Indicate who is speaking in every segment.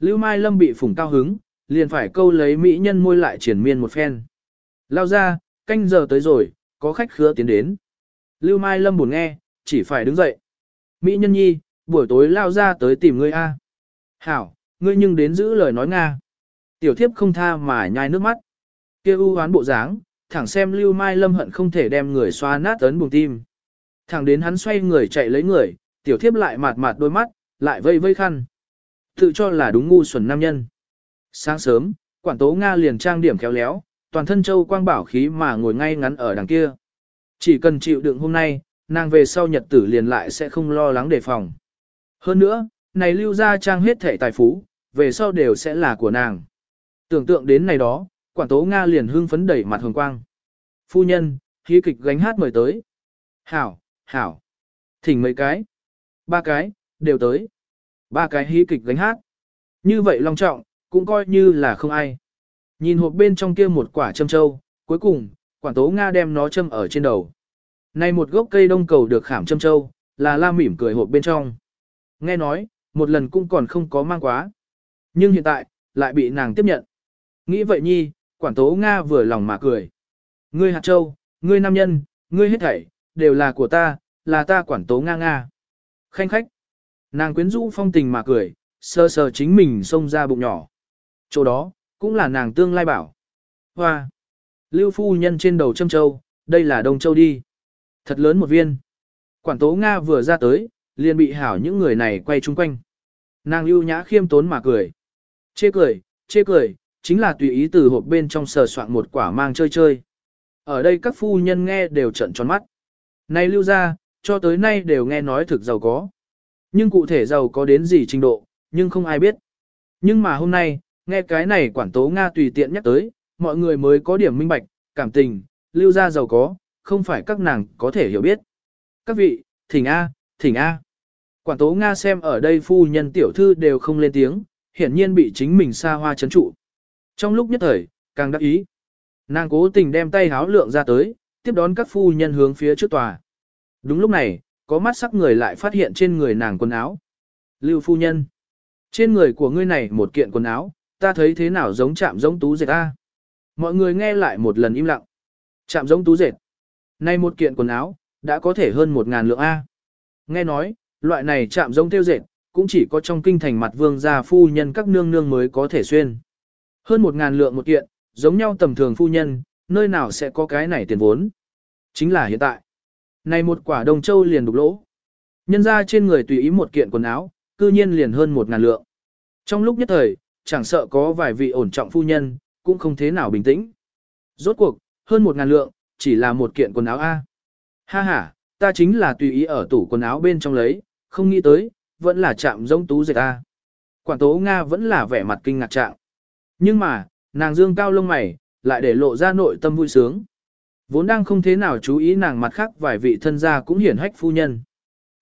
Speaker 1: Lưu Mai Lâm bị phủng cao hứng, liền phải câu lấy mỹ nhân môi lại triển miên một phen. Lao ra, canh giờ tới rồi, có khách khứa tiến đến. Lưu Mai Lâm buồn nghe, chỉ phải đứng dậy. Mỹ nhân nhi, buổi tối lao ra tới tìm ngươi a. Hảo, ngươi nhưng đến giữ lời nói Nga. Tiểu thiếp không tha mà nhai nước mắt. Kêu u hoán bộ dáng, thẳng xem Lưu Mai Lâm hận không thể đem người xoa nát ấn buồng tim. Thẳng đến hắn xoay người chạy lấy người, tiểu thiếp lại mạt mạt đôi mắt, lại vây vây khăn. Tự cho là đúng ngu xuẩn nam nhân. Sáng sớm, quản tố Nga liền trang điểm khéo léo, toàn thân châu quang bảo khí mà ngồi ngay ngắn ở đằng kia. Chỉ cần chịu đựng hôm nay, nàng về sau nhật tử liền lại sẽ không lo lắng đề phòng. Hơn nữa, này lưu ra trang hết thể tài phú, về sau đều sẽ là của nàng. Tưởng tượng đến này đó, quản tố Nga liền hưng phấn đẩy mặt hồng quang. Phu nhân, khí kịch gánh hát mời tới. Hảo, hảo. Thỉnh mấy cái. Ba cái, đều tới. Ba cái hí kịch gánh hát. Như vậy long trọng, cũng coi như là không ai. Nhìn hộp bên trong kia một quả châm châu, cuối cùng, quản tố Nga đem nó châm ở trên đầu. Này một gốc cây đông cầu được khảm châm châu, là la mỉm cười hộp bên trong. Nghe nói, một lần cũng còn không có mang quá. Nhưng hiện tại, lại bị nàng tiếp nhận. Nghĩ vậy nhi, quản tố Nga vừa lòng mà cười. Ngươi hạt châu, ngươi nam nhân, ngươi hết thảy, đều là của ta, là ta quản tố Nga Nga. Khanh khách. Nàng quyến rũ phong tình mà cười, sơ sờ chính mình xông ra bụng nhỏ. Chỗ đó, cũng là nàng tương lai bảo. Hoa! Lưu phu nhân trên đầu châm châu, đây là đông châu đi. Thật lớn một viên. Quản tố Nga vừa ra tới, liền bị hảo những người này quay chung quanh. Nàng lưu nhã khiêm tốn mà cười. Chê cười, chê cười, chính là tùy ý từ hộp bên trong sờ soạn một quả mang chơi chơi. Ở đây các phu nhân nghe đều trận tròn mắt. Này lưu ra, cho tới nay đều nghe nói thực giàu có. Nhưng cụ thể giàu có đến gì trình độ, nhưng không ai biết. Nhưng mà hôm nay, nghe cái này quản tố Nga tùy tiện nhắc tới, mọi người mới có điểm minh bạch, cảm tình, lưu ra giàu có, không phải các nàng có thể hiểu biết. Các vị, thỉnh A, thỉnh A. Quản tố Nga xem ở đây phu nhân tiểu thư đều không lên tiếng, hiển nhiên bị chính mình xa hoa chấn trụ. Trong lúc nhất thời, càng đắc ý. Nàng cố tình đem tay háo lượng ra tới, tiếp đón các phu nhân hướng phía trước tòa. Đúng lúc này, có mắt sắc người lại phát hiện trên người nàng quần áo. Lưu phu nhân. Trên người của ngươi này một kiện quần áo, ta thấy thế nào giống chạm giống tú dệt ta. Mọi người nghe lại một lần im lặng. Chạm giống tú dệt. Này một kiện quần áo, đã có thể hơn một ngàn lượng A. Nghe nói, loại này chạm giống theo dệt, cũng chỉ có trong kinh thành mặt vương gia phu nhân các nương nương mới có thể xuyên. Hơn một ngàn lượng một kiện, giống nhau tầm thường phu nhân, nơi nào sẽ có cái này tiền vốn. Chính là hiện tại. Này một quả đồng châu liền đục lỗ. Nhân ra trên người tùy ý một kiện quần áo, cư nhiên liền hơn một ngàn lượng. Trong lúc nhất thời, chẳng sợ có vài vị ổn trọng phu nhân, cũng không thế nào bình tĩnh. Rốt cuộc, hơn một ngàn lượng, chỉ là một kiện quần áo A. Ha ha, ta chính là tùy ý ở tủ quần áo bên trong lấy, không nghĩ tới, vẫn là chạm giống tú dệt A. Quản tố Nga vẫn là vẻ mặt kinh ngạc trạng. Nhưng mà, nàng dương cao lông mày, lại để lộ ra nội tâm vui sướng. Vốn đang không thế nào chú ý nàng mặt khác vài vị thân gia cũng hiển hách phu nhân.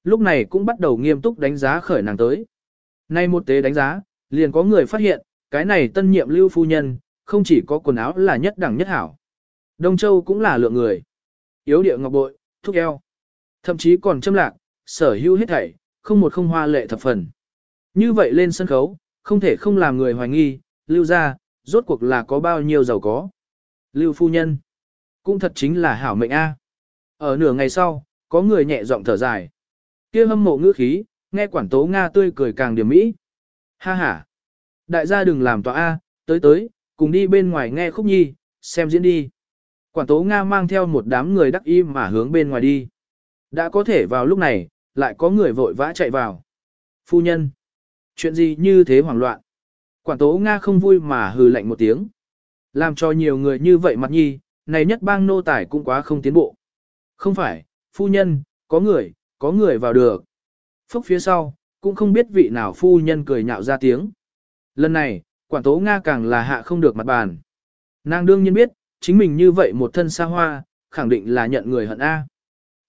Speaker 1: Lúc này cũng bắt đầu nghiêm túc đánh giá khởi nàng tới. Nay một tế đánh giá, liền có người phát hiện, cái này tân nhiệm lưu phu nhân, không chỉ có quần áo là nhất đẳng nhất hảo. Đông Châu cũng là lượng người. Yếu địa ngọc bội, thúc eo. Thậm chí còn châm lạc, sở hữu hết thảy, không một không hoa lệ thập phần. Như vậy lên sân khấu, không thể không làm người hoài nghi, lưu ra, rốt cuộc là có bao nhiêu giàu có. Lưu phu nhân, cũng thật chính là hảo mệnh A. Ở nửa ngày sau, có người nhẹ giọng thở dài. kia hâm mộ ngữ khí, nghe quản tố Nga tươi cười càng điểm mỹ. Ha ha. Đại gia đừng làm tòa A, tới tới, cùng đi bên ngoài nghe khúc nhi, xem diễn đi. Quản tố Nga mang theo một đám người đắc y mà hướng bên ngoài đi. Đã có thể vào lúc này, lại có người vội vã chạy vào. Phu nhân. Chuyện gì như thế hoảng loạn? Quản tố Nga không vui mà hừ lạnh một tiếng. Làm cho nhiều người như vậy mặt nhi, này nhất bang nô tài cũng quá không tiến bộ. Không phải, phu nhân, có người, có người vào được. Phúc phía sau, cũng không biết vị nào phu nhân cười nhạo ra tiếng. Lần này, quản tố Nga càng là hạ không được mặt bàn. Nàng đương nhiên biết, chính mình như vậy một thân xa hoa, khẳng định là nhận người hận A.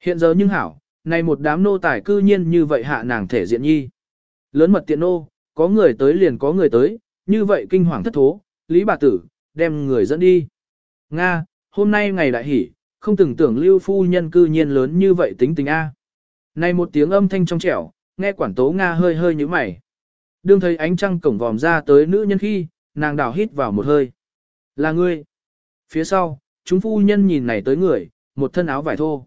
Speaker 1: Hiện giờ nhưng hảo, này một đám nô tài cư nhiên như vậy hạ nàng thể diện nhi. Lớn mật tiện nô, có người tới liền có người tới, như vậy kinh hoàng thất thố, Lý bà tử, đem người dẫn đi. Nga, hôm nay ngày đại hỷ, không từng tưởng lưu phu nhân cư nhiên lớn như vậy tính tình A. Này một tiếng âm thanh trong trẻo, nghe quản tố Nga hơi hơi như mày. đương thấy ánh trăng cổng vòm ra tới nữ nhân khi, nàng đảo hít vào một hơi. Là ngươi. Phía sau, chúng phu nhân nhìn này tới người, một thân áo vải thô.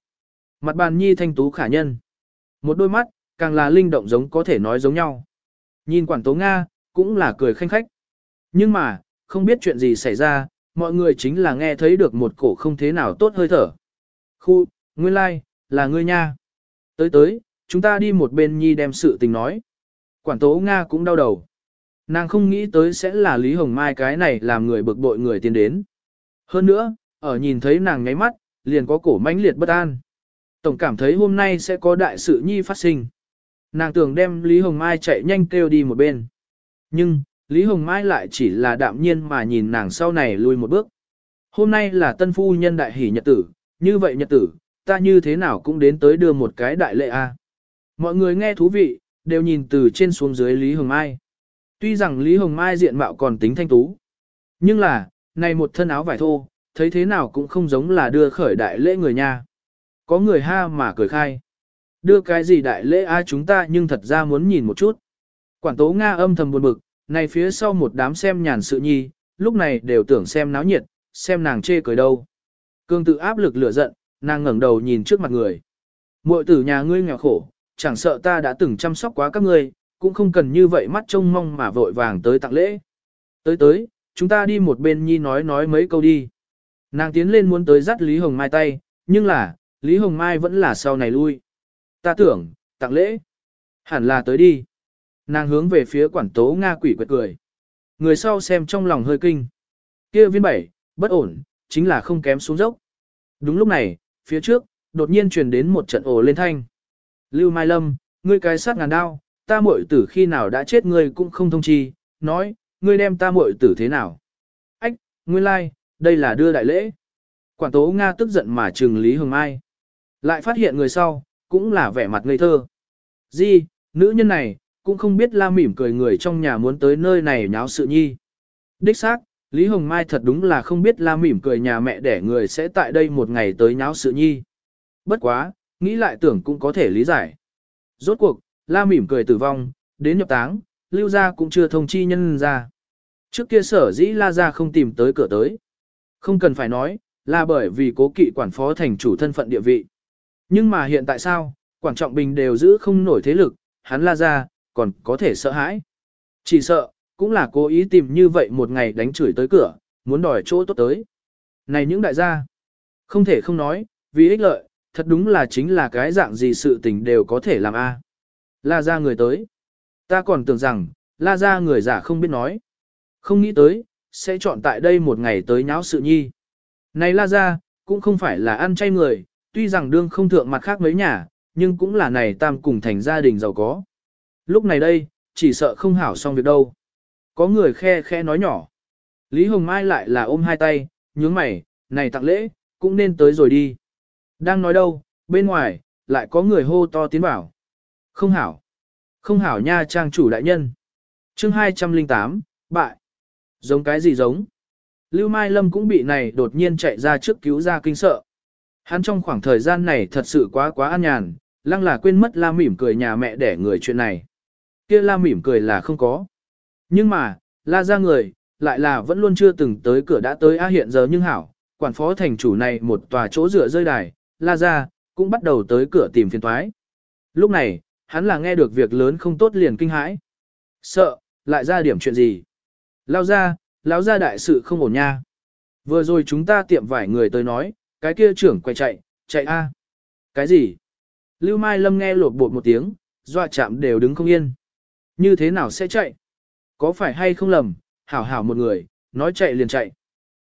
Speaker 1: Mặt bàn nhi thanh tú khả nhân. Một đôi mắt, càng là linh động giống có thể nói giống nhau. Nhìn quản tố Nga, cũng là cười khanh khách. Nhưng mà, không biết chuyện gì xảy ra, mọi người chính là nghe thấy được một cổ không thế nào tốt hơi thở. Khu, nguyên lai, like, là ngươi nha. Tới tới, chúng ta đi một bên nhi đem sự tình nói. Quản tố Nga cũng đau đầu. Nàng không nghĩ tới sẽ là Lý Hồng Mai cái này làm người bực bội người tiến đến. Hơn nữa, ở nhìn thấy nàng nháy mắt, liền có cổ mãnh liệt bất an. Tổng cảm thấy hôm nay sẽ có đại sự nhi phát sinh. Nàng tưởng đem Lý Hồng Mai chạy nhanh kêu đi một bên. Nhưng, Lý Hồng Mai lại chỉ là đạm nhiên mà nhìn nàng sau này lui một bước. Hôm nay là tân phu nhân đại hỷ nhật tử, như vậy nhật tử, ta như thế nào cũng đến tới đưa một cái đại lệ a. Mọi người nghe thú vị, đều nhìn từ trên xuống dưới Lý Hồng Mai. Tuy rằng Lý Hồng Mai diện mạo còn tính thanh tú, nhưng là, này một thân áo vải thô, thấy thế nào cũng không giống là đưa khởi đại lễ người nha. Có người ha mà cười khai. Đưa cái gì đại lễ a chúng ta nhưng thật ra muốn nhìn một chút. Quản tố Nga âm thầm buồn bực, này phía sau một đám xem nhàn sự nhi, lúc này đều tưởng xem náo nhiệt, xem nàng chê cười đâu. Cương tự áp lực lửa giận, nàng ngẩng đầu nhìn trước mặt người. Muội tử nhà ngươi nghèo khổ, chẳng sợ ta đã từng chăm sóc quá các ngươi, cũng không cần như vậy mắt trông mong mà vội vàng tới tặng lễ. Tới tới, chúng ta đi một bên nhi nói nói mấy câu đi. Nàng tiến lên muốn tới dắt Lý Hồng Mai tay, nhưng là, Lý Hồng Mai vẫn là sau này lui. Ta tưởng, tặng lễ. Hẳn là tới đi. Nàng hướng về phía quản tố Nga quỷ quệt cười. Người sau xem trong lòng hơi kinh. kia viên bảy, bất ổn, chính là không kém xuống dốc. Đúng lúc này, phía trước, đột nhiên truyền đến một trận ồ lên thanh. Lưu Mai Lâm, ngươi cái sát ngàn đao, ta muội tử khi nào đã chết ngươi cũng không thông chi, nói, ngươi đem ta muội tử thế nào. Ách, nguyên lai, like, đây là đưa đại lễ. Quản tố Nga tức giận mà trừng Lý Hồng Mai. Lại phát hiện người sau, cũng là vẻ mặt ngây thơ. Di, nữ nhân này, cũng không biết la mỉm cười người trong nhà muốn tới nơi này nháo sự nhi. Đích xác, Lý Hồng Mai thật đúng là không biết la mỉm cười nhà mẹ để người sẽ tại đây một ngày tới nháo sự nhi. Bất quá, nghĩ lại tưởng cũng có thể lý giải. Rốt cuộc, la mỉm cười tử vong, đến nhập táng, lưu gia cũng chưa thông chi nhân ra. Trước kia sở dĩ la gia không tìm tới cửa tới. Không cần phải nói, là bởi vì cố kỵ quản phó thành chủ thân phận địa vị. Nhưng mà hiện tại sao, quản trọng bình đều giữ không nổi thế lực, hắn la gia còn có thể sợ hãi. Chỉ sợ, cũng là cố ý tìm như vậy một ngày đánh chửi tới cửa, muốn đòi chỗ tốt tới. Này những đại gia, không thể không nói, vì ích lợi, thật đúng là chính là cái dạng gì sự tình đều có thể làm a. La ra người tới. Ta còn tưởng rằng, la ra người giả không biết nói. Không nghĩ tới, sẽ chọn tại đây một ngày tới nháo sự nhi. Này la ra, cũng không phải là ăn chay người, tuy rằng đương không thượng mặt khác mấy nhà, nhưng cũng là này tam cùng thành gia đình giàu có. Lúc này đây, chỉ sợ không hảo xong việc đâu. Có người khe khe nói nhỏ. Lý Hồng Mai lại là ôm hai tay, nhướng mày, này tặng lễ, cũng nên tới rồi đi. Đang nói đâu, bên ngoài, lại có người hô to tiến bảo. Không hảo. Không hảo nha trang chủ đại nhân. chương 208, bại. Giống cái gì giống? Lưu Mai Lâm cũng bị này đột nhiên chạy ra trước cứu ra kinh sợ. Hắn trong khoảng thời gian này thật sự quá quá an nhàn, lăng là quên mất la mỉm cười nhà mẹ để người chuyện này kia la mỉm cười là không có. Nhưng mà, la ra người, lại là vẫn luôn chưa từng tới cửa đã tới a hiện giờ nhưng hảo, quản phó thành chủ này một tòa chỗ rửa rơi đài, la ra, cũng bắt đầu tới cửa tìm phiền thoái. Lúc này, hắn là nghe được việc lớn không tốt liền kinh hãi. Sợ, lại ra điểm chuyện gì? Lao ra, lão ra đại sự không ổn nha. Vừa rồi chúng ta tiệm vải người tới nói, cái kia trưởng quay chạy, chạy a. Cái gì? Lưu Mai Lâm nghe lột bột một tiếng, dọa chạm đều đứng không yên. Như thế nào sẽ chạy? Có phải hay không lầm, hảo hảo một người, nói chạy liền chạy.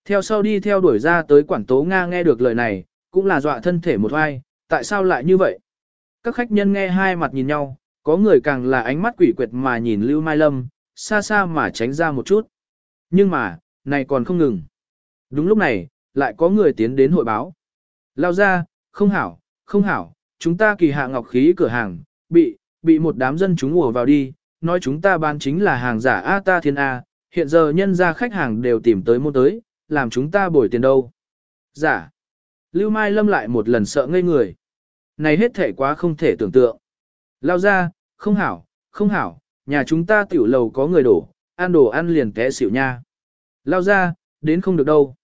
Speaker 1: Theo sau đi theo đuổi ra tới quản tố Nga nghe được lời này, cũng là dọa thân thể một vai, tại sao lại như vậy? Các khách nhân nghe hai mặt nhìn nhau, có người càng là ánh mắt quỷ quyệt mà nhìn Lưu Mai Lâm, xa xa mà tránh ra một chút. Nhưng mà, này còn không ngừng. Đúng lúc này, lại có người tiến đến hội báo. Lao ra, không hảo, không hảo, chúng ta kỳ hạ ngọc khí cửa hàng, bị, bị một đám dân chúng ùa vào đi, nói chúng ta bán chính là hàng giả A ta thiên A, hiện giờ nhân ra khách hàng đều tìm tới mua tới, làm chúng ta bồi tiền đâu. Giả. Lưu Mai Lâm lại một lần sợ ngây người. Này hết thể quá không thể tưởng tượng. Lao ra, không hảo, không hảo, nhà chúng ta tiểu lầu có người đổ, ăn đồ ăn liền té xỉu nha. Lao ra, đến không được đâu.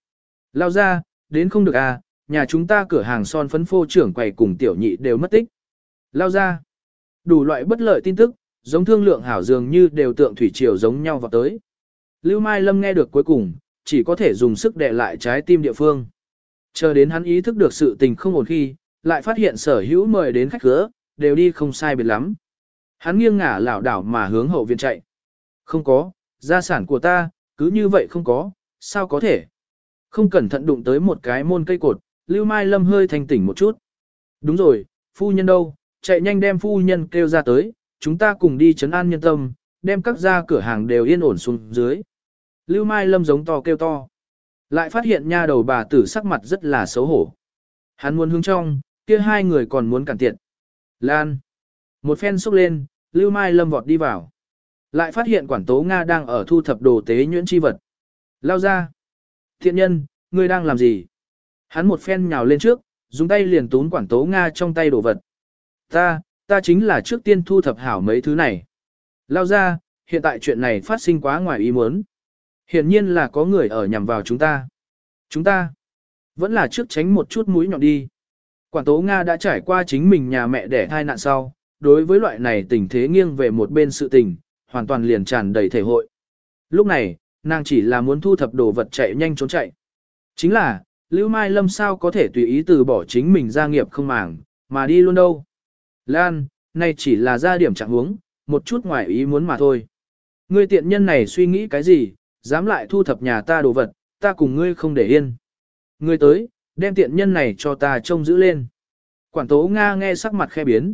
Speaker 1: Lao ra, đến không được à, nhà chúng ta cửa hàng son phấn phô trưởng quầy cùng tiểu nhị đều mất tích. Lao ra, đủ loại bất lợi tin tức, giống thương lượng hảo dường như đều tượng thủy triều giống nhau vào tới. Lưu Mai Lâm nghe được cuối cùng, chỉ có thể dùng sức đè lại trái tim địa phương. Chờ đến hắn ý thức được sự tình không ổn khi, lại phát hiện sở hữu mời đến khách cửa, đều đi không sai biệt lắm. Hắn nghiêng ngả lảo đảo mà hướng hậu viện chạy. Không có, gia sản của ta, cứ như vậy không có, sao có thể. Không cẩn thận đụng tới một cái môn cây cột, Lưu Mai Lâm hơi thanh tỉnh một chút. Đúng rồi, phu nhân đâu, chạy nhanh đem phu nhân kêu ra tới, chúng ta cùng đi chấn an nhân tâm, đem các gia cửa hàng đều yên ổn xuống dưới. Lưu Mai Lâm giống to kêu to. Lại phát hiện nha đầu bà tử sắc mặt rất là xấu hổ. Hắn muốn hướng trong, kia hai người còn muốn cản tiện. Lan. Một phen xúc lên, Lưu Mai Lâm vọt đi vào. Lại phát hiện quản tố Nga đang ở thu thập đồ tế nhuyễn chi vật. Lao ra. Thiện nhân, ngươi đang làm gì? Hắn một phen nhào lên trước, dùng tay liền tún quản tố Nga trong tay đồ vật. Ta, ta chính là trước tiên thu thập hảo mấy thứ này. Lao ra, hiện tại chuyện này phát sinh quá ngoài ý muốn. Hiển nhiên là có người ở nhằm vào chúng ta. Chúng ta, vẫn là trước tránh một chút mũi nhọn đi. Quản tố Nga đã trải qua chính mình nhà mẹ để thai nạn sau, đối với loại này tình thế nghiêng về một bên sự tình, hoàn toàn liền tràn đầy thể hội. Lúc này, nàng chỉ là muốn thu thập đồ vật chạy nhanh trốn chạy. Chính là, Lưu Mai Lâm sao có thể tùy ý từ bỏ chính mình gia nghiệp không màng, mà đi luôn đâu. Lan, nay chỉ là ra điểm trạng huống, một chút ngoài ý muốn mà thôi. Ngươi tiện nhân này suy nghĩ cái gì, dám lại thu thập nhà ta đồ vật, ta cùng ngươi không để yên. Ngươi tới, đem tiện nhân này cho ta trông giữ lên. Quản tố Nga nghe sắc mặt khe biến.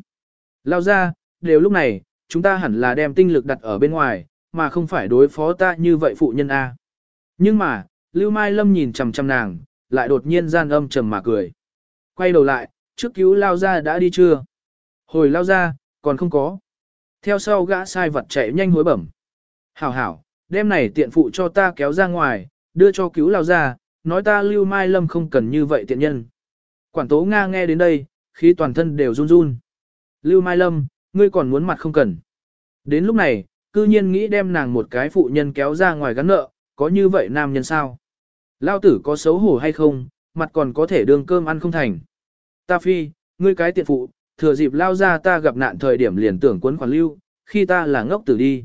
Speaker 1: Lao ra, đều lúc này, chúng ta hẳn là đem tinh lực đặt ở bên ngoài, mà không phải đối phó ta như vậy phụ nhân A. Nhưng mà, Lưu Mai Lâm nhìn chằm chằm nàng, lại đột nhiên gian âm trầm mà cười. Quay đầu lại, trước cứu Lao ra đã đi chưa? Hồi Lao ra, còn không có. Theo sau gã sai vật chạy nhanh hối bẩm. Hảo hảo, đêm này tiện phụ cho ta kéo ra ngoài, đưa cho cứu Lao ra, nói ta Lưu Mai Lâm không cần như vậy tiện nhân. Quản tố Nga nghe đến đây, khi toàn thân đều run run. Lưu Mai Lâm, ngươi còn muốn mặt không cần. Đến lúc này, cư nhiên nghĩ đem nàng một cái phụ nhân kéo ra ngoài gắn nợ, có như vậy nam nhân sao? Lao tử có xấu hổ hay không, mặt còn có thể đương cơm ăn không thành. Ta phi, ngươi cái tiện phụ, thừa dịp lao ra ta gặp nạn thời điểm liền tưởng quấn khoản lưu, khi ta là ngốc tử đi.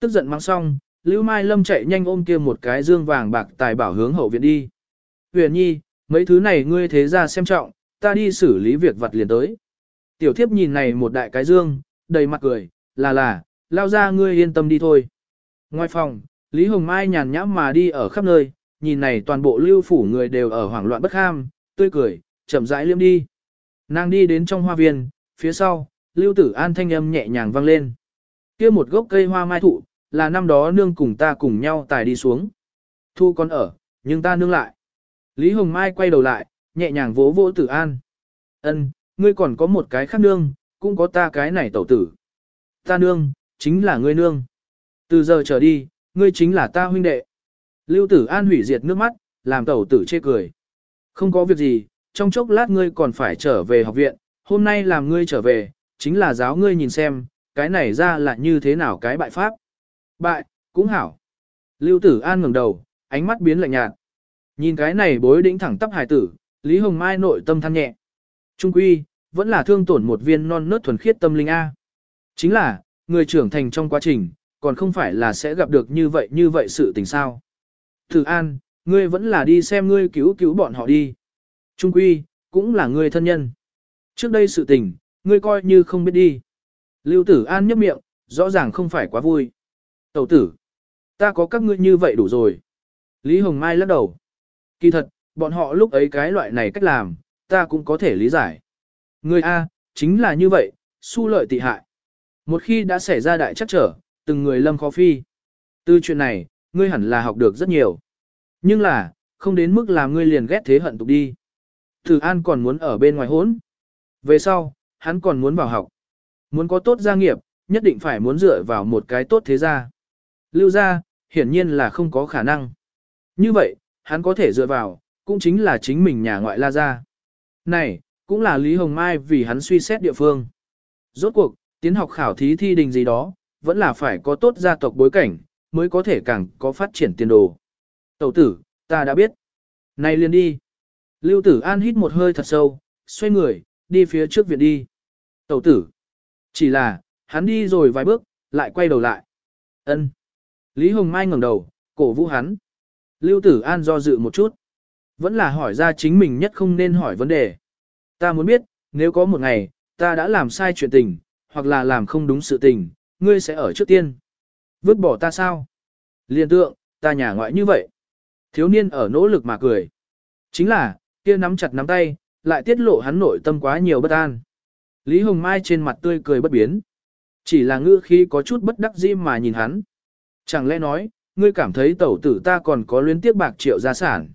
Speaker 1: Tức giận mang xong, Lưu Mai Lâm chạy nhanh ôm kia một cái dương vàng bạc tài bảo hướng hậu viện đi. Huyền nhi, mấy thứ này ngươi thế ra xem trọng, ta đi xử lý việc vặt liền tới. Tiểu thiếp nhìn này một đại cái dương, đầy mặt cười, là là, lao ra ngươi yên tâm đi thôi. Ngoài phòng, Lý Hồng Mai nhàn nhãm mà đi ở khắp nơi, nhìn này toàn bộ lưu phủ người đều ở hoảng loạn bất ham, tươi cười, chậm rãi liêm đi. Nàng đi đến trong hoa viên, phía sau, lưu tử an thanh âm nhẹ nhàng vang lên. kia một gốc cây hoa mai thụ, là năm đó nương cùng ta cùng nhau tài đi xuống. Thu con ở, nhưng ta nương lại. Lý Hồng Mai quay đầu lại, nhẹ nhàng vỗ vỗ tử an. ân ngươi còn có một cái khác nương, cũng có ta cái này tẩu tử. Ta nương, chính là ngươi nương. Từ giờ trở đi, ngươi chính là ta huynh đệ. Lưu tử an hủy diệt nước mắt, làm tẩu tử chê cười. Không có việc gì, trong chốc lát ngươi còn phải trở về học viện, hôm nay làm ngươi trở về, chính là giáo ngươi nhìn xem, cái này ra là như thế nào cái bại pháp. Bại, cũng hảo. Lưu tử an ngẩng đầu, ánh mắt biến lạnh nhạt. Nhìn cái này bối đĩnh thẳng tắp hài tử, Lý Hồng Mai nội tâm than nhẹ. Trung quy, vẫn là thương tổn một viên non nớt thuần khiết tâm linh A. Chính là, người trưởng thành trong quá trình, còn không phải là sẽ gặp được như vậy như vậy sự tình sao. Tử An, ngươi vẫn là đi xem ngươi cứu cứu bọn họ đi. Trung quy, cũng là người thân nhân. Trước đây sự tình, ngươi coi như không biết đi. Lưu Tử An nhấp miệng, rõ ràng không phải quá vui. Tẩu tử, ta có các ngươi như vậy đủ rồi. Lý Hồng Mai lắc đầu. Kỳ thật, bọn họ lúc ấy cái loại này cách làm, ta cũng có thể lý giải. Người A, chính là như vậy, su lợi tị hại. Một khi đã xảy ra đại chắc trở, từng người lâm khó phi. Từ chuyện này, ngươi hẳn là học được rất nhiều. Nhưng là, không đến mức làm ngươi liền ghét thế hận tục đi. Thử An còn muốn ở bên ngoài hốn. Về sau, hắn còn muốn vào học. Muốn có tốt gia nghiệp, nhất định phải muốn dựa vào một cái tốt thế gia. Lưu gia, hiển nhiên là không có khả năng. Như vậy, hắn có thể dựa vào, cũng chính là chính mình nhà ngoại la gia. Này, cũng là Lý Hồng Mai vì hắn suy xét địa phương. Rốt cuộc, tiến học khảo thí thi đình gì đó, vẫn là phải có tốt gia tộc bối cảnh, mới có thể càng có phát triển tiền đồ. Tẩu tử, ta đã biết. Này liền đi. Lưu tử an hít một hơi thật sâu, xoay người, đi phía trước viện đi. Tẩu tử. Chỉ là, hắn đi rồi vài bước, lại quay đầu lại. ân Lý Hồng Mai ngẩng đầu, cổ vũ hắn. Lưu tử an do dự một chút. Vẫn là hỏi ra chính mình nhất không nên hỏi vấn đề. Ta muốn biết, nếu có một ngày, ta đã làm sai chuyện tình, hoặc là làm không đúng sự tình, ngươi sẽ ở trước tiên. Vứt bỏ ta sao? Liên tượng, ta nhà ngoại như vậy. Thiếu niên ở nỗ lực mà cười. Chính là, kia nắm chặt nắm tay, lại tiết lộ hắn nội tâm quá nhiều bất an. Lý Hồng Mai trên mặt tươi cười bất biến. Chỉ là ngữ khi có chút bất đắc dĩ mà nhìn hắn. Chẳng lẽ nói, ngươi cảm thấy tẩu tử ta còn có luyến tiếc bạc triệu gia sản.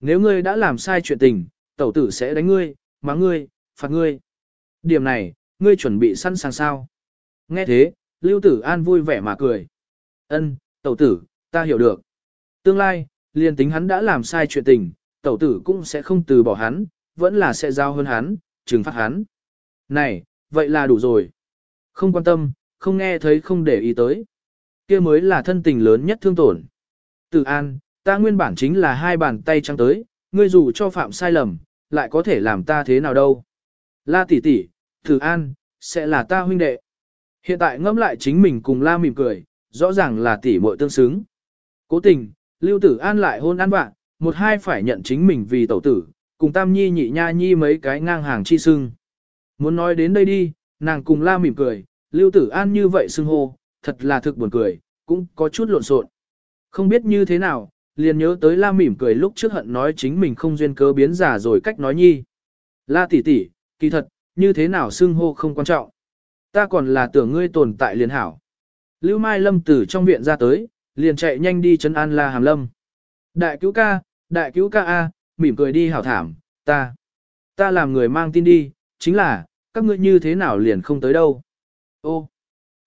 Speaker 1: Nếu ngươi đã làm sai chuyện tình, tẩu tử sẽ đánh ngươi, mắng ngươi, phạt ngươi. Điểm này, ngươi chuẩn bị sẵn sàng sao? Nghe thế, Lưu Tử An vui vẻ mà cười. Ân, tẩu tử, ta hiểu được. Tương lai, liền tính hắn đã làm sai chuyện tình, tẩu tử cũng sẽ không từ bỏ hắn, vẫn là sẽ giao hơn hắn, trừng phạt hắn. Này, vậy là đủ rồi. Không quan tâm, không nghe thấy không để ý tới. kia mới là thân tình lớn nhất thương tổn. Tử An, ta nguyên bản chính là hai bàn tay trắng tới, ngươi dù cho phạm sai lầm, lại có thể làm ta thế nào đâu. La tỷ tỷ, Tử An, sẽ là ta huynh đệ. Hiện tại ngẫm lại chính mình cùng La mỉm cười, rõ ràng là tỷ muội tương xứng. Cố tình, Lưu Tử An lại hôn an bạn, một hai phải nhận chính mình vì tẩu tử, cùng Tam Nhi nhị nha nhi mấy cái ngang hàng chi sưng. Muốn nói đến đây đi, nàng cùng La mỉm cười, Lưu Tử An như vậy xưng hô, thật là thực buồn cười, cũng có chút lộn xộn. Không biết như thế nào, liền nhớ tới La mỉm cười lúc trước hận nói chính mình không duyên cớ biến giả rồi cách nói nhi. La tỷ tỷ, kỳ thật, như thế nào xưng hô không quan trọng. Ta còn là tưởng ngươi tồn tại liền hảo. Lưu Mai Lâm từ trong viện ra tới, liền chạy nhanh đi chấn an La Hàm Lâm. Đại cứu ca, đại cứu ca A, mỉm cười đi hảo thảm, ta. Ta làm người mang tin đi, chính là, các ngươi như thế nào liền không tới đâu. Ô.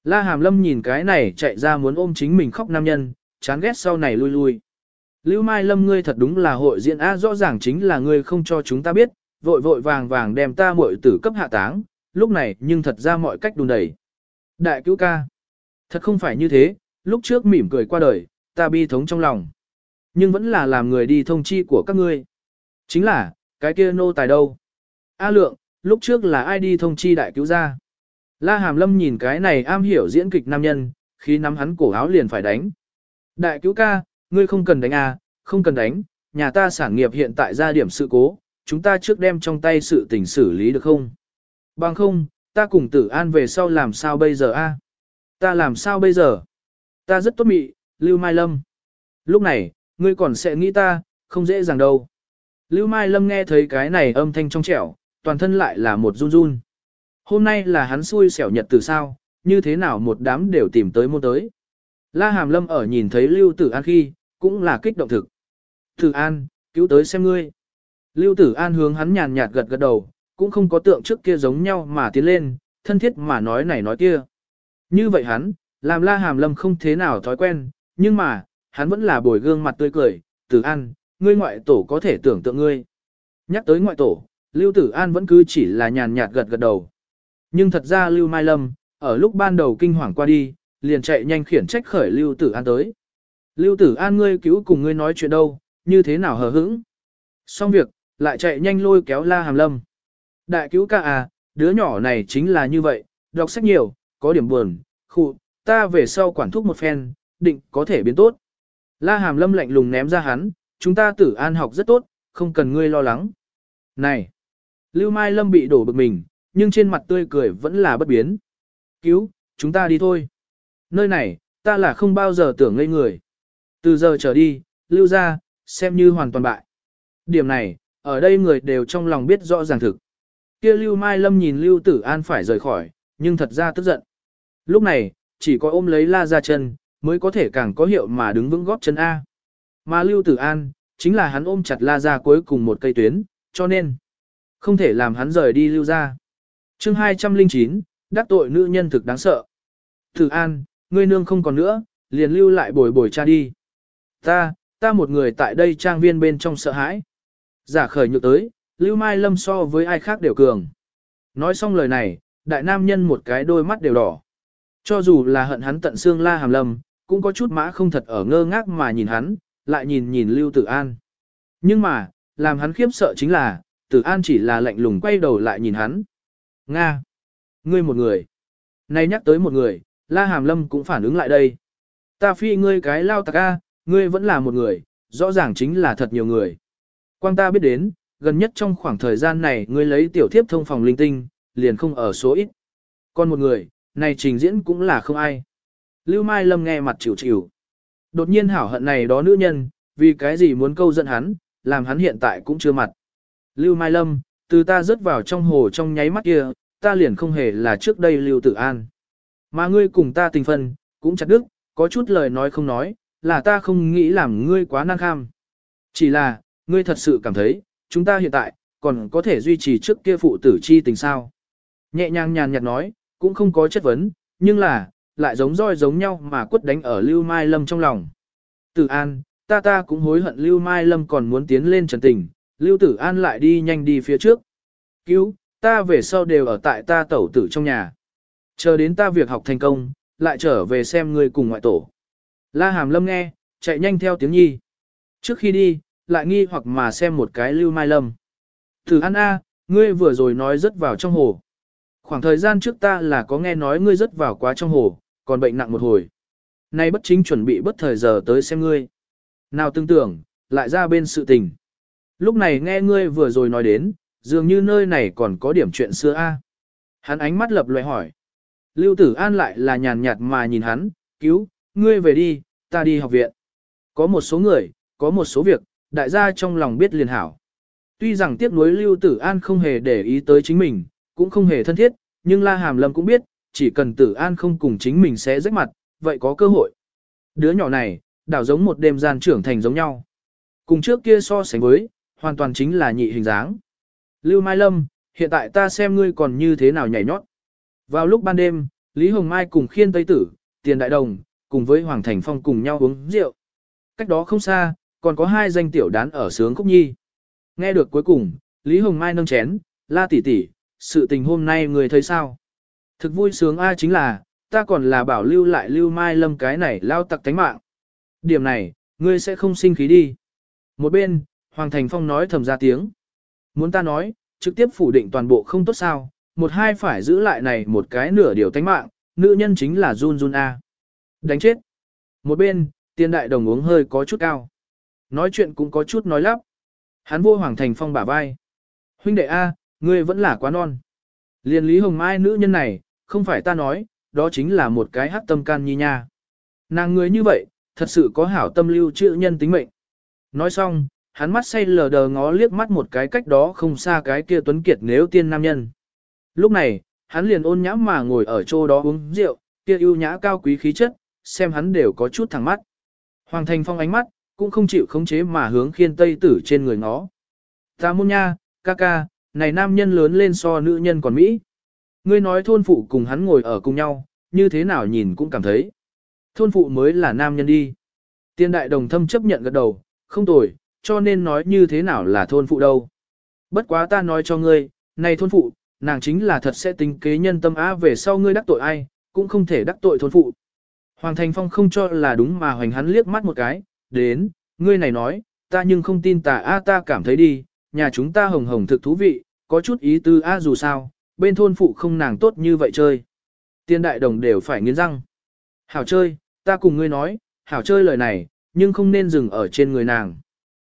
Speaker 1: La Hàm Lâm nhìn cái này chạy ra muốn ôm chính mình khóc nam nhân, chán ghét sau này lui lui. Lưu Mai Lâm ngươi thật đúng là hội diễn A rõ ràng chính là ngươi không cho chúng ta biết, vội vội vàng vàng đem ta muội tử cấp hạ táng, lúc này nhưng thật ra mọi cách đùn đẩy. Đại cứu ca. Thật không phải như thế, lúc trước mỉm cười qua đời, ta bi thống trong lòng. Nhưng vẫn là làm người đi thông chi của các ngươi. Chính là, cái kia nô tài đâu? A lượng, lúc trước là ai đi thông chi đại cứu gia? La Hàm Lâm nhìn cái này am hiểu diễn kịch nam nhân, khi nắm hắn cổ áo liền phải đánh. Đại cứu ca, ngươi không cần đánh à, không cần đánh, nhà ta sản nghiệp hiện tại ra điểm sự cố, chúng ta trước đem trong tay sự tình xử lý được không? Bằng không, ta cùng tử an về sau làm sao bây giờ a? Ta làm sao bây giờ? Ta rất tốt mị, Lưu Mai Lâm. Lúc này, ngươi còn sẽ nghĩ ta, không dễ dàng đâu. Lưu Mai Lâm nghe thấy cái này âm thanh trong trẻo, toàn thân lại là một run run. Hôm nay là hắn xui xẻo nhật từ sao, như thế nào một đám đều tìm tới môn tới. La Hàm Lâm ở nhìn thấy Lưu Tử An khi, cũng là kích động thực. Tử An, cứu tới xem ngươi. Lưu Tử An hướng hắn nhàn nhạt gật gật đầu, cũng không có tượng trước kia giống nhau mà tiến lên, thân thiết mà nói này nói kia. Như vậy hắn, làm La Hàm Lâm không thế nào thói quen, nhưng mà, hắn vẫn là bồi gương mặt tươi cười, Tử An, ngươi ngoại tổ có thể tưởng tượng ngươi. Nhắc tới ngoại tổ, Lưu Tử An vẫn cứ chỉ là nhàn nhạt gật gật đầu. Nhưng thật ra Lưu Mai Lâm, ở lúc ban đầu kinh hoàng qua đi, liền chạy nhanh khiển trách khởi Lưu Tử An tới. Lưu Tử An ngươi cứu cùng ngươi nói chuyện đâu, như thế nào hờ hững. Xong việc, lại chạy nhanh lôi kéo La Hàm Lâm. Đại cứu ca à, đứa nhỏ này chính là như vậy, đọc sách nhiều, có điểm buồn, khu, ta về sau quản thúc một phen, định có thể biến tốt. La Hàm Lâm lạnh lùng ném ra hắn, chúng ta tử an học rất tốt, không cần ngươi lo lắng. Này! Lưu Mai Lâm bị đổ bực mình, nhưng trên mặt tươi cười vẫn là bất biến. Cứu, chúng ta đi thôi. Nơi này, ta là không bao giờ tưởng ngây người. Từ giờ trở đi, lưu ra, xem như hoàn toàn bại. Điểm này, ở đây người đều trong lòng biết rõ ràng thực. Kia Lưu Mai Lâm nhìn Lưu Tử An phải rời khỏi, nhưng thật ra tức giận. Lúc này, chỉ có ôm lấy la ra chân, mới có thể càng có hiệu mà đứng vững góp chân A. Mà Lưu Tử An, chính là hắn ôm chặt la ra cuối cùng một cây tuyến, cho nên, không thể làm hắn rời đi lưu ra. chương 209, đắc tội nữ nhân thực đáng sợ. Tử An, ngươi nương không còn nữa, liền lưu lại bồi bồi cha đi. Ta, ta một người tại đây trang viên bên trong sợ hãi. Giả khởi nhược tới, Lưu Mai Lâm so với ai khác đều cường. Nói xong lời này, đại nam nhân một cái đôi mắt đều đỏ. Cho dù là hận hắn tận xương la hàm lâm, cũng có chút mã không thật ở ngơ ngác mà nhìn hắn, lại nhìn nhìn Lưu Tử An. Nhưng mà, làm hắn khiếp sợ chính là, Tử An chỉ là lạnh lùng quay đầu lại nhìn hắn. Nga! Ngươi một người. Nay nhắc tới một người, La Hàm Lâm cũng phản ứng lại đây. Ta phi ngươi cái lao tặc a, ngươi vẫn là một người, rõ ràng chính là thật nhiều người. Quang ta biết đến, gần nhất trong khoảng thời gian này ngươi lấy tiểu thiếp thông phòng linh tinh, liền không ở số ít. Còn một người, này trình diễn cũng là không ai. Lưu Mai Lâm nghe mặt chịu chịu. Đột nhiên hảo hận này đó nữ nhân, vì cái gì muốn câu dẫn hắn, làm hắn hiện tại cũng chưa mặt. Lưu Mai Lâm, từ ta rớt vào trong hồ trong nháy mắt kia, ta liền không hề là trước đây Lưu Tử An. Mà ngươi cùng ta tình phân, cũng chặt đức, có chút lời nói không nói, là ta không nghĩ làm ngươi quá năng kham. Chỉ là, ngươi thật sự cảm thấy, chúng ta hiện tại, còn có thể duy trì trước kia phụ tử chi tình sao. Nhẹ nhàng nhàn nhạt nói, cũng không có chất vấn, nhưng là, lại giống roi giống nhau mà quất đánh ở Lưu Mai Lâm trong lòng. Tử An, ta ta cũng hối hận Lưu Mai Lâm còn muốn tiến lên trần tình, Lưu Tử An lại đi nhanh đi phía trước. Cứu, ta về sau đều ở tại ta tẩu tử trong nhà. Chờ đến ta việc học thành công, lại trở về xem người cùng ngoại tổ. La Hàm Lâm nghe, chạy nhanh theo tiếng nhi. Trước khi đi, lại nghi hoặc mà xem một cái Lưu Mai Lâm. Tử An A, ngươi vừa rồi nói rất vào trong hồ. Khoảng thời gian trước ta là có nghe nói ngươi rất vào quá trong hồ, còn bệnh nặng một hồi. Nay bất chính chuẩn bị bất thời giờ tới xem ngươi. Nào tương tưởng, lại ra bên sự tình. Lúc này nghe ngươi vừa rồi nói đến, dường như nơi này còn có điểm chuyện xưa a. Hắn ánh mắt lập loại hỏi. Lưu Tử An lại là nhàn nhạt mà nhìn hắn, cứu, ngươi về đi, ta đi học viện. Có một số người, có một số việc, đại gia trong lòng biết liền hảo. Tuy rằng tiếc nuối Lưu Tử An không hề để ý tới chính mình, cũng không hề thân thiết, nhưng La Hàm Lâm cũng biết, chỉ cần Tử An không cùng chính mình sẽ rách mặt, vậy có cơ hội. Đứa nhỏ này, đảo giống một đêm gian trưởng thành giống nhau. Cùng trước kia so sánh với, hoàn toàn chính là nhị hình dáng. Lưu Mai Lâm, hiện tại ta xem ngươi còn như thế nào nhảy nhót. Vào lúc ban đêm, Lý Hồng Mai cùng khiên Tây Tử, Tiền Đại Đồng, cùng với Hoàng Thành Phong cùng nhau uống rượu. Cách đó không xa, còn có hai danh tiểu đán ở sướng Cúc nhi. Nghe được cuối cùng, Lý Hồng Mai nâng chén, la tỷ tỷ, sự tình hôm nay người thấy sao? Thực vui sướng A chính là, ta còn là bảo lưu lại lưu mai lâm cái này lao tặc tánh mạng. Điểm này, ngươi sẽ không sinh khí đi. Một bên, Hoàng Thành Phong nói thầm ra tiếng. Muốn ta nói, trực tiếp phủ định toàn bộ không tốt sao, một hai phải giữ lại này một cái nửa điều tánh mạng, nữ nhân chính là Jun Jun A. Đánh chết. Một bên, tiên đại đồng uống hơi có chút cao. Nói chuyện cũng có chút nói lắp. Hắn vô Hoàng Thành Phong bả vai. Huynh đệ A, ngươi vẫn là quá non. Liên Lý Hồng Mai nữ nhân này, không phải ta nói, đó chính là một cái hắc tâm can nhi nha. Nàng người như vậy, thật sự có hảo tâm lưu trữ nhân tính mệnh. Nói xong, hắn mắt say lờ đờ ngó liếc mắt một cái cách đó không xa cái kia tuấn kiệt nếu tiên nam nhân. Lúc này, hắn liền ôn nhã mà ngồi ở chỗ đó uống rượu, kia ưu nhã cao quý khí chất, xem hắn đều có chút thẳng mắt. Hoàng Thành Phong ánh mắt, cũng không chịu khống chế mà hướng khiên tây tử trên người ngó. Ta môn nha, ca ca, này nam nhân lớn lên so nữ nhân còn Mỹ. Ngươi nói thôn phụ cùng hắn ngồi ở cùng nhau, như thế nào nhìn cũng cảm thấy. Thôn phụ mới là nam nhân đi. Tiên đại đồng thâm chấp nhận gật đầu, không tồi, cho nên nói như thế nào là thôn phụ đâu. Bất quá ta nói cho ngươi, này thôn phụ, nàng chính là thật sẽ tính kế nhân tâm á về sau ngươi đắc tội ai, cũng không thể đắc tội thôn phụ. Hoàng Thành Phong không cho là đúng mà hoành hắn liếc mắt một cái, đến, ngươi này nói, ta nhưng không tin tà a ta cảm thấy đi, nhà chúng ta hồng hồng thực thú vị, có chút ý tư a dù sao, bên thôn phụ không nàng tốt như vậy chơi. Tiên đại đồng đều phải nghiến răng. Hảo chơi, ta cùng ngươi nói, hảo chơi lời này, nhưng không nên dừng ở trên người nàng.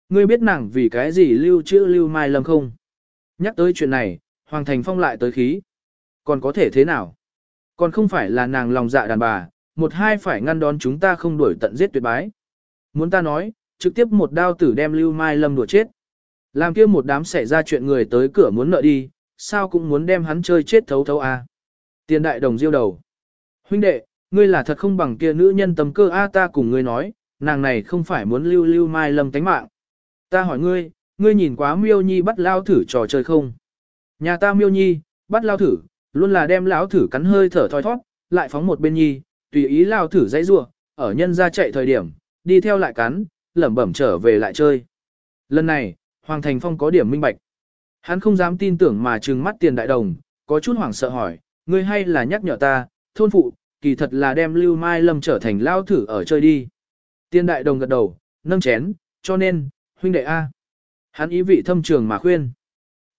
Speaker 1: Ngươi biết nàng vì cái gì lưu trữ lưu mai lâm không? Nhắc tới chuyện này, Hoàng Thành Phong lại tới khí. Còn có thể thế nào? Còn không phải là nàng lòng dạ đàn bà, một hai phải ngăn đón chúng ta không đuổi tận giết tuyệt bái. Muốn ta nói, trực tiếp một đao tử đem lưu mai lâm đùa chết. Làm kia một đám xảy ra chuyện người tới cửa muốn nợ đi, sao cũng muốn đem hắn chơi chết thấu thấu a. Tiền đại đồng diêu đầu. Huynh đệ, ngươi là thật không bằng kia nữ nhân tầm cơ a ta cùng ngươi nói, nàng này không phải muốn lưu lưu mai lâm tánh mạng. Ta hỏi ngươi, ngươi nhìn quá miêu nhi bắt lao thử trò chơi không? Nhà ta miêu nhi, bắt lao thử, luôn là đem lão thử cắn hơi thở thoi thoát, lại phóng một bên nhi, tùy ý lao thử dãy rua, ở nhân ra chạy thời điểm, đi theo lại cắn, lẩm bẩm trở về lại chơi. Lần này, Hoàng Thành Phong có điểm minh bạch. Hắn không dám tin tưởng mà trừng mắt tiền đại đồng, có chút hoảng sợ hỏi, ngươi hay là nhắc nhở ta, thôn phụ, kỳ thật là đem Lưu Mai Lâm trở thành lao thử ở chơi đi. Tiên đại đồng gật đầu, nâng chén, cho nên, huynh đệ A. Hắn ý vị thâm trường mà khuyên.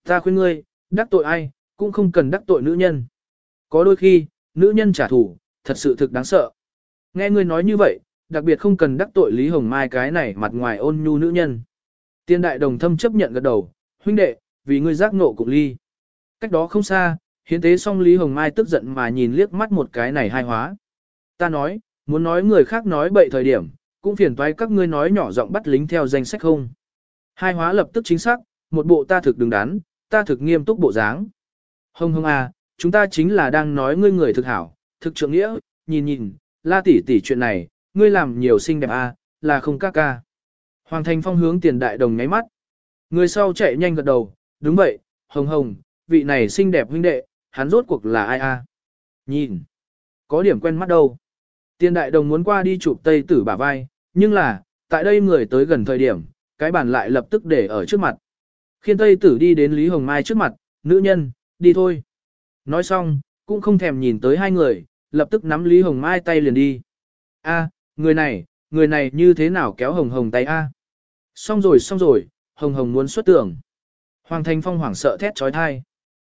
Speaker 1: Ta khuyên ngươi, đắc tội ai, cũng không cần đắc tội nữ nhân. Có đôi khi, nữ nhân trả thù, thật sự thực đáng sợ. Nghe ngươi nói như vậy, đặc biệt không cần đắc tội Lý Hồng Mai cái này mặt ngoài ôn nhu nữ nhân. Tiên đại đồng thâm chấp nhận gật đầu, huynh đệ, vì ngươi giác nộ cục ly. Cách đó không xa, hiến tế xong Lý Hồng Mai tức giận mà nhìn liếc mắt một cái này hai hóa. Ta nói, muốn nói người khác nói bậy thời điểm, cũng phiền toái các ngươi nói nhỏ giọng bắt lính theo danh sách không. Hai hóa lập tức chính xác, một bộ ta thực đứng đắn, ta thực nghiêm túc bộ dáng. Hồng hồng à, chúng ta chính là đang nói ngươi người thực hảo, thực trượng nghĩa, nhìn nhìn, la tỷ tỷ chuyện này, ngươi làm nhiều xinh đẹp à, là không ca ca. Hoàng Thành Phong hướng tiền đại đồng nháy mắt. Người sau chạy nhanh gật đầu, đúng vậy, hồng hồng, vị này xinh đẹp huynh đệ, hắn rốt cuộc là ai a? À? Nhìn, có điểm quen mắt đâu. tiên đại đồng muốn qua đi chụp tây tử bả vai, nhưng là, tại đây người tới gần thời điểm, cái bàn lại lập tức để ở trước mặt. Khiên tây tử đi đến Lý Hồng Mai trước mặt, nữ nhân, đi thôi. Nói xong, cũng không thèm nhìn tới hai người, lập tức nắm Lý Hồng Mai tay liền đi. A, người này, người này như thế nào kéo Hồng Hồng tay a? Xong rồi xong rồi, Hồng Hồng muốn xuất tưởng. Hoàng Thành Phong hoảng sợ thét trói thai.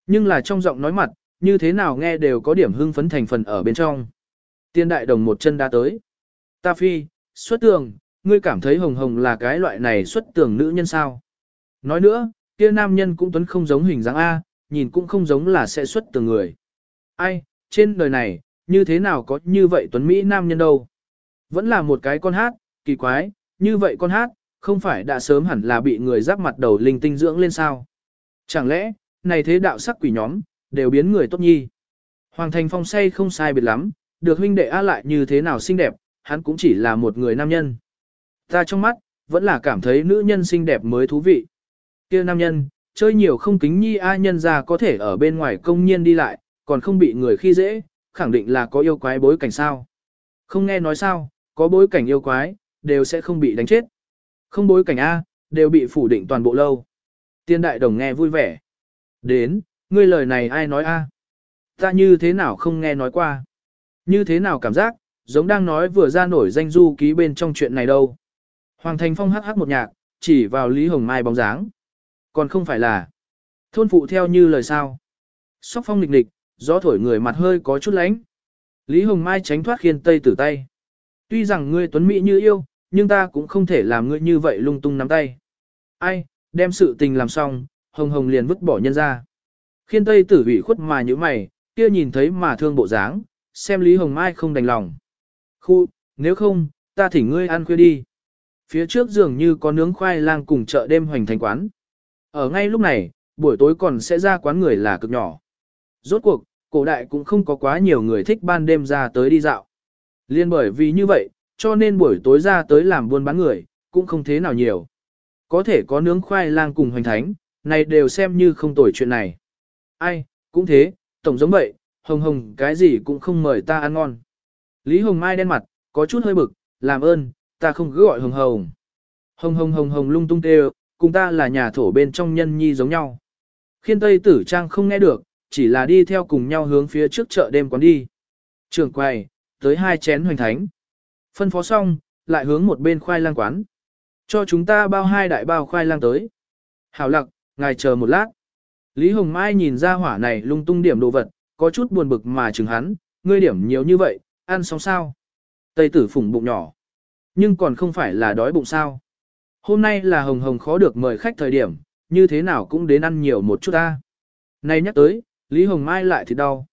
Speaker 1: Nhưng là trong giọng nói mặt, như thế nào nghe đều có điểm hưng phấn thành phần ở bên trong. Tiên đại đồng một chân đá tới. Ta phi, xuất tường, ngươi cảm thấy hồng hồng là cái loại này xuất tường nữ nhân sao. Nói nữa, kia nam nhân cũng tuấn không giống hình dáng A, nhìn cũng không giống là sẽ xuất tường người. Ai, trên đời này, như thế nào có như vậy tuấn Mỹ nam nhân đâu. Vẫn là một cái con hát, kỳ quái, như vậy con hát, không phải đã sớm hẳn là bị người giáp mặt đầu linh tinh dưỡng lên sao. Chẳng lẽ, này thế đạo sắc quỷ nhóm, đều biến người tốt nhi. Hoàng thành phong say không sai biệt lắm, được huynh đệ A lại như thế nào xinh đẹp, hắn cũng chỉ là một người nam nhân. Ta trong mắt, vẫn là cảm thấy nữ nhân xinh đẹp mới thú vị. kia nam nhân, chơi nhiều không kính nhi A nhân ra có thể ở bên ngoài công nhiên đi lại, còn không bị người khi dễ, khẳng định là có yêu quái bối cảnh sao. Không nghe nói sao, có bối cảnh yêu quái, đều sẽ không bị đánh chết. Không bối cảnh A, đều bị phủ định toàn bộ lâu. Tiên đại đồng nghe vui vẻ. Đến, ngươi lời này ai nói A? Ta như thế nào không nghe nói qua? Như thế nào cảm giác, giống đang nói vừa ra nổi danh du ký bên trong chuyện này đâu. Hoàng Thành Phong hắc hắc một nhạc, chỉ vào Lý Hồng Mai bóng dáng. Còn không phải là thôn phụ theo như lời sao. Sóc phong lịch lịch, gió thổi người mặt hơi có chút lánh. Lý Hồng Mai tránh thoát khiên tây tử tay. Tuy rằng ngươi tuấn mỹ như yêu, nhưng ta cũng không thể làm ngươi như vậy lung tung nắm tay. Ai, đem sự tình làm xong, Hồng Hồng liền vứt bỏ nhân ra. Khiên tây tử ủy khuất mà như mày, kia nhìn thấy mà thương bộ dáng, xem Lý Hồng Mai không đành lòng. Khu, nếu không, ta thỉnh ngươi ăn khuya đi. Phía trước dường như có nướng khoai lang cùng chợ đêm hoành thành quán. Ở ngay lúc này, buổi tối còn sẽ ra quán người là cực nhỏ. Rốt cuộc, cổ đại cũng không có quá nhiều người thích ban đêm ra tới đi dạo. Liên bởi vì như vậy, cho nên buổi tối ra tới làm buôn bán người, cũng không thế nào nhiều. Có thể có nướng khoai lang cùng hoành thánh, này đều xem như không tồi chuyện này. Ai, cũng thế, tổng giống vậy, hồng hồng cái gì cũng không mời ta ăn ngon. Lý Hồng Mai đen mặt, có chút hơi bực, làm ơn, ta không cứ gọi hồng hồng. Hồng hồng hồng hồng lung tung tê cùng ta là nhà thổ bên trong nhân nhi giống nhau. Khiên Tây Tử Trang không nghe được, chỉ là đi theo cùng nhau hướng phía trước chợ đêm quán đi. Trường quầy, tới hai chén hoành thánh. Phân phó xong, lại hướng một bên khoai lang quán. Cho chúng ta bao hai đại bao khoai lang tới. Hảo lặc, ngài chờ một lát. Lý Hồng Mai nhìn ra hỏa này lung tung điểm đồ vật, có chút buồn bực mà chừng hắn, ngươi điểm nhiều như vậy, ăn xong sao? Tây tử phủng bụng nhỏ. Nhưng còn không phải là đói bụng sao? Hôm nay là hồng hồng khó được mời khách thời điểm, như thế nào cũng đến ăn nhiều một chút ta. Này nhắc tới, Lý Hồng Mai lại thì đau.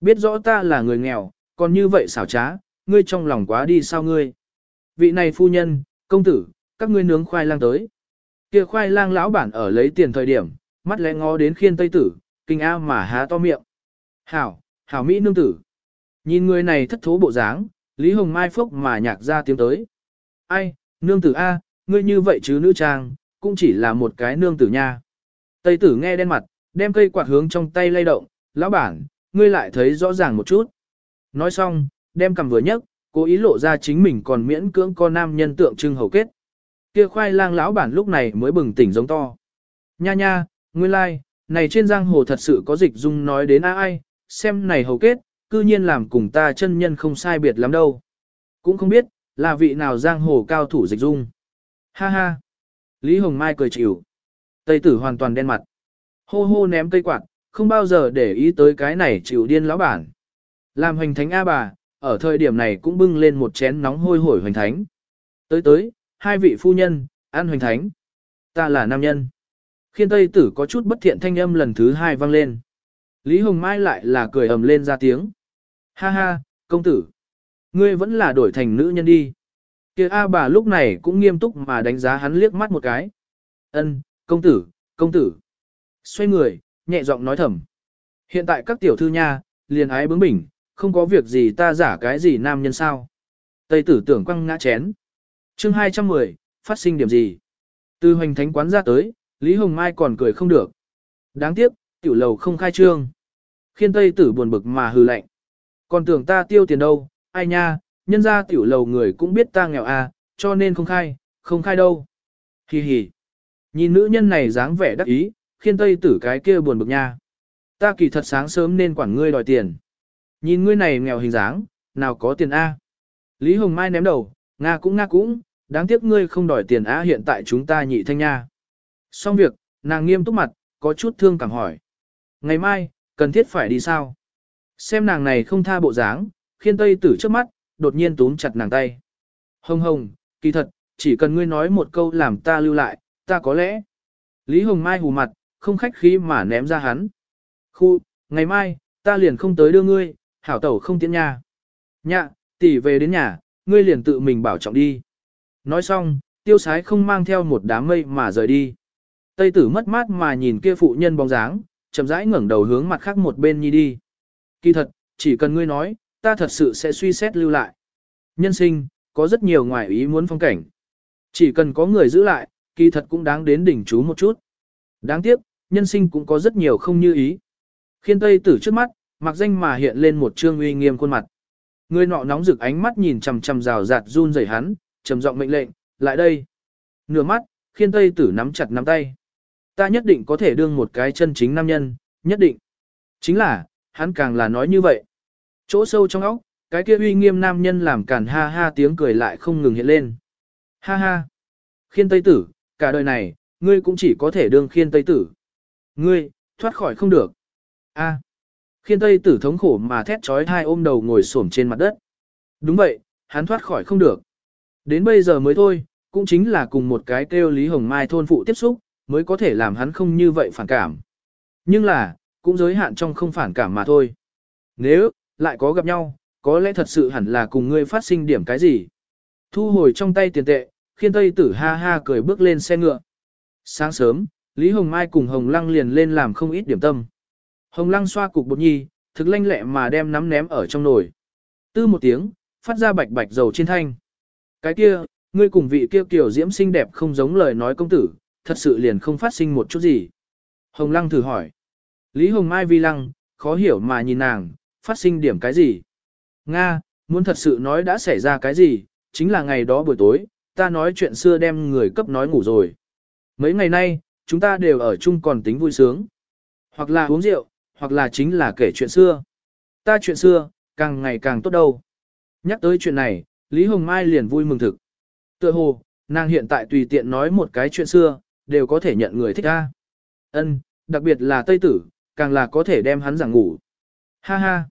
Speaker 1: Biết rõ ta là người nghèo, còn như vậy xảo trá, ngươi trong lòng quá đi sao ngươi? Vị này phu nhân, công tử, các ngươi nướng khoai lang tới. Kia khoai lang lão bản ở lấy tiền thời điểm, mắt lẽ ngó đến khiên tây tử, kinh a mà há to miệng. Hảo, hảo Mỹ nương tử. Nhìn người này thất thố bộ dáng, Lý Hồng Mai phốc mà nhạc ra tiếng tới. Ai, nương tử A, ngươi như vậy chứ nữ trang, cũng chỉ là một cái nương tử nha. Tây tử nghe đen mặt, đem cây quạt hướng trong tay lay động, lão bản, ngươi lại thấy rõ ràng một chút. Nói xong, đem cầm vừa nhấc, cố ý lộ ra chính mình còn miễn cưỡng con nam nhân tượng trưng hầu kết. Kia khoai lang lão bản lúc này mới bừng tỉnh giống to. Nha nha, nguyên lai, like, này trên giang hồ thật sự có dịch dung nói đến ai, xem này hầu kết, cư nhiên làm cùng ta chân nhân không sai biệt lắm đâu. Cũng không biết, là vị nào giang hồ cao thủ dịch dung. Ha ha. Lý Hồng Mai cười chịu. Tây tử hoàn toàn đen mặt. Hô hô ném cây quạt, không bao giờ để ý tới cái này chịu điên lão bản. Làm hoành thánh A bà, ở thời điểm này cũng bưng lên một chén nóng hôi hổi hoành thánh. Tới tới, hai vị phu nhân, ăn hoành thánh. Ta là nam nhân. Khiên Tây tử có chút bất thiện thanh âm lần thứ hai vang lên. Lý Hồng Mai lại là cười ầm lên ra tiếng. Ha ha, công tử. Ngươi vẫn là đổi thành nữ nhân đi. Kia A bà lúc này cũng nghiêm túc mà đánh giá hắn liếc mắt một cái. Ân, công tử, công tử. Xoay người, nhẹ giọng nói thầm. Hiện tại các tiểu thư nha, liền ái bướng bỉnh, không có việc gì ta giả cái gì nam nhân sao. Tây tử tưởng quăng ngã chén. chương 210, phát sinh điểm gì? Từ hoành thánh quán ra tới, Lý Hồng Mai còn cười không được. Đáng tiếc, tiểu lầu không khai trương. Khiên Tây tử buồn bực mà hừ lạnh. Còn tưởng ta tiêu tiền đâu, ai nha, nhân ra tiểu lầu người cũng biết ta nghèo à, cho nên không khai, không khai đâu. Hi hi. Nhìn nữ nhân này dáng vẻ đắc ý, khiên tây tử cái kia buồn bực nha. Ta kỳ thật sáng sớm nên quản ngươi đòi tiền. Nhìn ngươi này nghèo hình dáng, nào có tiền A. Lý Hồng Mai ném đầu, Nga cũng Nga cũng, đáng tiếc ngươi không đòi tiền A hiện tại chúng ta nhị thanh nha. Xong việc, nàng nghiêm túc mặt, có chút thương cảm hỏi. Ngày mai, cần thiết phải đi sao? Xem nàng này không tha bộ dáng, khiên tây tử trước mắt, đột nhiên túm chặt nàng tay. Hồng hồng, kỳ thật, chỉ cần ngươi nói một câu làm ta lưu lại, ta có lẽ. Lý Hồng Mai hù mặt, không khách khí mà ném ra hắn. Khu, ngày mai, ta liền không tới đưa ngươi, hảo tẩu không tiễn nha. Nhạ, tỷ về đến nhà, ngươi liền tự mình bảo trọng đi. Nói xong, tiêu sái không mang theo một đám mây mà rời đi. Tây tử mất mát mà nhìn kia phụ nhân bóng dáng, chậm rãi ngẩng đầu hướng mặt khác một bên nhi đi. Kỳ thật, chỉ cần ngươi nói, ta thật sự sẽ suy xét lưu lại. Nhân sinh, có rất nhiều ngoài ý muốn phong cảnh. Chỉ cần có người giữ lại, kỳ thật cũng đáng đến đỉnh chú một chút. Đáng tiếc, nhân sinh cũng có rất nhiều không như ý. Khiên tây tử trước mắt, mặc danh mà hiện lên một trương uy nghiêm khuôn mặt. Người nọ nóng rực ánh mắt nhìn chằm chằm rào rạt run rẩy hắn, trầm giọng mệnh lệnh, lại đây. Nửa mắt, khiên tây tử nắm chặt nắm tay. Ta nhất định có thể đương một cái chân chính nam nhân, nhất định. Chính là, hắn càng là nói như vậy. Chỗ sâu trong óc, cái kia uy nghiêm nam nhân làm cản ha ha tiếng cười lại không ngừng hiện lên. Ha ha. Khiên tây tử, cả đời này, ngươi cũng chỉ có thể đương khiên tây tử. Ngươi, thoát khỏi không được. A. Khiên tây tử thống khổ mà thét trói hai ôm đầu ngồi xổm trên mặt đất. Đúng vậy, hắn thoát khỏi không được. Đến bây giờ mới thôi, cũng chính là cùng một cái kêu Lý Hồng Mai thôn phụ tiếp xúc, mới có thể làm hắn không như vậy phản cảm. Nhưng là, cũng giới hạn trong không phản cảm mà thôi. Nếu, lại có gặp nhau, có lẽ thật sự hẳn là cùng ngươi phát sinh điểm cái gì. Thu hồi trong tay tiền tệ, khiên tây tử ha ha cười bước lên xe ngựa. Sáng sớm, Lý Hồng Mai cùng Hồng Lăng liền lên làm không ít điểm tâm. Hồng Lăng xoa cục bột nhi, thực lanh lẹ mà đem nắm ném ở trong nồi. Tư một tiếng, phát ra bạch bạch dầu trên thanh. Cái kia, ngươi cùng vị kia kiểu diễm xinh đẹp không giống lời nói công tử, thật sự liền không phát sinh một chút gì. Hồng Lăng thử hỏi. Lý Hồng Mai vi lăng, khó hiểu mà nhìn nàng, phát sinh điểm cái gì. Nga, muốn thật sự nói đã xảy ra cái gì, chính là ngày đó buổi tối, ta nói chuyện xưa đem người cấp nói ngủ rồi. Mấy ngày nay, chúng ta đều ở chung còn tính vui sướng. Hoặc là uống rượu, hoặc là chính là kể chuyện xưa. Ta chuyện xưa, càng ngày càng tốt đâu. Nhắc tới chuyện này, Lý Hồng Mai liền vui mừng thực. Tựa hồ, nàng hiện tại tùy tiện nói một cái chuyện xưa, đều có thể nhận người thích ta. Ân, đặc biệt là Tây Tử, càng là có thể đem hắn giảng ngủ. Ha ha,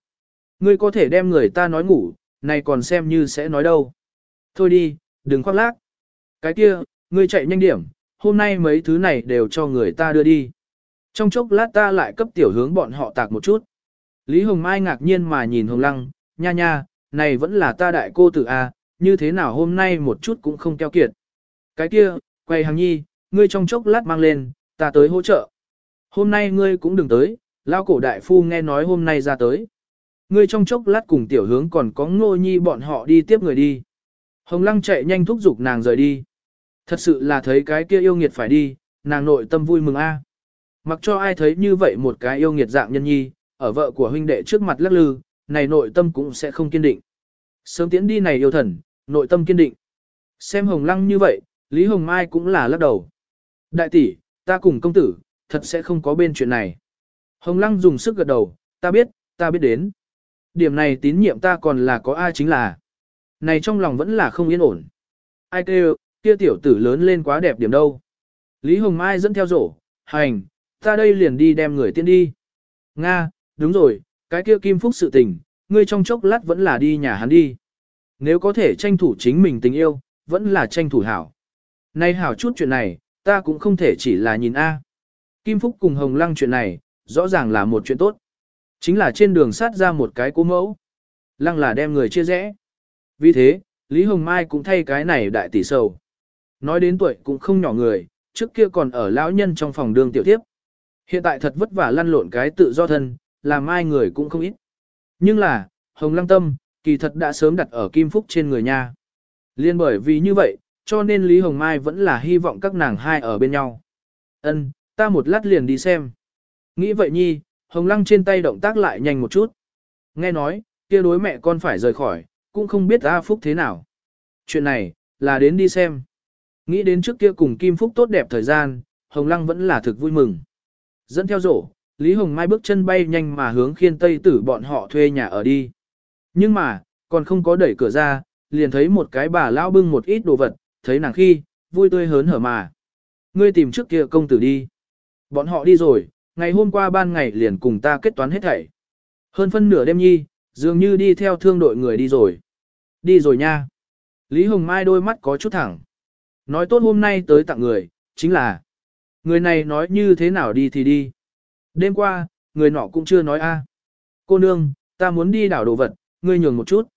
Speaker 1: ngươi có thể đem người ta nói ngủ, này còn xem như sẽ nói đâu. Thôi đi, đừng khoác lác. Cái kia, ngươi chạy nhanh điểm, hôm nay mấy thứ này đều cho người ta đưa đi. Trong chốc lát ta lại cấp tiểu hướng bọn họ tạc một chút. Lý Hồng Mai ngạc nhiên mà nhìn Hồng Lăng, nha nha, này vẫn là ta đại cô tử A, như thế nào hôm nay một chút cũng không keo kiệt. Cái kia, quay hàng nhi, ngươi trong chốc lát mang lên, ta tới hỗ trợ. Hôm nay ngươi cũng đừng tới, lao cổ đại phu nghe nói hôm nay ra tới. Ngươi trong chốc lát cùng tiểu hướng còn có ngô nhi bọn họ đi tiếp người đi. Hồng lăng chạy nhanh thúc giục nàng rời đi. Thật sự là thấy cái kia yêu nghiệt phải đi, nàng nội tâm vui mừng a. Mặc cho ai thấy như vậy một cái yêu nghiệt dạng nhân nhi, ở vợ của huynh đệ trước mặt lắc lư, này nội tâm cũng sẽ không kiên định. Sớm tiến đi này yêu thần, nội tâm kiên định. Xem hồng lăng như vậy, Lý Hồng Mai cũng là lắc đầu. Đại tỷ, ta cùng công tử, thật sẽ không có bên chuyện này. Hồng lăng dùng sức gật đầu, ta biết, ta biết đến. Điểm này tín nhiệm ta còn là có ai chính là. Này trong lòng vẫn là không yên ổn. Ai kêu, kia tiểu tử lớn lên quá đẹp điểm đâu. Lý Hồng Mai dẫn theo rổ, hành, ta đây liền đi đem người tiên đi. Nga, đúng rồi, cái kia Kim Phúc sự tình, ngươi trong chốc lát vẫn là đi nhà hắn đi. Nếu có thể tranh thủ chính mình tình yêu, vẫn là tranh thủ hảo. Nay hảo chút chuyện này, ta cũng không thể chỉ là nhìn A. Kim Phúc cùng Hồng Lăng chuyện này, rõ ràng là một chuyện tốt. Chính là trên đường sát ra một cái cố mẫu. Lăng là đem người chia rẽ. Vì thế, Lý Hồng Mai cũng thay cái này đại tỷ sầu. Nói đến tuổi cũng không nhỏ người, trước kia còn ở lão nhân trong phòng đường tiểu tiếp. Hiện tại thật vất vả lăn lộn cái tự do thân, làm ai người cũng không ít. Nhưng là, Hồng Lăng Tâm, kỳ thật đã sớm đặt ở Kim Phúc trên người nha. Liên bởi vì như vậy, cho nên Lý Hồng Mai vẫn là hy vọng các nàng hai ở bên nhau. Ân, ta một lát liền đi xem. Nghĩ vậy nhi, Hồng Lăng trên tay động tác lại nhanh một chút. Nghe nói, kia đối mẹ con phải rời khỏi, cũng không biết A Phúc thế nào. Chuyện này, là đến đi xem. Nghĩ đến trước kia cùng Kim Phúc tốt đẹp thời gian, Hồng Lăng vẫn là thực vui mừng. Dẫn theo rổ, Lý Hồng Mai bước chân bay nhanh mà hướng khiên tây tử bọn họ thuê nhà ở đi. Nhưng mà, còn không có đẩy cửa ra, liền thấy một cái bà lão bưng một ít đồ vật, thấy nàng khi, vui tươi hớn hở mà. Ngươi tìm trước kia công tử đi. Bọn họ đi rồi, ngày hôm qua ban ngày liền cùng ta kết toán hết thảy. Hơn phân nửa đêm nhi, dường như đi theo thương đội người đi rồi. Đi rồi nha. Lý Hồng Mai đôi mắt có chút thẳng. Nói tốt hôm nay tới tặng người, chính là Người này nói như thế nào đi thì đi. Đêm qua, người nọ cũng chưa nói a. Cô nương, ta muốn đi đảo đồ vật, ngươi nhường một chút.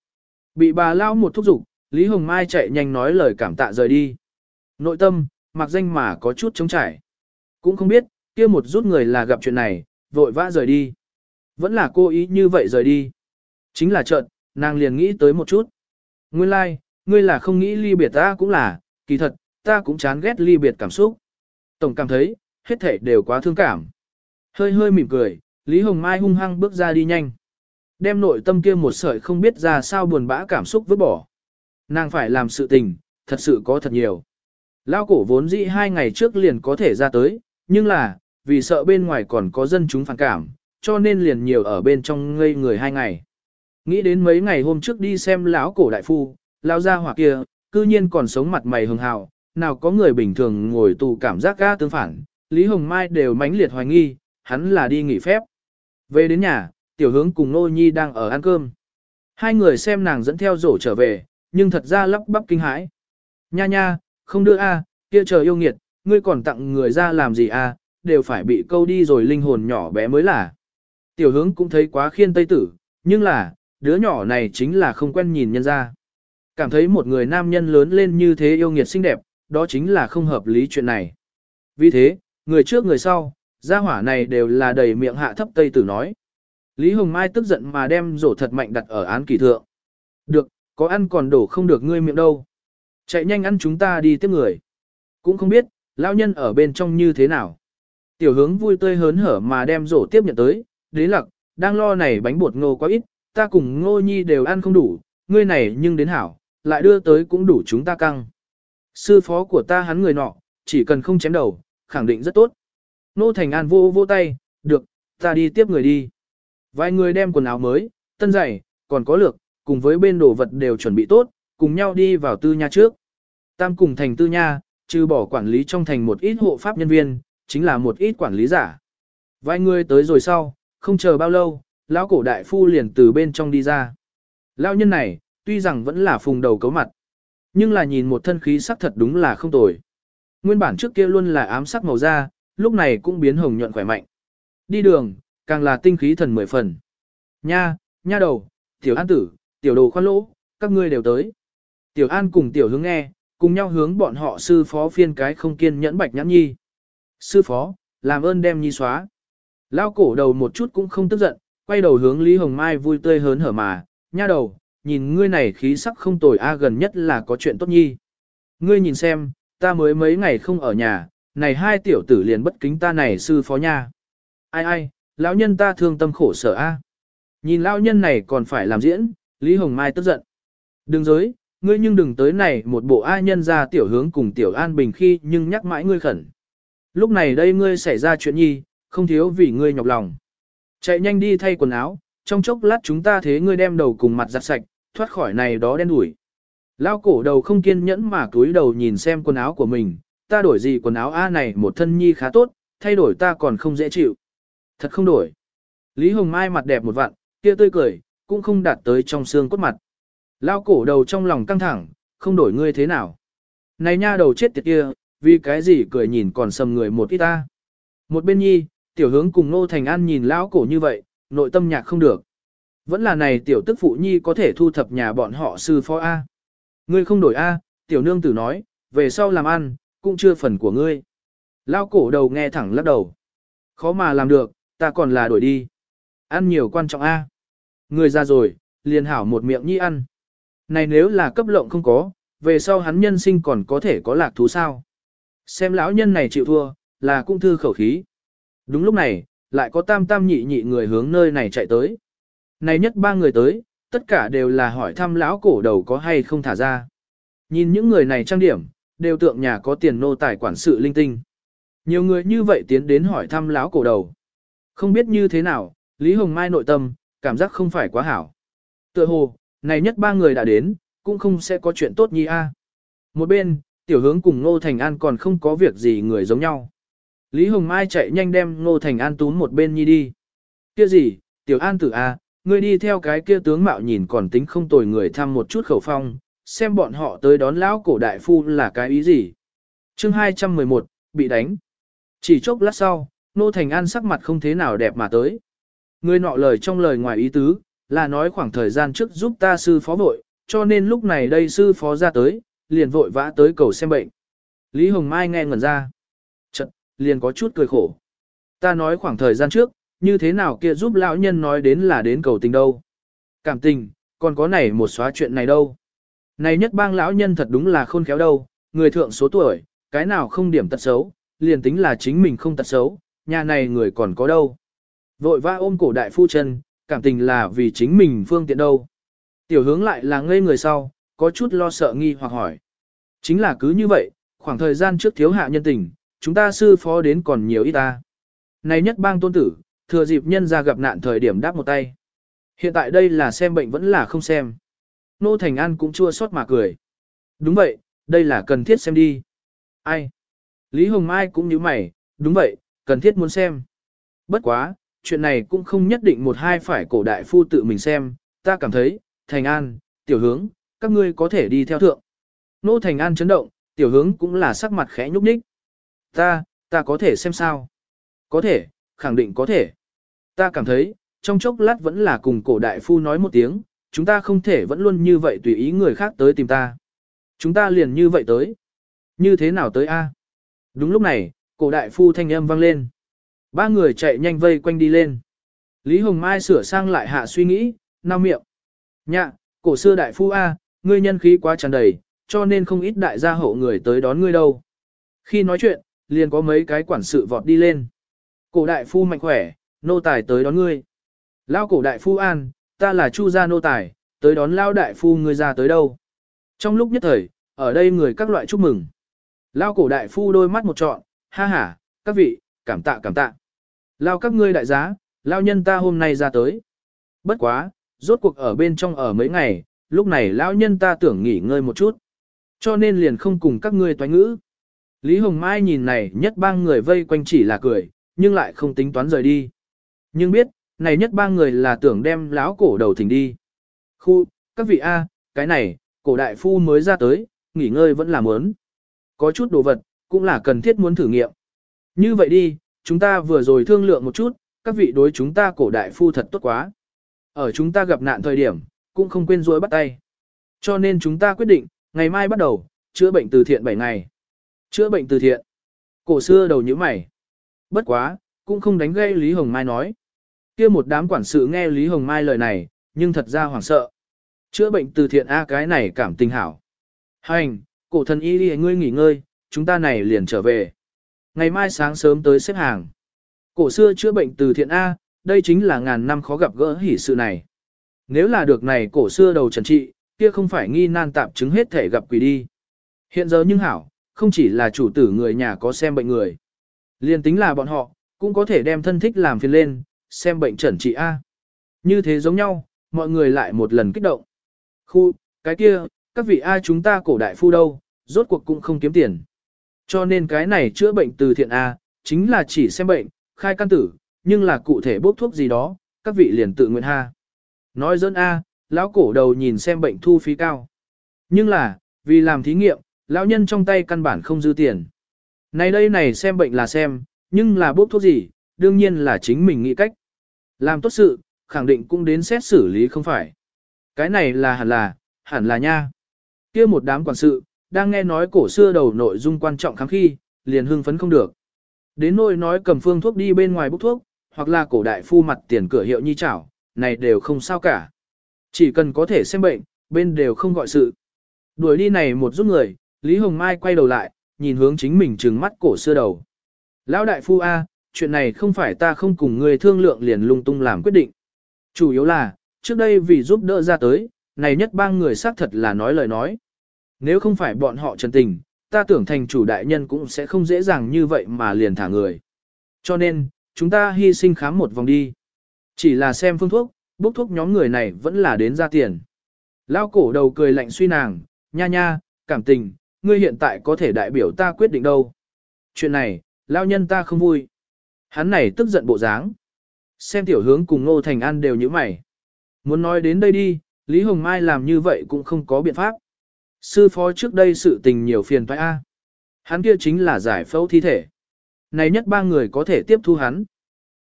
Speaker 1: Bị bà lao một thúc giục, Lý Hồng Mai chạy nhanh nói lời cảm tạ rời đi. Nội tâm, mặc danh mà có chút chống trải. Cũng không biết, kia một rút người là gặp chuyện này, vội vã rời đi. Vẫn là cô ý như vậy rời đi. Chính là trận, nàng liền nghĩ tới một chút. Nguyên lai, like, ngươi là không nghĩ ly biệt ta cũng là, kỳ thật, ta cũng chán ghét ly biệt cảm xúc. Tổng cảm thấy, hết thể đều quá thương cảm. Hơi hơi mỉm cười, Lý Hồng Mai hung hăng bước ra đi nhanh. Đem nội tâm kia một sợi không biết ra sao buồn bã cảm xúc vứt bỏ. Nàng phải làm sự tình, thật sự có thật nhiều. Lao cổ vốn dĩ hai ngày trước liền có thể ra tới, nhưng là, vì sợ bên ngoài còn có dân chúng phản cảm, cho nên liền nhiều ở bên trong ngây người hai ngày. Nghĩ đến mấy ngày hôm trước đi xem lão cổ đại phu, lao ra hỏa kia, cư nhiên còn sống mặt mày hường hào, nào có người bình thường ngồi tù cảm giác ga tương phản, Lý Hồng Mai đều mãnh liệt hoài nghi, hắn là đi nghỉ phép. Về đến nhà, tiểu hướng cùng Nô Nhi đang ở ăn cơm. Hai người xem nàng dẫn theo rổ trở về, nhưng thật ra lắp bắp kinh hãi. Nha nha, không đưa a, kia chờ yêu nghiệt, ngươi còn tặng người ra làm gì a, đều phải bị câu đi rồi linh hồn nhỏ bé mới là. Tiểu hướng cũng thấy quá khiên tây tử, nhưng là, đứa nhỏ này chính là không quen nhìn nhân ra. Cảm thấy một người nam nhân lớn lên như thế yêu nghiệt xinh đẹp, đó chính là không hợp lý chuyện này. Vì thế, người trước người sau, gia hỏa này đều là đầy miệng hạ thấp tây tử nói. Lý Hồng Mai tức giận mà đem rổ thật mạnh đặt ở án kỳ thượng. Được, có ăn còn đổ không được ngươi miệng đâu. Chạy nhanh ăn chúng ta đi tiếp người. Cũng không biết, lão nhân ở bên trong như thế nào. Tiểu hướng vui tươi hớn hở mà đem rổ tiếp nhận tới, đế lặc, đang lo này bánh bột ngô quá ít, ta cùng ngô nhi đều ăn không đủ, ngươi này nhưng đến hảo, lại đưa tới cũng đủ chúng ta căng. Sư phó của ta hắn người nọ, chỉ cần không chém đầu, khẳng định rất tốt. Nô Thành An vô vô tay, được, ta đi tiếp người đi. Vài người đem quần áo mới, tân giày, còn có lược, cùng với bên đồ vật đều chuẩn bị tốt, cùng nhau đi vào tư nha trước. Tam cùng thành tư nha, trừ bỏ quản lý trong thành một ít hộ pháp nhân viên, chính là một ít quản lý giả. Vài người tới rồi sau, không chờ bao lâu, lão cổ đại phu liền từ bên trong đi ra. Lão nhân này, tuy rằng vẫn là phùng đầu cấu mặt, nhưng là nhìn một thân khí sắc thật đúng là không tồi. Nguyên bản trước kia luôn là ám sắc màu da, lúc này cũng biến hồng nhuận khỏe mạnh. Đi đường, càng là tinh khí thần mười phần. Nha, nha đầu, tiểu an tử, tiểu đồ khoan lỗ, các ngươi đều tới. Tiểu an cùng tiểu hướng nghe, cùng nhau hướng bọn họ sư phó phiên cái không kiên nhẫn bạch nhãn nhi. Sư phó, làm ơn đem nhi xóa. Lao cổ đầu một chút cũng không tức giận, quay đầu hướng Lý Hồng Mai vui tươi hớn hở mà, nha đầu, nhìn ngươi này khí sắc không tồi a gần nhất là có chuyện tốt nhi. Ngươi nhìn xem, ta mới mấy ngày không ở nhà, này hai tiểu tử liền bất kính ta này sư phó nha. Ai ai, lão nhân ta thương tâm khổ sở a. Nhìn lão nhân này còn phải làm diễn, Lý Hồng Mai tức giận. Đừng dối, ngươi nhưng đừng tới này một bộ ai nhân ra tiểu hướng cùng tiểu an bình khi nhưng nhắc mãi ngươi khẩn. Lúc này đây ngươi xảy ra chuyện nhi, không thiếu vì ngươi nhọc lòng. Chạy nhanh đi thay quần áo, trong chốc lát chúng ta thế ngươi đem đầu cùng mặt giặt sạch, thoát khỏi này đó đen đủi. Lao cổ đầu không kiên nhẫn mà cúi đầu nhìn xem quần áo của mình, ta đổi gì quần áo A này một thân nhi khá tốt, thay đổi ta còn không dễ chịu. Thật không đổi. Lý Hồng Mai mặt đẹp một vặn, kia tươi cười, cũng không đạt tới trong xương cốt mặt. Lao cổ đầu trong lòng căng thẳng, không đổi ngươi thế nào. Này nha đầu chết tiệt kia, vì cái gì cười nhìn còn sầm người một ít ta. Một bên nhi, tiểu hướng cùng Nô Thành An nhìn lão cổ như vậy, nội tâm nhạc không được. Vẫn là này tiểu tức phụ nhi có thể thu thập nhà bọn họ sư phó A. Ngươi không đổi A, tiểu nương tử nói, về sau làm ăn, cũng chưa phần của ngươi. Lao cổ đầu nghe thẳng lắc đầu. Khó mà làm được, ta còn là đổi đi. Ăn nhiều quan trọng A. Người ra rồi, liền hảo một miệng nhi ăn. Này nếu là cấp lộng không có, về sau hắn nhân sinh còn có thể có lạc thú sao. Xem lão nhân này chịu thua, là cũng thư khẩu khí. Đúng lúc này, lại có tam tam nhị nhị người hướng nơi này chạy tới. Này nhất ba người tới, tất cả đều là hỏi thăm lão cổ đầu có hay không thả ra. Nhìn những người này trang điểm, đều tượng nhà có tiền nô tài quản sự linh tinh. Nhiều người như vậy tiến đến hỏi thăm lão cổ đầu. Không biết như thế nào, Lý Hồng Mai nội tâm, cảm giác không phải quá hảo. Tựa hồ, này nhất ba người đã đến, cũng không sẽ có chuyện tốt nhi a. Một bên, tiểu hướng cùng Ngô Thành An còn không có việc gì người giống nhau. Lý Hồng Mai chạy nhanh đem Ngô Thành An túm một bên nhi đi. Kia gì, tiểu an tử a, ngươi đi theo cái kia tướng mạo nhìn còn tính không tồi người thăm một chút khẩu phong, xem bọn họ tới đón lão cổ đại phu là cái ý gì. chương 211, bị đánh. Chỉ chốc lát sau, Ngô Thành An sắc mặt không thế nào đẹp mà tới. Người nọ lời trong lời ngoài ý tứ, là nói khoảng thời gian trước giúp ta sư phó vội, cho nên lúc này đây sư phó ra tới, liền vội vã tới cầu xem bệnh. Lý Hồng Mai nghe ngẩn ra. Liền có chút cười khổ. Ta nói khoảng thời gian trước, như thế nào kia giúp lão nhân nói đến là đến cầu tình đâu. Cảm tình, còn có này một xóa chuyện này đâu. Này nhất bang lão nhân thật đúng là khôn khéo đâu, người thượng số tuổi, cái nào không điểm tật xấu, liền tính là chính mình không tật xấu, nhà này người còn có đâu. Vội vã ôm cổ đại phu chân, cảm tình là vì chính mình phương tiện đâu. Tiểu hướng lại là ngây người sau, có chút lo sợ nghi hoặc hỏi. Chính là cứ như vậy, khoảng thời gian trước thiếu hạ nhân tình, chúng ta sư phó đến còn nhiều ít ta. Này nhất bang tôn tử, thừa dịp nhân ra gặp nạn thời điểm đáp một tay. Hiện tại đây là xem bệnh vẫn là không xem. Nô Thành An cũng chua xót mà cười. Đúng vậy, đây là cần thiết xem đi. Ai? Lý Hồng Mai cũng như mày, đúng vậy, cần thiết muốn xem. Bất quá, chuyện này cũng không nhất định một hai phải cổ đại phu tự mình xem, ta cảm thấy, Thành An, tiểu hướng, các ngươi có thể đi theo thượng. Nô Thành An chấn động, tiểu hướng cũng là sắc mặt khẽ nhúc nhích. Ta, ta có thể xem sao? Có thể, khẳng định có thể. Ta cảm thấy, trong chốc lát vẫn là cùng cổ đại phu nói một tiếng, chúng ta không thể vẫn luôn như vậy tùy ý người khác tới tìm ta. Chúng ta liền như vậy tới. Như thế nào tới a? Đúng lúc này, cổ đại phu thanh âm vang lên. Ba người chạy nhanh vây quanh đi lên. Lý Hồng Mai sửa sang lại hạ suy nghĩ, nao miệng. Nhạ, cổ xưa đại phu A, ngươi nhân khí quá tràn đầy, cho nên không ít đại gia hậu người tới đón ngươi đâu. Khi nói chuyện, liền có mấy cái quản sự vọt đi lên. Cổ đại phu mạnh khỏe, nô tài tới đón ngươi. Lao cổ đại phu an, ta là chu gia nô tài, tới đón lao đại phu ngươi ra tới đâu. Trong lúc nhất thời, ở đây người các loại chúc mừng. Lao cổ đại phu đôi mắt một trọn, ha ha, các vị, cảm tạ cảm tạ. Lao các ngươi đại giá, lao nhân ta hôm nay ra tới. Bất quá, rốt cuộc ở bên trong ở mấy ngày, lúc này lão nhân ta tưởng nghỉ ngơi một chút. Cho nên liền không cùng các ngươi toán ngữ. Lý Hồng Mai nhìn này nhất bang người vây quanh chỉ là cười, nhưng lại không tính toán rời đi. Nhưng biết, này nhất bang người là tưởng đem lão cổ đầu thỉnh đi. Khu, các vị A, cái này, cổ đại phu mới ra tới, nghỉ ngơi vẫn là muốn. Có chút đồ vật, cũng là cần thiết muốn thử nghiệm. Như vậy đi, chúng ta vừa rồi thương lượng một chút, các vị đối chúng ta cổ đại phu thật tốt quá. Ở chúng ta gặp nạn thời điểm, cũng không quên rối bắt tay. Cho nên chúng ta quyết định, ngày mai bắt đầu, chữa bệnh từ thiện 7 ngày. Chữa bệnh từ thiện. Cổ xưa đầu như mày. Bất quá, cũng không đánh gây Lý Hồng Mai nói. kia một đám quản sự nghe Lý Hồng Mai lời này, nhưng thật ra hoảng sợ. Chữa bệnh từ thiện A cái này cảm tình hảo. Hành, cổ thần y đi ngươi nghỉ ngơi, chúng ta này liền trở về. Ngày mai sáng sớm tới xếp hàng. Cổ xưa chữa bệnh từ thiện A, đây chính là ngàn năm khó gặp gỡ hỉ sự này. Nếu là được này cổ xưa đầu trần trị, kia không phải nghi nan tạp chứng hết thể gặp quỷ đi. Hiện giờ nhưng hảo, không chỉ là chủ tử người nhà có xem bệnh người. Liên tính là bọn họ, cũng có thể đem thân thích làm phiền lên, xem bệnh trần trị A. Như thế giống nhau, mọi người lại một lần kích động. Khu, cái kia, các vị ai chúng ta cổ đại phu đâu, rốt cuộc cũng không kiếm tiền. Cho nên cái này chữa bệnh từ thiện A, chính là chỉ xem bệnh, khai căn tử, nhưng là cụ thể bốc thuốc gì đó, các vị liền tự nguyện ha. Nói dân A, lão cổ đầu nhìn xem bệnh thu phí cao. Nhưng là, vì làm thí nghiệm, lão nhân trong tay căn bản không dư tiền. Này đây này xem bệnh là xem, nhưng là bốc thuốc gì, đương nhiên là chính mình nghĩ cách. Làm tốt sự, khẳng định cũng đến xét xử lý không phải. Cái này là hẳn là, hẳn là nha. kia một đám quản sự, đang nghe nói cổ xưa đầu nội dung quan trọng kháng khi, liền hưng phấn không được. Đến nỗi nói cầm phương thuốc đi bên ngoài bốc thuốc, hoặc là cổ đại phu mặt tiền cửa hiệu nhi chảo, này đều không sao cả. Chỉ cần có thể xem bệnh, bên đều không gọi sự. Đuổi đi này một giúp người, Lý Hồng Mai quay đầu lại, nhìn hướng chính mình trừng mắt cổ xưa đầu. Lão đại phu A, chuyện này không phải ta không cùng người thương lượng liền lung tung làm quyết định. Chủ yếu là, trước đây vì giúp đỡ ra tới, này nhất ba người xác thật là nói lời nói. Nếu không phải bọn họ trần tình, ta tưởng thành chủ đại nhân cũng sẽ không dễ dàng như vậy mà liền thả người. Cho nên, chúng ta hy sinh khám một vòng đi. Chỉ là xem phương thuốc, bốc thuốc nhóm người này vẫn là đến ra tiền. Lao cổ đầu cười lạnh suy nàng, nha nha, cảm tình, ngươi hiện tại có thể đại biểu ta quyết định đâu. Chuyện này, lao nhân ta không vui. Hắn này tức giận bộ dáng. Xem tiểu hướng cùng Ngô Thành An đều như mày. Muốn nói đến đây đi, Lý Hồng Mai làm như vậy cũng không có biện pháp. Sư phó trước đây sự tình nhiều phiền toái A. Hắn kia chính là giải phẫu thi thể. Này nhất ba người có thể tiếp thu hắn.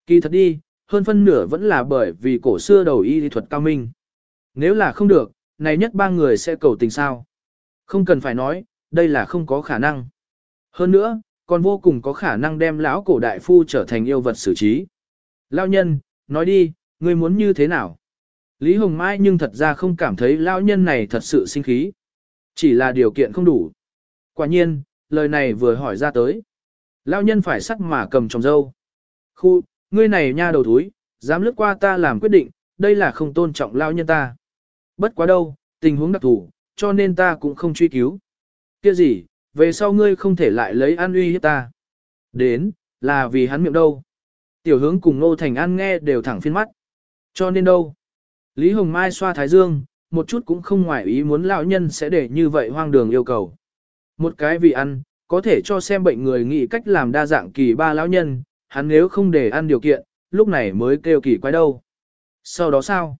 Speaker 1: Kỳ thật đi, hơn phân nửa vẫn là bởi vì cổ xưa đầu y thuật cao minh. Nếu là không được, này nhất ba người sẽ cầu tình sao. Không cần phải nói, đây là không có khả năng. Hơn nữa, còn vô cùng có khả năng đem lão cổ đại phu trở thành yêu vật xử trí. Lão nhân, nói đi, ngươi muốn như thế nào? Lý Hồng Mai nhưng thật ra không cảm thấy lão nhân này thật sự sinh khí. Chỉ là điều kiện không đủ. Quả nhiên, lời này vừa hỏi ra tới. Lão nhân phải sắc mà cầm trong dâu. Khu, ngươi này nha đầu thúi, dám lướt qua ta làm quyết định, đây là không tôn trọng lão nhân ta. Bất quá đâu, tình huống đặc thù, cho nên ta cũng không truy cứu. Kia gì, về sau ngươi không thể lại lấy an uy hiếp ta. Đến, là vì hắn miệng đâu. Tiểu hướng cùng Nô Thành An nghe đều thẳng phiên mắt. Cho nên đâu. Lý Hồng Mai xoa thái dương, một chút cũng không ngoài ý muốn lão nhân sẽ để như vậy hoang đường yêu cầu. Một cái vì ăn, có thể cho xem bệnh người nghĩ cách làm đa dạng kỳ ba lão nhân, hắn nếu không để ăn điều kiện, lúc này mới kêu kỳ quái đâu. Sau đó sao?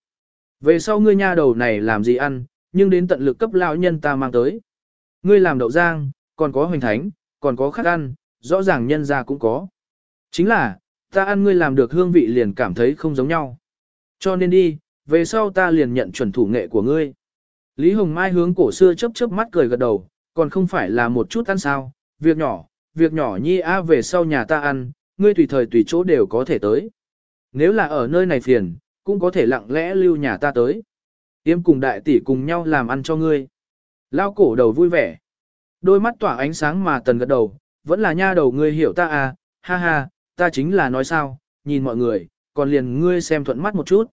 Speaker 1: Về sau ngươi nha đầu này làm gì ăn, nhưng đến tận lực cấp lão nhân ta mang tới. Ngươi làm đậu giang, còn có hoành thánh, còn có khắc ăn, rõ ràng nhân ra cũng có. Chính là, ta ăn ngươi làm được hương vị liền cảm thấy không giống nhau. Cho nên đi, về sau ta liền nhận chuẩn thủ nghệ của ngươi. Lý Hồng Mai hướng cổ xưa chớp chớp mắt cười gật đầu, còn không phải là một chút ăn sao, việc nhỏ, việc nhỏ nhi a về sau nhà ta ăn, ngươi tùy thời tùy chỗ đều có thể tới. Nếu là ở nơi này phiền, cũng có thể lặng lẽ lưu nhà ta tới. Yêm cùng đại tỷ cùng nhau làm ăn cho ngươi. Lao cổ đầu vui vẻ. Đôi mắt tỏa ánh sáng mà tần gật đầu, vẫn là nha đầu ngươi hiểu ta à, ha ha, ta chính là nói sao, nhìn mọi người, còn liền ngươi xem thuận mắt một chút.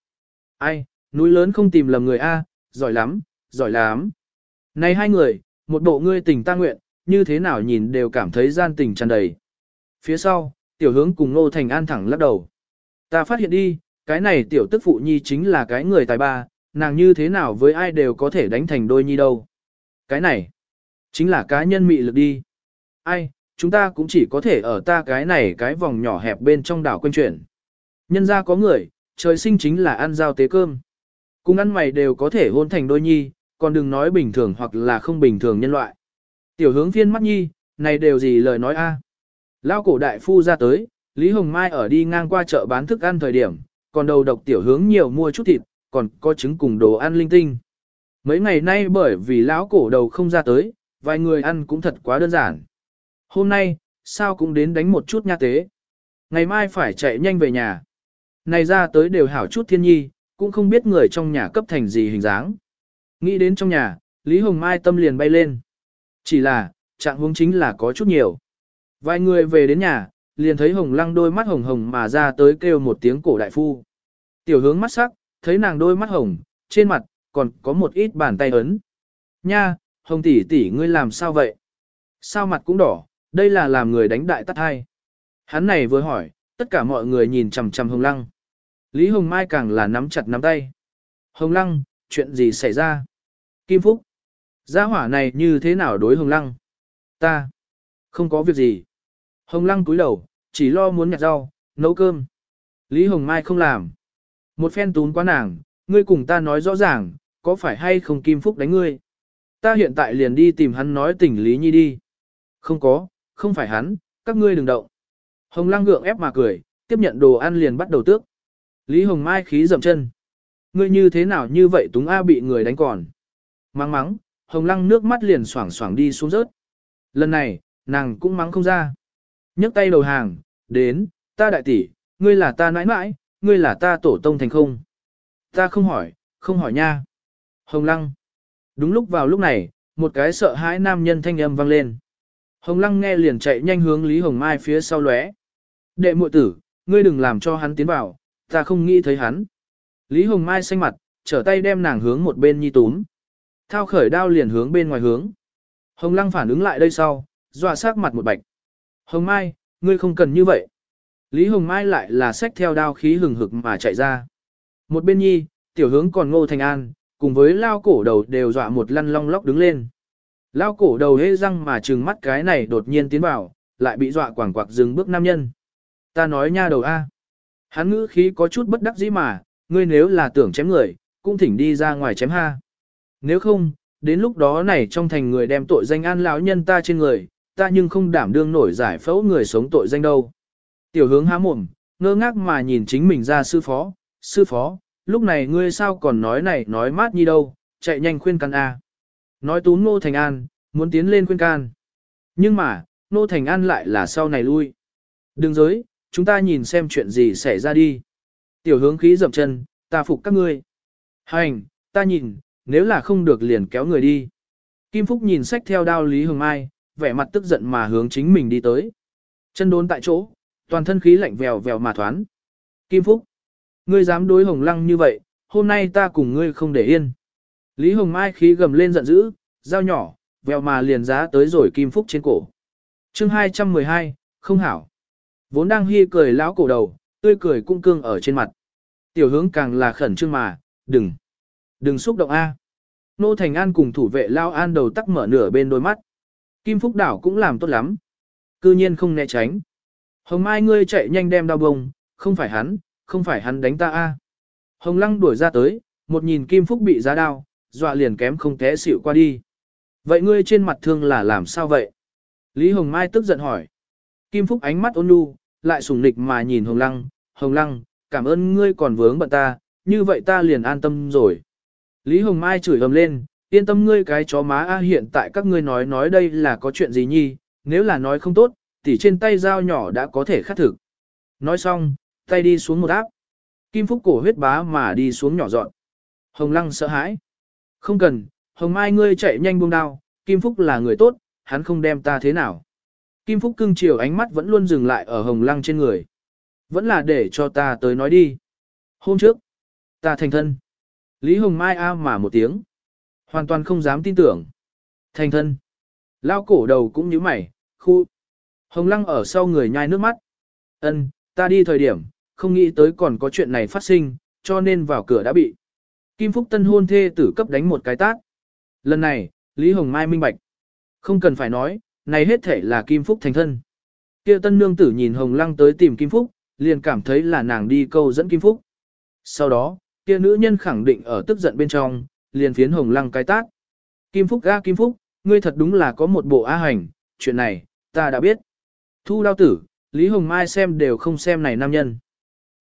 Speaker 1: Ai, núi lớn không tìm lầm người a, giỏi lắm, giỏi lắm. Này hai người, một bộ ngươi tình ta nguyện, như thế nào nhìn đều cảm thấy gian tình tràn đầy. Phía sau, tiểu hướng cùng Ngô Thành An thẳng lắc đầu. Ta phát hiện đi, cái này tiểu tức phụ nhi chính là cái người tài ba, nàng như thế nào với ai đều có thể đánh thành đôi nhi đâu. Cái này, chính là cá nhân mị lực đi. Ai, chúng ta cũng chỉ có thể ở ta cái này cái vòng nhỏ hẹp bên trong đảo quanh chuyển. Nhân ra có người, trời sinh chính là ăn giao tế cơm. Cùng ăn mày đều có thể hôn thành đôi nhi, còn đừng nói bình thường hoặc là không bình thường nhân loại. Tiểu hướng phiên mắt nhi, này đều gì lời nói a? Lao cổ đại phu ra tới, Lý Hồng Mai ở đi ngang qua chợ bán thức ăn thời điểm, còn đầu độc tiểu hướng nhiều mua chút thịt, còn có trứng cùng đồ ăn linh tinh. Mấy ngày nay bởi vì lão cổ đầu không ra tới, vài người ăn cũng thật quá đơn giản. Hôm nay, sao cũng đến đánh một chút nha tế. Ngày mai phải chạy nhanh về nhà. Này ra tới đều hảo chút thiên nhi, cũng không biết người trong nhà cấp thành gì hình dáng. Nghĩ đến trong nhà, Lý Hồng Mai tâm liền bay lên. Chỉ là, trạng huống chính là có chút nhiều. Vài người về đến nhà, liền thấy Hồng Lăng đôi mắt hồng hồng mà ra tới kêu một tiếng cổ đại phu. Tiểu hướng mắt sắc, thấy nàng đôi mắt hồng, trên mặt, còn có một ít bàn tay ấn. Nha, hồng tỷ tỷ ngươi làm sao vậy? Sao mặt cũng đỏ, đây là làm người đánh đại tắt hai. Hắn này vừa hỏi, tất cả mọi người nhìn chằm chằm hồng lăng. Lý Hồng Mai càng là nắm chặt nắm tay. Hồng Lăng, chuyện gì xảy ra? Kim Phúc. Gia hỏa này như thế nào đối Hồng Lăng? Ta. Không có việc gì. Hồng Lăng cúi đầu, chỉ lo muốn nhặt rau, nấu cơm. Lý Hồng Mai không làm. Một phen tún quá nàng, ngươi cùng ta nói rõ ràng, có phải hay không Kim Phúc đánh ngươi? Ta hiện tại liền đi tìm hắn nói tình Lý Nhi đi. Không có, không phải hắn, các ngươi đừng động. Hồng Lăng gượng ép mà cười, tiếp nhận đồ ăn liền bắt đầu tước. Lý Hồng Mai khí dậm chân. Ngươi như thế nào như vậy Túng A bị người đánh còn. Mắng mắng, Hồng Lăng nước mắt liền xoảng xoảng đi xuống rớt. Lần này, nàng cũng mắng không ra. nhấc tay đầu hàng, đến, ta đại tỷ, ngươi là ta nãi nãi, ngươi là ta tổ tông thành không. Ta không hỏi, không hỏi nha. Hồng Lăng. Đúng lúc vào lúc này, một cái sợ hãi nam nhân thanh âm vang lên. Hồng Lăng nghe liền chạy nhanh hướng Lý Hồng Mai phía sau lóe. Đệ muội tử, ngươi đừng làm cho hắn tiến vào, ta không nghĩ thấy hắn. Lý Hồng Mai xanh mặt, trở tay đem nàng hướng một bên nhi túm. Thao khởi đao liền hướng bên ngoài hướng. Hồng Lăng phản ứng lại đây sau, dọa sát mặt một bạch. Hồng Mai, ngươi không cần như vậy. Lý Hồng Mai lại là xách theo đao khí hừng hực mà chạy ra. Một bên nhi, tiểu hướng còn ngô thành an, cùng với lao cổ đầu đều dọa một lăn long lóc đứng lên. Lao cổ đầu hê răng mà trừng mắt cái này đột nhiên tiến vào, lại bị dọa quảng quạc dừng bước nam nhân. Ta nói nha đầu A. Hắn ngữ khí có chút bất đắc dĩ mà, ngươi nếu là tưởng chém người, cũng thỉnh đi ra ngoài chém ha. Nếu không, đến lúc đó này trong thành người đem tội danh an lão nhân ta trên người, ta nhưng không đảm đương nổi giải phẫu người sống tội danh đâu. Tiểu hướng há mồm, ngơ ngác mà nhìn chính mình ra sư phó, sư phó, lúc này ngươi sao còn nói này nói mát như đâu, chạy nhanh khuyên can A. Nói tú Ngô Thành An, muốn tiến lên khuyên can. Nhưng mà, Ngô Thành An lại là sau này lui. Đừng giới, chúng ta nhìn xem chuyện gì xảy ra đi. Tiểu hướng khí dậm chân, ta phục các ngươi. Hành, ta nhìn, nếu là không được liền kéo người đi. Kim Phúc nhìn sách theo đao Lý Hồng Mai, vẻ mặt tức giận mà hướng chính mình đi tới. Chân đốn tại chỗ, toàn thân khí lạnh vèo vèo mà thoán. Kim Phúc, ngươi dám đối Hồng Lăng như vậy, hôm nay ta cùng ngươi không để yên. Lý Hồng Mai khí gầm lên giận dữ, dao nhỏ, vèo mà liền giá tới rồi Kim Phúc trên cổ. chương 212, không hảo. Vốn đang hy cười lão cổ đầu, tươi cười cung cương ở trên mặt. Tiểu hướng càng là khẩn trương mà, đừng, đừng xúc động A. Nô Thành An cùng thủ vệ Lao An đầu tắc mở nửa bên đôi mắt. Kim Phúc Đảo cũng làm tốt lắm. Cư nhiên không né tránh. Hồng Mai ngươi chạy nhanh đem đau bông, không phải hắn, không phải hắn đánh ta A. Hồng Lăng đuổi ra tới, một nhìn Kim Phúc bị giá đao, dọa liền kém không té xỉu qua đi. Vậy ngươi trên mặt thương là làm sao vậy? Lý Hồng Mai tức giận hỏi. Kim Phúc ánh mắt ôn nhu, lại sùng nịch mà nhìn Hồng Lăng, Hồng Lăng, cảm ơn ngươi còn vướng bận ta, như vậy ta liền an tâm rồi. Lý Hồng Mai chửi ầm lên, yên tâm ngươi cái chó má a hiện tại các ngươi nói nói đây là có chuyện gì nhi, nếu là nói không tốt, thì trên tay dao nhỏ đã có thể khắc thực. Nói xong, tay đi xuống một áp. Kim Phúc cổ huyết bá mà đi xuống nhỏ dọn. Hồng Lăng sợ hãi. Không cần, Hồng Mai ngươi chạy nhanh buông đao, Kim Phúc là người tốt, hắn không đem ta thế nào. Kim Phúc cưng chiều ánh mắt vẫn luôn dừng lại ở Hồng Lăng trên người. Vẫn là để cho ta tới nói đi. Hôm trước, ta thành thân. Lý Hồng Mai a mà một tiếng. Hoàn toàn không dám tin tưởng. Thành thân. Lao cổ đầu cũng như mày, khu. Hồng Lăng ở sau người nhai nước mắt. Ân, ta đi thời điểm, không nghĩ tới còn có chuyện này phát sinh, cho nên vào cửa đã bị. Kim Phúc tân hôn thê tử cấp đánh một cái tát. Lần này, Lý Hồng Mai minh bạch. Không cần phải nói, này hết thể là Kim Phúc thành thân. Kia tân nương tử nhìn Hồng Lăng tới tìm Kim Phúc, liền cảm thấy là nàng đi câu dẫn Kim Phúc. Sau đó, kia nữ nhân khẳng định ở tức giận bên trong, liền phiến Hồng Lăng cái tát. Kim Phúc ga Kim Phúc, ngươi thật đúng là có một bộ á hành, chuyện này, ta đã biết. Thu đao tử, Lý Hồng Mai xem đều không xem này nam nhân.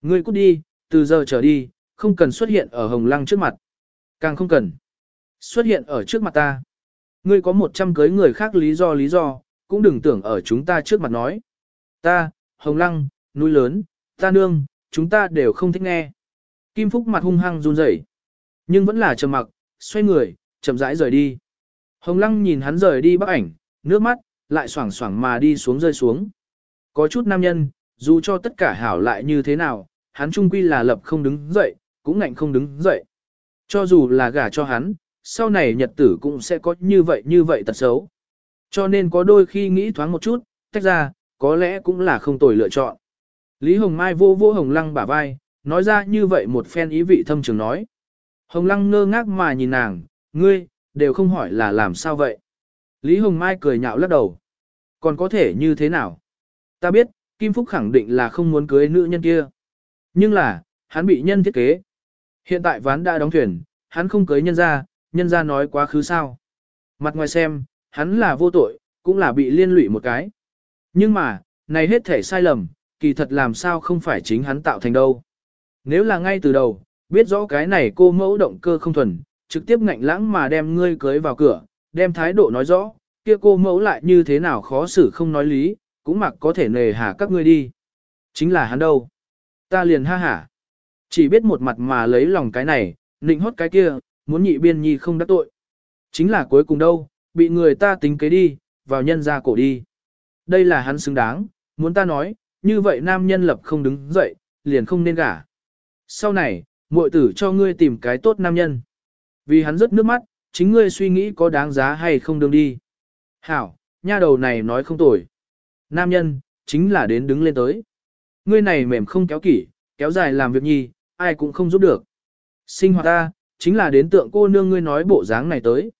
Speaker 1: Ngươi cút đi, từ giờ trở đi, không cần xuất hiện ở Hồng Lăng trước mặt. Càng không cần xuất hiện ở trước mặt ta. Ngươi có một trăm cưới người khác lý do lý do, cũng đừng tưởng ở chúng ta trước mặt nói. Ta, Hồng Lăng, núi lớn, ta nương, chúng ta đều không thích nghe. Kim Phúc mặt hung hăng run rẩy, nhưng vẫn là trầm mặc, xoay người, chậm rãi rời đi. Hồng Lăng nhìn hắn rời đi bác ảnh, nước mắt, lại xoảng xoảng mà đi xuống rơi xuống. Có chút nam nhân, dù cho tất cả hảo lại như thế nào, hắn trung quy là lập không đứng dậy, cũng ngạnh không đứng dậy. Cho dù là gả cho hắn, sau này nhật tử cũng sẽ có như vậy như vậy tật xấu. Cho nên có đôi khi nghĩ thoáng một chút, tách ra, có lẽ cũng là không tồi lựa chọn. Lý Hồng Mai vô vô Hồng Lăng bả vai, nói ra như vậy một phen ý vị thâm trường nói. Hồng Lăng ngơ ngác mà nhìn nàng, ngươi, đều không hỏi là làm sao vậy. Lý Hồng Mai cười nhạo lắc đầu. Còn có thể như thế nào? Ta biết, Kim Phúc khẳng định là không muốn cưới nữ nhân kia. Nhưng là, hắn bị nhân thiết kế. Hiện tại ván đã đóng thuyền, hắn không cưới nhân ra, nhân ra nói quá khứ sao. Mặt ngoài xem, hắn là vô tội, cũng là bị liên lụy một cái. Nhưng mà, này hết thể sai lầm, kỳ thật làm sao không phải chính hắn tạo thành đâu. Nếu là ngay từ đầu, biết rõ cái này cô mẫu động cơ không thuần, trực tiếp ngạnh lãng mà đem ngươi cưới vào cửa, đem thái độ nói rõ, kia cô mẫu lại như thế nào khó xử không nói lý, cũng mặc có thể nề hà các ngươi đi. Chính là hắn đâu. Ta liền ha hả. Chỉ biết một mặt mà lấy lòng cái này, nịnh hót cái kia, muốn nhị biên nhi không đắc tội. Chính là cuối cùng đâu, bị người ta tính kế đi, vào nhân ra cổ đi. Đây là hắn xứng đáng, muốn ta nói, như vậy nam nhân lập không đứng dậy, liền không nên gả. Sau này, muội tử cho ngươi tìm cái tốt nam nhân. Vì hắn rất nước mắt, chính ngươi suy nghĩ có đáng giá hay không đương đi. Hảo, nha đầu này nói không tồi. Nam nhân, chính là đến đứng lên tới. Ngươi này mềm không kéo kỷ, kéo dài làm việc nhi, ai cũng không giúp được. Sinh hoạt ta, chính là đến tượng cô nương ngươi nói bộ dáng này tới.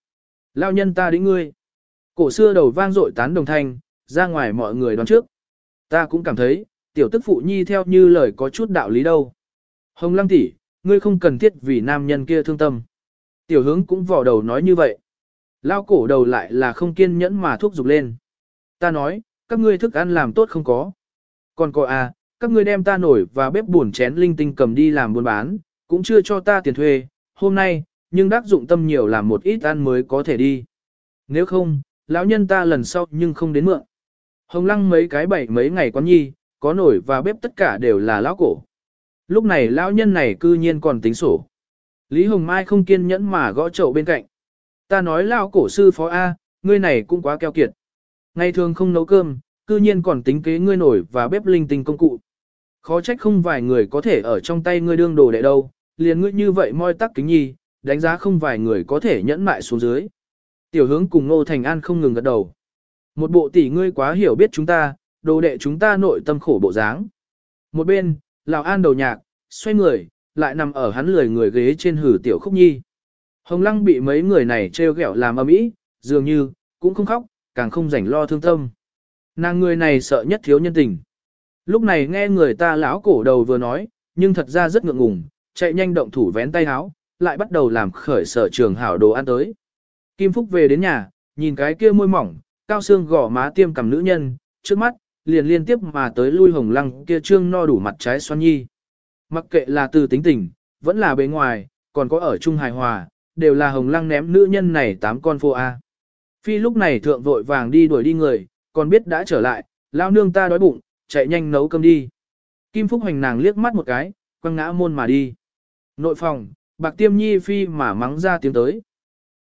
Speaker 1: Lao nhân ta đến ngươi. Cổ xưa đầu vang dội tán đồng thanh, ra ngoài mọi người đoán trước. Ta cũng cảm thấy, tiểu tức phụ nhi theo như lời có chút đạo lý đâu. Hồng lăng tỷ, ngươi không cần thiết vì nam nhân kia thương tâm. Tiểu hướng cũng vò đầu nói như vậy. Lao cổ đầu lại là không kiên nhẫn mà thuốc dục lên. Ta nói, các ngươi thức ăn làm tốt không có. Còn có à, các ngươi đem ta nổi và bếp buồn chén linh tinh cầm đi làm buôn bán, cũng chưa cho ta tiền thuê, hôm nay, nhưng đắc dụng tâm nhiều làm một ít ăn mới có thể đi. Nếu không, lão nhân ta lần sau nhưng không đến mượn. Hồng lăng mấy cái bảy mấy ngày quán nhi, có nổi và bếp tất cả đều là lão cổ. Lúc này lão nhân này cư nhiên còn tính sổ. Lý Hồng Mai không kiên nhẫn mà gõ chậu bên cạnh. Ta nói lão cổ sư phó A, ngươi này cũng quá keo kiệt. Ngày thường không nấu cơm, cư nhiên còn tính kế ngươi nổi và bếp linh tinh công cụ. Khó trách không vài người có thể ở trong tay ngươi đương đồ đệ đâu, liền ngươi như vậy moi tắc kính nhi, đánh giá không vài người có thể nhẫn mại xuống dưới. Tiểu hướng cùng Ngô Thành An không ngừng gật đầu. Một bộ tỷ ngươi quá hiểu biết chúng ta, đồ đệ chúng ta nội tâm khổ bộ dáng. Một bên, Lào An đầu nhạc, xoay người, lại nằm ở hắn lười người ghế trên hử tiểu khúc nhi. Hồng Lăng bị mấy người này trêu ghẹo làm âm ý, dường như, cũng không khóc, càng không rảnh lo thương tâm. Nàng người này sợ nhất thiếu nhân tình. Lúc này nghe người ta lão cổ đầu vừa nói, nhưng thật ra rất ngượng ngùng, chạy nhanh động thủ vén tay háo, lại bắt đầu làm khởi sở trường hảo đồ ăn tới. Kim Phúc về đến nhà, nhìn cái kia môi mỏng, cao xương gò má tiêm cầm nữ nhân, trước mắt, liền liên tiếp mà tới lui hồng lăng kia trương no đủ mặt trái xoan nhi. Mặc kệ là từ tính tình, vẫn là bề ngoài, còn có ở chung hài hòa, đều là hồng lăng ném nữ nhân này tám con phô A. Phi lúc này thượng vội vàng đi đuổi đi người, còn biết đã trở lại, lao nương ta đói bụng, chạy nhanh nấu cơm đi. Kim Phúc Hoành nàng liếc mắt một cái, quăng ngã môn mà đi. Nội phòng, bạc tiêm nhi phi mà mắng ra tiếng tới.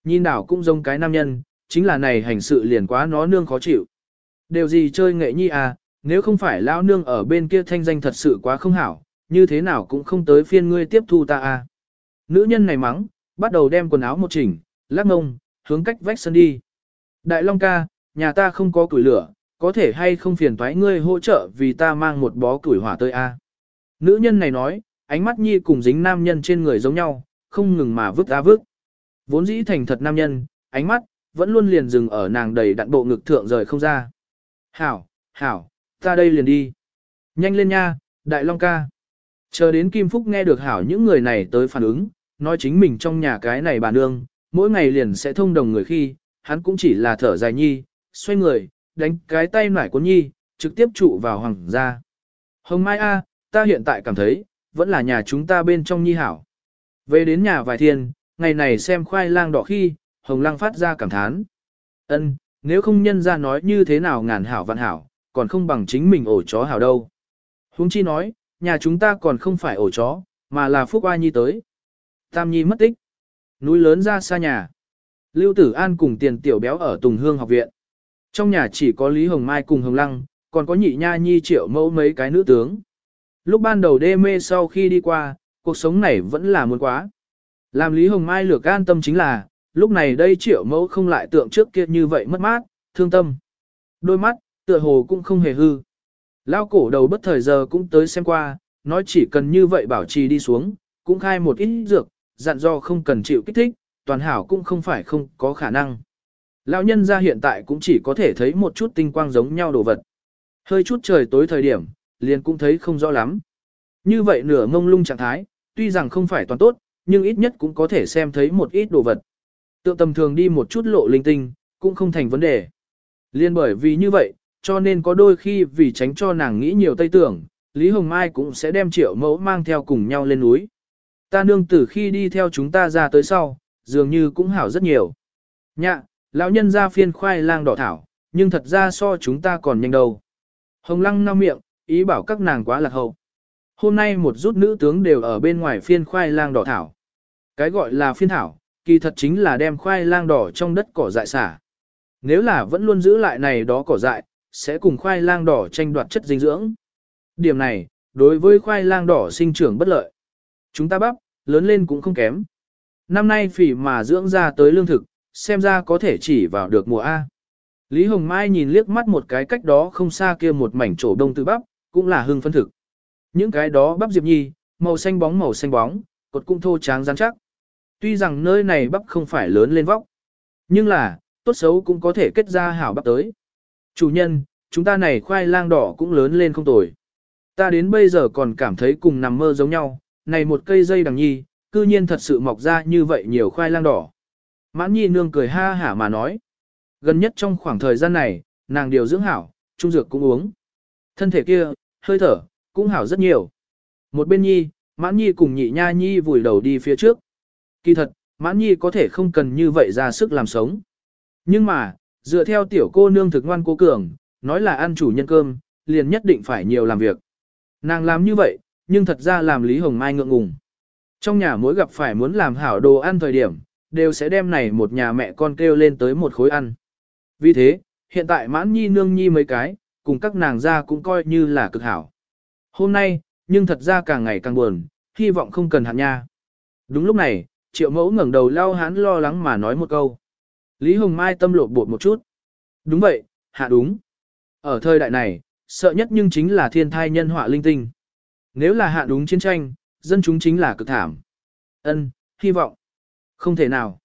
Speaker 1: Nhìn đảo cũng giống cái nam nhân, chính là này hành sự liền quá nó nương khó chịu. đều gì chơi nghệ nhi à, nếu không phải lão nương ở bên kia thanh danh thật sự quá không hảo, như thế nào cũng không tới phiên ngươi tiếp thu ta à. Nữ nhân này mắng, bắt đầu đem quần áo một chỉnh, lắc ngông, hướng cách vách sân đi. Đại Long ca, nhà ta không có củi lửa, có thể hay không phiền toái ngươi hỗ trợ vì ta mang một bó củi hỏa tới a. Nữ nhân này nói, ánh mắt nhi cùng dính nam nhân trên người giống nhau, không ngừng mà vứt ra vứt. Vốn dĩ thành thật nam nhân, ánh mắt, vẫn luôn liền dừng ở nàng đầy đặn bộ ngực thượng rời không ra. Hảo, hảo, ta đây liền đi. Nhanh lên nha, đại long ca. Chờ đến Kim Phúc nghe được hảo những người này tới phản ứng, nói chính mình trong nhà cái này bà nương, mỗi ngày liền sẽ thông đồng người khi, hắn cũng chỉ là thở dài nhi, xoay người, đánh cái tay nải cuốn nhi, trực tiếp trụ vào hoàng gia. Hồng Mai A, ta hiện tại cảm thấy, vẫn là nhà chúng ta bên trong nhi hảo. Về đến nhà vài thiên, ngày này xem khoai lang đỏ khi, Hồng lang phát ra cảm thán. Ân, nếu không nhân ra nói như thế nào ngàn hảo vạn hảo, còn không bằng chính mình ổ chó hảo đâu. Huống chi nói, nhà chúng ta còn không phải ổ chó, mà là Phúc Ai Nhi tới. Tam Nhi mất tích. Núi lớn ra xa nhà. Lưu Tử An cùng tiền tiểu béo ở Tùng Hương học viện. Trong nhà chỉ có Lý Hồng Mai cùng Hồng Lăng, còn có nhị nha nhi triệu mẫu mấy cái nữ tướng. Lúc ban đầu đê mê sau khi đi qua, cuộc sống này vẫn là muốn quá. Làm Lý Hồng Mai lược an tâm chính là, lúc này đây triệu mẫu không lại tượng trước kia như vậy mất mát, thương tâm. Đôi mắt, tựa hồ cũng không hề hư. Lao cổ đầu bất thời giờ cũng tới xem qua, nói chỉ cần như vậy bảo trì đi xuống, cũng khai một ít dược, dặn do không cần chịu kích thích, toàn hảo cũng không phải không có khả năng. Lão nhân ra hiện tại cũng chỉ có thể thấy một chút tinh quang giống nhau đồ vật. Hơi chút trời tối thời điểm, liền cũng thấy không rõ lắm. Như vậy nửa ngông lung trạng thái, tuy rằng không phải toàn tốt, nhưng ít nhất cũng có thể xem thấy một ít đồ vật. Tượng tầm thường đi một chút lộ linh tinh, cũng không thành vấn đề. Liên bởi vì như vậy, cho nên có đôi khi vì tránh cho nàng nghĩ nhiều tây tưởng, Lý Hồng Mai cũng sẽ đem triệu mẫu mang theo cùng nhau lên núi. Ta nương tử khi đi theo chúng ta ra tới sau, dường như cũng hảo rất nhiều. Nhạ, lão nhân ra phiên khoai lang đỏ thảo, nhưng thật ra so chúng ta còn nhanh đâu. Hồng lăng nao miệng, ý bảo các nàng quá lạc hậu. Hôm nay một rút nữ tướng đều ở bên ngoài phiên khoai lang đỏ thảo. Cái gọi là phiên thảo, kỳ thật chính là đem khoai lang đỏ trong đất cỏ dại xả. Nếu là vẫn luôn giữ lại này đó cỏ dại, sẽ cùng khoai lang đỏ tranh đoạt chất dinh dưỡng. Điểm này, đối với khoai lang đỏ sinh trưởng bất lợi. Chúng ta bắp, lớn lên cũng không kém. Năm nay phỉ mà dưỡng ra tới lương thực, xem ra có thể chỉ vào được mùa A. Lý Hồng Mai nhìn liếc mắt một cái cách đó không xa kia một mảnh trổ đông từ bắp, cũng là hưng phân thực. Những cái đó bắp diệp nhi, màu xanh bóng màu xanh bóng, cột cung thô tráng rắn chắc. Tuy rằng nơi này bắp không phải lớn lên vóc, nhưng là, tốt xấu cũng có thể kết ra hảo bắp tới. Chủ nhân, chúng ta này khoai lang đỏ cũng lớn lên không tồi. Ta đến bây giờ còn cảm thấy cùng nằm mơ giống nhau, này một cây dây đằng nhi, cư nhiên thật sự mọc ra như vậy nhiều khoai lang đỏ. Mãn nhi nương cười ha hả mà nói. Gần nhất trong khoảng thời gian này, nàng điều dưỡng hảo, trung dược cũng uống. Thân thể kia, hơi thở, cũng hảo rất nhiều. Một bên nhi, mãn nhi cùng nhị nha nhi vùi đầu đi phía trước. Kỳ thật, mãn nhi có thể không cần như vậy ra sức làm sống. Nhưng mà, dựa theo tiểu cô nương thực ngoan cố cường, nói là ăn chủ nhân cơm, liền nhất định phải nhiều làm việc. Nàng làm như vậy, nhưng thật ra làm Lý Hồng Mai ngượng ngùng. Trong nhà mỗi gặp phải muốn làm hảo đồ ăn thời điểm, đều sẽ đem này một nhà mẹ con kêu lên tới một khối ăn. Vì thế, hiện tại mãn nhi nương nhi mấy cái, cùng các nàng ra cũng coi như là cực hảo. Hôm nay, nhưng thật ra càng ngày càng buồn, hy vọng không cần hạn nha. Đúng lúc này, triệu mẫu ngẩng đầu lao hán lo lắng mà nói một câu. Lý Hồng Mai tâm lộ bột một chút. Đúng vậy, hạ đúng. Ở thời đại này, sợ nhất nhưng chính là thiên thai nhân họa linh tinh. Nếu là hạ đúng chiến tranh, dân chúng chính là cực thảm. Ân, hy vọng. Không thể nào.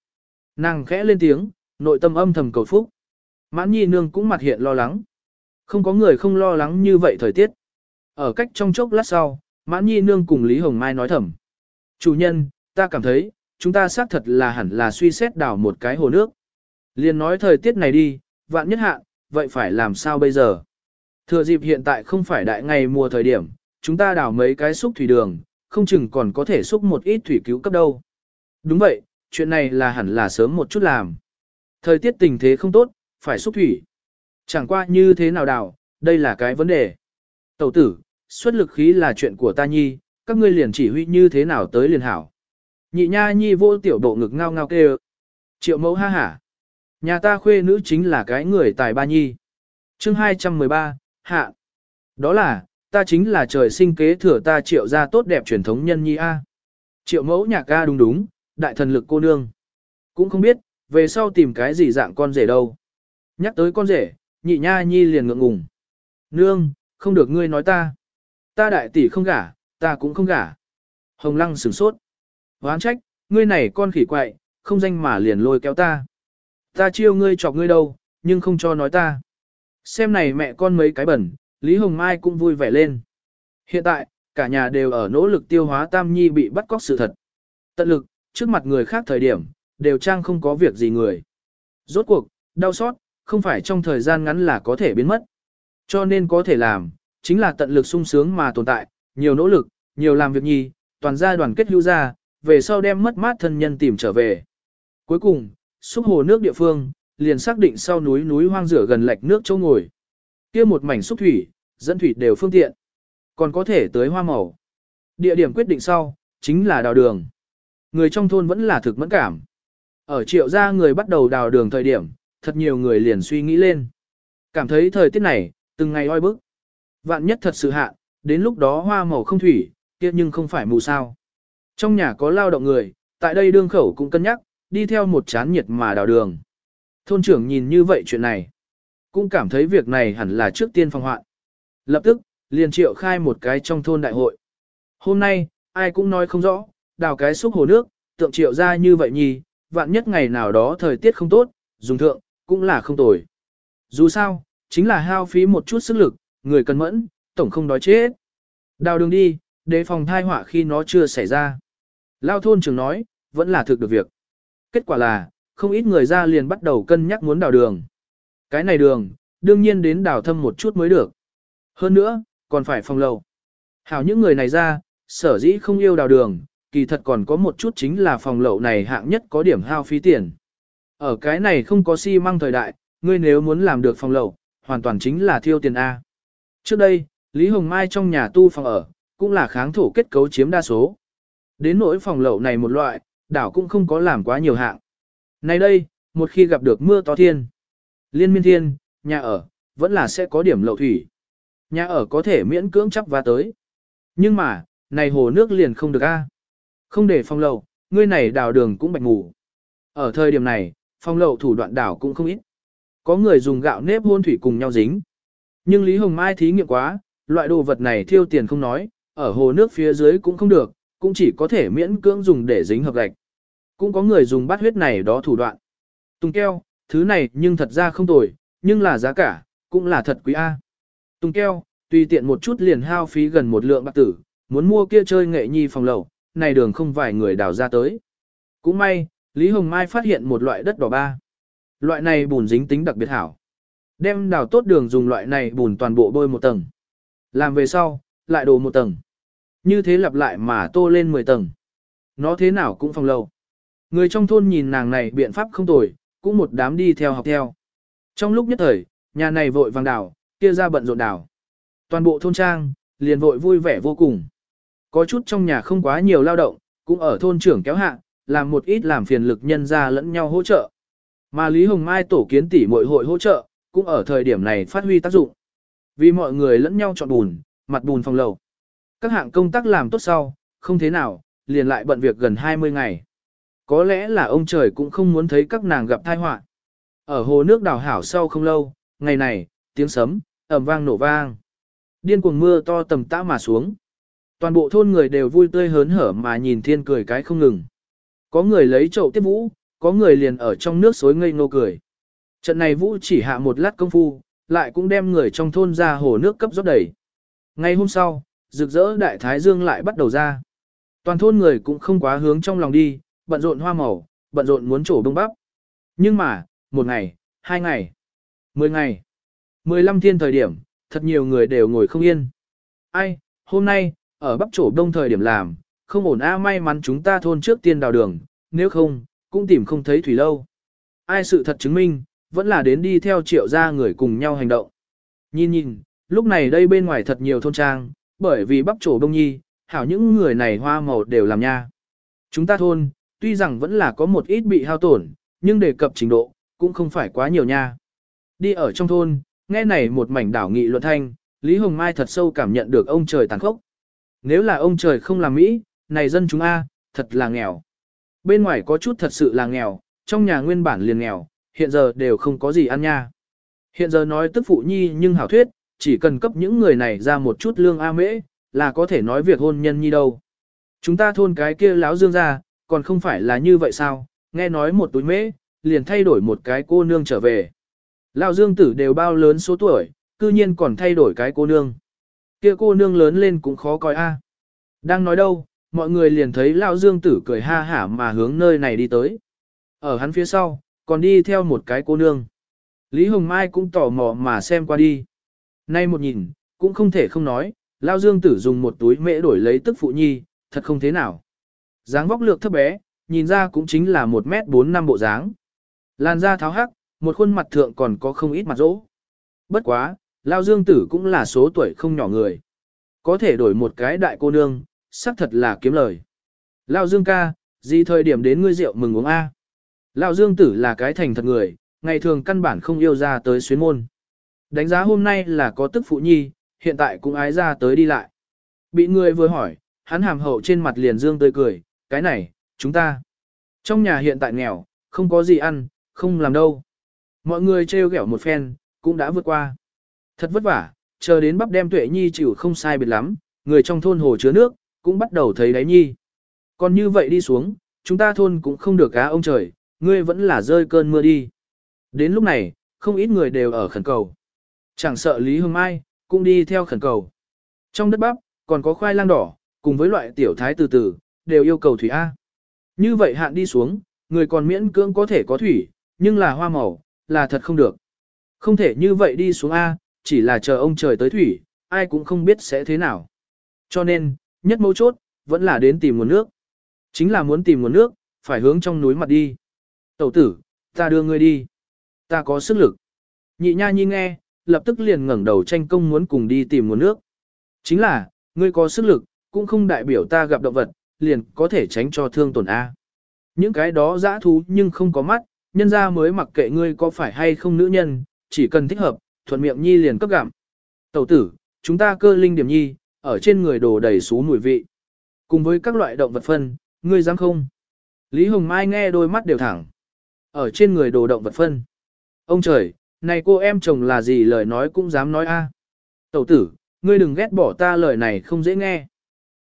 Speaker 1: Nàng khẽ lên tiếng, nội tâm âm thầm cầu phúc. Mãn nhi nương cũng mặt hiện lo lắng. Không có người không lo lắng như vậy thời tiết. Ở cách trong chốc lát sau, Mãn nhi nương cùng Lý Hồng Mai nói thầm. Chủ nhân, ta cảm thấy, chúng ta xác thật là hẳn là suy xét đào một cái hồ nước. Liên nói thời tiết này đi, vạn nhất hạ, vậy phải làm sao bây giờ? Thừa dịp hiện tại không phải đại ngày mùa thời điểm, chúng ta đào mấy cái xúc thủy đường, không chừng còn có thể xúc một ít thủy cứu cấp đâu. Đúng vậy, chuyện này là hẳn là sớm một chút làm. Thời tiết tình thế không tốt, phải xúc thủy. Chẳng qua như thế nào đào, đây là cái vấn đề. Tẩu tử, xuất lực khí là chuyện của ta nhi, các ngươi liền chỉ huy như thế nào tới liền hảo. Nhị nha nhi vô tiểu độ ngực ngao ngao kêu. Triệu mẫu ha hả. Nhà ta khuê nữ chính là cái người tài ba nhi. chương 213, hạ. Đó là, ta chính là trời sinh kế thừa ta triệu ra tốt đẹp truyền thống nhân nhi A. Triệu mẫu nhạc ca đúng đúng, đại thần lực cô nương. Cũng không biết, về sau tìm cái gì dạng con rể đâu. Nhắc tới con rể, nhị nha nhi liền ngượng ngùng. Nương, không được ngươi nói ta. Ta đại tỷ không gả, ta cũng không gả. Hồng lăng sửng sốt. Hoán trách, ngươi này con khỉ quậy, không danh mà liền lôi kéo ta. Ta chiêu ngươi chọc ngươi đâu, nhưng không cho nói ta. Xem này mẹ con mấy cái bẩn, Lý Hồng Mai cũng vui vẻ lên. Hiện tại, cả nhà đều ở nỗ lực tiêu hóa Tam Nhi bị bắt cóc sự thật. Tận lực, trước mặt người khác thời điểm, đều trang không có việc gì người. Rốt cuộc, đau xót, không phải trong thời gian ngắn là có thể biến mất. Cho nên có thể làm, chính là tận lực sung sướng mà tồn tại, nhiều nỗ lực, nhiều làm việc nhi, toàn gia đoàn kết hữu ra, về sau đem mất mát thân nhân tìm trở về. Cuối cùng, xúc hồ nước địa phương, liền xác định sau núi núi hoang rửa gần lạch nước châu ngồi. kia một mảnh xúc thủy, dẫn thủy đều phương tiện. Còn có thể tới hoa màu. Địa điểm quyết định sau, chính là đào đường. Người trong thôn vẫn là thực mẫn cảm. Ở triệu gia người bắt đầu đào đường thời điểm, thật nhiều người liền suy nghĩ lên. Cảm thấy thời tiết này, từng ngày oi bức. Vạn nhất thật sự hạ, đến lúc đó hoa màu không thủy, kia nhưng không phải mù sao. Trong nhà có lao động người, tại đây đương khẩu cũng cân nhắc, đi theo một chán nhiệt mà đào đường. Thôn trưởng nhìn như vậy chuyện này, cũng cảm thấy việc này hẳn là trước tiên phòng hoạn. Lập tức, liền triệu khai một cái trong thôn đại hội. Hôm nay, ai cũng nói không rõ, đào cái xúc hồ nước, tượng triệu ra như vậy nhì, vạn nhất ngày nào đó thời tiết không tốt, dùng thượng, cũng là không tồi. Dù sao, chính là hao phí một chút sức lực, người cần mẫn, tổng không đói chết. Đào đường đi, đề phòng thai họa khi nó chưa xảy ra. Lao thôn trưởng nói, vẫn là thực được việc. Kết quả là, không ít người ra liền bắt đầu cân nhắc muốn đào đường. Cái này đường, đương nhiên đến đào thâm một chút mới được. Hơn nữa, còn phải phòng lầu. Hảo những người này ra, sở dĩ không yêu đào đường, kỳ thật còn có một chút chính là phòng lậu này hạng nhất có điểm hao phí tiền. Ở cái này không có xi măng thời đại, ngươi nếu muốn làm được phòng lậu, hoàn toàn chính là thiêu tiền A. Trước đây, Lý Hồng Mai trong nhà tu phòng ở, cũng là kháng thổ kết cấu chiếm đa số. Đến nỗi phòng lậu này một loại, đảo cũng không có làm quá nhiều hạng. Nay đây, một khi gặp được mưa to thiên, liên miên thiên, nhà ở, vẫn là sẽ có điểm lậu thủy. Nhà ở có thể miễn cưỡng chấp và tới. Nhưng mà, này hồ nước liền không được a. Không để phong lậu, ngươi này đào đường cũng bạch ngủ. Ở thời điểm này, phong lậu thủ đoạn đảo cũng không ít. Có người dùng gạo nếp hôn thủy cùng nhau dính. Nhưng Lý Hồng Mai thí nghiệm quá, loại đồ vật này thiêu tiền không nói, ở hồ nước phía dưới cũng không được, cũng chỉ có thể miễn cưỡng dùng để dính hợp gạch. Cũng có người dùng bát huyết này đó thủ đoạn. Tùng keo, thứ này nhưng thật ra không tồi, nhưng là giá cả, cũng là thật quý A. Tùng keo, tùy tiện một chút liền hao phí gần một lượng bạc tử, muốn mua kia chơi nghệ nhi phòng lầu, này đường không vài người đào ra tới. Cũng may, Lý Hồng Mai phát hiện một loại đất đỏ ba. Loại này bùn dính tính đặc biệt hảo. Đem đào tốt đường dùng loại này bùn toàn bộ bôi một tầng. Làm về sau, lại đổ một tầng. Như thế lặp lại mà tô lên 10 tầng. Nó thế nào cũng phòng lâu. Người trong thôn nhìn nàng này biện pháp không tồi, cũng một đám đi theo học theo. Trong lúc nhất thời, nhà này vội vàng đảo, kia ra bận rộn đảo. Toàn bộ thôn trang, liền vội vui vẻ vô cùng. Có chút trong nhà không quá nhiều lao động, cũng ở thôn trưởng kéo hạ, làm một ít làm phiền lực nhân ra lẫn nhau hỗ trợ. Mà Lý Hồng Mai tổ kiến tỷ mọi hội hỗ trợ, cũng ở thời điểm này phát huy tác dụng. Vì mọi người lẫn nhau chọn bùn, mặt bùn phòng lầu. Các hạng công tác làm tốt sau, không thế nào, liền lại bận việc gần 20 ngày. Có lẽ là ông trời cũng không muốn thấy các nàng gặp tai họa. Ở hồ nước đào hảo sau không lâu, ngày này, tiếng sấm, ầm vang nổ vang. Điên cuồng mưa to tầm tã mà xuống. Toàn bộ thôn người đều vui tươi hớn hở mà nhìn thiên cười cái không ngừng. Có người lấy chậu tiếp vũ, có người liền ở trong nước xối ngây ngô cười. Trận này vũ chỉ hạ một lát công phu, lại cũng đem người trong thôn ra hồ nước cấp rót đầy. Ngay hôm sau, rực rỡ đại thái dương lại bắt đầu ra. Toàn thôn người cũng không quá hướng trong lòng đi, bận rộn hoa màu, bận rộn muốn trổ bông bắp. Nhưng mà, một ngày, hai ngày, mười ngày, mười lăm thiên thời điểm, thật nhiều người đều ngồi không yên. Ai, hôm nay, ở bắp chỗ đông thời điểm làm, không ổn a may mắn chúng ta thôn trước tiên đào đường, nếu không, cũng tìm không thấy thủy lâu. Ai sự thật chứng minh, vẫn là đến đi theo triệu gia người cùng nhau hành động. Nhìn nhìn, lúc này đây bên ngoài thật nhiều thôn trang, bởi vì bắp chỗ đông nhi, hảo những người này hoa màu đều làm nha. Chúng ta thôn, tuy rằng vẫn là có một ít bị hao tổn, nhưng đề cập trình độ, cũng không phải quá nhiều nha. Đi ở trong thôn, nghe này một mảnh đảo nghị luận thanh, Lý Hồng Mai thật sâu cảm nhận được ông trời tàn khốc. Nếu là ông trời không làm Mỹ, này dân chúng A, thật là nghèo. Bên ngoài có chút thật sự là nghèo, trong nhà nguyên bản liền nghèo, hiện giờ đều không có gì ăn nha. Hiện giờ nói tức phụ nhi nhưng hảo thuyết, chỉ cần cấp những người này ra một chút lương A mễ, là có thể nói việc hôn nhân nhi đâu. Chúng ta thôn cái kia láo dương ra, còn không phải là như vậy sao, nghe nói một túi mễ, liền thay đổi một cái cô nương trở về. Lão dương tử đều bao lớn số tuổi, cư nhiên còn thay đổi cái cô nương. Kia cô nương lớn lên cũng khó coi a. Đang nói đâu, mọi người liền thấy lão dương tử cười ha hả mà hướng nơi này đi tới. Ở hắn phía sau, còn đi theo một cái cô nương. Lý Hồng Mai cũng tò mò mà xem qua đi. Nay một nhìn, cũng không thể không nói, Lao Dương Tử dùng một túi mễ đổi lấy tức phụ nhi, thật không thế nào. dáng vóc lược thấp bé, nhìn ra cũng chính là 1 mét 4 năm bộ dáng. Làn da tháo hắc, một khuôn mặt thượng còn có không ít mặt rỗ. Bất quá, Lao Dương Tử cũng là số tuổi không nhỏ người. Có thể đổi một cái đại cô nương, xác thật là kiếm lời. Lao Dương ca, gì thời điểm đến ngươi rượu mừng uống A. Lao Dương Tử là cái thành thật người, ngày thường căn bản không yêu ra tới xuyến môn. Đánh giá hôm nay là có tức phụ nhi, hiện tại cũng ái ra tới đi lại. Bị người vừa hỏi, hắn hàm hậu trên mặt liền dương tươi cười, cái này, chúng ta. Trong nhà hiện tại nghèo, không có gì ăn, không làm đâu. Mọi người trêu ghẹo một phen, cũng đã vượt qua. Thật vất vả, chờ đến bắp đem tuệ nhi chịu không sai biệt lắm, người trong thôn hồ chứa nước, cũng bắt đầu thấy đáy nhi. Còn như vậy đi xuống, chúng ta thôn cũng không được cá ông trời, ngươi vẫn là rơi cơn mưa đi. Đến lúc này, không ít người đều ở khẩn cầu. Chẳng sợ Lý Hương Mai, cũng đi theo khẩn cầu. Trong đất bắp, còn có khoai lang đỏ, cùng với loại tiểu thái từ từ, đều yêu cầu thủy A. Như vậy hạn đi xuống, người còn miễn cưỡng có thể có thủy, nhưng là hoa màu, là thật không được. Không thể như vậy đi xuống A, chỉ là chờ ông trời tới thủy, ai cũng không biết sẽ thế nào. Cho nên, nhất mấu chốt, vẫn là đến tìm nguồn nước. Chính là muốn tìm nguồn nước, phải hướng trong núi mặt đi. Tẩu tử, ta đưa ngươi đi. Ta có sức lực. Nhị nha nhi nghe, lập tức liền ngẩng đầu tranh công muốn cùng đi tìm nguồn nước. Chính là, ngươi có sức lực, cũng không đại biểu ta gặp động vật, liền có thể tránh cho thương tổn A. Những cái đó dã thú nhưng không có mắt, nhân ra mới mặc kệ ngươi có phải hay không nữ nhân, chỉ cần thích hợp, thuận miệng nhi liền cấp gặm. Tẩu tử, chúng ta cơ linh điểm nhi, ở trên người đồ đầy xú mùi vị. Cùng với các loại động vật phân, ngươi dám không? Lý Hồng Mai nghe đôi mắt đều thẳng. Ở trên người đồ động vật phân. Ông trời, này cô em chồng là gì lời nói cũng dám nói a. Tẩu tử, ngươi đừng ghét bỏ ta lời này không dễ nghe.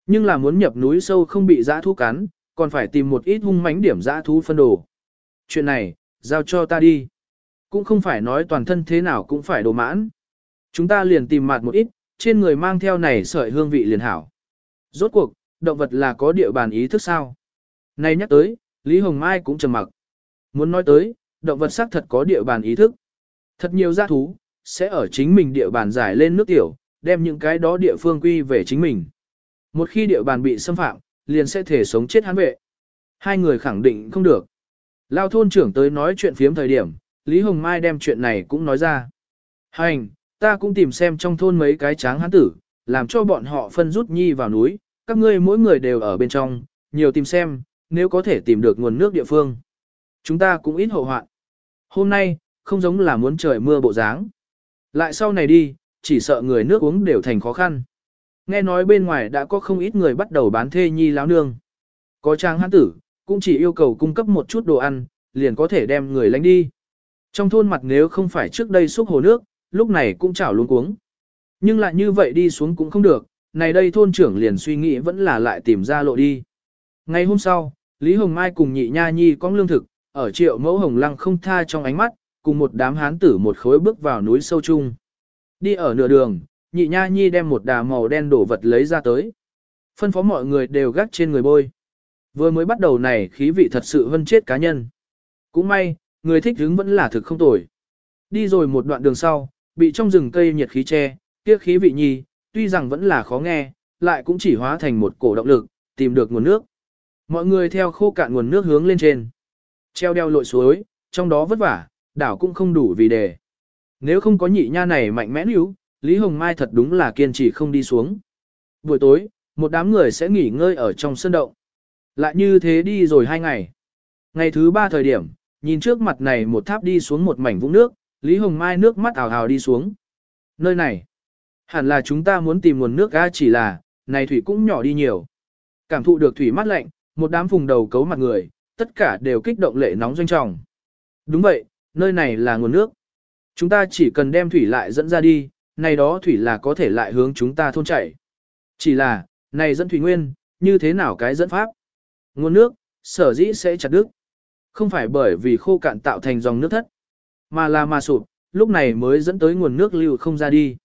Speaker 1: Nhưng là muốn nhập núi sâu không bị dã thú cắn, còn phải tìm một ít hung mãnh điểm dã thú phân đồ. Chuyện này, giao cho ta đi. Cũng không phải nói toàn thân thế nào cũng phải đồ mãn. Chúng ta liền tìm mặt một ít, trên người mang theo này sợi hương vị liền hảo. Rốt cuộc, động vật là có địa bàn ý thức sao? Này nhắc tới, Lý Hồng Mai cũng trầm mặc. Muốn nói tới, động vật xác thật có địa bàn ý thức. Thật nhiều gia thú, sẽ ở chính mình địa bàn giải lên nước tiểu, đem những cái đó địa phương quy về chính mình. Một khi địa bàn bị xâm phạm, liền sẽ thể sống chết hắn vệ. Hai người khẳng định không được. Lao thôn trưởng tới nói chuyện phiếm thời điểm, Lý Hồng Mai đem chuyện này cũng nói ra. Hành, ta cũng tìm xem trong thôn mấy cái tráng hán tử, làm cho bọn họ phân rút nhi vào núi, các ngươi mỗi người đều ở bên trong, nhiều tìm xem, nếu có thể tìm được nguồn nước địa phương. Chúng ta cũng ít hậu hoạn. Hôm nay, không giống là muốn trời mưa bộ dáng. Lại sau này đi, chỉ sợ người nước uống đều thành khó khăn. Nghe nói bên ngoài đã có không ít người bắt đầu bán thê nhi láo nương. Có trang hãn tử, cũng chỉ yêu cầu cung cấp một chút đồ ăn, liền có thể đem người lánh đi. Trong thôn mặt nếu không phải trước đây xúc hồ nước, lúc này cũng chảo luôn cuống. Nhưng lại như vậy đi xuống cũng không được, này đây thôn trưởng liền suy nghĩ vẫn là lại tìm ra lộ đi. Ngày hôm sau, Lý Hồng Mai cùng nhị nha nhi con lương thực, ở triệu mẫu hồng lăng không tha trong ánh mắt, cùng một đám hán tử một khối bước vào núi sâu chung. Đi ở nửa đường, nhị nha nhi đem một đà màu đen đổ vật lấy ra tới. Phân phó mọi người đều gác trên người bôi. Vừa mới bắt đầu này khí vị thật sự vân chết cá nhân. Cũng may, người thích hứng vẫn là thực không tồi. Đi rồi một đoạn đường sau, bị trong rừng cây nhiệt khí che, kia khí vị nhi, tuy rằng vẫn là khó nghe, lại cũng chỉ hóa thành một cổ động lực, tìm được nguồn nước. Mọi người theo khô cạn nguồn nước hướng lên trên. Treo đeo lội suối, trong đó vất vả, đảo cũng không đủ vì đề. Nếu không có nhị nha này mạnh mẽ níu, Lý Hồng Mai thật đúng là kiên trì không đi xuống. Buổi tối, một đám người sẽ nghỉ ngơi ở trong sân động. Lại như thế đi rồi hai ngày. Ngày thứ ba thời điểm, nhìn trước mặt này một tháp đi xuống một mảnh vũng nước, Lý Hồng Mai nước mắt ảo ảo đi xuống. Nơi này, hẳn là chúng ta muốn tìm nguồn nước ga chỉ là, này thủy cũng nhỏ đi nhiều. Cảm thụ được thủy mát lạnh, một đám vùng đầu cấu mặt người, tất cả đều kích động lệ nóng doanh trọng. Đúng vậy, nơi này là nguồn nước. Chúng ta chỉ cần đem thủy lại dẫn ra đi, này đó thủy là có thể lại hướng chúng ta thôn chảy. Chỉ là, này dẫn thủy nguyên, như thế nào cái dẫn pháp? Nguồn nước, sở dĩ sẽ chặt đứt. Không phải bởi vì khô cạn tạo thành dòng nước thất, mà là mà sụp, lúc này mới dẫn tới nguồn nước lưu không ra đi.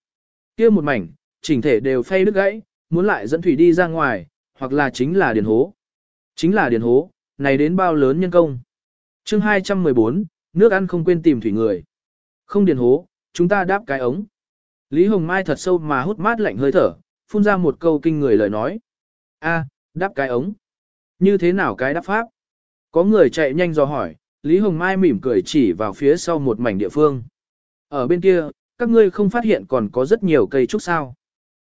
Speaker 1: kia một mảnh, chỉnh thể đều phay đứt gãy, muốn lại dẫn thủy đi ra ngoài, hoặc là chính là điền hố. Chính là điền hố, này đến bao lớn nhân công. chương 214, nước ăn không quên tìm thủy người. Không điền hố, chúng ta đáp cái ống. Lý Hồng Mai thật sâu mà hút mát lạnh hơi thở, phun ra một câu kinh người lời nói. A, đáp cái ống. Như thế nào cái đáp pháp? Có người chạy nhanh dò hỏi, Lý Hồng Mai mỉm cười chỉ vào phía sau một mảnh địa phương. Ở bên kia, các ngươi không phát hiện còn có rất nhiều cây trúc sao.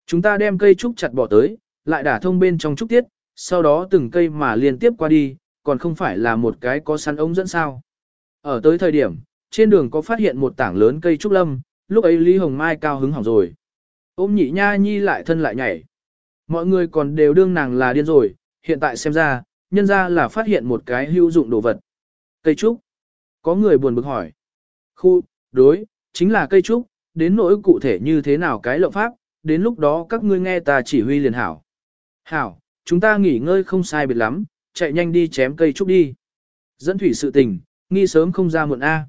Speaker 1: Chúng ta đem cây trúc chặt bỏ tới, lại đả thông bên trong trúc tiết, sau đó từng cây mà liên tiếp qua đi, còn không phải là một cái có săn ống dẫn sao. Ở tới thời điểm, trên đường có phát hiện một tảng lớn cây trúc lâm, lúc ấy Lý Hồng Mai cao hứng hỏng rồi. Ôm nhị nha nhi lại thân lại nhảy. Mọi người còn đều đương nàng là điên rồi, hiện tại xem ra, nhân ra là phát hiện một cái hữu dụng đồ vật. Cây trúc. Có người buồn bực hỏi. Khu, đối, chính là cây trúc, đến nỗi cụ thể như thế nào cái lộng pháp, đến lúc đó các ngươi nghe ta chỉ huy liền hảo. Hảo, chúng ta nghỉ ngơi không sai biệt lắm, chạy nhanh đi chém cây trúc đi. Dẫn thủy sự tình, nghi sớm không ra muộn A.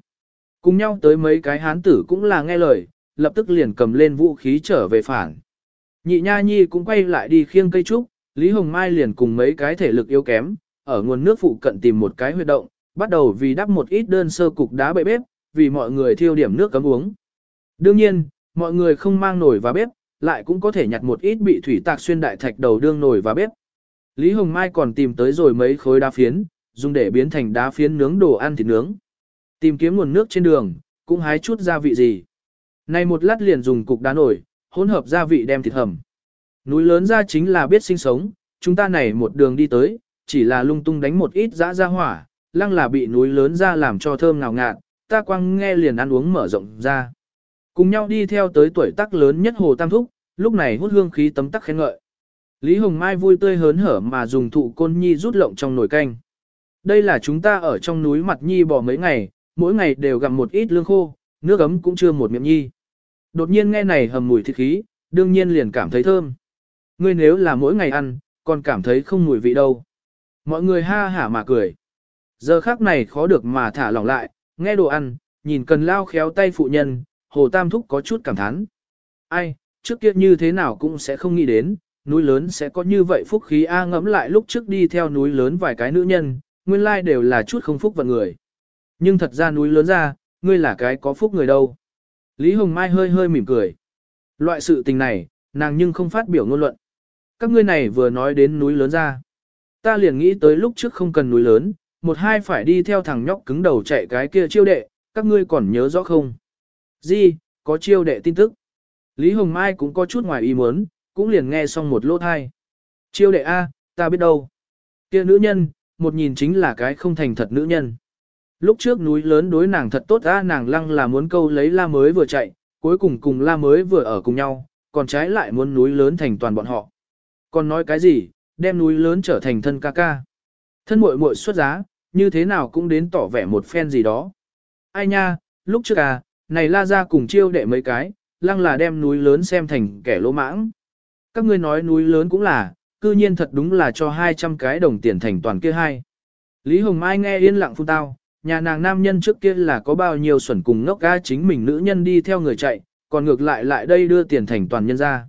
Speaker 1: Cùng nhau tới mấy cái hán tử cũng là nghe lời, lập tức liền cầm lên vũ khí trở về phản. Nhị nha nhi cũng quay lại đi khiêng cây trúc, Lý Hồng Mai liền cùng mấy cái thể lực yếu kém, ở nguồn nước phụ cận tìm một cái huyệt động, bắt đầu vì đắp một ít đơn sơ cục đá bậy bếp, vì mọi người thiêu điểm nước cấm uống. Đương nhiên, mọi người không mang nồi và bếp, lại cũng có thể nhặt một ít bị thủy tạc xuyên đại thạch đầu đương nồi và bếp. Lý Hồng Mai còn tìm tới rồi mấy khối đá phiến, dùng để biến thành đá phiến nướng đồ ăn thịt nướng. Tìm kiếm nguồn nước trên đường, cũng hái chút gia vị gì. Này một lát liền dùng cục đá nổi, hỗn hợp gia vị đem thịt hầm. Núi lớn ra chính là biết sinh sống, chúng ta này một đường đi tới, chỉ là lung tung đánh một ít dã ra hỏa, lăng là bị núi lớn ra làm cho thơm ngào ngạt, ta quăng nghe liền ăn uống mở rộng ra. Cùng nhau đi theo tới tuổi tác lớn nhất Hồ Tam Thúc, lúc này hút hương khí tấm tắc khen ngợi. Lý Hồng Mai vui tươi hớn hở mà dùng thụ côn nhi rút lộng trong nồi canh. Đây là chúng ta ở trong núi mặt nhi bỏ mấy ngày, mỗi ngày đều gặm một ít lương khô, nước ấm cũng chưa một miệng nhi. Đột nhiên nghe này hầm mùi thịt khí, đương nhiên liền cảm thấy thơm. Ngươi nếu là mỗi ngày ăn, còn cảm thấy không mùi vị đâu. Mọi người ha hả mà cười. Giờ khác này khó được mà thả lỏng lại, nghe đồ ăn, nhìn cần lao khéo tay phụ nhân, Hồ Tam Thúc có chút cảm thán. Ai, trước kia như thế nào cũng sẽ không nghĩ đến, núi lớn sẽ có như vậy phúc khí A ngẫm lại lúc trước đi theo núi lớn vài cái nữ nhân, nguyên lai đều là chút không phúc vận người. Nhưng thật ra núi lớn ra, ngươi là cái có phúc người đâu. Lý Hồng Mai hơi hơi mỉm cười. Loại sự tình này, nàng nhưng không phát biểu ngôn luận. Các ngươi này vừa nói đến núi lớn ra. Ta liền nghĩ tới lúc trước không cần núi lớn, một hai phải đi theo thằng nhóc cứng đầu chạy cái kia chiêu đệ, các ngươi còn nhớ rõ không? Di, có chiêu đệ tin tức. Lý Hồng Mai cũng có chút ngoài ý muốn, cũng liền nghe xong một lỗ thai. Chiêu đệ A, ta biết đâu. Kia nữ nhân, một nhìn chính là cái không thành thật nữ nhân. Lúc trước núi lớn đối nàng thật tốt A nàng lăng là muốn câu lấy la mới vừa chạy, cuối cùng cùng la mới vừa ở cùng nhau, còn trái lại muốn núi lớn thành toàn bọn họ. Còn nói cái gì, đem núi lớn trở thành thân ca ca. Thân muội muội xuất giá, như thế nào cũng đến tỏ vẻ một phen gì đó. Ai nha, lúc trước à, này la ra cùng chiêu đệ mấy cái, lăng là đem núi lớn xem thành kẻ lỗ mãng. Các ngươi nói núi lớn cũng là, cư nhiên thật đúng là cho 200 cái đồng tiền thành toàn kia hai. Lý Hồng Mai nghe yên lặng phun tao, nhà nàng nam nhân trước kia là có bao nhiêu xuẩn cùng ngốc ga chính mình nữ nhân đi theo người chạy, còn ngược lại lại đây đưa tiền thành toàn nhân ra.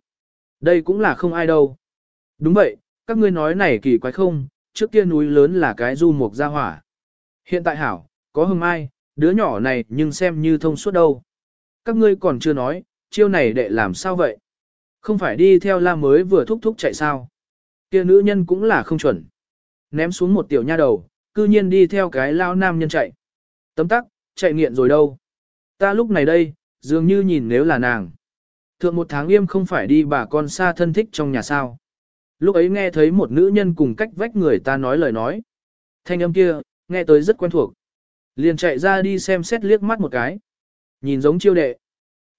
Speaker 1: Đây cũng là không ai đâu. Đúng vậy, các ngươi nói này kỳ quái không, trước kia núi lớn là cái du mục gia hỏa. Hiện tại hảo, có hưng ai, đứa nhỏ này nhưng xem như thông suốt đâu. Các ngươi còn chưa nói, chiêu này đệ làm sao vậy? Không phải đi theo la mới vừa thúc thúc chạy sao? Kia nữ nhân cũng là không chuẩn. Ném xuống một tiểu nha đầu, cư nhiên đi theo cái lao nam nhân chạy. Tấm tắc, chạy nghiện rồi đâu. Ta lúc này đây, dường như nhìn nếu là nàng. Thượng một tháng yêm không phải đi bà con xa thân thích trong nhà sao. Lúc ấy nghe thấy một nữ nhân cùng cách vách người ta nói lời nói. Thanh âm kia, nghe tới rất quen thuộc. Liền chạy ra đi xem xét liếc mắt một cái. Nhìn giống chiêu đệ.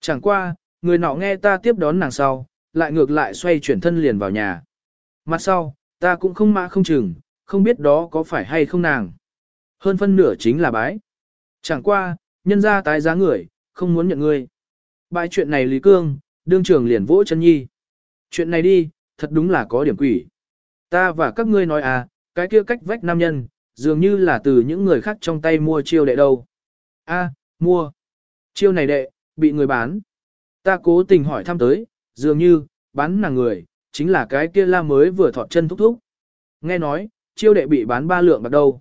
Speaker 1: Chẳng qua, người nọ nghe ta tiếp đón nàng sau, lại ngược lại xoay chuyển thân liền vào nhà. Mặt sau, ta cũng không mã không chừng, không biết đó có phải hay không nàng. Hơn phân nửa chính là bái. Chẳng qua, nhân ra tái giá người, không muốn nhận ngươi. Bãi chuyện này Lý Cương, đương trưởng liền vỗ chân nhi. Chuyện này đi, thật đúng là có điểm quỷ. Ta và các ngươi nói à, cái kia cách vách nam nhân, dường như là từ những người khác trong tay mua chiêu đệ đâu. A, mua. Chiêu này đệ, bị người bán. Ta cố tình hỏi thăm tới, dường như, bán nàng người, chính là cái kia la mới vừa thọt chân thúc thúc. Nghe nói, chiêu đệ bị bán ba lượng bạc đâu.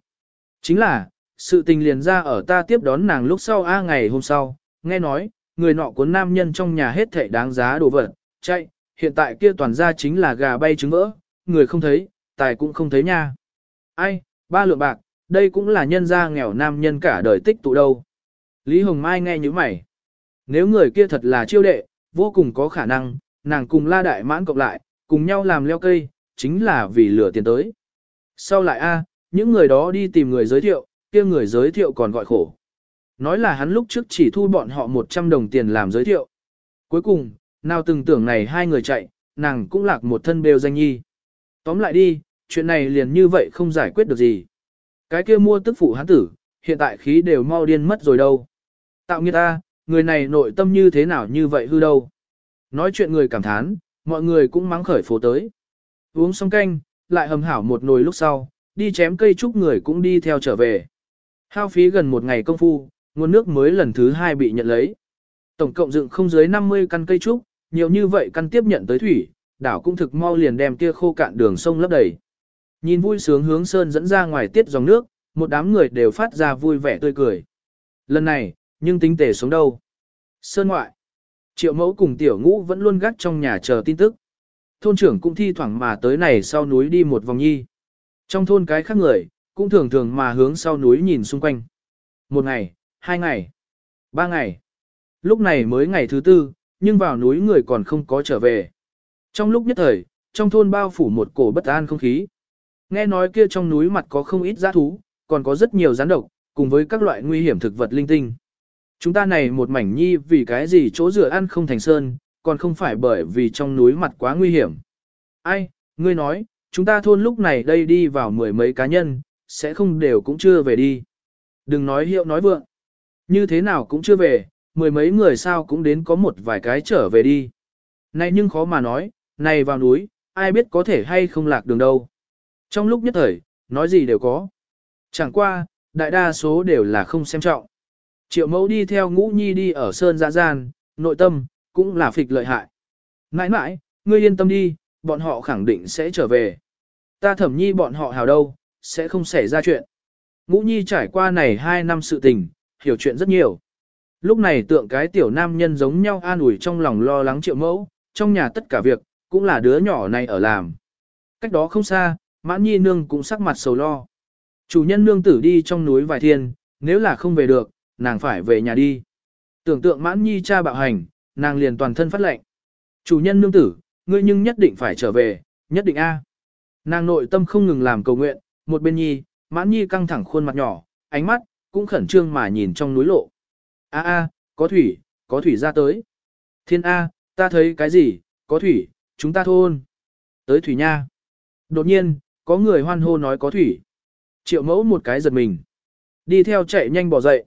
Speaker 1: Chính là, sự tình liền ra ở ta tiếp đón nàng lúc sau A ngày hôm sau, nghe nói, người nọ cuốn nam nhân trong nhà hết thảy đáng giá đồ vật, chạy, hiện tại kia toàn ra chính là gà bay trứng vỡ, người không thấy, tài cũng không thấy nha. Ai, ba lượng bạc, đây cũng là nhân gia nghèo nam nhân cả đời tích tụ đâu. Lý Hồng Mai nghe như mày. Nếu người kia thật là chiêu đệ, vô cùng có khả năng, nàng cùng la đại mãn cộng lại, cùng nhau làm leo cây, chính là vì lửa tiền tới. Sau lại a, những người đó đi tìm người giới thiệu, kia người giới thiệu còn gọi khổ. Nói là hắn lúc trước chỉ thu bọn họ 100 đồng tiền làm giới thiệu. Cuối cùng, nào từng tưởng này hai người chạy, nàng cũng lạc một thân bêu danh nhi. Tóm lại đi, chuyện này liền như vậy không giải quyết được gì. Cái kia mua tức phụ hắn tử, hiện tại khí đều mau điên mất rồi đâu. Tạo nghiệt ta, người này nội tâm như thế nào như vậy hư đâu. Nói chuyện người cảm thán, mọi người cũng mắng khởi phố tới. Uống xong canh, lại hầm hảo một nồi lúc sau, đi chém cây trúc người cũng đi theo trở về. Hao phí gần một ngày công phu, nguồn nước mới lần thứ hai bị nhận lấy. Tổng cộng dựng không dưới 50 căn cây trúc, nhiều như vậy căn tiếp nhận tới thủy, đảo cũng thực mau liền đem kia khô cạn đường sông lấp đầy. Nhìn vui sướng hướng sơn dẫn ra ngoài tiết dòng nước, một đám người đều phát ra vui vẻ tươi cười. Lần này, nhưng tính tề sống đâu. Sơn ngoại. Triệu mẫu cùng tiểu ngũ vẫn luôn gác trong nhà chờ tin tức. Thôn trưởng cũng thi thoảng mà tới này sau núi đi một vòng nhi. Trong thôn cái khác người, cũng thường thường mà hướng sau núi nhìn xung quanh. Một ngày, hai ngày, ba ngày. Lúc này mới ngày thứ tư, nhưng vào núi người còn không có trở về. Trong lúc nhất thời, trong thôn bao phủ một cổ bất an không khí. Nghe nói kia trong núi mặt có không ít giã thú, còn có rất nhiều rắn độc, cùng với các loại nguy hiểm thực vật linh tinh. Chúng ta này một mảnh nhi vì cái gì chỗ rửa ăn không thành sơn, còn không phải bởi vì trong núi mặt quá nguy hiểm. Ai, ngươi nói, chúng ta thôn lúc này đây đi vào mười mấy cá nhân, sẽ không đều cũng chưa về đi. Đừng nói hiệu nói vượng. Như thế nào cũng chưa về, mười mấy người sao cũng đến có một vài cái trở về đi. Này nhưng khó mà nói, này vào núi, ai biết có thể hay không lạc đường đâu. Trong lúc nhất thời, nói gì đều có. Chẳng qua, đại đa số đều là không xem trọng. Triệu mẫu đi theo ngũ nhi đi ở sơn dạ gian, nội tâm, cũng là phịch lợi hại. mãi mãi, ngươi yên tâm đi, bọn họ khẳng định sẽ trở về. Ta thẩm nhi bọn họ hào đâu, sẽ không xảy ra chuyện. Ngũ nhi trải qua này hai năm sự tình, hiểu chuyện rất nhiều. Lúc này tượng cái tiểu nam nhân giống nhau an ủi trong lòng lo lắng triệu mẫu, trong nhà tất cả việc, cũng là đứa nhỏ này ở làm. Cách đó không xa, mãn nhi nương cũng sắc mặt sầu lo. Chủ nhân nương tử đi trong núi vài thiên, nếu là không về được, nàng phải về nhà đi. Tưởng tượng mãn nhi cha bạo hành, nàng liền toàn thân phát lệnh. Chủ nhân nương tử, ngươi nhưng nhất định phải trở về, nhất định A. Nàng nội tâm không ngừng làm cầu nguyện, một bên nhi, mãn nhi căng thẳng khuôn mặt nhỏ, ánh mắt, cũng khẩn trương mà nhìn trong núi lộ. A a, có thủy, có thủy ra tới. Thiên A, ta thấy cái gì, có thủy, chúng ta thôn. Tới thủy nha. Đột nhiên, có người hoan hô nói có thủy. Triệu mẫu một cái giật mình. Đi theo chạy nhanh bỏ dậy.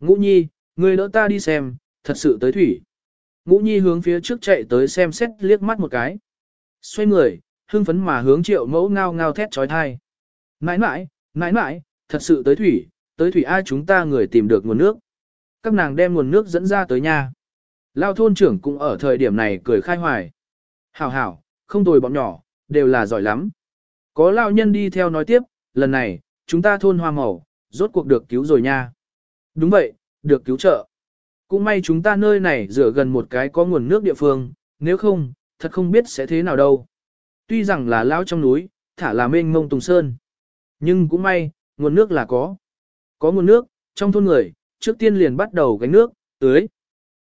Speaker 1: Ngũ nhi, người đỡ ta đi xem, thật sự tới thủy. Ngũ nhi hướng phía trước chạy tới xem xét liếc mắt một cái. Xoay người, hưng phấn mà hướng triệu mẫu ngao ngao thét trói thai. Nãi nãi, nãi nãi, thật sự tới thủy, tới thủy ai chúng ta người tìm được nguồn nước. Các nàng đem nguồn nước dẫn ra tới nhà. Lao thôn trưởng cũng ở thời điểm này cười khai hoài. Hảo hảo, không tồi bọn nhỏ, đều là giỏi lắm. Có lao nhân đi theo nói tiếp, lần này, chúng ta thôn hoa màu, rốt cuộc được cứu rồi nha. Đúng vậy, được cứu trợ. Cũng may chúng ta nơi này rửa gần một cái có nguồn nước địa phương, nếu không, thật không biết sẽ thế nào đâu. Tuy rằng là lao trong núi, thả là mênh mông tùng sơn. Nhưng cũng may, nguồn nước là có. Có nguồn nước, trong thôn người, trước tiên liền bắt đầu gánh nước, tưới.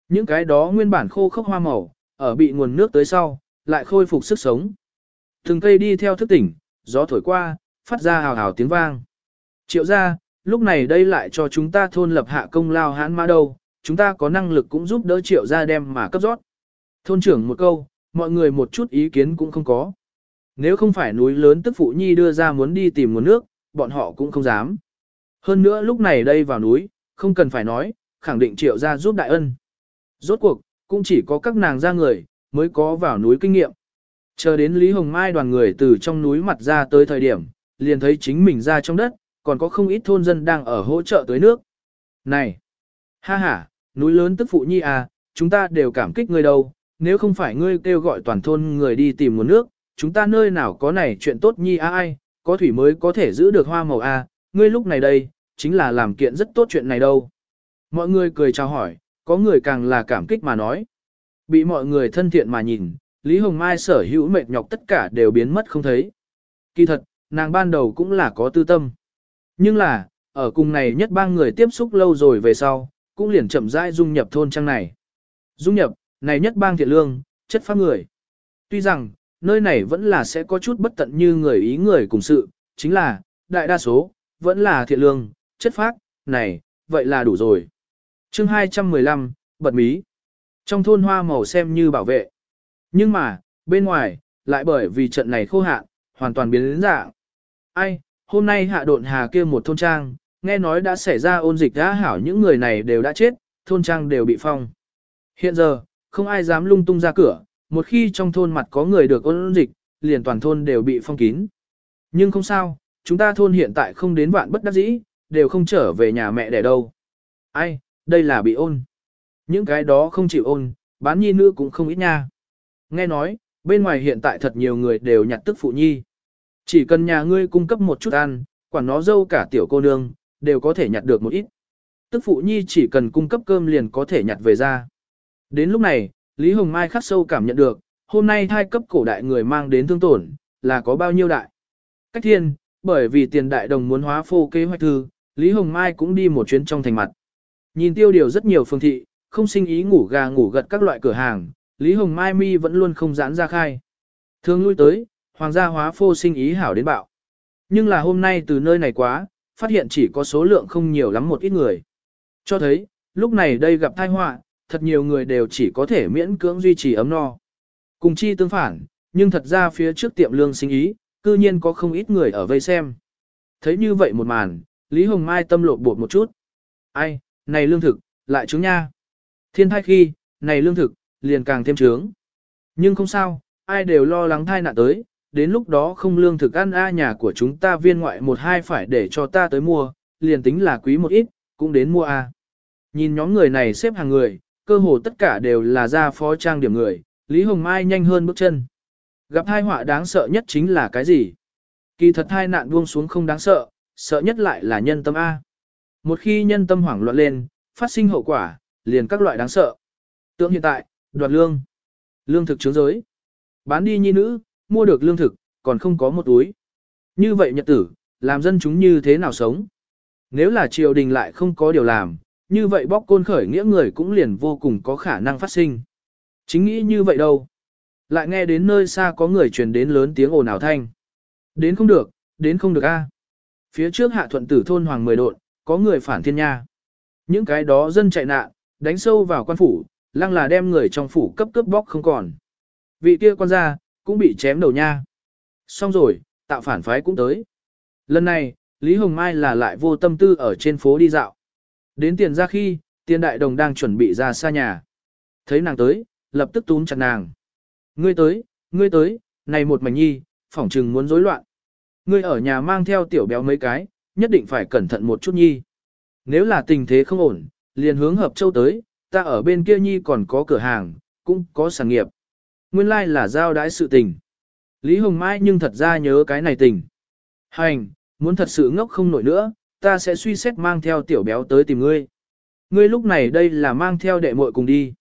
Speaker 1: Những cái đó nguyên bản khô khốc hoa màu, ở bị nguồn nước tới sau, lại khôi phục sức sống. Từng cây đi theo thức tỉnh, gió thổi qua, phát ra hào hào tiếng vang. Triệu ra, lúc này đây lại cho chúng ta thôn lập hạ công lao hãn mã đâu, chúng ta có năng lực cũng giúp đỡ triệu ra đem mà cấp rót. Thôn trưởng một câu, mọi người một chút ý kiến cũng không có. Nếu không phải núi lớn tức phụ nhi đưa ra muốn đi tìm nguồn nước, bọn họ cũng không dám. Hơn nữa lúc này đây vào núi, không cần phải nói, khẳng định triệu ra giúp đại ân. Rốt cuộc, cũng chỉ có các nàng ra người, mới có vào núi kinh nghiệm. Chờ đến Lý Hồng Mai đoàn người từ trong núi mặt ra tới thời điểm, liền thấy chính mình ra trong đất, còn có không ít thôn dân đang ở hỗ trợ tới nước. Này! Ha ha, núi lớn tức phụ nhi à, chúng ta đều cảm kích ngươi đâu, nếu không phải ngươi kêu gọi toàn thôn người đi tìm nguồn nước, chúng ta nơi nào có này chuyện tốt nhi à ai, có thủy mới có thể giữ được hoa màu à, ngươi lúc này đây, chính là làm kiện rất tốt chuyện này đâu. Mọi người cười chào hỏi, có người càng là cảm kích mà nói. Bị mọi người thân thiện mà nhìn, Lý Hồng Mai sở hữu mệt nhọc tất cả đều biến mất không thấy. Kỳ thật, nàng ban đầu cũng là có tư tâm. Nhưng là, ở cùng này nhất ba người tiếp xúc lâu rồi về sau, cũng liền chậm rãi dung nhập thôn trang này. Dung nhập, này nhất bang thiện lương, chất pháp người. Tuy rằng, nơi này vẫn là sẽ có chút bất tận như người ý người cùng sự, chính là, đại đa số, vẫn là thiện lương, chất phác, này, vậy là đủ rồi. chương 215, bật mí. Trong thôn hoa màu xem như bảo vệ. Nhưng mà, bên ngoài, lại bởi vì trận này khô hạn, hoàn toàn biến đến dạng. Ai, hôm nay hạ độn hà kia một thôn trang, nghe nói đã xảy ra ôn dịch đã hảo những người này đều đã chết, thôn trang đều bị phong. Hiện giờ, không ai dám lung tung ra cửa, một khi trong thôn mặt có người được ôn dịch, liền toàn thôn đều bị phong kín. Nhưng không sao, chúng ta thôn hiện tại không đến vạn bất đắc dĩ, đều không trở về nhà mẹ đẻ đâu. Ai, đây là bị ôn. Những cái đó không chịu ôn, bán nhi nữ cũng không ít nha. Nghe nói, bên ngoài hiện tại thật nhiều người đều nhặt tức phụ nhi. Chỉ cần nhà ngươi cung cấp một chút ăn, quản nó dâu cả tiểu cô nương, đều có thể nhặt được một ít. Tức phụ nhi chỉ cần cung cấp cơm liền có thể nhặt về ra. Đến lúc này, Lý Hồng Mai khắc sâu cảm nhận được, hôm nay thai cấp cổ đại người mang đến thương tổn, là có bao nhiêu đại. Cách thiên, bởi vì tiền đại đồng muốn hóa phô kế hoạch thư, Lý Hồng Mai cũng đi một chuyến trong thành mặt. Nhìn tiêu điều rất nhiều phương thị, không sinh ý ngủ gà ngủ gật các loại cửa hàng, Lý Hồng Mai mi vẫn luôn không giãn ra khai. Thường lui tới, hoàng gia hóa phô sinh ý hảo đến bạo. Nhưng là hôm nay từ nơi này quá, phát hiện chỉ có số lượng không nhiều lắm một ít người. Cho thấy, lúc này đây gặp tai họa, thật nhiều người đều chỉ có thể miễn cưỡng duy trì ấm no. Cùng chi tương phản, nhưng thật ra phía trước tiệm lương sinh ý, cư nhiên có không ít người ở vây xem. Thấy như vậy một màn, Lý Hồng Mai tâm lộ bột một chút. Ai, này lương thực, lại trứng nha. Thiên thai khi, này lương thực, liền càng thêm trướng. Nhưng không sao, ai đều lo lắng thai nạn tới, đến lúc đó không lương thực ăn a nhà của chúng ta viên ngoại một hai phải để cho ta tới mua, liền tính là quý một ít, cũng đến mua a. Nhìn nhóm người này xếp hàng người, cơ hồ tất cả đều là gia phó trang điểm người, Lý Hồng Mai nhanh hơn bước chân. Gặp hai họa đáng sợ nhất chính là cái gì? Kỳ thật hai nạn buông xuống không đáng sợ, sợ nhất lại là nhân tâm A. Một khi nhân tâm hoảng loạn lên, phát sinh hậu quả, liền các loại đáng sợ. Tượng hiện tại, đoạt lương, lương thực chướng giới, bán đi nhi nữ, mua được lương thực, còn không có một túi. Như vậy nhật tử, làm dân chúng như thế nào sống? Nếu là triều đình lại không có điều làm, như vậy bóc côn khởi nghĩa người cũng liền vô cùng có khả năng phát sinh. Chính nghĩ như vậy đâu. Lại nghe đến nơi xa có người truyền đến lớn tiếng ồn ào thanh. Đến không được, đến không được a. Phía trước hạ thuận tử thôn hoàng mười độn, có người phản thiên nha. Những cái đó dân chạy nạn, đánh sâu vào quan phủ, lăng là đem người trong phủ cấp cướp bóc không còn. Vị kia quan gia, cũng bị chém đầu nha. Xong rồi, tạo phản phái cũng tới. Lần này, Lý Hồng Mai là lại vô tâm tư ở trên phố đi dạo. Đến tiền ra khi, tiền đại đồng đang chuẩn bị ra xa nhà. Thấy nàng tới, lập tức túm chặt nàng. Ngươi tới, ngươi tới, này một mảnh nhi, phỏng trừng muốn rối loạn. Ngươi ở nhà mang theo tiểu béo mấy cái, nhất định phải cẩn thận một chút nhi. Nếu là tình thế không ổn, liền hướng hợp châu tới, ta ở bên kia nhi còn có cửa hàng, cũng có sản nghiệp. Nguyên lai like là giao đãi sự tình. Lý Hồng Mai nhưng thật ra nhớ cái này tình. Hành, muốn thật sự ngốc không nổi nữa, ta sẽ suy xét mang theo tiểu béo tới tìm ngươi. Ngươi lúc này đây là mang theo đệ muội cùng đi.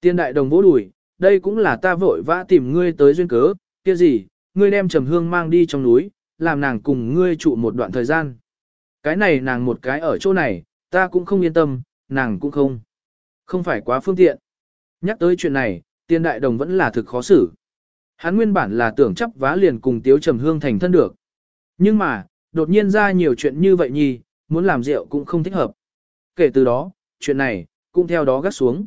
Speaker 1: Tiên đại đồng vỗ đùi, đây cũng là ta vội vã tìm ngươi tới duyên cớ, kia gì, ngươi đem trầm hương mang đi trong núi, làm nàng cùng ngươi trụ một đoạn thời gian. Cái này nàng một cái ở chỗ này, ta cũng không yên tâm, nàng cũng không. Không phải quá phương tiện. Nhắc tới chuyện này, tiên đại đồng vẫn là thực khó xử. Hắn nguyên bản là tưởng chấp vá liền cùng tiếu trầm hương thành thân được. Nhưng mà, đột nhiên ra nhiều chuyện như vậy nhì, muốn làm rượu cũng không thích hợp. Kể từ đó, chuyện này, cũng theo đó gắt xuống.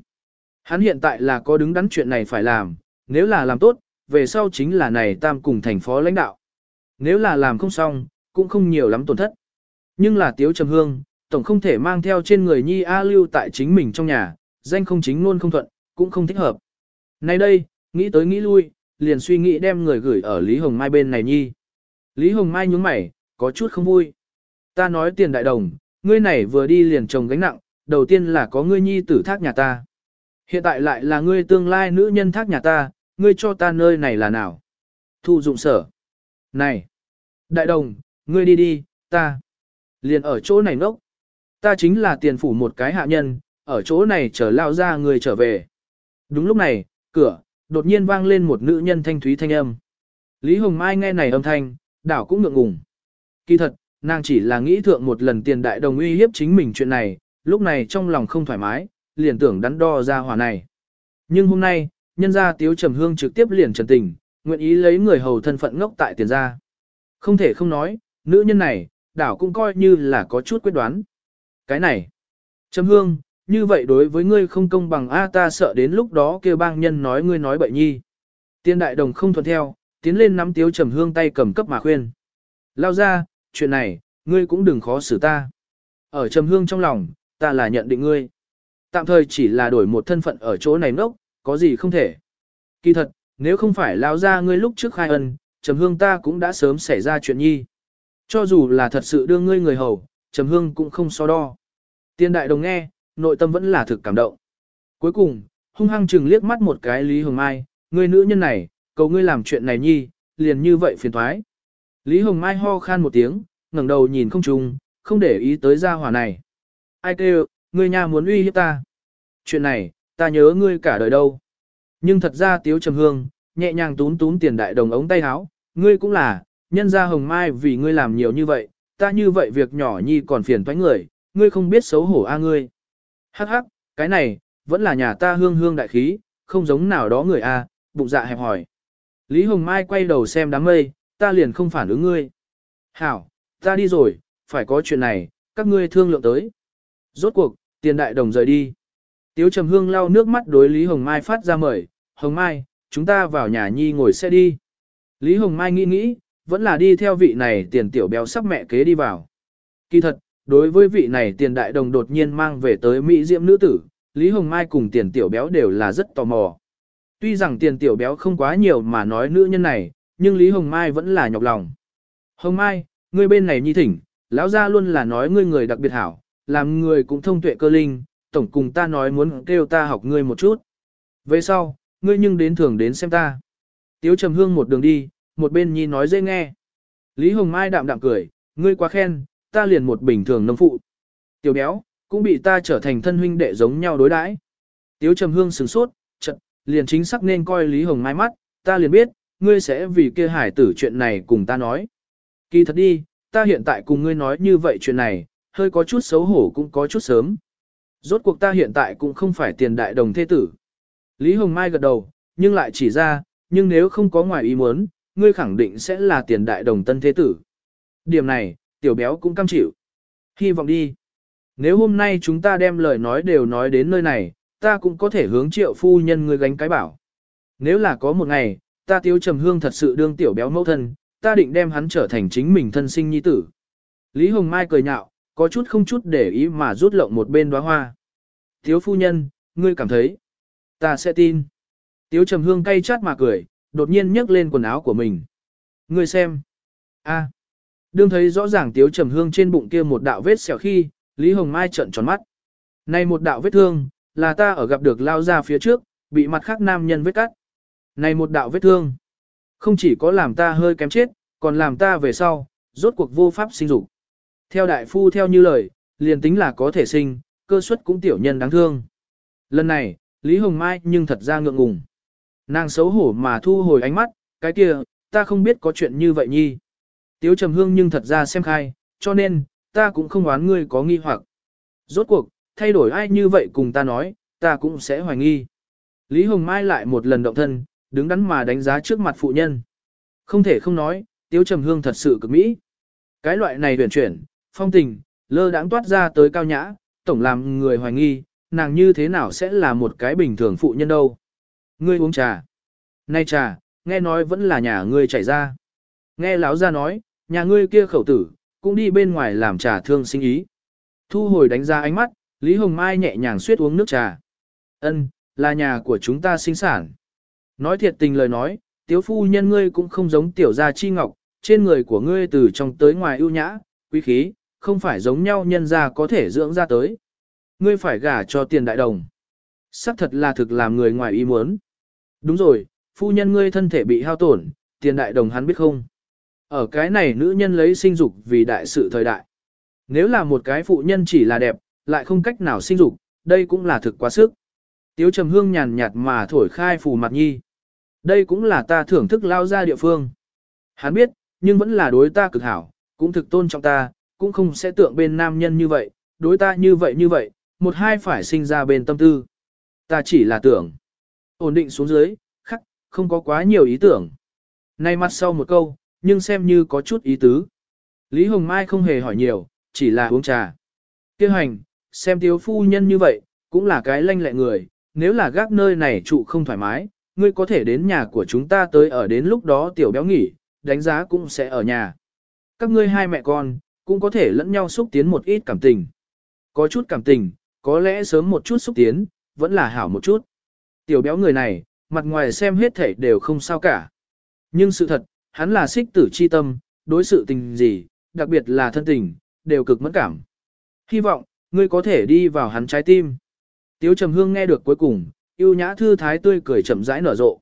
Speaker 1: Hắn hiện tại là có đứng đắn chuyện này phải làm, nếu là làm tốt, về sau chính là này tam cùng thành phó lãnh đạo. Nếu là làm không xong, cũng không nhiều lắm tổn thất. Nhưng là tiếu trầm hương, tổng không thể mang theo trên người nhi A lưu tại chính mình trong nhà, danh không chính luôn không thuận, cũng không thích hợp. Nay đây, nghĩ tới nghĩ lui, liền suy nghĩ đem người gửi ở Lý Hồng Mai bên này nhi. Lý Hồng Mai nhướng mày, có chút không vui. Ta nói tiền đại đồng, ngươi này vừa đi liền trồng gánh nặng, đầu tiên là có ngươi nhi tử thác nhà ta. Hiện tại lại là ngươi tương lai nữ nhân thác nhà ta, ngươi cho ta nơi này là nào? Thu dụng sở. Này! Đại đồng, ngươi đi đi, ta. Liền ở chỗ này ngốc. Ta chính là tiền phủ một cái hạ nhân, ở chỗ này chờ lao ra người trở về. Đúng lúc này, cửa, đột nhiên vang lên một nữ nhân thanh thúy thanh âm. Lý Hồng Mai nghe này âm thanh, đảo cũng ngượng ngùng. Kỳ thật, nàng chỉ là nghĩ thượng một lần tiền đại đồng uy hiếp chính mình chuyện này, lúc này trong lòng không thoải mái, liền tưởng đắn đo ra hỏa này. Nhưng hôm nay, nhân gia tiếu trầm hương trực tiếp liền trần tình, nguyện ý lấy người hầu thân phận ngốc tại tiền gia. Không thể không nói, nữ nhân này, đảo cũng coi như là có chút quyết đoán. Cái này, trầm hương, như vậy đối với ngươi không công bằng a ta sợ đến lúc đó kêu bang nhân nói ngươi nói bậy nhi. Tiên đại đồng không thuận theo, tiến lên nắm tiếu trầm hương tay cầm cấp mà khuyên. Lao ra, chuyện này, ngươi cũng đừng khó xử ta. Ở trầm hương trong lòng, ta là nhận định ngươi. Tạm thời chỉ là đổi một thân phận ở chỗ này nốc có gì không thể. Kỳ thật, nếu không phải lao ra ngươi lúc trước khai ân, Trầm Hương ta cũng đã sớm xảy ra chuyện nhi. Cho dù là thật sự đưa ngươi người hầu, Trầm Hương cũng không so đo. Tiên đại đồng nghe, nội tâm vẫn là thực cảm động. Cuối cùng, hung hăng chừng liếc mắt một cái Lý Hồng Mai, ngươi nữ nhân này, cầu ngươi làm chuyện này nhi, liền như vậy phiền thoái. Lý Hồng Mai ho khan một tiếng, ngẩng đầu nhìn không trùng, không để ý tới gia hỏa này. Ai kêu, ngươi nhà muốn uy hiếp ta. Chuyện này, ta nhớ ngươi cả đời đâu. Nhưng thật ra Tiếu Trầm Hương, nhẹ nhàng tún tún tiền đại đồng ống tay áo, ngươi cũng là, nhân gia Hồng Mai vì ngươi làm nhiều như vậy, ta như vậy việc nhỏ nhi còn phiền toái người, ngươi không biết xấu hổ a ngươi. Hắc hắc, cái này, vẫn là nhà ta hương hương đại khí, không giống nào đó người a, bụng dạ hẹp hỏi. Lý Hồng Mai quay đầu xem đám mây, ta liền không phản ứng ngươi. Hảo, ta đi rồi, phải có chuyện này, các ngươi thương lượng tới. Rốt cuộc, tiền đại đồng rời đi. Tiếu Trầm Hương lau nước mắt đối Lý Hồng Mai phát ra mời, Hồng Mai, chúng ta vào nhà nhi ngồi xe đi. Lý Hồng Mai nghĩ nghĩ, vẫn là đi theo vị này tiền tiểu béo sắp mẹ kế đi vào. Kỳ thật, đối với vị này tiền đại đồng đột nhiên mang về tới Mỹ diệm nữ tử, Lý Hồng Mai cùng tiền tiểu béo đều là rất tò mò. Tuy rằng tiền tiểu béo không quá nhiều mà nói nữ nhân này, nhưng Lý Hồng Mai vẫn là nhọc lòng. Hồng Mai, ngươi bên này nhi thỉnh, lão gia luôn là nói ngươi người đặc biệt hảo, làm người cũng thông tuệ cơ linh, tổng cùng ta nói muốn kêu ta học ngươi một chút. Về sau, ngươi nhưng đến thường đến xem ta. Tiếu trầm hương một đường đi, một bên nhi nói dễ nghe. Lý Hồng Mai đạm đạm cười, ngươi quá khen, ta liền một bình thường nông phụ. Tiểu béo, cũng bị ta trở thành thân huynh đệ giống nhau đối đãi. Tiếu trầm hương sửng sốt, chật, liền chính xác nên coi Lý Hồng Mai mắt, ta liền biết, ngươi sẽ vì kia hải tử chuyện này cùng ta nói. Kỳ thật đi, ta hiện tại cùng ngươi nói như vậy chuyện này, hơi có chút xấu hổ cũng có chút sớm. Rốt cuộc ta hiện tại cũng không phải tiền đại đồng thế tử. Lý Hồng Mai gật đầu, nhưng lại chỉ ra, nhưng nếu không có ngoài ý muốn, ngươi khẳng định sẽ là tiền đại đồng tân thế tử. Điểm này, tiểu béo cũng cam chịu. Hy vọng đi. Nếu hôm nay chúng ta đem lời nói đều nói đến nơi này, ta cũng có thể hướng triệu phu nhân ngươi gánh cái bảo. Nếu là có một ngày, ta tiêu trầm hương thật sự đương tiểu béo mẫu thân, ta định đem hắn trở thành chính mình thân sinh nhi tử. Lý Hồng Mai cười nhạo, có chút không chút để ý mà rút lộng một bên đóa hoa. Thiếu phu nhân, ngươi cảm thấy, ta sẽ tin. Tiếu trầm hương cay chát mà cười, đột nhiên nhấc lên quần áo của mình. Ngươi xem. a đương thấy rõ ràng tiếu trầm hương trên bụng kia một đạo vết sẹo khi, Lý Hồng Mai trợn tròn mắt. Này một đạo vết thương, là ta ở gặp được lao ra phía trước, bị mặt khác nam nhân vết cắt. Này một đạo vết thương, không chỉ có làm ta hơi kém chết, còn làm ta về sau, rốt cuộc vô pháp sinh dục. Theo đại phu theo như lời, liền tính là có thể sinh, cơ suất cũng tiểu nhân đáng thương. Lần này, Lý Hồng Mai nhưng thật ra ngượng ngùng. Nàng xấu hổ mà thu hồi ánh mắt, cái kia, ta không biết có chuyện như vậy nhi. Tiếu trầm hương nhưng thật ra xem khai, cho nên, ta cũng không đoán ngươi có nghi hoặc. Rốt cuộc, thay đổi ai như vậy cùng ta nói, ta cũng sẽ hoài nghi. Lý Hồng Mai lại một lần động thân, đứng đắn mà đánh giá trước mặt phụ nhân. Không thể không nói, Tiếu Trầm Hương thật sự cực mỹ. Cái loại này tuyển chuyển, phong tình, lơ đãng toát ra tới cao nhã, tổng làm người hoài nghi, nàng như thế nào sẽ là một cái bình thường phụ nhân đâu. Ngươi uống trà. Nay trà, nghe nói vẫn là nhà ngươi chảy ra. Nghe lão ra nói, nhà ngươi kia khẩu tử, cũng đi bên ngoài làm trà thương sinh ý. Thu hồi đánh ra ánh mắt, Lý Hồng Mai nhẹ nhàng suyết uống nước trà. Ân, là nhà của chúng ta sinh sản. Nói thiệt tình lời nói, tiếu phu nhân ngươi cũng không giống tiểu gia chi ngọc, trên người của ngươi từ trong tới ngoài ưu nhã, quý khí, không phải giống nhau nhân gia có thể dưỡng ra tới. Ngươi phải gả cho tiền đại đồng. Sắc thật là thực làm người ngoài ý muốn. Đúng rồi, phu nhân ngươi thân thể bị hao tổn, tiền đại đồng hắn biết không? Ở cái này nữ nhân lấy sinh dục vì đại sự thời đại. Nếu là một cái phụ nhân chỉ là đẹp, lại không cách nào sinh dục, đây cũng là thực quá sức. Tiếu trầm hương nhàn nhạt mà thổi khai phù mặt nhi. Đây cũng là ta thưởng thức lao ra địa phương. Hắn biết, nhưng vẫn là đối ta cực hảo, cũng thực tôn trọng ta, cũng không sẽ tượng bên nam nhân như vậy, đối ta như vậy như vậy, một hai phải sinh ra bên tâm tư. Ta chỉ là tưởng. Ổn định xuống dưới, khắc, không có quá nhiều ý tưởng. Nay mặt sau một câu, nhưng xem như có chút ý tứ. Lý Hồng Mai không hề hỏi nhiều, chỉ là uống trà. Kêu hành, xem thiếu phu nhân như vậy, cũng là cái lanh lẹ người, nếu là gác nơi này trụ không thoải mái, ngươi có thể đến nhà của chúng ta tới ở đến lúc đó tiểu béo nghỉ, đánh giá cũng sẽ ở nhà. Các ngươi hai mẹ con, cũng có thể lẫn nhau xúc tiến một ít cảm tình. Có chút cảm tình, có lẽ sớm một chút xúc tiến, vẫn là hảo một chút. Tiểu béo người này, mặt ngoài xem hết thảy đều không sao cả. Nhưng sự thật, hắn là xích tử chi tâm, đối sự tình gì, đặc biệt là thân tình, đều cực mẫn cảm. Hy vọng, ngươi có thể đi vào hắn trái tim. Tiếu Trầm Hương nghe được cuối cùng, yêu nhã thư thái tươi cười chậm rãi nở rộ.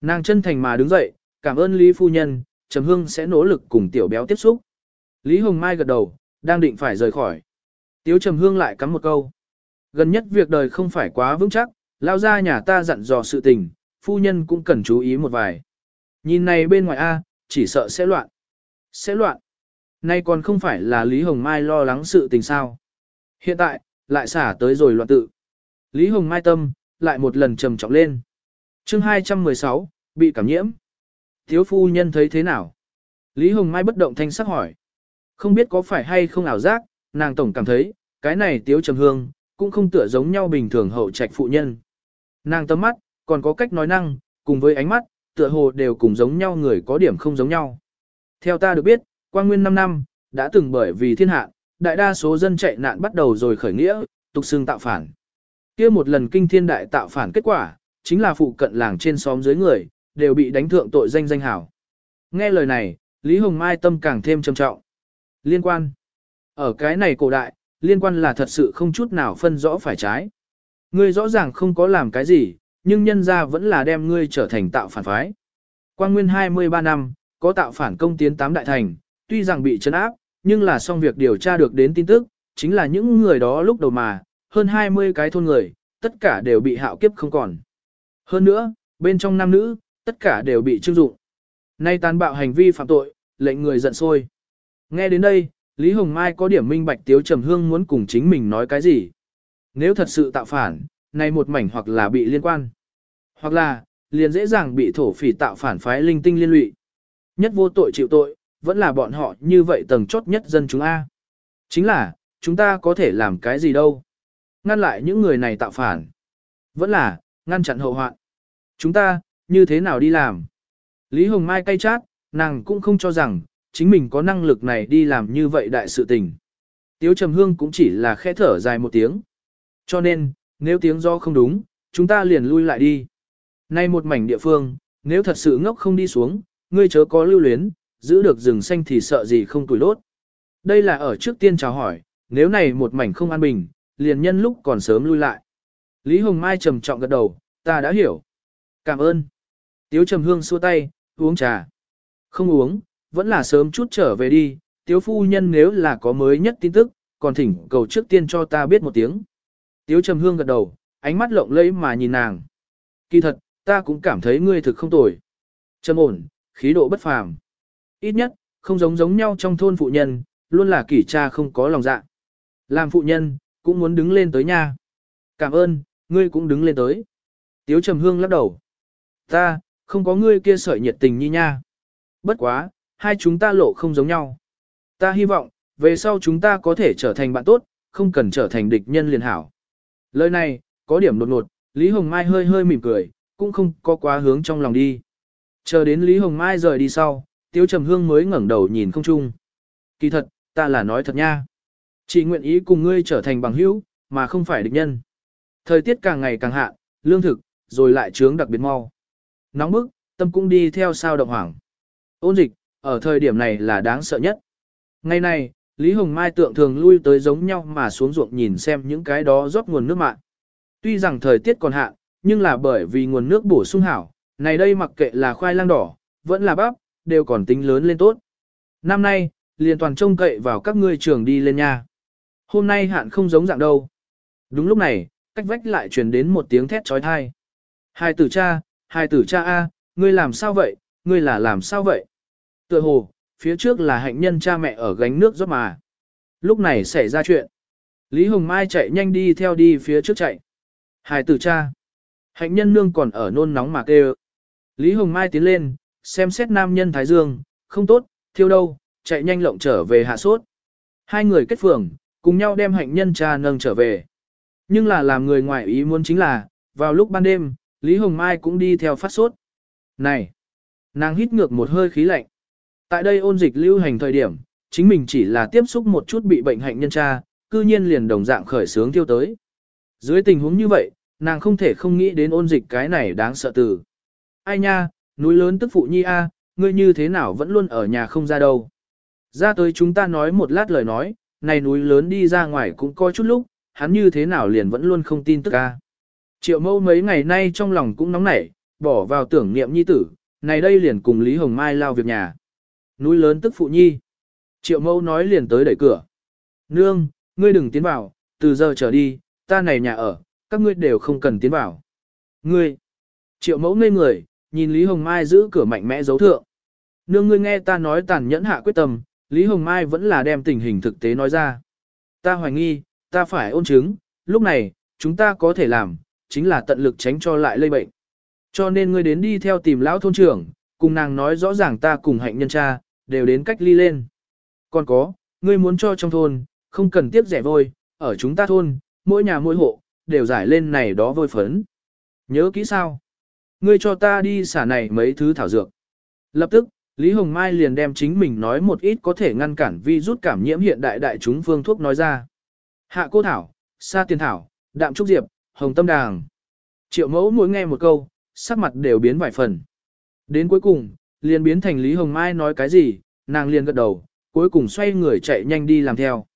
Speaker 1: Nàng chân thành mà đứng dậy, cảm ơn Lý Phu Nhân, Trầm Hương sẽ nỗ lực cùng tiểu béo tiếp xúc. Lý Hồng Mai gật đầu, đang định phải rời khỏi. Tiếu Trầm Hương lại cắm một câu. Gần nhất việc đời không phải quá vững chắc, lao ra nhà ta dặn dò sự tình, phu nhân cũng cần chú ý một vài. Nhìn này bên ngoài A, chỉ sợ sẽ loạn. Sẽ loạn. Nay còn không phải là Lý Hồng Mai lo lắng sự tình sao. Hiện tại, lại xả tới rồi loạn tự. Lý Hồng Mai tâm, lại một lần trầm trọng lên. chương 216, bị cảm nhiễm. Thiếu phu nhân thấy thế nào? Lý Hồng Mai bất động thanh sắc hỏi. Không biết có phải hay không ảo giác, nàng tổng cảm thấy, cái này tiếu trầm hương, cũng không tựa giống nhau bình thường hậu trạch phụ nhân. Nàng tấm mắt, còn có cách nói năng, cùng với ánh mắt, tựa hồ đều cùng giống nhau người có điểm không giống nhau. Theo ta được biết, qua nguyên 5 năm, đã từng bởi vì thiên hạ, đại đa số dân chạy nạn bắt đầu rồi khởi nghĩa, tục xương tạo phản. kia một lần kinh thiên đại tạo phản kết quả, chính là phụ cận làng trên xóm dưới người, đều bị đánh thượng tội danh danh hảo. Nghe lời này, Lý Hồng Mai tâm càng thêm trầm trọng. Liên quan. Ở cái này cổ đại, liên quan là thật sự không chút nào phân rõ phải trái. Ngươi rõ ràng không có làm cái gì, nhưng nhân ra vẫn là đem ngươi trở thành tạo phản phái. Quang nguyên 23 năm, có tạo phản công tiến tám đại thành, tuy rằng bị chấn áp, nhưng là xong việc điều tra được đến tin tức, chính là những người đó lúc đầu mà, hơn 20 cái thôn người, tất cả đều bị hạo kiếp không còn. Hơn nữa, bên trong nam nữ, tất cả đều bị trưng dụng. Nay tàn bạo hành vi phạm tội, lệnh người giận sôi. Nghe đến đây, Lý Hồng Mai có điểm minh bạch Tiếu Trầm Hương muốn cùng chính mình nói cái gì. Nếu thật sự tạo phản, nay một mảnh hoặc là bị liên quan, hoặc là, liền dễ dàng bị thổ phỉ tạo phản phái linh tinh liên lụy. Nhất vô tội chịu tội, vẫn là bọn họ như vậy tầng chốt nhất dân chúng A. Chính là, chúng ta có thể làm cái gì đâu. Ngăn lại những người này tạo phản. Vẫn là, ngăn chặn hậu hoạn. Chúng ta, như thế nào đi làm? Lý Hồng Mai cay chát, nàng cũng không cho rằng, chính mình có năng lực này đi làm như vậy đại sự tình. Tiếu Trầm Hương cũng chỉ là khẽ thở dài một tiếng. Cho nên, nếu tiếng do không đúng, chúng ta liền lui lại đi. Nay một mảnh địa phương, nếu thật sự ngốc không đi xuống, ngươi chớ có lưu luyến, giữ được rừng xanh thì sợ gì không tuổi lốt. Đây là ở trước tiên chào hỏi, nếu này một mảnh không an bình, liền nhân lúc còn sớm lui lại. Lý Hồng Mai trầm trọng gật đầu, ta đã hiểu. Cảm ơn. Tiếu Trầm Hương xua tay, uống trà. Không uống, vẫn là sớm chút trở về đi, Tiếu Phu Nhân nếu là có mới nhất tin tức, còn thỉnh cầu trước tiên cho ta biết một tiếng. Tiếu Trầm Hương gật đầu, ánh mắt lộng lẫy mà nhìn nàng. Kỳ thật, ta cũng cảm thấy ngươi thực không tồi. Trầm ổn, khí độ bất phàm. Ít nhất, không giống giống nhau trong thôn phụ nhân, luôn là kỷ cha không có lòng dạ. Làm phụ nhân, cũng muốn đứng lên tới nha. Cảm ơn, ngươi cũng đứng lên tới. Tiếu Trầm Hương lắc đầu. Ta, không có ngươi kia sợi nhiệt tình như nha. Bất quá, hai chúng ta lộ không giống nhau. Ta hy vọng, về sau chúng ta có thể trở thành bạn tốt, không cần trở thành địch nhân liền hảo. Lời này, có điểm đột ngột, Lý Hồng Mai hơi hơi mỉm cười, cũng không có quá hướng trong lòng đi. Chờ đến Lý Hồng Mai rời đi sau, Tiếu Trầm Hương mới ngẩng đầu nhìn không chung. Kỳ thật, ta là nói thật nha. Chỉ nguyện ý cùng ngươi trở thành bằng hữu, mà không phải địch nhân. Thời tiết càng ngày càng hạ, lương thực, rồi lại trướng đặc biệt mau. Nóng bức, tâm cũng đi theo sao động hoảng. Ôn dịch, ở thời điểm này là đáng sợ nhất. Ngày này, Lý Hồng Mai tượng thường lui tới giống nhau mà xuống ruộng nhìn xem những cái đó rót nguồn nước mạng. Tuy rằng thời tiết còn hạ, nhưng là bởi vì nguồn nước bổ sung hảo, này đây mặc kệ là khoai lang đỏ, vẫn là bắp, đều còn tính lớn lên tốt. Năm nay, liền toàn trông cậy vào các ngươi trường đi lên nha. Hôm nay hạn không giống dạng đâu. Đúng lúc này, cách vách lại truyền đến một tiếng thét trói thai. Hai tử cha, hai tử cha A, ngươi làm sao vậy, ngươi là làm sao vậy? Tựa hồ, phía trước là hạnh nhân cha mẹ ở gánh nước rót mà. Lúc này xảy ra chuyện. Lý Hồng Mai chạy nhanh đi theo đi phía trước chạy. Hài tử cha. Hạnh nhân nương còn ở nôn nóng mà kêu. Lý Hồng Mai tiến lên, xem xét nam nhân Thái Dương, không tốt, thiêu đâu, chạy nhanh lộng trở về hạ sốt. Hai người kết phường, cùng nhau đem hạnh nhân cha nâng trở về. Nhưng là làm người ngoài ý muốn chính là, vào lúc ban đêm, Lý Hồng Mai cũng đi theo phát sốt. Này! Nàng hít ngược một hơi khí lạnh. Tại đây ôn dịch lưu hành thời điểm, chính mình chỉ là tiếp xúc một chút bị bệnh hạnh nhân cha, cư nhiên liền đồng dạng khởi sướng tiêu tới. Dưới tình huống như vậy, nàng không thể không nghĩ đến ôn dịch cái này đáng sợ từ. Ai nha, núi lớn tức phụ nhi a, ngươi như thế nào vẫn luôn ở nhà không ra đâu. Ra tới chúng ta nói một lát lời nói, này núi lớn đi ra ngoài cũng coi chút lúc, hắn như thế nào liền vẫn luôn không tin tức a Triệu mâu mấy ngày nay trong lòng cũng nóng nảy, bỏ vào tưởng niệm nhi tử, này đây liền cùng Lý Hồng Mai lao việc nhà. Núi lớn tức phụ nhi. Triệu mâu nói liền tới đẩy cửa. Nương, ngươi đừng tiến vào, từ giờ trở đi, ta này nhà ở, các ngươi đều không cần tiến vào. Ngươi. Triệu mẫu ngây người, nhìn Lý Hồng Mai giữ cửa mạnh mẽ giấu thượng. Nương ngươi nghe ta nói tàn nhẫn hạ quyết tâm, Lý Hồng Mai vẫn là đem tình hình thực tế nói ra. Ta hoài nghi, ta phải ôn chứng, lúc này, chúng ta có thể làm, chính là tận lực tránh cho lại lây bệnh. Cho nên ngươi đến đi theo tìm lão thôn trưởng, cùng nàng nói rõ ràng ta cùng hạnh nhân cha, đều đến cách ly lên. Còn có, ngươi muốn cho trong thôn, không cần tiếp rẻ vôi, ở chúng ta thôn, mỗi nhà mỗi hộ, đều giải lên này đó vôi phấn. Nhớ kỹ sao? Ngươi cho ta đi xả này mấy thứ thảo dược. Lập tức, Lý Hồng Mai liền đem chính mình nói một ít có thể ngăn cản vi rút cảm nhiễm hiện đại đại chúng phương thuốc nói ra. Hạ cô thảo, sa tiền thảo, đạm trúc diệp, hồng tâm đàng. Triệu mẫu mỗi nghe một câu, sắc mặt đều biến vài phần. Đến cuối cùng, liền biến thành Lý Hồng Mai nói cái gì, nàng liền gật đầu, cuối cùng xoay người chạy nhanh đi làm theo.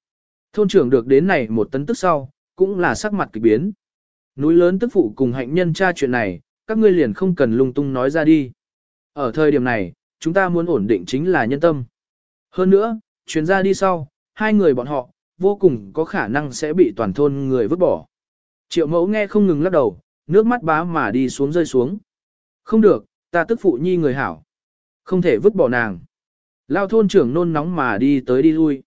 Speaker 1: Thôn trưởng được đến này một tấn tức sau, cũng là sắc mặt kỳ biến. Núi lớn tức phụ cùng hạnh nhân tra chuyện này, các ngươi liền không cần lung tung nói ra đi. Ở thời điểm này, chúng ta muốn ổn định chính là nhân tâm. Hơn nữa, chuyến ra đi sau, hai người bọn họ, vô cùng có khả năng sẽ bị toàn thôn người vứt bỏ. Triệu mẫu nghe không ngừng lắc đầu, nước mắt bá mà đi xuống rơi xuống. Không được, ta tức phụ nhi người hảo. Không thể vứt bỏ nàng. Lao thôn trưởng nôn nóng mà đi tới đi lui.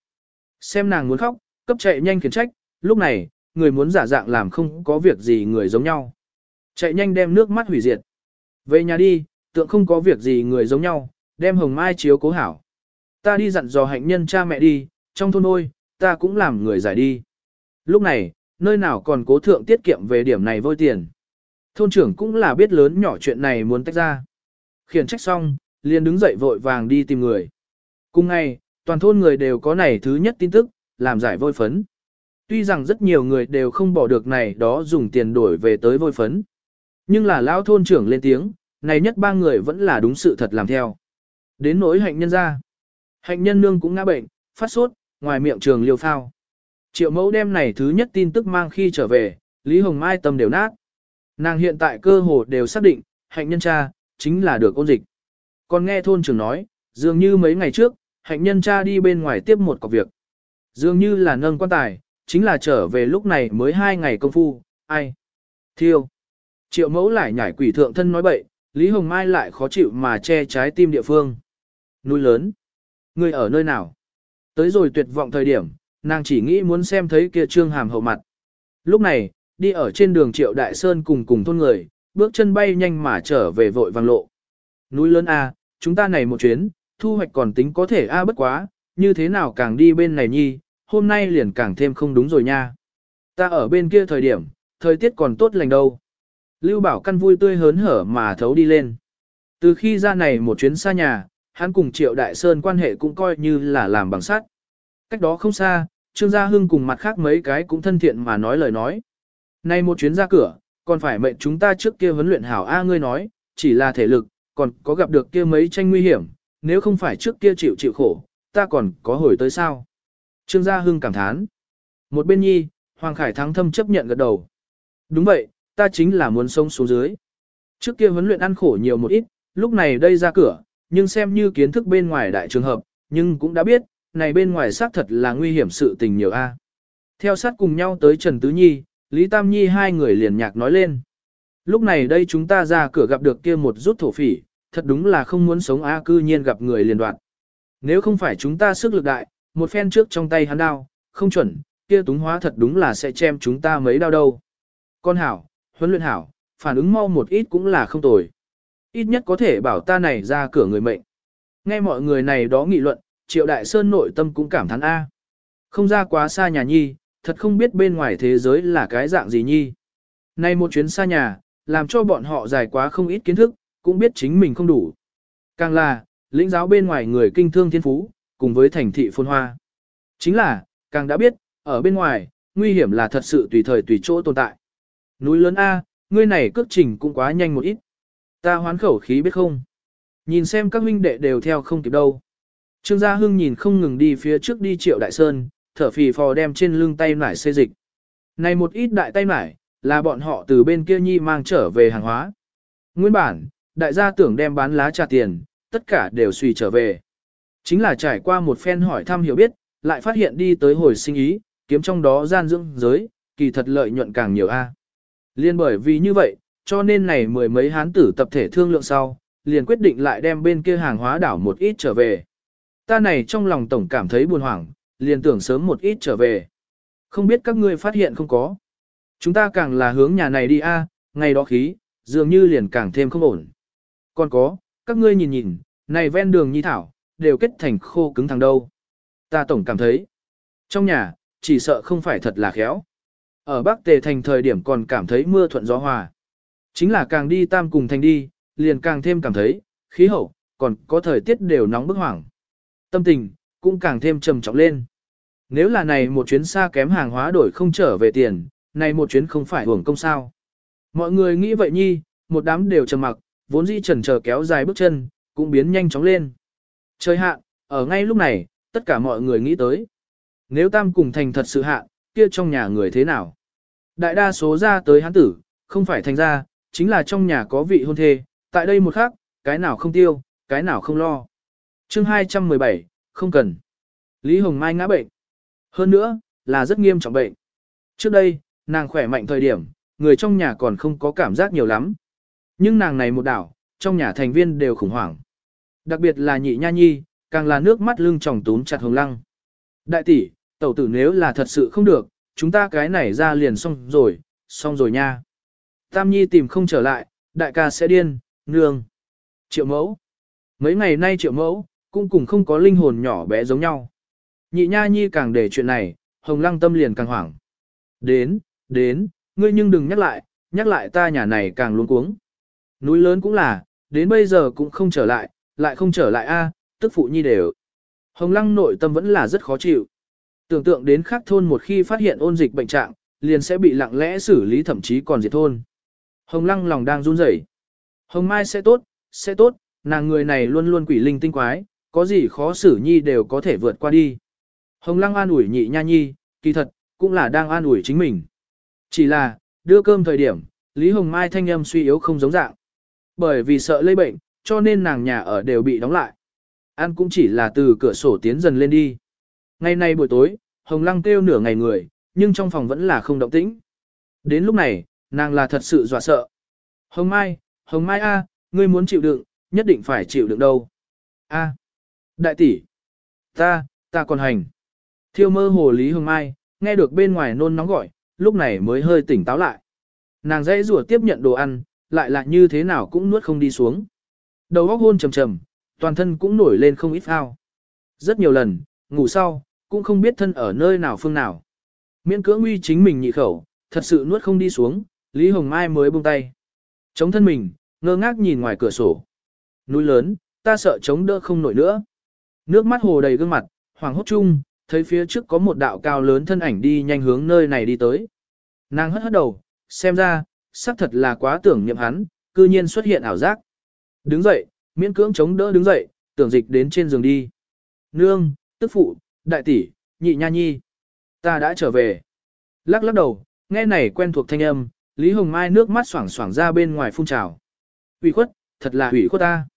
Speaker 1: Xem nàng muốn khóc, cấp chạy nhanh khiển trách, lúc này, người muốn giả dạng làm không có việc gì người giống nhau. Chạy nhanh đem nước mắt hủy diệt. Về nhà đi, tượng không có việc gì người giống nhau, đem hồng mai chiếu cố hảo. Ta đi dặn dò hạnh nhân cha mẹ đi, trong thôn ôi, ta cũng làm người giải đi. Lúc này, nơi nào còn cố thượng tiết kiệm về điểm này vôi tiền. Thôn trưởng cũng là biết lớn nhỏ chuyện này muốn tách ra. Khiển trách xong, liền đứng dậy vội vàng đi tìm người. Cùng ngày, toàn thôn người đều có này thứ nhất tin tức, làm giải vôi phấn. Tuy rằng rất nhiều người đều không bỏ được này đó dùng tiền đổi về tới vôi phấn. Nhưng là lão thôn trưởng lên tiếng, này nhất ba người vẫn là đúng sự thật làm theo. Đến nỗi hạnh nhân ra. Hạnh nhân nương cũng ngã bệnh, phát sốt, ngoài miệng trường liêu phao. Triệu mẫu đem này thứ nhất tin tức mang khi trở về, Lý Hồng Mai tâm đều nát. Nàng hiện tại cơ hồ đều xác định, hạnh nhân cha, chính là được ôn dịch. Còn nghe thôn trưởng nói, dường như mấy ngày trước, hạnh nhân cha đi bên ngoài tiếp một cọc việc. Dường như là nâng quan tài, chính là trở về lúc này mới hai ngày công phu, ai? Thiêu. Triệu mẫu lại nhảy quỷ thượng thân nói bậy, Lý Hồng Mai lại khó chịu mà che trái tim địa phương. Núi lớn. Người ở nơi nào? Tới rồi tuyệt vọng thời điểm, nàng chỉ nghĩ muốn xem thấy kia trương hàm hậu mặt. Lúc này, đi ở trên đường Triệu Đại Sơn cùng cùng thôn người, bước chân bay nhanh mà trở về vội vàng lộ. Núi lớn A, chúng ta này một chuyến, thu hoạch còn tính có thể A bất quá, như thế nào càng đi bên này nhi, hôm nay liền càng thêm không đúng rồi nha. Ta ở bên kia thời điểm, thời tiết còn tốt lành đâu. Lưu Bảo Căn vui tươi hớn hở mà thấu đi lên. Từ khi ra này một chuyến xa nhà, hắn cùng Triệu Đại Sơn quan hệ cũng coi như là làm bằng sắt. Cách đó không xa, Trương Gia Hưng cùng mặt khác mấy cái cũng thân thiện mà nói lời nói. Nay một chuyến ra cửa, còn phải mệnh chúng ta trước kia huấn luyện hảo A ngươi nói, chỉ là thể lực, còn có gặp được kia mấy tranh nguy hiểm, nếu không phải trước kia chịu chịu khổ, ta còn có hồi tới sao. Trương Gia Hưng cảm thán. Một bên nhi, Hoàng Khải Thắng thâm chấp nhận gật đầu. Đúng vậy, ta chính là muốn sống xuống dưới. Trước kia huấn luyện ăn khổ nhiều một ít, lúc này đây ra cửa, nhưng xem như kiến thức bên ngoài đại trường hợp, nhưng cũng đã biết, này bên ngoài xác thật là nguy hiểm sự tình nhiều a. Theo sát cùng nhau tới Trần Tứ Nhi, Lý Tam Nhi hai người liền nhạc nói lên. Lúc này đây chúng ta ra cửa gặp được kia một rút thổ phỉ, thật đúng là không muốn sống a cư nhiên gặp người liền đoạn. Nếu không phải chúng ta sức lực đại, một phen trước trong tay hắn đao, không chuẩn, kia túng hóa thật đúng là sẽ chém chúng ta mấy đao đâu. Con hảo, huấn luyện hảo, phản ứng mau một ít cũng là không tồi. Ít nhất có thể bảo ta này ra cửa người mệnh. Nghe mọi người này đó nghị luận, triệu đại sơn nội tâm cũng cảm thán A. Không ra quá xa nhà nhi, thật không biết bên ngoài thế giới là cái dạng gì nhi. Nay một chuyến xa nhà, làm cho bọn họ dài quá không ít kiến thức, cũng biết chính mình không đủ. Càng là, lĩnh giáo bên ngoài người kinh thương thiên phú, cùng với thành thị phồn hoa. Chính là, càng đã biết, ở bên ngoài, nguy hiểm là thật sự tùy thời tùy chỗ tồn tại. Núi lớn A, ngươi này cước trình cũng quá nhanh một ít. Ta hoán khẩu khí biết không? Nhìn xem các huynh đệ đều theo không kịp đâu. Trương Gia Hưng nhìn không ngừng đi phía trước đi triệu đại sơn, thở phì phò đem trên lưng tay nải xê dịch. Này một ít đại tay nải, là bọn họ từ bên kia nhi mang trở về hàng hóa. Nguyên bản, đại gia tưởng đem bán lá trà tiền, tất cả đều suy trở về. Chính là trải qua một phen hỏi thăm hiểu biết, lại phát hiện đi tới hồi sinh ý, kiếm trong đó gian dưỡng giới, kỳ thật lợi nhuận càng nhiều a. Liên bởi vì như vậy, cho nên này mười mấy hán tử tập thể thương lượng sau, liền quyết định lại đem bên kia hàng hóa đảo một ít trở về. Ta này trong lòng tổng cảm thấy buồn hoảng, liền tưởng sớm một ít trở về. Không biết các ngươi phát hiện không có. Chúng ta càng là hướng nhà này đi a, ngày đó khí, dường như liền càng thêm không ổn. Còn có, các ngươi nhìn nhìn, này ven đường nhi thảo, đều kết thành khô cứng thằng đâu. Ta tổng cảm thấy, trong nhà, chỉ sợ không phải thật là khéo. Ở Bắc Tề thành thời điểm còn cảm thấy mưa thuận gió hòa. Chính là càng đi tam cùng thành đi, liền càng thêm cảm thấy, khí hậu, còn có thời tiết đều nóng bức hoảng. Tâm tình, cũng càng thêm trầm trọng lên. Nếu là này một chuyến xa kém hàng hóa đổi không trở về tiền, này một chuyến không phải hưởng công sao. Mọi người nghĩ vậy nhi, một đám đều trầm mặc, vốn dĩ trần chờ kéo dài bước chân, cũng biến nhanh chóng lên. Trời hạ, ở ngay lúc này, tất cả mọi người nghĩ tới. Nếu tam cùng thành thật sự hạ, kia trong nhà người thế nào? Đại đa số ra tới hắn tử, không phải thành ra, chính là trong nhà có vị hôn thê, tại đây một khắc, cái nào không tiêu, cái nào không lo. chương 217, không cần. Lý Hồng Mai ngã bệnh. Hơn nữa, là rất nghiêm trọng bệnh. Trước đây, nàng khỏe mạnh thời điểm, người trong nhà còn không có cảm giác nhiều lắm. Nhưng nàng này một đảo, trong nhà thành viên đều khủng hoảng. Đặc biệt là nhị nha nhi, càng là nước mắt lưng tròng túm chặt hồng lăng. Đại tỷ, tẩu tử nếu là thật sự không được, chúng ta cái này ra liền xong rồi, xong rồi nha. Tam nhi tìm không trở lại, đại ca sẽ điên, nương. Triệu mẫu. Mấy ngày nay triệu mẫu, cũng cùng không có linh hồn nhỏ bé giống nhau. Nhị nha nhi càng để chuyện này, hồng lăng tâm liền càng hoảng. Đến, đến, ngươi nhưng đừng nhắc lại, nhắc lại ta nhà này càng luống cuống. Núi lớn cũng là, đến bây giờ cũng không trở lại, lại không trở lại a, tức phụ nhi đều. Hồng lăng nội tâm vẫn là rất khó chịu. Tưởng tượng đến khác thôn một khi phát hiện ôn dịch bệnh trạng, liền sẽ bị lặng lẽ xử lý thậm chí còn diệt thôn. Hồng lăng lòng đang run rẩy. Hồng mai sẽ tốt, sẽ tốt, nàng người này luôn luôn quỷ linh tinh quái, có gì khó xử nhi đều có thể vượt qua đi. Hồng lăng an ủi nhị nha nhi, kỳ thật, cũng là đang an ủi chính mình. Chỉ là, đưa cơm thời điểm, Lý Hồng Mai thanh âm suy yếu không giống dạng. Bởi vì sợ lây bệnh, cho nên nàng nhà ở đều bị đóng lại. An cũng chỉ là từ cửa sổ tiến dần lên đi. Ngày nay buổi tối, Hồng Lăng kêu nửa ngày người, nhưng trong phòng vẫn là không động tĩnh. Đến lúc này, nàng là thật sự dọa sợ. Hồng Mai, Hồng Mai A, ngươi muốn chịu đựng, nhất định phải chịu đựng đâu. A, đại tỷ, ta, ta còn hành. Thiêu mơ hồ Lý Hồng Mai, nghe được bên ngoài nôn nóng gọi, lúc này mới hơi tỉnh táo lại. Nàng dãy rủa tiếp nhận đồ ăn, lại là như thế nào cũng nuốt không đi xuống. Đầu óc hôn trầm trầm, toàn thân cũng nổi lên không ít ao. Rất nhiều lần, ngủ sau, cũng không biết thân ở nơi nào phương nào. Miễn cưỡng uy chính mình nhị khẩu, thật sự nuốt không đi xuống, Lý Hồng Mai mới buông tay. Chống thân mình, ngơ ngác nhìn ngoài cửa sổ. Núi lớn, ta sợ chống đỡ không nổi nữa. Nước mắt hồ đầy gương mặt, hoàng hốt chung, thấy phía trước có một đạo cao lớn thân ảnh đi nhanh hướng nơi này đi tới. Nàng hất hất đầu, xem ra, xác thật là quá tưởng niệm hắn, cư nhiên xuất hiện ảo giác. Đứng dậy, miễn cưỡng chống đỡ đứng dậy, tưởng dịch đến trên giường đi. Nương, tức phụ, đại tỷ, nhị nha nhi. Ta đã trở về. Lắc lắc đầu, nghe này quen thuộc thanh âm, Lý Hồng Mai nước mắt xoảng xoảng ra bên ngoài phun trào. Ủy khuất, thật là ủy khuất ta.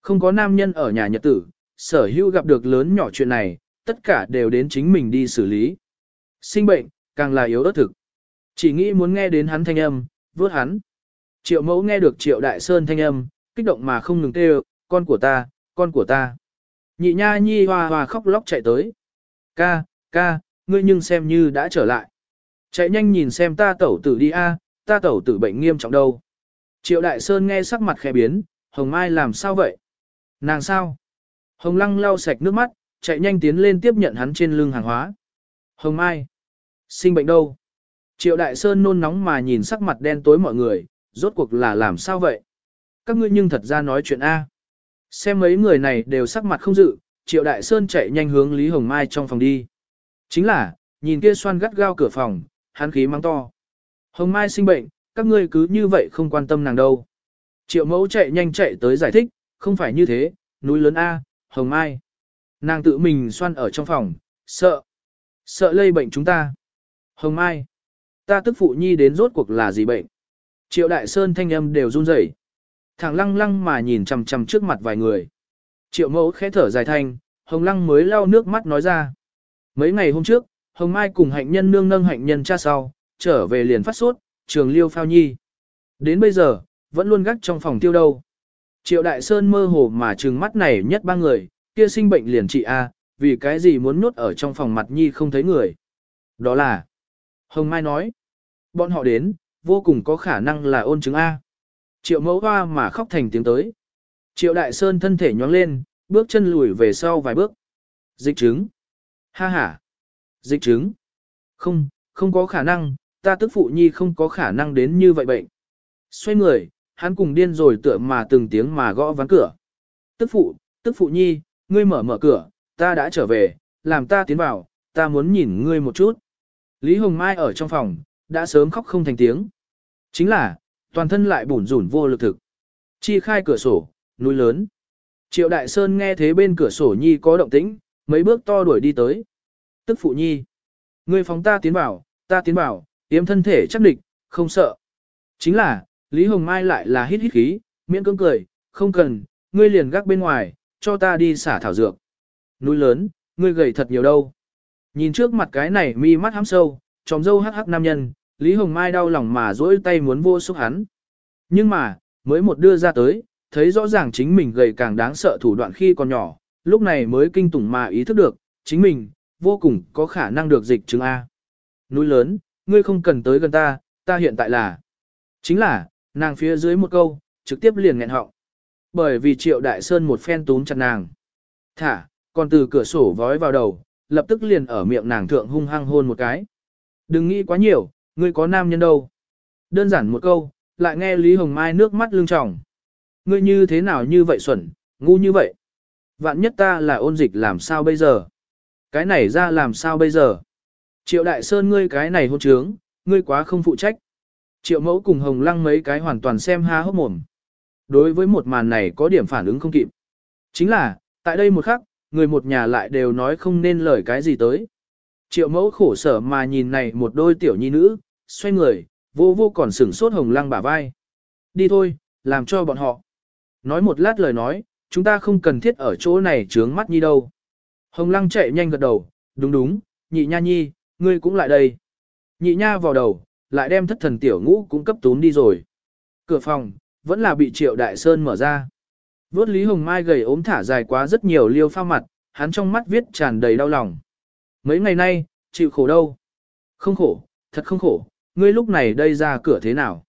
Speaker 1: Không có nam nhân ở nhà nhật tử, sở hữu gặp được lớn nhỏ chuyện này, tất cả đều đến chính mình đi xử lý. Sinh bệnh, càng là yếu ớt thực. Chỉ nghĩ muốn nghe đến hắn thanh âm, vớt hắn. Triệu mẫu nghe được triệu đại sơn thanh âm, kích động mà không ngừng kêu, con của ta, con của ta. Nhị nha nhi hoa hoa khóc lóc chạy tới. Ca, ca, ngươi nhưng xem như đã trở lại. Chạy nhanh nhìn xem ta tẩu tử đi a, ta tẩu tử bệnh nghiêm trọng đâu. Triệu đại sơn nghe sắc mặt khẽ biến, hồng mai làm sao vậy? Nàng sao? Hồng lăng lau sạch nước mắt, chạy nhanh tiến lên tiếp nhận hắn trên lưng hàng hóa. Hồng mai, sinh bệnh đâu? Triệu đại sơn nôn nóng mà nhìn sắc mặt đen tối mọi người, rốt cuộc là làm sao vậy? Các ngươi nhưng thật ra nói chuyện A. Xem mấy người này đều sắc mặt không dự, Triệu Đại Sơn chạy nhanh hướng Lý Hồng Mai trong phòng đi. Chính là, nhìn kia xoan gắt gao cửa phòng, hắn khí mang to. Hồng Mai sinh bệnh, các ngươi cứ như vậy không quan tâm nàng đâu. Triệu mẫu chạy nhanh chạy tới giải thích, không phải như thế, núi lớn A, hồng mai. Nàng tự mình xoan ở trong phòng, sợ, sợ lây bệnh chúng ta. Hồng mai, ta tức phụ nhi đến rốt cuộc là gì bệnh? Triệu Đại Sơn thanh âm đều run rẩy. Thằng lăng lăng mà nhìn chằm chằm trước mặt vài người. Triệu mẫu khẽ thở dài thanh, hồng lăng mới lau nước mắt nói ra. Mấy ngày hôm trước, hồng mai cùng hạnh nhân nương nâng hạnh nhân cha sau, trở về liền phát sốt, trường liêu phao nhi. Đến bây giờ, vẫn luôn gác trong phòng tiêu đâu. Triệu Đại Sơn mơ hồ mà trừng mắt này nhất ba người, kia sinh bệnh liền trị A, vì cái gì muốn nuốt ở trong phòng mặt nhi không thấy người. Đó là, Hồng Mai nói, bọn họ đến, vô cùng có khả năng là ôn chứng A. Triệu mẫu hoa mà khóc thành tiếng tới. Triệu Đại Sơn thân thể nhóng lên, bước chân lùi về sau vài bước. Dịch chứng. Ha ha. Dịch chứng. Không, không có khả năng, ta tức phụ nhi không có khả năng đến như vậy bệnh. Xoay người, hắn cùng điên rồi tựa mà từng tiếng mà gõ ván cửa. Tức phụ, tức phụ nhi, ngươi mở mở cửa, ta đã trở về, làm ta tiến vào, ta muốn nhìn ngươi một chút. Lý Hồng Mai ở trong phòng, đã sớm khóc không thành tiếng. Chính là, toàn thân lại bủn rủn vô lực thực. Chi khai cửa sổ, núi lớn. Triệu Đại Sơn nghe thế bên cửa sổ nhi có động tĩnh, mấy bước to đuổi đi tới. Tức phụ nhi. Ngươi phóng ta tiến vào, ta tiến vào, yếm thân thể chắc địch, không sợ. Chính là, Lý Hồng Mai lại là hít hít khí, miễn cưỡng cười, không cần, ngươi liền gác bên ngoài, cho ta đi xả thảo dược. Núi lớn, ngươi gầy thật nhiều đâu. Nhìn trước mặt cái này mi mắt hám sâu, tròm dâu hắc hắc nam nhân, Lý Hồng Mai đau lòng mà duỗi tay muốn vô xúc hắn. Nhưng mà, mới một đưa ra tới, thấy rõ ràng chính mình gầy càng đáng sợ thủ đoạn khi còn nhỏ, lúc này mới kinh tủng mà ý thức được, chính mình, vô cùng có khả năng được dịch chứng A. Núi lớn, ngươi không cần tới gần ta, ta hiện tại là. Chính là, nàng phía dưới một câu, trực tiếp liền nghẹn họng. Bởi vì triệu đại sơn một phen túm chặt nàng. Thả, còn từ cửa sổ vói vào đầu, lập tức liền ở miệng nàng thượng hung hăng hôn một cái. Đừng nghĩ quá nhiều, ngươi có nam nhân đâu. Đơn giản một câu, lại nghe Lý Hồng Mai nước mắt lưng tròng. Ngươi như thế nào như vậy xuẩn, ngu như vậy. Vạn nhất ta là ôn dịch làm sao bây giờ? Cái này ra làm sao bây giờ? Triệu Đại Sơn ngươi cái này hôn trướng, ngươi quá không phụ trách. Triệu mẫu cùng Hồng Lăng mấy cái hoàn toàn xem ha hốc mồm. Đối với một màn này có điểm phản ứng không kịp. Chính là, tại đây một khắc, người một nhà lại đều nói không nên lời cái gì tới. Triệu mẫu khổ sở mà nhìn này một đôi tiểu nhi nữ, xoay người, vô vô còn sửng sốt Hồng Lăng bả vai. Đi thôi, làm cho bọn họ. Nói một lát lời nói, chúng ta không cần thiết ở chỗ này trướng mắt nhi đâu. Hồng Lăng chạy nhanh gật đầu, đúng đúng, nhị nha nhi, ngươi cũng lại đây. Nhị nha vào đầu, lại đem thất thần tiểu ngũ cũng cấp tún đi rồi. Cửa phòng, vẫn là bị triệu đại sơn mở ra. Vốt Lý Hồng Mai gầy ốm thả dài quá rất nhiều liêu pha mặt, hắn trong mắt viết tràn đầy đau lòng. Mấy ngày nay, chịu khổ đâu? Không khổ, thật không khổ, ngươi lúc này đây ra cửa thế nào?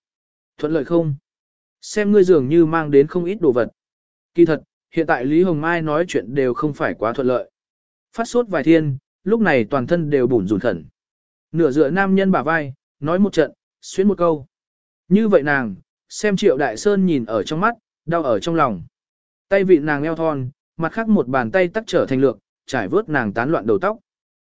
Speaker 1: Thuận lợi không? Xem ngươi dường như mang đến không ít đồ vật. Kỳ thật, hiện tại Lý Hồng Mai nói chuyện đều không phải quá thuận lợi. Phát sốt vài thiên, lúc này toàn thân đều bủn rủn khẩn. Nửa dựa nam nhân bả vai, nói một trận, xuyến một câu. Như vậy nàng, xem triệu đại sơn nhìn ở trong mắt, đau ở trong lòng. Tay vị nàng eo thon, mặt khác một bàn tay tắc trở thành lược, trải vớt nàng tán loạn đầu tóc.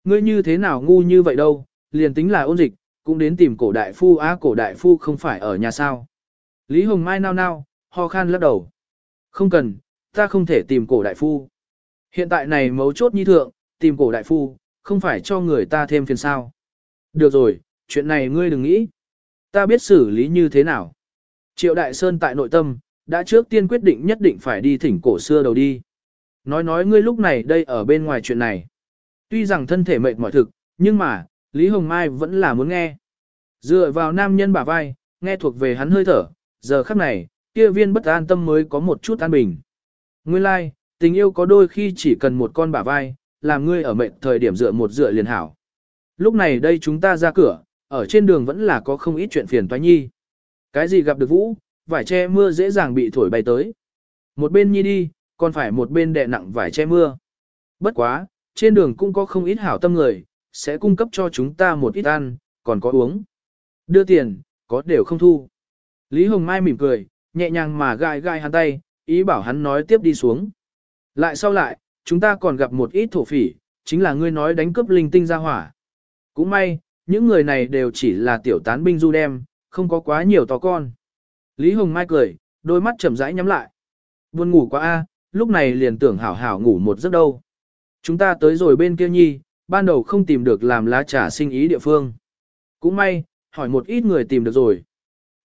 Speaker 1: Ngươi như thế nào ngu như vậy đâu, liền tính là ôn dịch, cũng đến tìm cổ đại phu á cổ đại phu không phải ở nhà sao. Lý Hồng Mai nao nao, ho khan lắc đầu. Không cần, ta không thể tìm cổ đại phu. Hiện tại này mấu chốt nhi thượng, tìm cổ đại phu, không phải cho người ta thêm phiền sao. Được rồi, chuyện này ngươi đừng nghĩ. Ta biết xử lý như thế nào. Triệu Đại Sơn tại nội tâm, đã trước tiên quyết định nhất định phải đi thỉnh cổ xưa đầu đi. Nói nói ngươi lúc này đây ở bên ngoài chuyện này. Tuy rằng thân thể mệt mỏi thực, nhưng mà, Lý Hồng Mai vẫn là muốn nghe. Dựa vào nam nhân bả vai, nghe thuộc về hắn hơi thở, giờ khắc này, kia viên bất an tâm mới có một chút an bình. Nguyên lai, like, tình yêu có đôi khi chỉ cần một con bả vai, làm ngươi ở mệnh thời điểm dựa một dựa liền hảo. Lúc này đây chúng ta ra cửa, ở trên đường vẫn là có không ít chuyện phiền toái nhi. Cái gì gặp được vũ, vải che mưa dễ dàng bị thổi bay tới. Một bên nhi đi, còn phải một bên đè nặng vải che mưa. Bất quá, trên đường cũng có không ít hảo tâm người, sẽ cung cấp cho chúng ta một ít ăn, còn có uống. Đưa tiền, có đều không thu. Lý Hồng Mai mỉm cười, nhẹ nhàng mà gai gai hắn tay, ý bảo hắn nói tiếp đi xuống. Lại sau lại, chúng ta còn gặp một ít thổ phỉ, chính là ngươi nói đánh cướp linh tinh ra hỏa. Cũng may, những người này đều chỉ là tiểu tán binh du đem, không có quá nhiều to con. Lý Hồng Mai cười, đôi mắt chậm rãi nhắm lại. Buồn ngủ quá a, lúc này liền tưởng hảo hảo ngủ một giấc đâu. Chúng ta tới rồi bên kia nhi, ban đầu không tìm được làm lá trà sinh ý địa phương. Cũng may, hỏi một ít người tìm được rồi.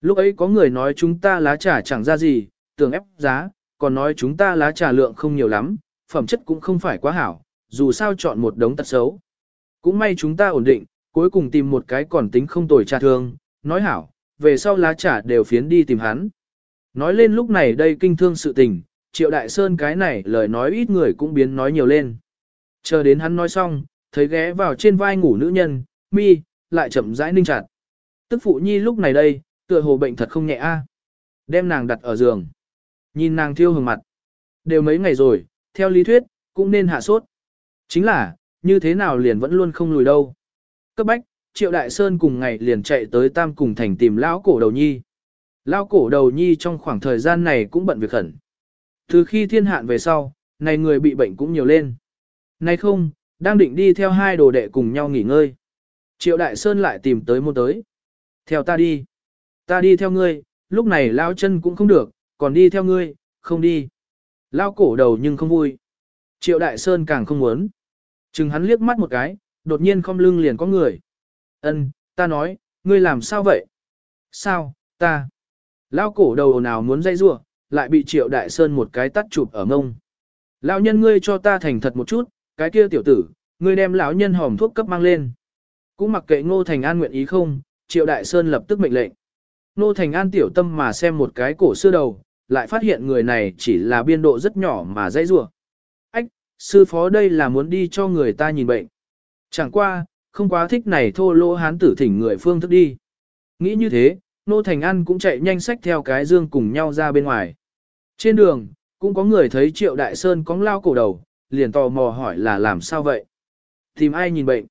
Speaker 1: Lúc ấy có người nói chúng ta lá trà chẳng ra gì, tưởng ép giá, còn nói chúng ta lá trà lượng không nhiều lắm, phẩm chất cũng không phải quá hảo, dù sao chọn một đống tật xấu. Cũng may chúng ta ổn định, cuối cùng tìm một cái còn tính không tồi trà thương, nói hảo, về sau lá trà đều phiến đi tìm hắn. Nói lên lúc này đây kinh thương sự tình, triệu đại sơn cái này lời nói ít người cũng biến nói nhiều lên. Chờ đến hắn nói xong, thấy ghé vào trên vai ngủ nữ nhân, mi, lại chậm rãi ninh chặt. Tức phụ nhi lúc này đây, tựa hồ bệnh thật không nhẹ a. Đem nàng đặt ở giường. Nhìn nàng thiêu hừng mặt. Đều mấy ngày rồi, theo lý thuyết, cũng nên hạ sốt. Chính là, như thế nào liền vẫn luôn không lùi đâu. Cấp bách, Triệu Đại Sơn cùng ngày liền chạy tới Tam cùng thành tìm lão cổ đầu nhi. Lão cổ đầu nhi trong khoảng thời gian này cũng bận việc khẩn. Từ khi thiên hạn về sau, này người bị bệnh cũng nhiều lên. Nay không, đang định đi theo hai đồ đệ cùng nhau nghỉ ngơi. Triệu Đại Sơn lại tìm tới môn tới. Theo ta đi. Ta đi theo ngươi, lúc này lao chân cũng không được, còn đi theo ngươi, không đi. Lao cổ đầu nhưng không vui. Triệu Đại Sơn càng không muốn. Chừng hắn liếc mắt một cái, đột nhiên không lưng liền có người. Ân, ta nói, ngươi làm sao vậy? Sao, ta? Lao cổ đầu nào muốn dây rua, lại bị Triệu Đại Sơn một cái tắt chụp ở mông. Lão nhân ngươi cho ta thành thật một chút, cái kia tiểu tử, ngươi đem lão nhân hòm thuốc cấp mang lên. Cũng mặc kệ Ngô Thành An nguyện ý không, Triệu Đại Sơn lập tức mệnh lệnh. Ngô Thành An tiểu tâm mà xem một cái cổ xưa đầu, lại phát hiện người này chỉ là biên độ rất nhỏ mà dãy rủa. Ách, sư phó đây là muốn đi cho người ta nhìn bệnh. Chẳng qua, không quá thích này thô lỗ hán tử thỉnh người phương thức đi. Nghĩ như thế, Nô Thành An cũng chạy nhanh sách theo cái dương cùng nhau ra bên ngoài. Trên đường, cũng có người thấy Triệu Đại Sơn cóng lao cổ đầu, liền tò mò hỏi là làm sao vậy. Tìm ai nhìn bệnh?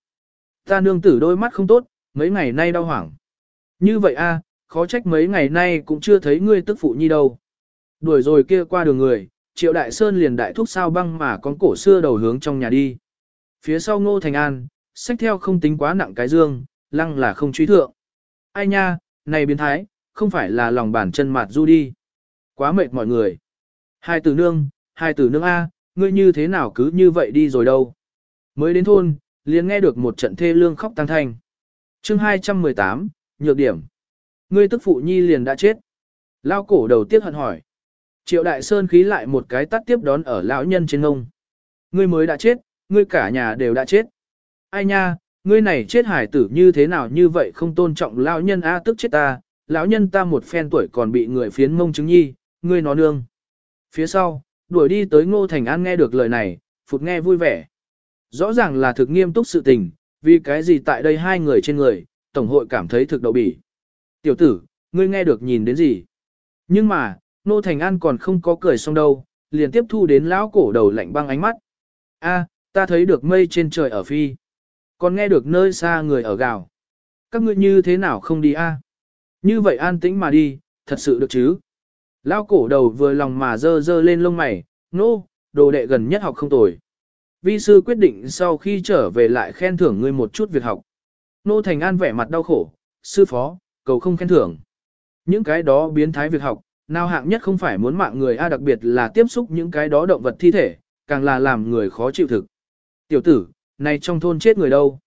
Speaker 1: Ta nương tử đôi mắt không tốt, mấy ngày nay đau hoảng. Như vậy a, khó trách mấy ngày nay cũng chưa thấy ngươi tức phụ nhi đâu. Đuổi rồi kia qua đường người, Triệu Đại Sơn liền đại thúc sao băng mà con cổ xưa đầu hướng trong nhà đi. Phía sau Ngô Thành An, sách theo không tính quá nặng cái dương, lăng là không truy thượng. Ai nha, này biến thái, không phải là lòng bàn chân mạt du đi. Quá mệt mọi người. Hai tử nương, hai tử nương A, ngươi như thế nào cứ như vậy đi rồi đâu. Mới đến thôn, liền nghe được một trận thê lương khóc tăng thanh. chương 218, nhược điểm. Ngươi tức phụ nhi liền đã chết. Lao cổ đầu tiếc hận hỏi. Triệu đại sơn khí lại một cái tắt tiếp đón ở lão nhân trên ngông. Ngươi mới đã chết, ngươi cả nhà đều đã chết. Ai nha, ngươi này chết hải tử như thế nào như vậy không tôn trọng lão nhân a tức chết ta, lão nhân ta một phen tuổi còn bị người phiến mông chứng nhi, ngươi nó nương. Phía sau, đuổi đi tới Ngô Thành An nghe được lời này, phụt nghe vui vẻ. Rõ ràng là thực nghiêm túc sự tình, vì cái gì tại đây hai người trên người, Tổng hội cảm thấy thực đậu bỉ. Tiểu tử, ngươi nghe được nhìn đến gì? Nhưng mà, Ngô Thành An còn không có cười xong đâu, liền tiếp thu đến lão cổ đầu lạnh băng ánh mắt. A, ta thấy được mây trên trời ở phi. Còn nghe được nơi xa người ở gào. Các ngươi như thế nào không đi a? Như vậy an tĩnh mà đi, thật sự được chứ? Lao cổ đầu vừa lòng mà dơ dơ lên lông mày, nô, no, đồ đệ gần nhất học không tồi. Vi sư quyết định sau khi trở về lại khen thưởng ngươi một chút việc học. Nô Thành An vẻ mặt đau khổ, sư phó, cầu không khen thưởng. Những cái đó biến thái việc học, nào hạng nhất không phải muốn mạng người A đặc biệt là tiếp xúc những cái đó động vật thi thể, càng là làm người khó chịu thực. Tiểu tử, này trong thôn chết người đâu?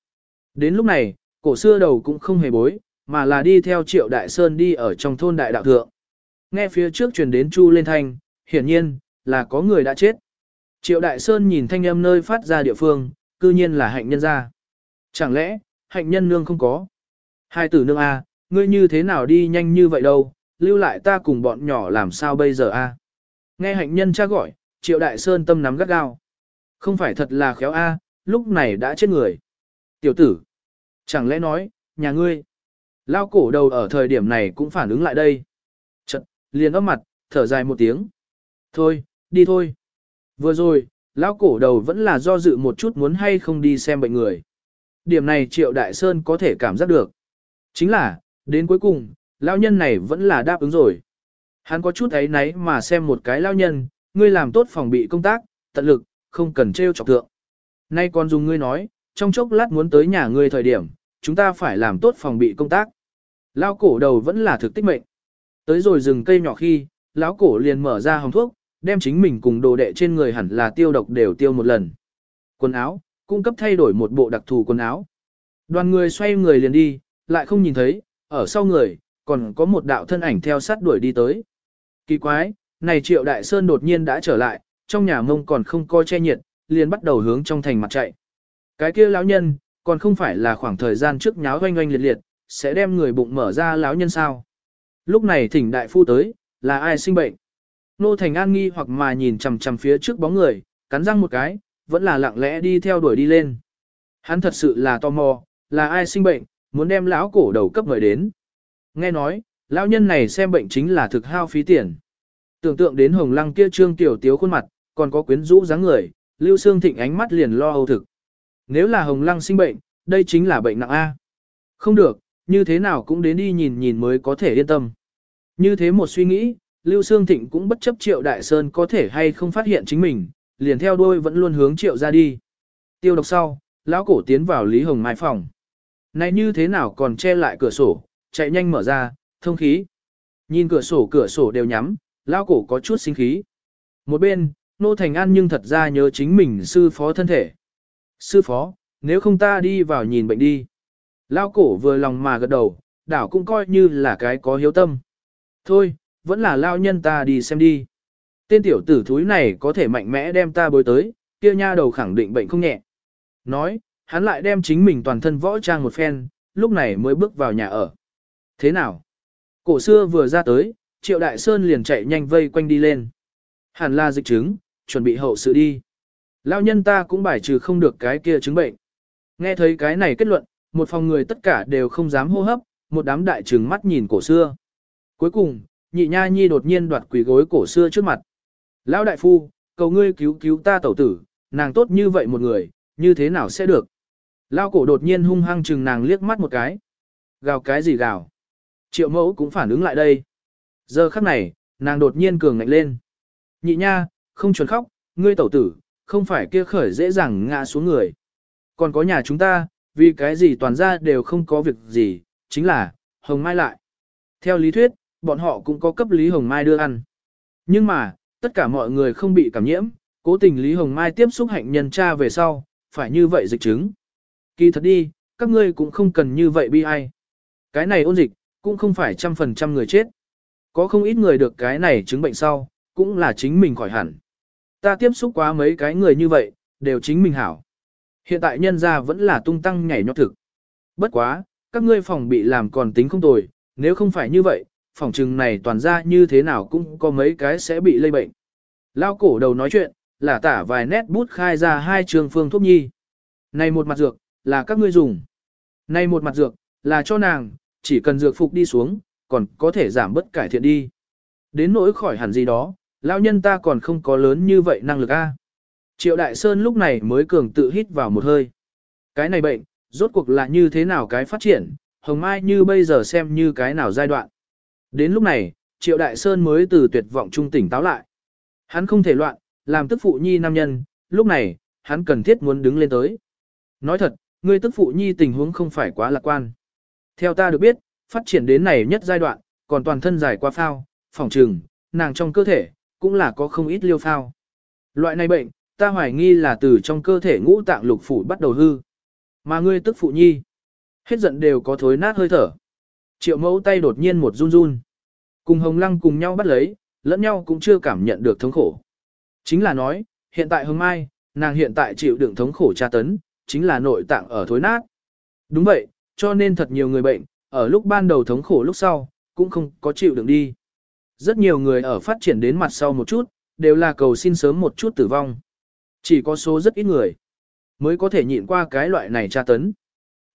Speaker 1: Đến lúc này, cổ xưa đầu cũng không hề bối, mà là đi theo triệu đại sơn đi ở trong thôn đại đạo thượng. Nghe phía trước truyền đến chu lên thanh, hiển nhiên, là có người đã chết. Triệu đại sơn nhìn thanh âm nơi phát ra địa phương, cư nhiên là hạnh nhân ra. Chẳng lẽ, hạnh nhân nương không có? Hai tử nương A, ngươi như thế nào đi nhanh như vậy đâu, lưu lại ta cùng bọn nhỏ làm sao bây giờ A? Nghe hạnh nhân cha gọi, triệu đại sơn tâm nắm gắt gao. Không phải thật là khéo A, lúc này đã chết người. Tiểu tử, chẳng lẽ nói, nhà ngươi, lao cổ đầu ở thời điểm này cũng phản ứng lại đây. Liền ấp mặt, thở dài một tiếng. Thôi, đi thôi. Vừa rồi, lão cổ đầu vẫn là do dự một chút muốn hay không đi xem bệnh người. Điểm này Triệu Đại Sơn có thể cảm giác được. Chính là, đến cuối cùng, lão nhân này vẫn là đáp ứng rồi. Hắn có chút ấy náy mà xem một cái lão nhân, ngươi làm tốt phòng bị công tác, tận lực, không cần trêu chọc thượng. Nay còn dùng ngươi nói, trong chốc lát muốn tới nhà ngươi thời điểm, chúng ta phải làm tốt phòng bị công tác. Lão cổ đầu vẫn là thực tích mệnh. Tới rồi rừng cây nhỏ khi, lão cổ liền mở ra hồng thuốc, đem chính mình cùng đồ đệ trên người hẳn là tiêu độc đều tiêu một lần. Quần áo, cung cấp thay đổi một bộ đặc thù quần áo. Đoàn người xoay người liền đi, lại không nhìn thấy, ở sau người, còn có một đạo thân ảnh theo sát đuổi đi tới. Kỳ quái, này triệu đại sơn đột nhiên đã trở lại, trong nhà mông còn không coi che nhiệt, liền bắt đầu hướng trong thành mặt chạy. Cái kia lão nhân, còn không phải là khoảng thời gian trước nháo oanh oanh liệt liệt, sẽ đem người bụng mở ra lão nhân sao. Lúc này thỉnh đại phu tới, là ai sinh bệnh? Nô Thành An nghi hoặc mà nhìn chằm chằm phía trước bóng người, cắn răng một cái, vẫn là lặng lẽ đi theo đuổi đi lên. Hắn thật sự là tò mò, là ai sinh bệnh, muốn đem lão cổ đầu cấp người đến. Nghe nói, lão nhân này xem bệnh chính là thực hao phí tiền. Tưởng tượng đến hồng lăng kia trương tiểu tiếu khuôn mặt, còn có quyến rũ dáng người, Lưu Sương Thịnh ánh mắt liền lo âu thực. Nếu là hồng lăng sinh bệnh, đây chính là bệnh nặng A. Không được, như thế nào cũng đến đi nhìn nhìn mới có thể yên tâm. Như thế một suy nghĩ, Lưu Sương Thịnh cũng bất chấp Triệu Đại Sơn có thể hay không phát hiện chính mình, liền theo đuôi vẫn luôn hướng Triệu ra đi. Tiêu độc sau, lão cổ tiến vào Lý Hồng Mai phòng. Này như thế nào còn che lại cửa sổ, chạy nhanh mở ra, thông khí. Nhìn cửa sổ cửa sổ đều nhắm, lão cổ có chút sinh khí. Một bên, Nô Thành An nhưng thật ra nhớ chính mình sư phó thân thể. Sư phó, nếu không ta đi vào nhìn bệnh đi lao cổ vừa lòng mà gật đầu, đảo cũng coi như là cái có hiếu tâm. Thôi, vẫn là lao nhân ta đi xem đi. Tên tiểu tử thúi này có thể mạnh mẽ đem ta bối tới, kia nha đầu khẳng định bệnh không nhẹ. Nói, hắn lại đem chính mình toàn thân võ trang một phen, lúc này mới bước vào nhà ở. Thế nào? Cổ xưa vừa ra tới, triệu đại sơn liền chạy nhanh vây quanh đi lên. Hẳn là dịch chứng, chuẩn bị hậu sự đi. Lao nhân ta cũng bài trừ không được cái kia chứng bệnh. Nghe thấy cái này kết luận, một phòng người tất cả đều không dám hô hấp, một đám đại trừng mắt nhìn cổ xưa. Cuối cùng, nhị nha nhi đột nhiên đoạt quỷ gối cổ xưa trước mặt. Lão đại phu, cầu ngươi cứu cứu ta tẩu tử, nàng tốt như vậy một người, như thế nào sẽ được? Lao cổ đột nhiên hung hăng chừng nàng liếc mắt một cái. Gào cái gì gào? Triệu mẫu cũng phản ứng lại đây. Giờ khắc này, nàng đột nhiên cường ngạnh lên. Nhị nha, không chuẩn khóc, ngươi tẩu tử, không phải kia khởi dễ dàng ngã xuống người. Còn có nhà chúng ta, vì cái gì toàn ra đều không có việc gì, chính là, hồng mai lại. Theo lý thuyết, bọn họ cũng có cấp Lý Hồng Mai đưa ăn. Nhưng mà, tất cả mọi người không bị cảm nhiễm, cố tình Lý Hồng Mai tiếp xúc hạnh nhân cha về sau, phải như vậy dịch chứng. Kỳ thật đi, các ngươi cũng không cần như vậy bi ai. Cái này ôn dịch, cũng không phải trăm phần trăm người chết. Có không ít người được cái này chứng bệnh sau, cũng là chính mình khỏi hẳn. Ta tiếp xúc quá mấy cái người như vậy, đều chính mình hảo. Hiện tại nhân gia vẫn là tung tăng nhảy nhót thực. Bất quá, các ngươi phòng bị làm còn tính không tồi, nếu không phải như vậy, phòng trừng này toàn ra như thế nào cũng có mấy cái sẽ bị lây bệnh. Lao cổ đầu nói chuyện, là tả vài nét bút khai ra hai trường phương thuốc nhi. Này một mặt dược, là các ngươi dùng. Này một mặt dược, là cho nàng, chỉ cần dược phục đi xuống, còn có thể giảm bất cải thiện đi. Đến nỗi khỏi hẳn gì đó, lão nhân ta còn không có lớn như vậy năng lực a. Triệu Đại Sơn lúc này mới cường tự hít vào một hơi. Cái này bệnh, rốt cuộc là như thế nào cái phát triển, hồng mai như bây giờ xem như cái nào giai đoạn. Đến lúc này, Triệu Đại Sơn mới từ tuyệt vọng trung tỉnh táo lại. Hắn không thể loạn, làm tức phụ nhi nam nhân, lúc này, hắn cần thiết muốn đứng lên tới. Nói thật, người tức phụ nhi tình huống không phải quá lạc quan. Theo ta được biết, phát triển đến này nhất giai đoạn, còn toàn thân dài qua phao, phòng trừng, nàng trong cơ thể, cũng là có không ít liêu phao. Loại này bệnh, ta hoài nghi là từ trong cơ thể ngũ tạng lục phủ bắt đầu hư. Mà ngươi tức phụ nhi, hết giận đều có thối nát hơi thở. Triệu mẫu tay đột nhiên một run run. Cùng hồng lăng cùng nhau bắt lấy, lẫn nhau cũng chưa cảm nhận được thống khổ. Chính là nói, hiện tại hồng mai, nàng hiện tại chịu đựng thống khổ tra tấn, chính là nội tạng ở thối nát. Đúng vậy, cho nên thật nhiều người bệnh, ở lúc ban đầu thống khổ lúc sau, cũng không có chịu đựng đi. Rất nhiều người ở phát triển đến mặt sau một chút, đều là cầu xin sớm một chút tử vong. Chỉ có số rất ít người, mới có thể nhịn qua cái loại này tra tấn.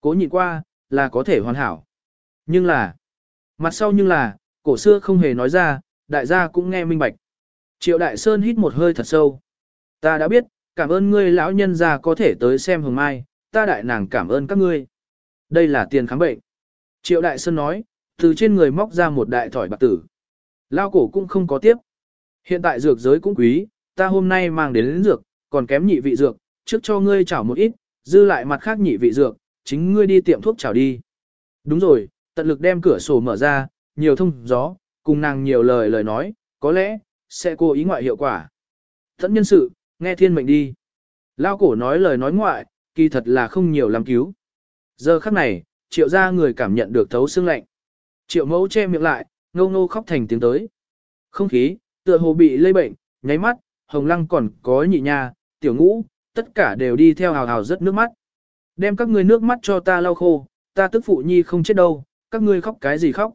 Speaker 1: Cố nhịn qua, là có thể hoàn hảo. Nhưng là, mặt sau nhưng là, cổ xưa không hề nói ra, đại gia cũng nghe minh bạch. Triệu Đại Sơn hít một hơi thật sâu. Ta đã biết, cảm ơn ngươi lão nhân gia có thể tới xem hồng mai, ta đại nàng cảm ơn các ngươi. Đây là tiền khám bệnh. Triệu Đại Sơn nói, từ trên người móc ra một đại thỏi bạc tử. Lao cổ cũng không có tiếp. Hiện tại dược giới cũng quý, ta hôm nay mang đến, đến dược, còn kém nhị vị dược, trước cho ngươi chảo một ít, dư lại mặt khác nhị vị dược, chính ngươi đi tiệm thuốc chảo đi. Đúng rồi, tận lực đem cửa sổ mở ra, nhiều thông gió, cùng nàng nhiều lời lời nói, có lẽ, sẽ cố ý ngoại hiệu quả. Thẫn nhân sự, nghe thiên mệnh đi. Lao cổ nói lời nói ngoại, kỳ thật là không nhiều làm cứu. Giờ khắc này, triệu ra người cảm nhận được thấu xương lạnh. Triệu mẫu che miệng lại, ngâu ngô khóc thành tiếng tới. Không khí, tựa hồ bị lây bệnh, nháy mắt, hồng lăng còn có nhị nha, tiểu ngũ, tất cả đều đi theo hào hào rất nước mắt. Đem các ngươi nước mắt cho ta lau khô, ta tức phụ nhi không chết đâu, các ngươi khóc cái gì khóc.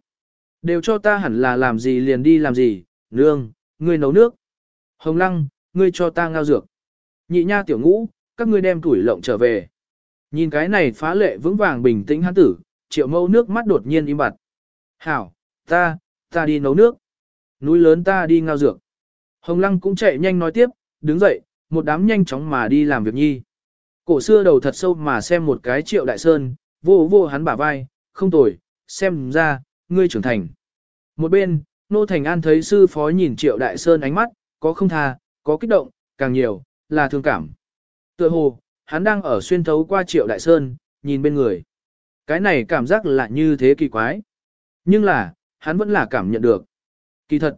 Speaker 1: Đều cho ta hẳn là làm gì liền đi làm gì, nương, ngươi nấu nước. Hồng lăng, ngươi cho ta ngao dược. Nhị nha tiểu ngũ, các ngươi đem tuổi lộng trở về. Nhìn cái này phá lệ vững vàng bình tĩnh hắn tử, triệu mâu nước mắt đột nhiên im bặt. Hảo, ta, ta đi nấu nước. Núi lớn ta đi ngao dược. Hồng lăng cũng chạy nhanh nói tiếp, đứng dậy, một đám nhanh chóng mà đi làm việc nhi. Cổ xưa đầu thật sâu mà xem một cái triệu đại sơn, vô vô hắn bả vai, không tồi, xem ra, ngươi trưởng thành. Một bên, Nô Thành An thấy sư phó nhìn triệu đại sơn ánh mắt, có không tha, có kích động, càng nhiều, là thương cảm. Tựa hồ, hắn đang ở xuyên thấu qua triệu đại sơn, nhìn bên người. Cái này cảm giác là như thế kỳ quái. Nhưng là, hắn vẫn là cảm nhận được. Kỳ thật.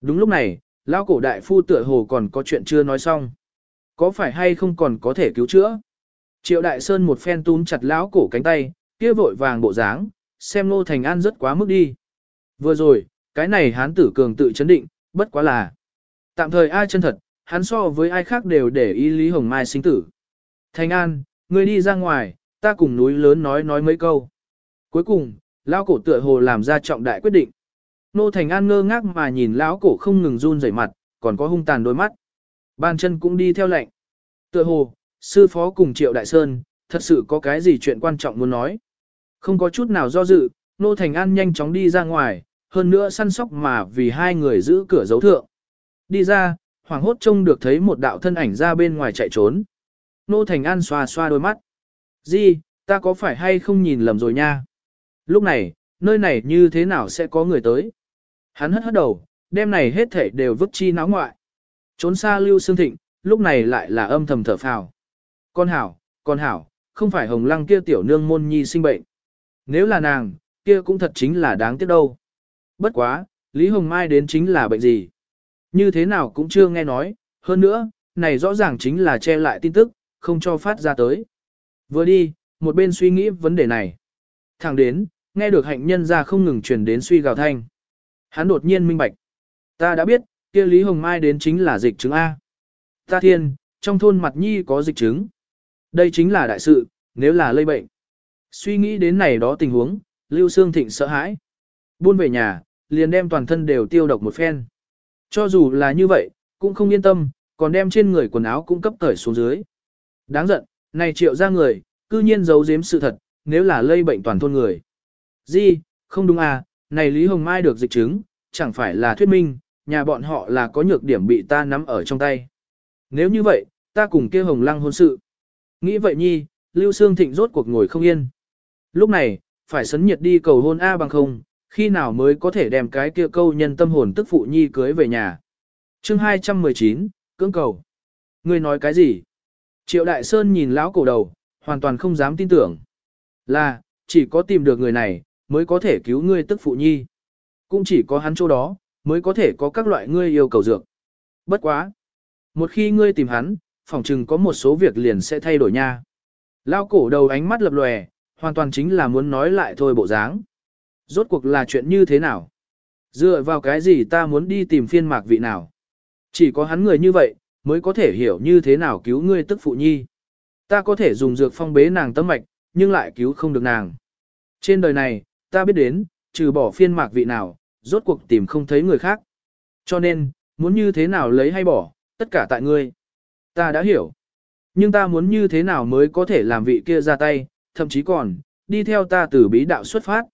Speaker 1: Đúng lúc này, lão cổ đại phu tựa hồ còn có chuyện chưa nói xong. Có phải hay không còn có thể cứu chữa? Triệu đại sơn một phen túm chặt lão cổ cánh tay, kia vội vàng bộ dáng, xem nô thành an rất quá mức đi. Vừa rồi, cái này hán tử cường tự chấn định, bất quá là. Tạm thời ai chân thật, hắn so với ai khác đều để ý Lý Hồng Mai sinh tử. Thành An, ngươi đi ra ngoài, ta cùng núi lớn nói nói mấy câu. Cuối cùng, lão cổ tựa hồ làm ra trọng đại quyết định. Nô Thành An ngơ ngác mà nhìn lão cổ không ngừng run rẩy mặt, còn có hung tàn đôi mắt. Ban chân cũng đi theo lệnh. Tựa hồ, sư phó cùng Triệu Đại Sơn, thật sự có cái gì chuyện quan trọng muốn nói. Không có chút nào do dự, Nô Thành An nhanh chóng đi ra ngoài, hơn nữa săn sóc mà vì hai người giữ cửa dấu thượng. Đi ra, hoàng hốt trông được thấy một đạo thân ảnh ra bên ngoài chạy trốn. Nô Thành An xoa xoa đôi mắt. Di, ta có phải hay không nhìn lầm rồi nha? Lúc này, nơi này như thế nào sẽ có người tới? Hắn hất hất đầu, đêm này hết thể đều vứt chi náo ngoại. Trốn xa Lưu Sương Thịnh, lúc này lại là âm thầm thở phào. Con hảo, con hảo, không phải hồng lăng kia tiểu nương môn nhi sinh bệnh. Nếu là nàng, kia cũng thật chính là đáng tiếc đâu. Bất quá, Lý Hồng Mai đến chính là bệnh gì? Như thế nào cũng chưa nghe nói, hơn nữa, này rõ ràng chính là che lại tin tức, không cho phát ra tới. Vừa đi, một bên suy nghĩ vấn đề này. Thẳng đến, nghe được hạnh nhân ra không ngừng truyền đến suy gào thanh. Hắn đột nhiên minh bạch. Ta đã biết, kia Lý Hồng Mai đến chính là dịch chứng A. Ta thiên, trong thôn mặt nhi có dịch chứng. Đây chính là đại sự, nếu là lây bệnh. Suy nghĩ đến này đó tình huống, Lưu Sương Thịnh sợ hãi. Buôn về nhà, liền đem toàn thân đều tiêu độc một phen. Cho dù là như vậy, cũng không yên tâm, còn đem trên người quần áo cũng cấp cởi xuống dưới. Đáng giận, này triệu ra người, cư nhiên giấu giếm sự thật, nếu là lây bệnh toàn thôn người. Di, không đúng à, này Lý Hồng Mai được dịch chứng, chẳng phải là thuyết minh, nhà bọn họ là có nhược điểm bị ta nắm ở trong tay. Nếu như vậy, ta cùng kia Hồng Lăng hôn sự. Nghĩ vậy nhi, Lưu Sương Thịnh rốt cuộc ngồi không yên. Lúc này, phải sấn nhiệt đi cầu hôn A bằng không, khi nào mới có thể đem cái kia câu nhân tâm hồn tức phụ nhi cưới về nhà. chương 219, cưỡng cầu. Ngươi nói cái gì? Triệu Đại Sơn nhìn lão cổ đầu, hoàn toàn không dám tin tưởng. Là, chỉ có tìm được người này, mới có thể cứu ngươi tức phụ nhi. Cũng chỉ có hắn chỗ đó, mới có thể có các loại ngươi yêu cầu dược. Bất quá. Một khi ngươi tìm hắn, phỏng chừng có một số việc liền sẽ thay đổi nha. Lao cổ đầu ánh mắt lập lòe, hoàn toàn chính là muốn nói lại thôi bộ dáng. Rốt cuộc là chuyện như thế nào? Dựa vào cái gì ta muốn đi tìm phiên mạc vị nào? Chỉ có hắn người như vậy, mới có thể hiểu như thế nào cứu ngươi tức phụ nhi. Ta có thể dùng dược phong bế nàng tâm mạch, nhưng lại cứu không được nàng. Trên đời này, ta biết đến, trừ bỏ phiên mạc vị nào, rốt cuộc tìm không thấy người khác. Cho nên, muốn như thế nào lấy hay bỏ, tất cả tại ngươi. Ta đã hiểu. Nhưng ta muốn như thế nào mới có thể làm vị kia ra tay, thậm chí còn, đi theo ta từ bí đạo xuất phát.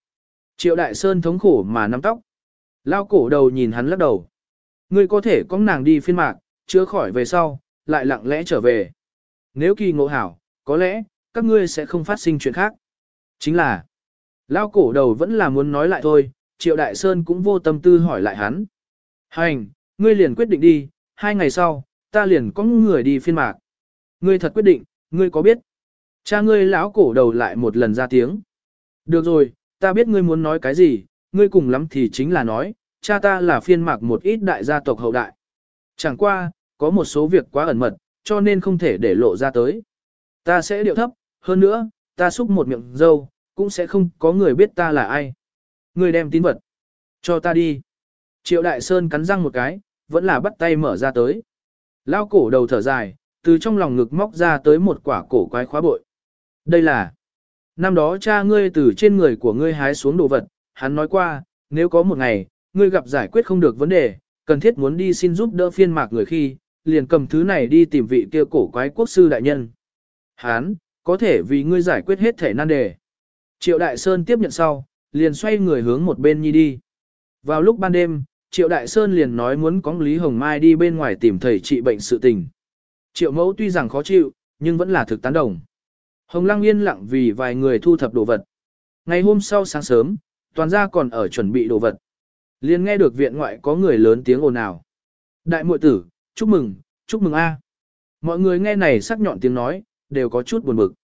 Speaker 1: Triệu Đại Sơn thống khổ mà nắm tóc. Lao cổ đầu nhìn hắn lắc đầu. Ngươi có thể có nàng đi phiên mạc, chữa khỏi về sau, lại lặng lẽ trở về. Nếu kỳ ngộ hảo, có lẽ, các ngươi sẽ không phát sinh chuyện khác. Chính là, Lao cổ đầu vẫn là muốn nói lại thôi, Triệu Đại Sơn cũng vô tâm tư hỏi lại hắn. Hành, ngươi liền quyết định đi, hai ngày sau, ta liền có người đi phiên mạc. Ngươi thật quyết định, ngươi có biết? Cha ngươi lão cổ đầu lại một lần ra tiếng. Được rồi, ta biết ngươi muốn nói cái gì, ngươi cùng lắm thì chính là nói, cha ta là phiên mạc một ít đại gia tộc hậu đại. Chẳng qua, có một số việc quá ẩn mật, cho nên không thể để lộ ra tới. Ta sẽ điệu thấp, hơn nữa, ta xúc một miệng dâu, cũng sẽ không có người biết ta là ai. Người đem tín vật. Cho ta đi. Triệu Đại Sơn cắn răng một cái, vẫn là bắt tay mở ra tới. Lao cổ đầu thở dài, từ trong lòng ngực móc ra tới một quả cổ quái khóa bội. Đây là, năm đó cha ngươi từ trên người của ngươi hái xuống đồ vật, hắn nói qua, nếu có một ngày, ngươi gặp giải quyết không được vấn đề, cần thiết muốn đi xin giúp đỡ phiên mạc người khi, liền cầm thứ này đi tìm vị kia cổ quái quốc sư đại nhân. Hắn, có thể vì ngươi giải quyết hết thể nan đề. Triệu Đại Sơn tiếp nhận sau, liền xoay người hướng một bên nhi đi. Vào lúc ban đêm, Triệu Đại Sơn liền nói muốn có Lý Hồng Mai đi bên ngoài tìm thầy trị bệnh sự tình. Triệu mẫu tuy rằng khó chịu, nhưng vẫn là thực tán đồng. Hồng Lăng yên lặng vì vài người thu thập đồ vật. Ngày hôm sau sáng sớm, toàn gia còn ở chuẩn bị đồ vật. liền nghe được viện ngoại có người lớn tiếng ồn ào. Đại muội tử, chúc mừng, chúc mừng a. Mọi người nghe này sắc nhọn tiếng nói, đều có chút buồn bực.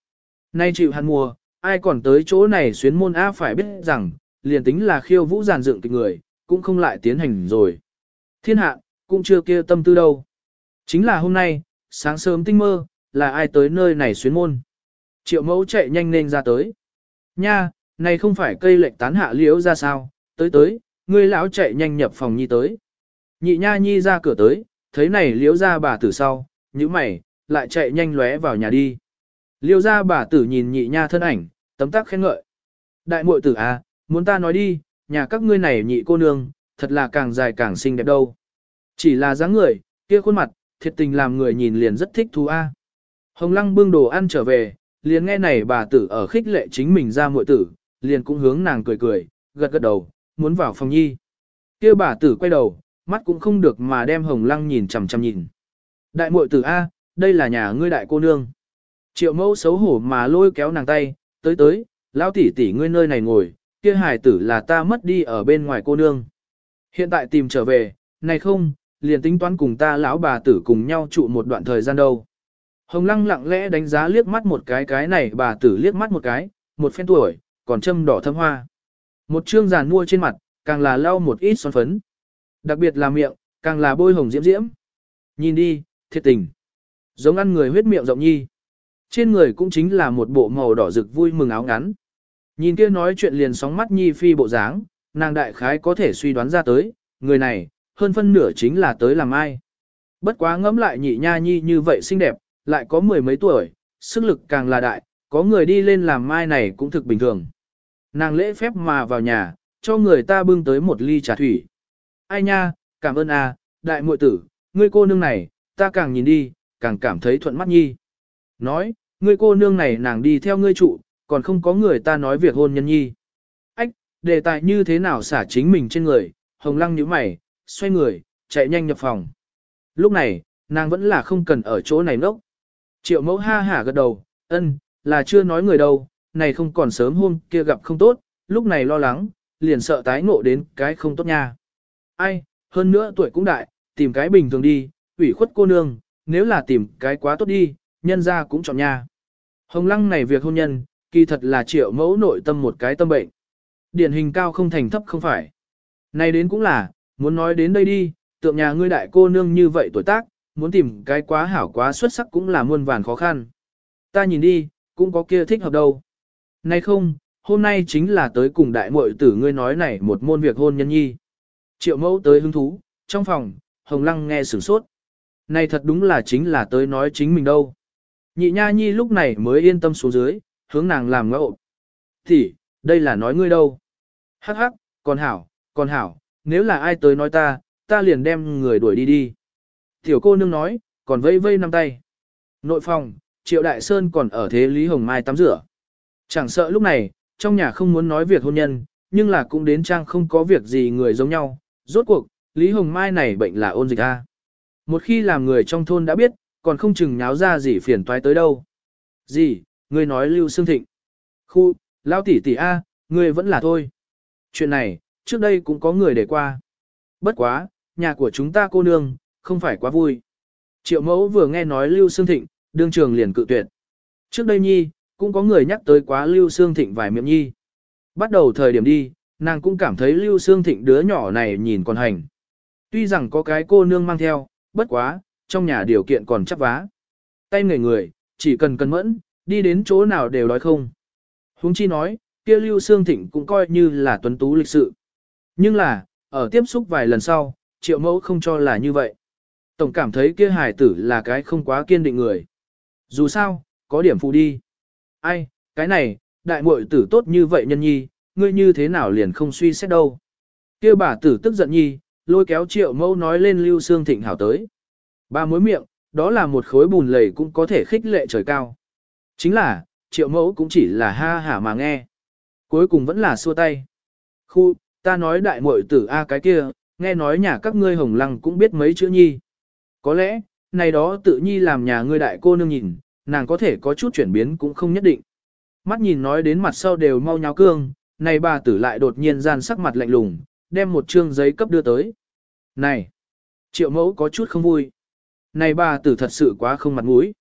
Speaker 1: Nay chịu hàn mùa, ai còn tới chỗ này xuyến môn A phải biết rằng, liền tính là khiêu vũ giàn dựng kịch người, cũng không lại tiến hành rồi. Thiên hạ, cũng chưa kia tâm tư đâu. Chính là hôm nay, sáng sớm tinh mơ, là ai tới nơi này xuyến môn. Triệu mẫu chạy nhanh nên ra tới. Nha, này không phải cây lệnh tán hạ liễu ra sao, tới tới, ngươi lão chạy nhanh nhập phòng nhi tới. Nhị nha nhi ra cửa tới, thấy này liễu ra bà tử sau, như mày, lại chạy nhanh lóe vào nhà đi. Liễu ra bà tử nhìn nhị nha thân ảnh, tấm tắc khen ngợi. Đại muội tử à, muốn ta nói đi, nhà các ngươi này nhị cô nương, thật là càng dài càng xinh đẹp đâu. Chỉ là dáng người, kia khuôn mặt, thiệt tình làm người nhìn liền rất thích thú a. Hồng Lăng bưng đồ ăn trở về, liền nghe này bà tử ở khích lệ chính mình ra muội tử, liền cũng hướng nàng cười cười, gật gật đầu, muốn vào phòng nhi. Kia bà tử quay đầu, mắt cũng không được mà đem Hồng Lăng nhìn chằm chằm nhìn. Đại muội tử a, đây là nhà ngươi đại cô nương. Triệu mẫu xấu hổ mà lôi kéo nàng tay, tới tới, lão tỷ tỷ ngươi nơi này ngồi, kia hài tử là ta mất đi ở bên ngoài cô nương. Hiện tại tìm trở về, này không, liền tính toán cùng ta lão bà tử cùng nhau trụ một đoạn thời gian đâu. Hồng lăng lặng lẽ đánh giá liếc mắt một cái cái này bà tử liếc mắt một cái, một phen tuổi, còn châm đỏ thâm hoa. Một trương giàn mua trên mặt, càng là lau một ít son phấn. Đặc biệt là miệng, càng là bôi hồng diễm diễm. Nhìn đi, thiệt tình. Giống ăn người huyết miệng rộng nhi. Trên người cũng chính là một bộ màu đỏ rực vui mừng áo ngắn. Nhìn kia nói chuyện liền sóng mắt nhi phi bộ dáng, nàng đại khái có thể suy đoán ra tới, người này, hơn phân nửa chính là tới làm ai. Bất quá ngẫm lại nhị nha nhi như vậy xinh đẹp, lại có mười mấy tuổi, sức lực càng là đại, có người đi lên làm mai này cũng thực bình thường. Nàng lễ phép mà vào nhà, cho người ta bưng tới một ly trà thủy. Ai nha, cảm ơn a, đại muội tử, ngươi cô nương này, ta càng nhìn đi, càng cảm thấy thuận mắt nhi. Nói, ngươi cô nương này nàng đi theo ngươi trụ, còn không có người ta nói việc hôn nhân nhi. Ách, đề tài như thế nào xả chính mình trên người, hồng lăng nhíu mày, xoay người, chạy nhanh nhập phòng. Lúc này, nàng vẫn là không cần ở chỗ này nốc. Triệu mẫu ha hả gật đầu, ân, là chưa nói người đâu, này không còn sớm hôm kia gặp không tốt, lúc này lo lắng, liền sợ tái ngộ đến cái không tốt nha. Ai, hơn nữa tuổi cũng đại, tìm cái bình thường đi, ủy khuất cô nương, nếu là tìm cái quá tốt đi, nhân ra cũng chọn nha. Hồng lăng này việc hôn nhân, kỳ thật là triệu mẫu nội tâm một cái tâm bệnh. Điển hình cao không thành thấp không phải. Này đến cũng là, muốn nói đến đây đi, tượng nhà ngươi đại cô nương như vậy tuổi tác, muốn tìm cái quá hảo quá xuất sắc cũng là muôn vàn khó khăn. Ta nhìn đi, cũng có kia thích hợp đâu. Này không, hôm nay chính là tới cùng đại muội tử ngươi nói này một môn việc hôn nhân nhi. Triệu mẫu tới hứng thú, trong phòng, Hồng Lăng nghe sửng sốt. Này thật đúng là chính là tới nói chính mình đâu. Nhị nha nhi lúc này mới yên tâm xuống dưới, hướng nàng làm ngộ. Thì, đây là nói ngươi đâu. Hắc hắc, còn hảo, còn hảo, nếu là ai tới nói ta, ta liền đem người đuổi đi đi. Tiểu cô nương nói, còn vây vây năm tay. Nội phòng, Triệu Đại Sơn còn ở thế Lý Hồng Mai tắm rửa. Chẳng sợ lúc này, trong nhà không muốn nói việc hôn nhân, nhưng là cũng đến trang không có việc gì người giống nhau. Rốt cuộc, Lý Hồng Mai này bệnh là ôn dịch a. Một khi làm người trong thôn đã biết, còn không chừng nháo ra gì phiền toái tới đâu. Gì, ngươi nói Lưu Sương Thịnh. Khu, lão tỷ tỷ A, ngươi vẫn là thôi. Chuyện này, trước đây cũng có người để qua. Bất quá, nhà của chúng ta cô nương, không phải quá vui. Triệu mẫu vừa nghe nói Lưu Sương Thịnh, đương trường liền cự tuyệt. Trước đây nhi, cũng có người nhắc tới quá Lưu Sương Thịnh vài miệng nhi. Bắt đầu thời điểm đi, nàng cũng cảm thấy Lưu Sương Thịnh đứa nhỏ này nhìn còn hành. Tuy rằng có cái cô nương mang theo, bất quá, trong nhà điều kiện còn chắc vá. Tay người người, chỉ cần cân mẫn, đi đến chỗ nào đều đói không. Huống chi nói, kia Lưu Sương Thịnh cũng coi như là tuấn tú lịch sự. Nhưng là, ở tiếp xúc vài lần sau, triệu mẫu không cho là như vậy. Tổng cảm thấy kia hài tử là cái không quá kiên định người. Dù sao, có điểm phụ đi. Ai, cái này, đại muội tử tốt như vậy nhân nhi, ngươi như thế nào liền không suy xét đâu. Kia bà tử tức giận nhi, lôi kéo triệu mẫu nói lên lưu xương thịnh hảo tới. Ba mối miệng, đó là một khối bùn lầy cũng có thể khích lệ trời cao. Chính là, triệu mẫu cũng chỉ là ha hả mà nghe. Cuối cùng vẫn là xua tay. Khu, ta nói đại muội tử A cái kia, nghe nói nhà các ngươi hồng lăng cũng biết mấy chữ nhi. Có lẽ, này đó tự nhi làm nhà ngươi đại cô nương nhìn, nàng có thể có chút chuyển biến cũng không nhất định. Mắt nhìn nói đến mặt sau đều mau nháo cương, này bà tử lại đột nhiên gian sắc mặt lạnh lùng, đem một trương giấy cấp đưa tới. Này! Triệu mẫu có chút không vui. Này bà tử thật sự quá không mặt mũi.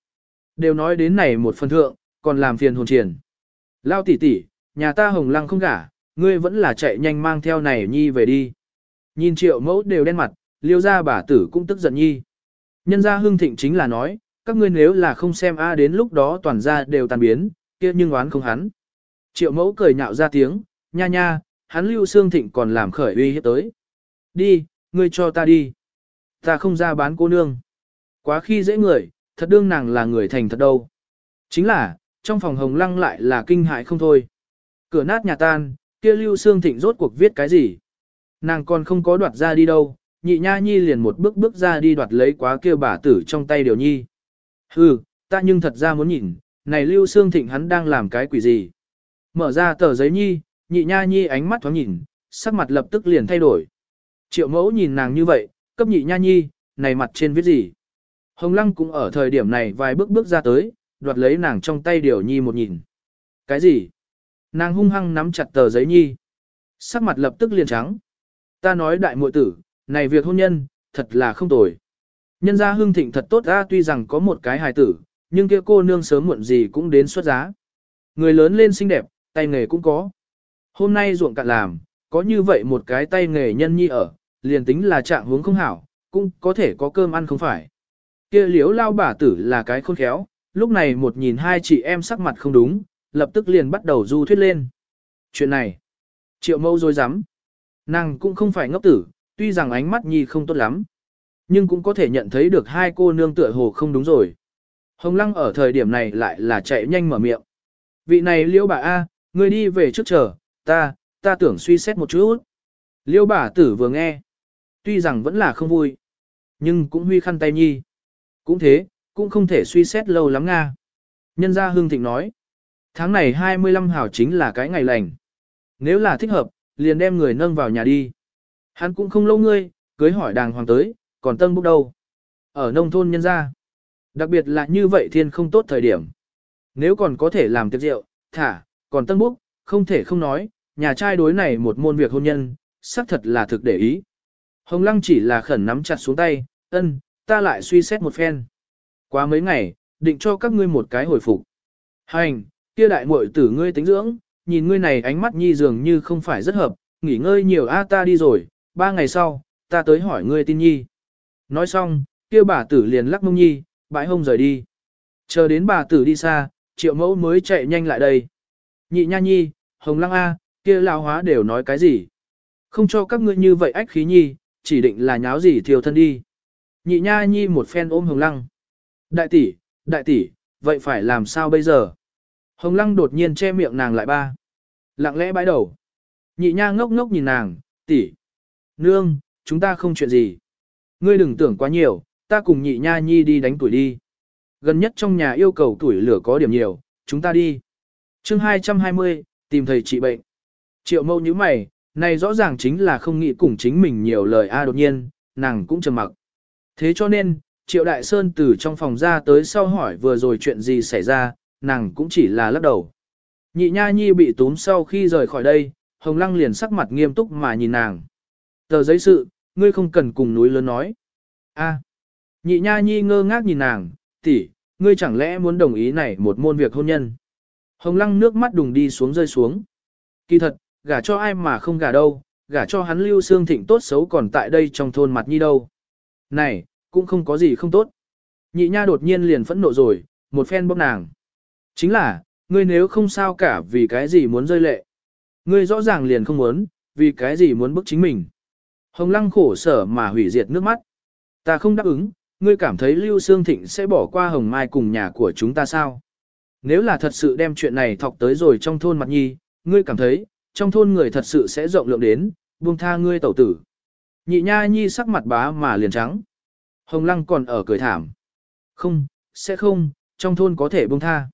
Speaker 1: Đều nói đến này một phần thượng, còn làm phiền hồn triển. Lao tỷ tỷ, nhà ta hồng lăng không gả, ngươi vẫn là chạy nhanh mang theo này nhi về đi. Nhìn triệu mẫu đều đen mặt, liêu ra bà tử cũng tức giận nhi. Nhân gia hương thịnh chính là nói, các ngươi nếu là không xem A đến lúc đó toàn ra đều tàn biến, kia nhưng oán không hắn. Triệu mẫu cười nhạo ra tiếng, nha nha, hắn lưu xương thịnh còn làm khởi uy hiếp tới. Đi, ngươi cho ta đi. Ta không ra bán cô nương. Quá khi dễ người, thật đương nàng là người thành thật đâu. Chính là, trong phòng hồng lăng lại là kinh hại không thôi. Cửa nát nhà tan, kia lưu xương thịnh rốt cuộc viết cái gì. Nàng còn không có đoạt ra đi đâu, nhị nha nhi liền một bước bước ra đi đoạt lấy quá kia bà tử trong tay điều nhi. Hừ, ta nhưng thật ra muốn nhìn, này lưu xương thịnh hắn đang làm cái quỷ gì. Mở ra tờ giấy nhi, nhị nha nhi ánh mắt thoáng nhìn, sắc mặt lập tức liền thay đổi. Triệu mẫu nhìn nàng như vậy, cấp nhị nha nhi, này mặt trên viết gì. Hồng lăng cũng ở thời điểm này vài bước bước ra tới, đoạt lấy nàng trong tay điều nhi một nhìn. Cái gì? Nàng hung hăng nắm chặt tờ giấy nhi. Sắc mặt lập tức liền trắng. Ta nói đại muội tử, này việc hôn nhân, thật là không tồi. Nhân gia hương thịnh thật tốt ra tuy rằng có một cái hài tử, nhưng kia cô nương sớm muộn gì cũng đến xuất giá. Người lớn lên xinh đẹp, tay nghề cũng có. Hôm nay ruộng cạn làm, có như vậy một cái tay nghề nhân nhi ở, liền tính là trạng hướng không hảo, cũng có thể có cơm ăn không phải. Kia liếu lao bà tử là cái khôn khéo, lúc này một nhìn hai chị em sắc mặt không đúng, lập tức liền bắt đầu du thuyết lên. Chuyện này, triệu mâu dối rắm Nàng cũng không phải ngốc tử, tuy rằng ánh mắt nhi không tốt lắm, nhưng cũng có thể nhận thấy được hai cô nương tựa hồ không đúng rồi. Hồng Lăng ở thời điểm này lại là chạy nhanh mở miệng. Vị này liễu bà A, người đi về trước chờ, ta, ta tưởng suy xét một chút. Liễu bà tử vừa nghe, tuy rằng vẫn là không vui, nhưng cũng huy khăn tay nhi. Cũng thế, cũng không thể suy xét lâu lắm Nga. Nhân gia Hương Thịnh nói, tháng này 25 hảo chính là cái ngày lành. Nếu là thích hợp, liền đem người nâng vào nhà đi. Hắn cũng không lâu ngươi, cưới hỏi đàng hoàng tới, còn tân bốc đâu. Ở nông thôn nhân gia. Đặc biệt là như vậy thiên không tốt thời điểm. Nếu còn có thể làm tiệc rượu, thả, còn tân bốc, không thể không nói, nhà trai đối này một môn việc hôn nhân, xác thật là thực để ý. Hồng Lăng chỉ là khẩn nắm chặt xuống tay, ân, ta lại suy xét một phen. Quá mấy ngày, định cho các ngươi một cái hồi phục. Hành, kia đại muội tử ngươi tính dưỡng, nhìn ngươi này ánh mắt nhi dường như không phải rất hợp, nghỉ ngơi nhiều a ta đi rồi, ba ngày sau, ta tới hỏi ngươi tin nhi. Nói xong, kia bà tử liền lắc mông nhi, bãi hông rời đi. Chờ đến bà tử đi xa, triệu mẫu mới chạy nhanh lại đây. Nhị nha nhi, hồng lăng A, kia lão hóa đều nói cái gì. Không cho các ngươi như vậy ách khí nhi, chỉ định là nháo gì thiêu thân đi. Nhị nha nhi một phen ôm hồng lăng. Đại tỷ, đại tỷ, vậy phải làm sao bây giờ? Hồng lăng đột nhiên che miệng nàng lại ba. Lặng lẽ bãi đầu. Nhị nha ngốc ngốc nhìn nàng, tỷ. Nương, chúng ta không chuyện gì. Ngươi đừng tưởng quá nhiều, ta cùng nhị nha nhi đi đánh tuổi đi. Gần nhất trong nhà yêu cầu tuổi lửa có điểm nhiều, chúng ta đi. chương 220, tìm thầy trị bệnh. Triệu mâu như mày, này rõ ràng chính là không nghĩ cùng chính mình nhiều lời a đột nhiên, nàng cũng trầm mặc. Thế cho nên, Triệu Đại Sơn từ trong phòng ra tới sau hỏi vừa rồi chuyện gì xảy ra, nàng cũng chỉ là lắc đầu. Nhị Nha Nhi bị túm sau khi rời khỏi đây, Hồng Lăng liền sắc mặt nghiêm túc mà nhìn nàng. Tờ giấy sự, ngươi không cần cùng núi lớn nói. A. Nhị Nha Nhi ngơ ngác nhìn nàng, tỷ, ngươi chẳng lẽ muốn đồng ý này một môn việc hôn nhân. Hồng Lăng nước mắt đùng đi xuống rơi xuống. Kỳ thật, gả cho ai mà không gả đâu, gả cho hắn lưu xương thịnh tốt xấu còn tại đây trong thôn mặt nhi đâu. Này, cũng không có gì không tốt. Nhị nha đột nhiên liền phẫn nộ rồi, một phen bóp nàng. Chính là, ngươi nếu không sao cả vì cái gì muốn rơi lệ. Ngươi rõ ràng liền không muốn, vì cái gì muốn bức chính mình. Hồng lăng khổ sở mà hủy diệt nước mắt. Ta không đáp ứng, ngươi cảm thấy Lưu Sương Thịnh sẽ bỏ qua Hồng Mai cùng nhà của chúng ta sao? Nếu là thật sự đem chuyện này thọc tới rồi trong thôn mặt nhi, ngươi cảm thấy, trong thôn người thật sự sẽ rộng lượng đến, buông tha ngươi tẩu tử. Nhị nha nhi sắc mặt bá mà liền trắng. Hồng lăng còn ở cười thảm. Không, sẽ không, trong thôn có thể buông tha.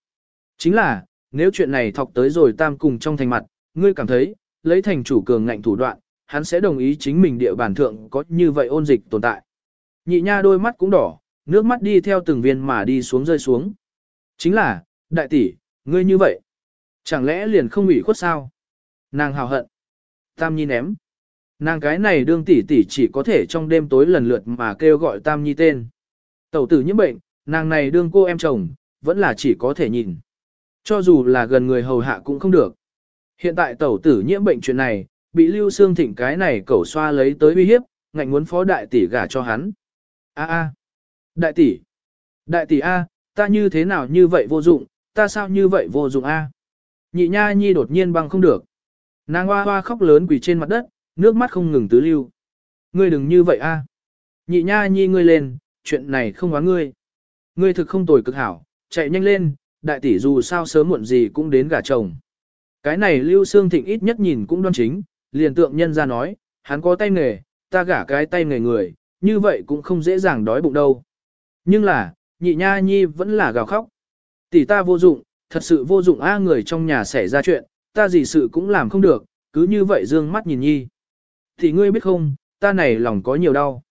Speaker 1: Chính là, nếu chuyện này thọc tới rồi tam cùng trong thành mặt, ngươi cảm thấy, lấy thành chủ cường ngạnh thủ đoạn, hắn sẽ đồng ý chính mình địa bàn thượng có như vậy ôn dịch tồn tại. Nhị nha đôi mắt cũng đỏ, nước mắt đi theo từng viên mà đi xuống rơi xuống. Chính là, đại tỷ, ngươi như vậy. Chẳng lẽ liền không ủy khuất sao? Nàng hào hận. Tam Nhi ném. Nàng cái này đương tỷ tỷ chỉ có thể trong đêm tối lần lượt mà kêu gọi Tam Nhi tên. Tẩu tử nhiễm bệnh, nàng này đương cô em chồng, vẫn là chỉ có thể nhìn. Cho dù là gần người hầu hạ cũng không được. Hiện tại tẩu tử nhiễm bệnh chuyện này, bị Lưu Sương Thịnh cái này cẩu xoa lấy tới uy hiếp, ngạnh muốn phó đại tỷ gả cho hắn. A a, đại tỷ, đại tỷ a, ta như thế nào như vậy vô dụng, ta sao như vậy vô dụng a? Nhị nha nhi đột nhiên băng không được. Nàng hoa hoa khóc lớn quỳ trên mặt đất, nước mắt không ngừng tứ lưu. Ngươi đừng như vậy a. À. Nhị nha nhi ngươi lên, chuyện này không hóa ngươi. Ngươi thực không tồi cực hảo, chạy nhanh lên, đại tỷ dù sao sớm muộn gì cũng đến gả chồng. Cái này Lưu Sương Thịnh ít nhất nhìn cũng đoan chính, liền tượng nhân ra nói, hắn có tay nghề, ta gả cái tay nghề người, như vậy cũng không dễ dàng đói bụng đâu. Nhưng là, nhị nha nhi vẫn là gào khóc. Tỷ ta vô dụng, thật sự vô dụng a người trong nhà xảy ra chuyện, ta gì sự cũng làm không được, cứ như vậy dương mắt nhìn nhi. Thì ngươi biết không, ta này lòng có nhiều đau.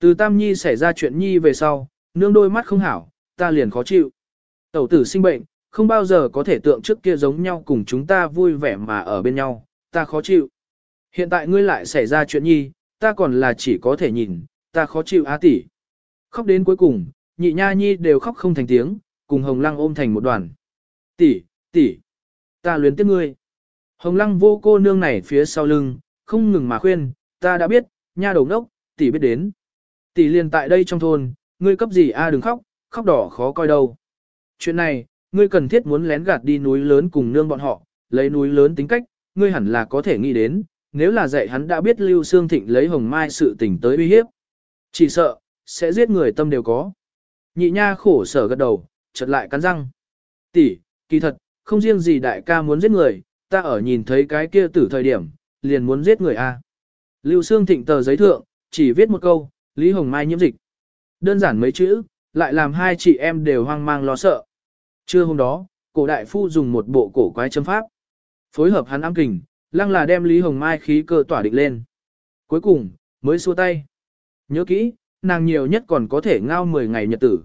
Speaker 1: Từ tam nhi xảy ra chuyện nhi về sau, nương đôi mắt không hảo, ta liền khó chịu. Tẩu tử sinh bệnh, không bao giờ có thể tượng trước kia giống nhau cùng chúng ta vui vẻ mà ở bên nhau, ta khó chịu. Hiện tại ngươi lại xảy ra chuyện nhi, ta còn là chỉ có thể nhìn, ta khó chịu á tỷ. Khóc đến cuối cùng, nhị nha nhi đều khóc không thành tiếng, cùng hồng lăng ôm thành một đoàn. Tỷ, tỷ, ta luyến tiếc ngươi. Hồng lăng vô cô nương này phía sau lưng, không ngừng mà khuyên, ta đã biết, nha đầu ngốc, tỷ biết đến. Tỷ liền tại đây trong thôn, ngươi cấp gì a à đừng khóc, khóc đỏ khó coi đâu. Chuyện này, ngươi cần thiết muốn lén gạt đi núi lớn cùng nương bọn họ, lấy núi lớn tính cách, ngươi hẳn là có thể nghĩ đến, nếu là dạy hắn đã biết Lưu Sương Thịnh lấy hồng mai sự tình tới uy hiếp. Chỉ sợ, sẽ giết người tâm đều có. Nhị nha khổ sở gật đầu, chợt lại cắn răng. Tỷ, kỳ thật, không riêng gì đại ca muốn giết người, ta ở nhìn thấy cái kia tử thời điểm, liền muốn giết người a. Lưu Sương Thịnh tờ giấy thượng, chỉ viết một câu, Lý Hồng Mai nhiễm dịch. Đơn giản mấy chữ, lại làm hai chị em đều hoang mang lo sợ. Trưa hôm đó, cổ đại phu dùng một bộ cổ quái châm pháp. Phối hợp hắn ám kình, lăng là đem Lý Hồng Mai khí cơ tỏa định lên. Cuối cùng, mới xua tay. Nhớ kỹ, nàng nhiều nhất còn có thể ngao 10 ngày nhật tử.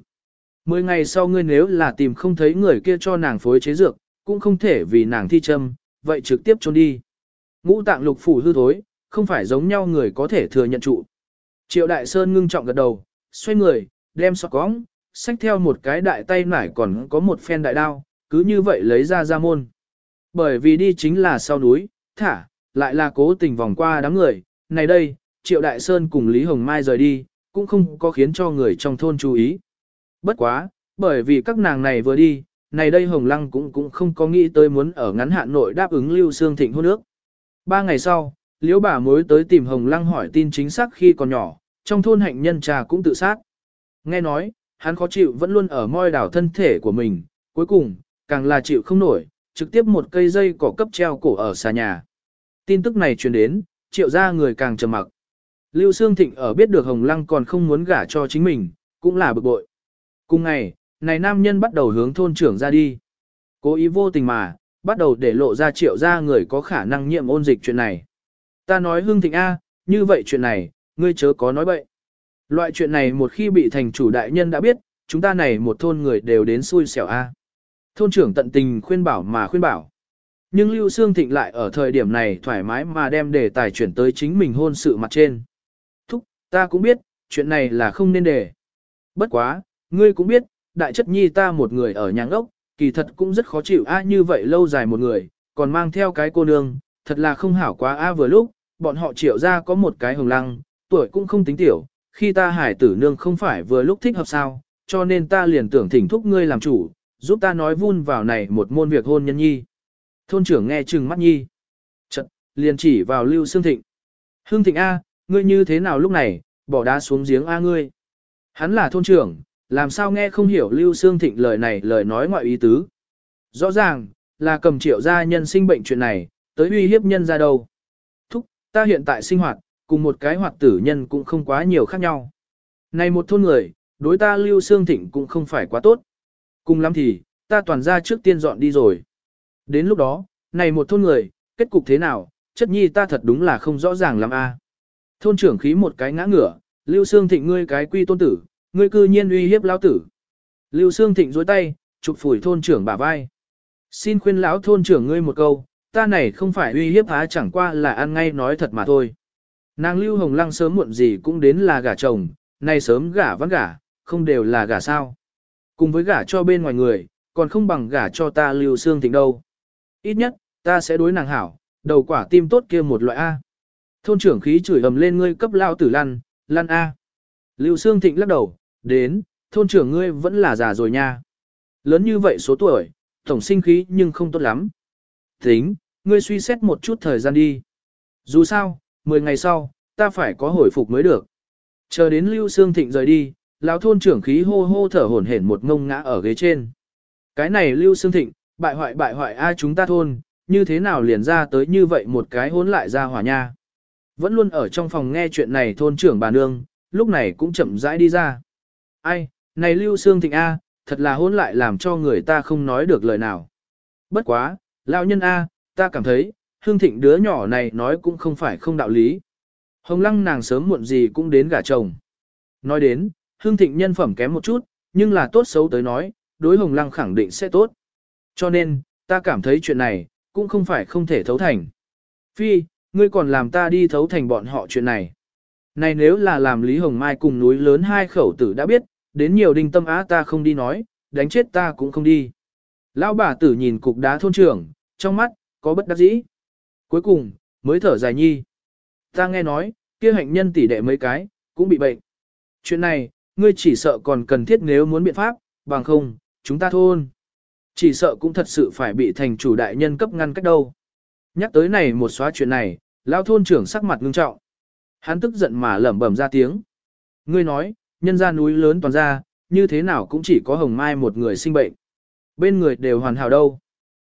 Speaker 1: 10 ngày sau ngươi nếu là tìm không thấy người kia cho nàng phối chế dược, cũng không thể vì nàng thi châm, vậy trực tiếp trốn đi. Ngũ tạng lục phủ hư thối, không phải giống nhau người có thể thừa nhận trụ. Triệu Đại Sơn ngưng trọng gật đầu, xoay người, đem sọt cóng, xách theo một cái đại tay nải còn có một phen đại đao, cứ như vậy lấy ra ra môn. Bởi vì đi chính là sau núi, thả, lại là cố tình vòng qua đám người, này đây, Triệu Đại Sơn cùng Lý Hồng Mai rời đi, cũng không có khiến cho người trong thôn chú ý. Bất quá, bởi vì các nàng này vừa đi, này đây Hồng Lăng cũng cũng không có nghĩ tới muốn ở ngắn hạn nội đáp ứng Lưu Sương Thịnh hôn nước. Ba ngày sau, Liễu bà mối tới tìm Hồng Lăng hỏi tin chính xác khi còn nhỏ, trong thôn hạnh nhân trà cũng tự sát. Nghe nói, hắn khó chịu vẫn luôn ở môi đảo thân thể của mình, cuối cùng, càng là chịu không nổi, trực tiếp một cây dây cỏ cấp treo cổ ở xa nhà. Tin tức này truyền đến, triệu ra người càng trầm mặc. Lưu Sương Thịnh ở biết được Hồng Lăng còn không muốn gả cho chính mình, cũng là bực bội. Cùng ngày, này nam nhân bắt đầu hướng thôn trưởng ra đi. Cố ý vô tình mà, bắt đầu để lộ ra triệu ra người có khả năng nhiễm ôn dịch chuyện này. Ta nói Hương Thịnh A, như vậy chuyện này, ngươi chớ có nói bậy. Loại chuyện này một khi bị thành chủ đại nhân đã biết, chúng ta này một thôn người đều đến xui xẻo A. Thôn trưởng tận tình khuyên bảo mà khuyên bảo. Nhưng Lưu Sương Thịnh lại ở thời điểm này thoải mái mà đem đề tài chuyển tới chính mình hôn sự mặt trên. Thúc, ta cũng biết, chuyện này là không nên đề. Bất quá, ngươi cũng biết, đại chất nhi ta một người ở nhà ốc, kỳ thật cũng rất khó chịu a như vậy lâu dài một người, còn mang theo cái cô nương, thật là không hảo quá a vừa lúc, bọn họ triệu ra có một cái hồng lăng, tuổi cũng không tính tiểu, khi ta hải tử nương không phải vừa lúc thích hợp sao, cho nên ta liền tưởng thỉnh thúc ngươi làm chủ, giúp ta nói vun vào này một môn việc hôn nhân nhi. Thôn trưởng nghe chừng mắt nhi. Chật, liền chỉ vào Lưu Sương Thịnh. Hương Thịnh A, ngươi như thế nào lúc này, bỏ đá xuống giếng A ngươi. Hắn là thôn trưởng, làm sao nghe không hiểu Lưu Sương Thịnh lời này lời nói ngoại ý tứ. Rõ ràng, là cầm triệu gia nhân sinh bệnh chuyện này, tới uy hiếp nhân ra đâu. Thúc, ta hiện tại sinh hoạt, cùng một cái hoạt tử nhân cũng không quá nhiều khác nhau. Này một thôn người, đối ta Lưu Sương Thịnh cũng không phải quá tốt. Cùng lắm thì, ta toàn ra trước tiên dọn đi rồi. Đến lúc đó, này một thôn người, kết cục thế nào, chất nhi ta thật đúng là không rõ ràng lắm a. Thôn trưởng khí một cái ngã ngửa, Lưu Sương Thịnh ngươi cái quy tôn tử, ngươi cư nhiên uy hiếp lão tử. Lưu Sương Thịnh dối tay, chụp phủi thôn trưởng bả vai. Xin khuyên lão thôn trưởng ngươi một câu, ta này không phải uy hiếp há chẳng qua là ăn ngay nói thật mà thôi. Nàng Lưu Hồng Lăng sớm muộn gì cũng đến là gả chồng, nay sớm gả vẫn gả, không đều là gả sao. Cùng với gả cho bên ngoài người, còn không bằng gả cho ta Lưu Sương Thịnh đâu. Ít nhất, ta sẽ đối nàng hảo, đầu quả tim tốt kia một loại A. Thôn trưởng khí chửi ầm lên ngươi cấp lao tử lăn, lăn A. Lưu Sương Thịnh lắc đầu, đến, thôn trưởng ngươi vẫn là già rồi nha. Lớn như vậy số tuổi, tổng sinh khí nhưng không tốt lắm. Tính, ngươi suy xét một chút thời gian đi. Dù sao, 10 ngày sau, ta phải có hồi phục mới được. Chờ đến Lưu Sương Thịnh rời đi, lão thôn trưởng khí hô hô thở hổn hển một ngông ngã ở ghế trên. Cái này Lưu Sương Thịnh, bại hoại bại hoại ai chúng ta thôn, như thế nào liền ra tới như vậy một cái hỗn lại ra hỏa nha. Vẫn luôn ở trong phòng nghe chuyện này thôn trưởng bà nương, lúc này cũng chậm rãi đi ra. Ai, này Lưu Sương Thịnh A, thật là hỗn lại làm cho người ta không nói được lời nào. Bất quá, lão nhân A, ta cảm thấy, Hương Thịnh đứa nhỏ này nói cũng không phải không đạo lý. Hồng Lăng nàng sớm muộn gì cũng đến gả chồng. Nói đến, Hương Thịnh nhân phẩm kém một chút, nhưng là tốt xấu tới nói, đối Hồng Lăng khẳng định sẽ tốt. Cho nên, ta cảm thấy chuyện này, cũng không phải không thể thấu thành. Phi, ngươi còn làm ta đi thấu thành bọn họ chuyện này. Này nếu là làm Lý Hồng Mai cùng núi lớn hai khẩu tử đã biết, đến nhiều đinh tâm á ta không đi nói, đánh chết ta cũng không đi. Lão bà tử nhìn cục đá thôn trưởng, trong mắt, có bất đắc dĩ. Cuối cùng, mới thở dài nhi. Ta nghe nói, kia hạnh nhân tỷ đệ mấy cái, cũng bị bệnh. Chuyện này, ngươi chỉ sợ còn cần thiết nếu muốn biện pháp, bằng không, chúng ta thôn. Chỉ sợ cũng thật sự phải bị thành chủ đại nhân cấp ngăn cách đâu. Nhắc tới này một xóa chuyện này, lão thôn trưởng sắc mặt ngưng trọng. Hắn tức giận mà lẩm bẩm ra tiếng. Ngươi nói, nhân ra núi lớn toàn ra, như thế nào cũng chỉ có hồng mai một người sinh bệnh. Bên người đều hoàn hảo đâu.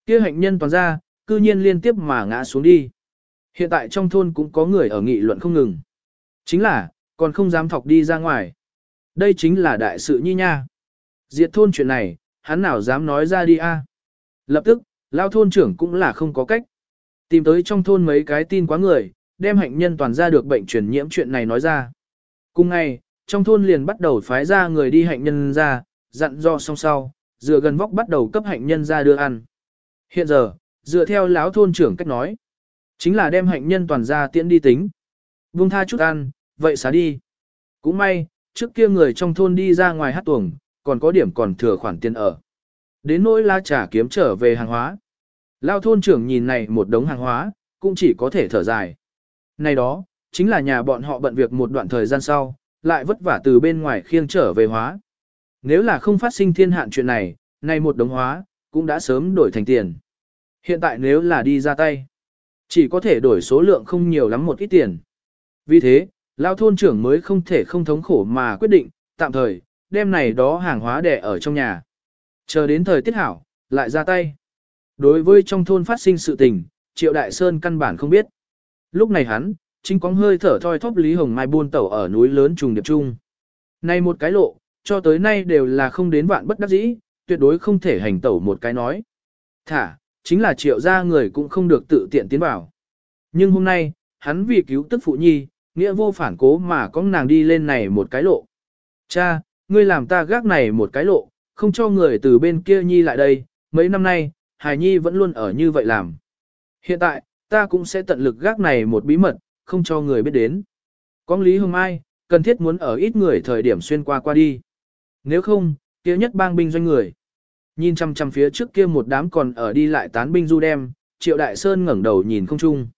Speaker 1: kia hạnh nhân toàn ra, cư nhiên liên tiếp mà ngã xuống đi. Hiện tại trong thôn cũng có người ở nghị luận không ngừng. Chính là, còn không dám thọc đi ra ngoài. Đây chính là đại sự nhi nha. Diệt thôn chuyện này, hắn nào dám nói ra đi a? Lập tức, lao thôn trưởng cũng là không có cách. Tìm tới trong thôn mấy cái tin quá người, đem hạnh nhân toàn ra được bệnh truyền nhiễm chuyện này nói ra. Cùng ngày, trong thôn liền bắt đầu phái ra người đi hạnh nhân ra, dặn do song sau, dựa gần vóc bắt đầu cấp hạnh nhân ra đưa ăn. Hiện giờ, dựa theo lão thôn trưởng cách nói, chính là đem hạnh nhân toàn ra tiễn đi tính. Vương tha chút ăn, vậy xá đi. Cũng may, trước kia người trong thôn đi ra ngoài hát tuồng, còn có điểm còn thừa khoản tiền ở. Đến nỗi la trả kiếm trở về hàng hóa. Lao thôn trưởng nhìn này một đống hàng hóa, cũng chỉ có thể thở dài. Này đó, chính là nhà bọn họ bận việc một đoạn thời gian sau, lại vất vả từ bên ngoài khiêng trở về hóa. Nếu là không phát sinh thiên hạn chuyện này, nay một đống hóa, cũng đã sớm đổi thành tiền. Hiện tại nếu là đi ra tay, chỉ có thể đổi số lượng không nhiều lắm một ít tiền. Vì thế, Lao thôn trưởng mới không thể không thống khổ mà quyết định, tạm thời, đem này đó hàng hóa đẻ ở trong nhà. Chờ đến thời tiết hảo, lại ra tay. Đối với trong thôn phát sinh sự tình, Triệu Đại Sơn căn bản không biết. Lúc này hắn, chính có hơi thở thoi thóp Lý Hồng Mai buôn tẩu ở núi lớn trùng điệp trung. Này một cái lộ, cho tới nay đều là không đến vạn bất đắc dĩ, tuyệt đối không thể hành tẩu một cái nói. Thả, chính là triệu gia người cũng không được tự tiện tiến vào. Nhưng hôm nay, hắn vì cứu tức phụ nhi, nghĩa vô phản cố mà có nàng đi lên này một cái lộ. Cha, ngươi làm ta gác này một cái lộ, không cho người từ bên kia nhi lại đây, mấy năm nay, Hải Nhi vẫn luôn ở như vậy làm. Hiện tại, ta cũng sẽ tận lực gác này một bí mật, không cho người biết đến. Con Lý Hồng Mai, cần thiết muốn ở ít người thời điểm xuyên qua qua đi. Nếu không, kia nhất bang binh doanh người. Nhìn chăm chăm phía trước kia một đám còn ở đi lại tán binh du đem, Triệu Đại Sơn ngẩng đầu nhìn không chung.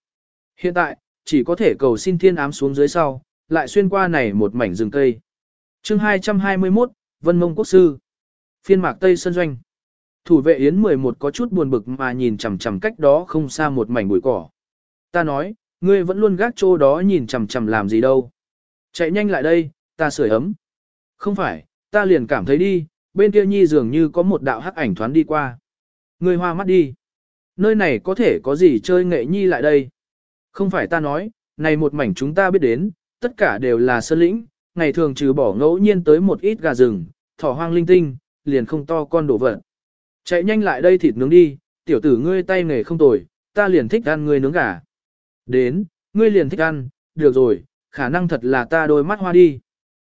Speaker 1: Hiện tại, chỉ có thể cầu xin thiên ám xuống dưới sau, lại xuyên qua này một mảnh rừng cây. chương 221, Vân Mông Quốc Sư. Phiên mạc Tây Sơn Doanh. Thủ vệ Yến 11 có chút buồn bực mà nhìn chằm chằm cách đó không xa một mảnh bụi cỏ. Ta nói, ngươi vẫn luôn gác chỗ đó nhìn chằm chằm làm gì đâu. Chạy nhanh lại đây, ta sưởi ấm. Không phải, ta liền cảm thấy đi, bên kia nhi dường như có một đạo hắc ảnh thoáng đi qua. Ngươi hoa mắt đi. Nơi này có thể có gì chơi nghệ nhi lại đây. Không phải ta nói, này một mảnh chúng ta biết đến, tất cả đều là sơn lĩnh, ngày thường trừ bỏ ngẫu nhiên tới một ít gà rừng, thỏ hoang linh tinh, liền không to con đổ vật. Chạy nhanh lại đây thịt nướng đi, tiểu tử ngươi tay nghề không tồi, ta liền thích ăn ngươi nướng gà. Đến, ngươi liền thích ăn, được rồi, khả năng thật là ta đôi mắt hoa đi.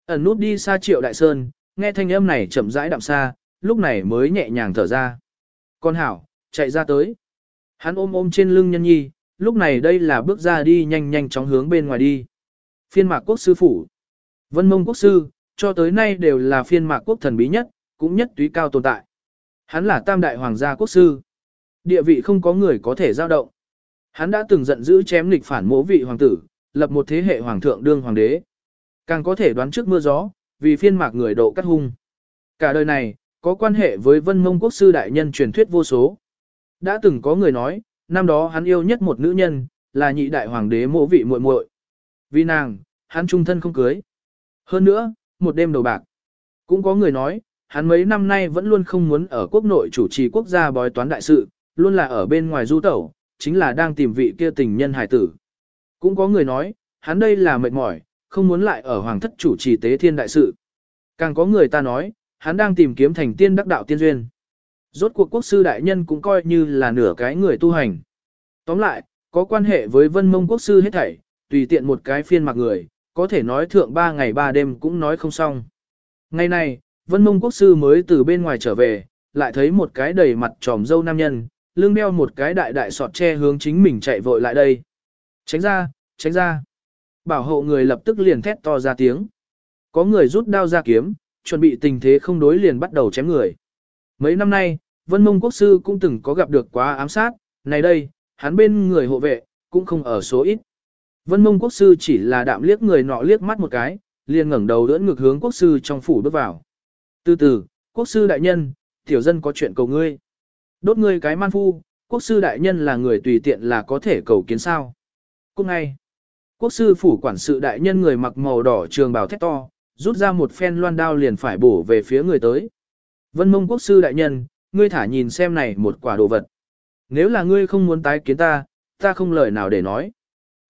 Speaker 1: Ẩn nút đi xa triệu đại sơn, nghe thanh âm này chậm rãi đạm xa, lúc này mới nhẹ nhàng thở ra. Con hảo, chạy ra tới. Hắn ôm ôm trên lưng nhân nhi, lúc này đây là bước ra đi nhanh nhanh chóng hướng bên ngoài đi. Phiên mạc quốc sư phủ. Vân mông quốc sư, cho tới nay đều là phiên mạc quốc thần bí nhất, cũng nhất túy cao tồn tại. Hắn là tam đại hoàng gia quốc sư. Địa vị không có người có thể giao động. Hắn đã từng giận dữ chém nghịch phản mỗ vị hoàng tử, lập một thế hệ hoàng thượng đương hoàng đế. Càng có thể đoán trước mưa gió, vì phiên mạc người độ cắt hung. Cả đời này, có quan hệ với vân mông quốc sư đại nhân truyền thuyết vô số. Đã từng có người nói, năm đó hắn yêu nhất một nữ nhân, là nhị đại hoàng đế mộ vị muội muội. Vì nàng, hắn trung thân không cưới. Hơn nữa, một đêm đầu bạc. Cũng có người nói, hắn mấy năm nay vẫn luôn không muốn ở quốc nội chủ trì quốc gia bói toán đại sự, luôn là ở bên ngoài du tẩu, chính là đang tìm vị kia tình nhân hải tử. Cũng có người nói, hắn đây là mệt mỏi, không muốn lại ở hoàng thất chủ trì tế thiên đại sự. Càng có người ta nói, hắn đang tìm kiếm thành tiên đắc đạo tiên duyên. Rốt cuộc quốc sư đại nhân cũng coi như là nửa cái người tu hành. Tóm lại, có quan hệ với vân mông quốc sư hết thảy, tùy tiện một cái phiên mặc người, có thể nói thượng ba ngày ba đêm cũng nói không xong. Ngày này, vân mông quốc sư mới từ bên ngoài trở về, lại thấy một cái đầy mặt tròm dâu nam nhân, lưng đeo một cái đại đại sọt che hướng chính mình chạy vội lại đây. Tránh ra, tránh ra. Bảo hộ người lập tức liền thét to ra tiếng. Có người rút đao ra kiếm, chuẩn bị tình thế không đối liền bắt đầu chém người. Mấy năm nay, Vân Mông Quốc Sư cũng từng có gặp được quá ám sát, này đây, hắn bên người hộ vệ, cũng không ở số ít. Vân Mông Quốc Sư chỉ là đạm liếc người nọ liếc mắt một cái, liền ngẩng đầu đỡ ngược hướng Quốc Sư trong phủ bước vào. Từ từ, Quốc Sư đại nhân, tiểu dân có chuyện cầu ngươi. Đốt ngươi cái man phu, Quốc Sư đại nhân là người tùy tiện là có thể cầu kiến sao. Cũng ngay, Quốc Sư phủ quản sự đại nhân người mặc màu đỏ trường bào thét to, rút ra một phen loan đao liền phải bổ về phía người tới. Vân mông quốc sư đại nhân, ngươi thả nhìn xem này một quả đồ vật. Nếu là ngươi không muốn tái kiến ta, ta không lời nào để nói.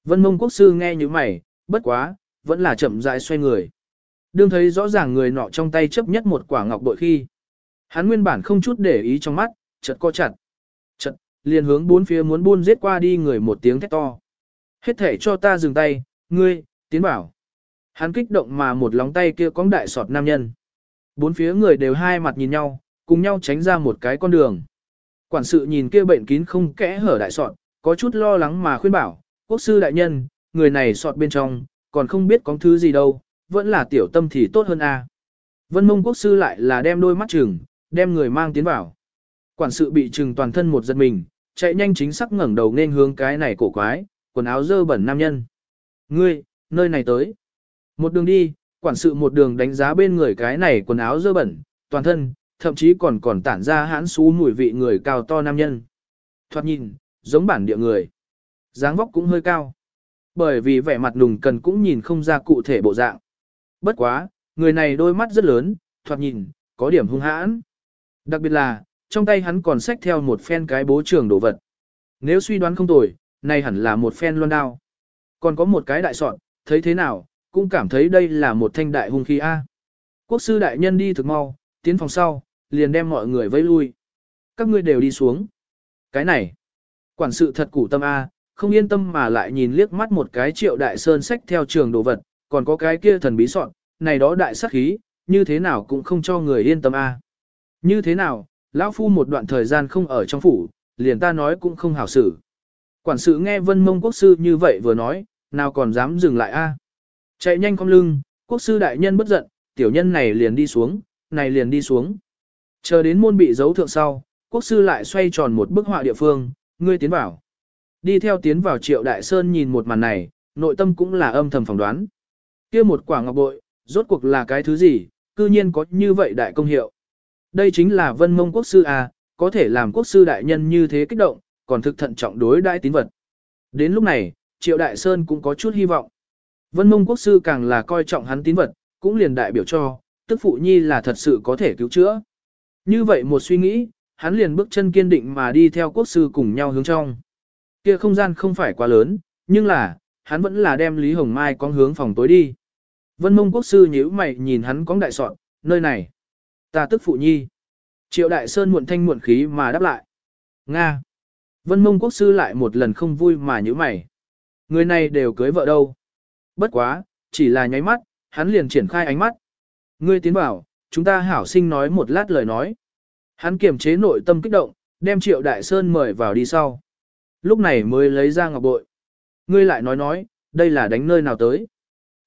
Speaker 1: Vân mông quốc sư nghe như mày, bất quá, vẫn là chậm rãi xoay người. Đương thấy rõ ràng người nọ trong tay chấp nhất một quả ngọc bội khi. Hắn nguyên bản không chút để ý trong mắt, chật co chặt. Chật, liền hướng bốn phía muốn buôn giết qua đi người một tiếng thét to. Hết thể cho ta dừng tay, ngươi, tiến bảo. Hắn kích động mà một lóng tay kia cong đại sọt nam nhân. Bốn phía người đều hai mặt nhìn nhau, cùng nhau tránh ra một cái con đường. Quản sự nhìn kia bệnh kín không kẽ hở đại sọt, có chút lo lắng mà khuyên bảo, quốc sư đại nhân, người này sọt bên trong, còn không biết có thứ gì đâu, vẫn là tiểu tâm thì tốt hơn a. Vân mông quốc sư lại là đem đôi mắt trừng, đem người mang tiến vào. Quản sự bị trừng toàn thân một giật mình, chạy nhanh chính xác ngẩng đầu nên hướng cái này cổ quái, quần áo dơ bẩn nam nhân. Ngươi, nơi này tới. Một đường đi, quản sự một đường đánh giá bên người cái này quần áo dơ bẩn, toàn thân, thậm chí còn còn tản ra hãn xú mùi vị người cao to nam nhân. Thoạt nhìn, giống bản địa người. dáng vóc cũng hơi cao. Bởi vì vẻ mặt nùng cần cũng nhìn không ra cụ thể bộ dạng. Bất quá, người này đôi mắt rất lớn, thoạt nhìn, có điểm hung hãn. Đặc biệt là, trong tay hắn còn xách theo một phen cái bố trường đồ vật. Nếu suy đoán không tồi, này hẳn là một phen loan đao. Còn có một cái đại sọn, thấy thế nào, cũng cảm thấy đây là một thanh đại hung khí A. Quốc sư đại nhân đi thực mau, tiến phòng sau, liền đem mọi người vây lui. Các ngươi đều đi xuống. Cái này, quản sự thật củ tâm A, không yên tâm mà lại nhìn liếc mắt một cái triệu đại sơn sách theo trường đồ vật, còn có cái kia thần bí sọt này đó đại sắc khí, như thế nào cũng không cho người yên tâm A. Như thế nào, lão phu một đoạn thời gian không ở trong phủ, liền ta nói cũng không hảo xử. Quản sự nghe vân mông quốc sư như vậy vừa nói, nào còn dám dừng lại A. À? Chạy nhanh cong lưng, quốc sư đại nhân bất giận, tiểu nhân này liền đi xuống, này liền đi xuống. Chờ đến môn bị giấu thượng sau, quốc sư lại xoay tròn một bức họa địa phương, ngươi tiến vào. Đi theo tiến vào triệu đại sơn nhìn một màn này, nội tâm cũng là âm thầm phỏng đoán. kia một quả ngọc bội, rốt cuộc là cái thứ gì, cư nhiên có như vậy đại công hiệu. Đây chính là vân mông quốc sư à, có thể làm quốc sư đại nhân như thế kích động, còn thực thận trọng đối đại tín vật. Đến lúc này, Triệu Đại Sơn cũng có chút hy vọng. Vân mông quốc sư càng là coi trọng hắn tín vật, cũng liền đại biểu cho, tức phụ nhi là thật sự có thể cứu chữa. Như vậy một suy nghĩ, hắn liền bước chân kiên định mà đi theo quốc sư cùng nhau hướng trong. Kia không gian không phải quá lớn, nhưng là, hắn vẫn là đem Lý Hồng Mai con hướng phòng tối đi. Vân mông quốc sư nhíu mày nhìn hắn có đại soạn, nơi này. Ta tức phụ nhi. Triệu đại sơn muộn thanh muộn khí mà đáp lại. Nga. Vân mông quốc sư lại một lần không vui mà nhíu mày. Người này đều cưới vợ đâu. Bất quá, chỉ là nháy mắt, hắn liền triển khai ánh mắt. Ngươi tiến bảo, chúng ta hảo sinh nói một lát lời nói. Hắn kiềm chế nội tâm kích động, đem triệu đại sơn mời vào đi sau. Lúc này mới lấy ra ngọc bội. Ngươi lại nói nói, đây là đánh nơi nào tới.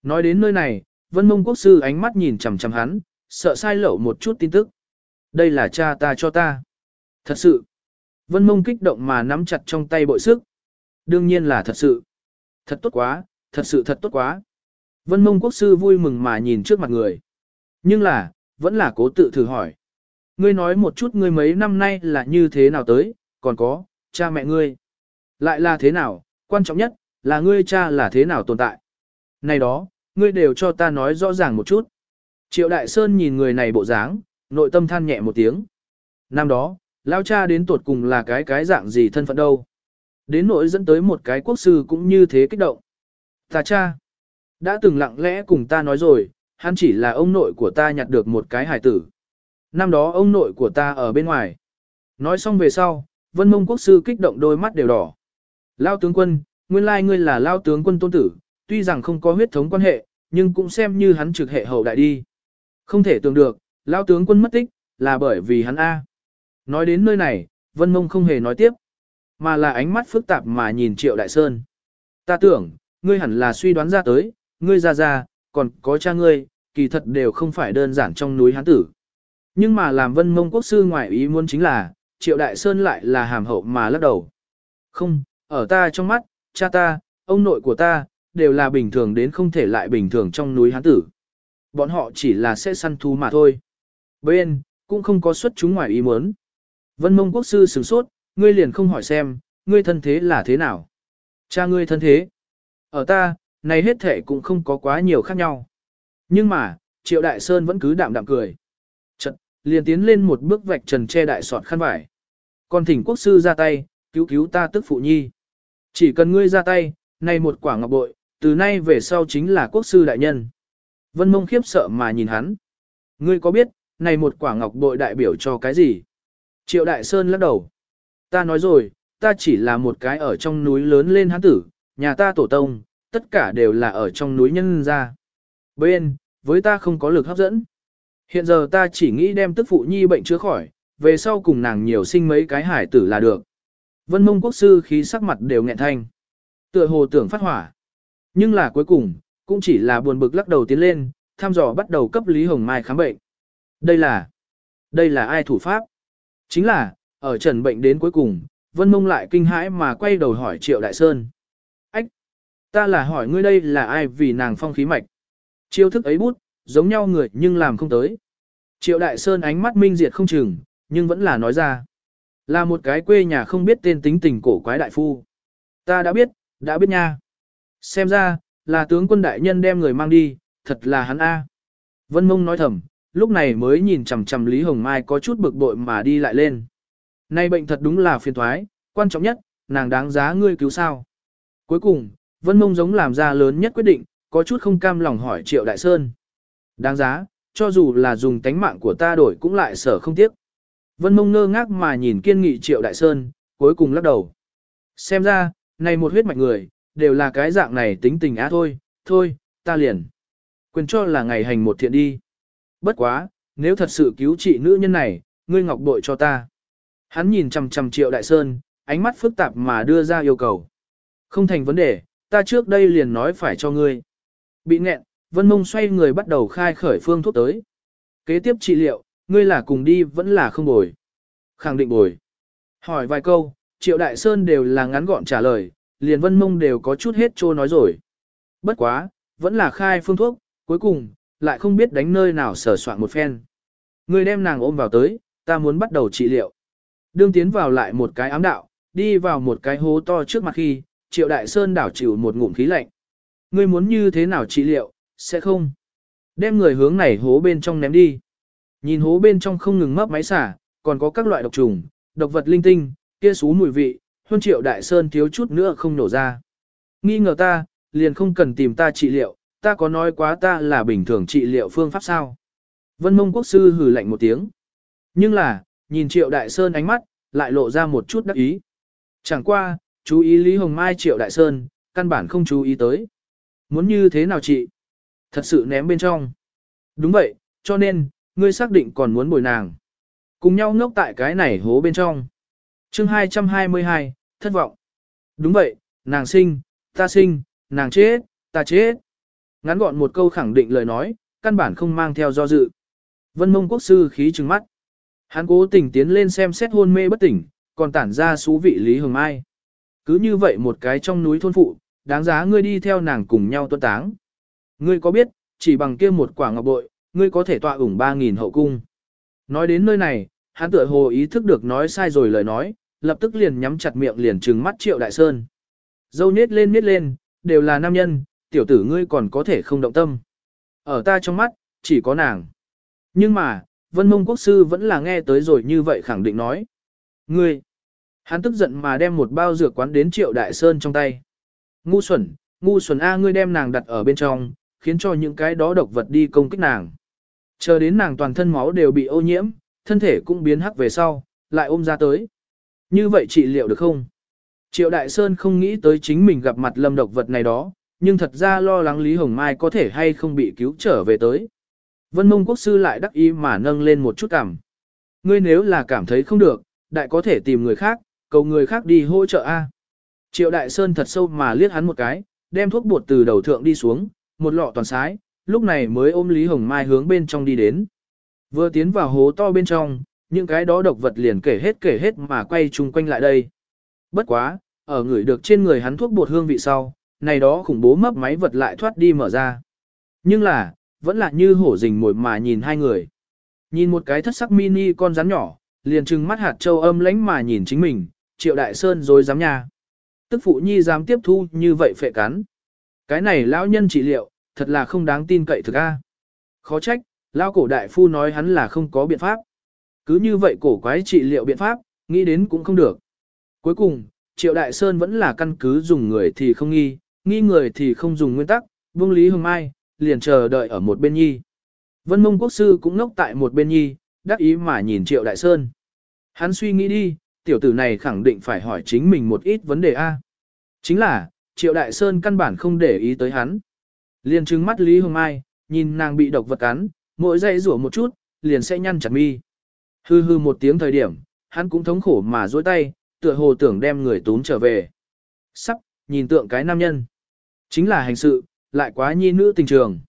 Speaker 1: Nói đến nơi này, vân mông quốc sư ánh mắt nhìn chằm chằm hắn, sợ sai lẩu một chút tin tức. Đây là cha ta cho ta. Thật sự. Vân mông kích động mà nắm chặt trong tay bội sức. Đương nhiên là thật sự. Thật tốt quá, thật sự thật tốt quá. Vân mông quốc sư vui mừng mà nhìn trước mặt người. Nhưng là, vẫn là cố tự thử hỏi. Ngươi nói một chút ngươi mấy năm nay là như thế nào tới, còn có, cha mẹ ngươi. Lại là thế nào, quan trọng nhất, là ngươi cha là thế nào tồn tại. Này đó, ngươi đều cho ta nói rõ ràng một chút. Triệu Đại Sơn nhìn người này bộ dáng, nội tâm than nhẹ một tiếng. Năm đó, lao cha đến tuột cùng là cái cái dạng gì thân phận đâu. Đến nỗi dẫn tới một cái quốc sư cũng như thế kích động. Ta cha, đã từng lặng lẽ cùng ta nói rồi, hắn chỉ là ông nội của ta nhặt được một cái hải tử. Năm đó ông nội của ta ở bên ngoài. Nói xong về sau, vân mông quốc sư kích động đôi mắt đều đỏ. Lao tướng quân, nguyên lai ngươi là lao tướng quân tôn tử, tuy rằng không có huyết thống quan hệ, nhưng cũng xem như hắn trực hệ hậu đại đi. Không thể tưởng được, lao tướng quân mất tích, là bởi vì hắn A. Nói đến nơi này, Vân Mông không hề nói tiếp, mà là ánh mắt phức tạp mà nhìn Triệu Đại Sơn. Ta tưởng, ngươi hẳn là suy đoán ra tới, ngươi ra ra, còn có cha ngươi, kỳ thật đều không phải đơn giản trong núi hán tử. Nhưng mà làm Vân Mông quốc sư ngoại ý muốn chính là, Triệu Đại Sơn lại là hàm hậu mà lắc đầu. Không, ở ta trong mắt, cha ta, ông nội của ta, đều là bình thường đến không thể lại bình thường trong núi hán tử. Bọn họ chỉ là sẽ săn thú mà thôi. Bên, cũng không có xuất chúng ngoài ý muốn. Vân mông quốc sư sửng sốt, ngươi liền không hỏi xem, ngươi thân thế là thế nào. Cha ngươi thân thế. Ở ta, này hết thể cũng không có quá nhiều khác nhau. Nhưng mà, Triệu Đại Sơn vẫn cứ đạm đạm cười. Chật, liền tiến lên một bước vạch trần che đại sọt khăn vải. Còn thỉnh quốc sư ra tay, cứu cứu ta tức phụ nhi. Chỉ cần ngươi ra tay, này một quả ngọc bội, từ nay về sau chính là quốc sư đại nhân. Vân mông khiếp sợ mà nhìn hắn. Ngươi có biết, này một quả ngọc bội đại biểu cho cái gì? Triệu Đại Sơn lắc đầu. Ta nói rồi, ta chỉ là một cái ở trong núi lớn lên hắn tử, nhà ta tổ tông, tất cả đều là ở trong núi nhân ra. Bên, với ta không có lực hấp dẫn. Hiện giờ ta chỉ nghĩ đem tức phụ nhi bệnh chữa khỏi, về sau cùng nàng nhiều sinh mấy cái hải tử là được. Vân mông quốc sư khí sắc mặt đều nghẹn thanh. Tựa hồ tưởng phát hỏa. Nhưng là cuối cùng, cũng chỉ là buồn bực lắc đầu tiến lên, thăm dò bắt đầu cấp Lý Hồng Mai khám bệnh. Đây là, đây là ai thủ pháp? Chính là, ở trần bệnh đến cuối cùng, Vân Mông lại kinh hãi mà quay đầu hỏi Triệu Đại Sơn. Ách! Ta là hỏi ngươi đây là ai vì nàng phong khí mạch. Chiêu thức ấy bút, giống nhau người nhưng làm không tới. Triệu Đại Sơn ánh mắt minh diệt không chừng, nhưng vẫn là nói ra. Là một cái quê nhà không biết tên tính tình cổ quái đại phu. Ta đã biết, đã biết nha. Xem ra, là tướng quân đại nhân đem người mang đi, thật là hắn A. Vân Mông nói thầm, lúc này mới nhìn chằm chằm Lý Hồng Mai có chút bực bội mà đi lại lên. Nay bệnh thật đúng là phiền thoái, quan trọng nhất, nàng đáng giá ngươi cứu sao. Cuối cùng, Vân Mông giống làm ra lớn nhất quyết định, có chút không cam lòng hỏi Triệu Đại Sơn. Đáng giá, cho dù là dùng tánh mạng của ta đổi cũng lại sở không tiếc. Vân Mông ngơ ngác mà nhìn kiên nghị Triệu Đại Sơn, cuối cùng lắc đầu. Xem ra, này một huyết mạch người, đều là cái dạng này tính tình á thôi, thôi, ta liền. Quyền cho là ngày hành một thiện đi. Bất quá, nếu thật sự cứu trị nữ nhân này, ngươi ngọc bội cho ta. Hắn nhìn chằm chằm triệu đại sơn, ánh mắt phức tạp mà đưa ra yêu cầu. Không thành vấn đề, ta trước đây liền nói phải cho ngươi. Bị nghẹn, vân mông xoay người bắt đầu khai khởi phương thuốc tới. Kế tiếp trị liệu, ngươi là cùng đi vẫn là không bồi. Khẳng định bồi. Hỏi vài câu, triệu đại sơn đều là ngắn gọn trả lời, liền vân mông đều có chút hết trô nói rồi. Bất quá, vẫn là khai phương thuốc, cuối cùng, lại không biết đánh nơi nào sở soạn một phen. Người đem nàng ôm vào tới, ta muốn bắt đầu trị liệu. Đương tiến vào lại một cái ám đạo, đi vào một cái hố to trước mặt khi, triệu đại sơn đảo chịu một ngụm khí lạnh. Ngươi muốn như thế nào trị liệu, sẽ không. Đem người hướng này hố bên trong ném đi. Nhìn hố bên trong không ngừng mấp máy xả, còn có các loại độc trùng, độc vật linh tinh, kia xú mùi vị, huân triệu đại sơn thiếu chút nữa không nổ ra. Nghi ngờ ta, liền không cần tìm ta trị liệu, ta có nói quá ta là bình thường trị liệu phương pháp sao. Vân mông quốc sư hừ lạnh một tiếng. Nhưng là, nhìn triệu đại sơn ánh mắt, lại lộ ra một chút đắc ý. Chẳng qua, chú ý Lý Hồng Mai triệu đại sơn, căn bản không chú ý tới. Muốn như thế nào chị? Thật sự ném bên trong. Đúng vậy, cho nên, ngươi xác định còn muốn bồi nàng. Cùng nhau ngốc tại cái này hố bên trong chương 222, thất vọng. Đúng vậy, nàng sinh, ta sinh, nàng chết, ta chết. Ngắn gọn một câu khẳng định lời nói, căn bản không mang theo do dự. Vân mông quốc sư khí trừng mắt. Hắn cố tình tiến lên xem xét hôn mê bất tỉnh, còn tản ra xú vị Lý Hồng Mai. Cứ như vậy một cái trong núi thôn phụ, đáng giá ngươi đi theo nàng cùng nhau tuân táng. Ngươi có biết, chỉ bằng kia một quả ngọc bội, ngươi có thể tọa ủng 3.000 hậu cung. Nói đến nơi này, hắn tựa hồ ý thức được nói sai rồi lời nói, lập tức liền nhắm chặt miệng liền trừng mắt Triệu Đại Sơn. Dâu nết lên nết lên, đều là nam nhân, tiểu tử ngươi còn có thể không động tâm. Ở ta trong mắt, chỉ có nàng. Nhưng mà, Vân Mông Quốc Sư vẫn là nghe tới rồi như vậy khẳng định nói. Ngươi, hắn tức giận mà đem một bao dược quán đến Triệu Đại Sơn trong tay. Ngu xuẩn, ngu xuẩn A ngươi đem nàng đặt ở bên trong, khiến cho những cái đó độc vật đi công kích nàng. Chờ đến nàng toàn thân máu đều bị ô nhiễm, thân thể cũng biến hắc về sau, lại ôm ra tới. Như vậy trị liệu được không? Triệu Đại Sơn không nghĩ tới chính mình gặp mặt lâm độc vật này đó, nhưng thật ra lo lắng Lý Hồng Mai có thể hay không bị cứu trở về tới. Vân Mông Quốc Sư lại đắc ý mà nâng lên một chút cảm. Ngươi nếu là cảm thấy không được, đại có thể tìm người khác, cầu người khác đi hỗ trợ A. Triệu Đại Sơn thật sâu mà liếc hắn một cái, đem thuốc bột từ đầu thượng đi xuống, một lọ toàn sái, lúc này mới ôm Lý Hồng Mai hướng bên trong đi đến. Vừa tiến vào hố to bên trong, những cái đó độc vật liền kể hết kể hết mà quay chung quanh lại đây. Bất quá, ở người được trên người hắn thuốc bột hương vị sau, này đó khủng bố mấp máy vật lại thoát đi mở ra. Nhưng là, vẫn là như hổ rình mồi mà nhìn hai người. Nhìn một cái thất sắc mini con rắn nhỏ, liền trừng mắt hạt châu âm lánh mà nhìn chính mình, triệu đại sơn rồi dám nha. Tức phụ nhi dám tiếp thu như vậy phệ cắn. Cái này lão nhân trị liệu, thật là không đáng tin cậy thực a. Khó trách, lão cổ đại phu nói hắn là không có biện pháp. Cứ như vậy cổ quái trị liệu biện pháp, nghĩ đến cũng không được. Cuối cùng, Triệu Đại Sơn vẫn là căn cứ dùng người thì không nghi, nghi người thì không dùng nguyên tắc, vương Lý Hồng Mai, liền chờ đợi ở một bên nhi. Vân Mông Quốc Sư cũng ngốc tại một bên nhi, đắc ý mà nhìn Triệu Đại Sơn. Hắn suy nghĩ đi, tiểu tử này khẳng định phải hỏi chính mình một ít vấn đề A. Chính là, Triệu Đại Sơn căn bản không để ý tới hắn. Liền trừng mắt Lý Hồng Mai, nhìn nàng bị độc vật cắn, mỗi giây rủa một chút, liền sẽ nhăn chặt mi. Hư hư một tiếng thời điểm, hắn cũng thống khổ mà dối tay, tựa hồ tưởng đem người tốn trở về. Sắp, nhìn tượng cái nam nhân. Chính là hành sự, lại quá nhi nữ tình trường.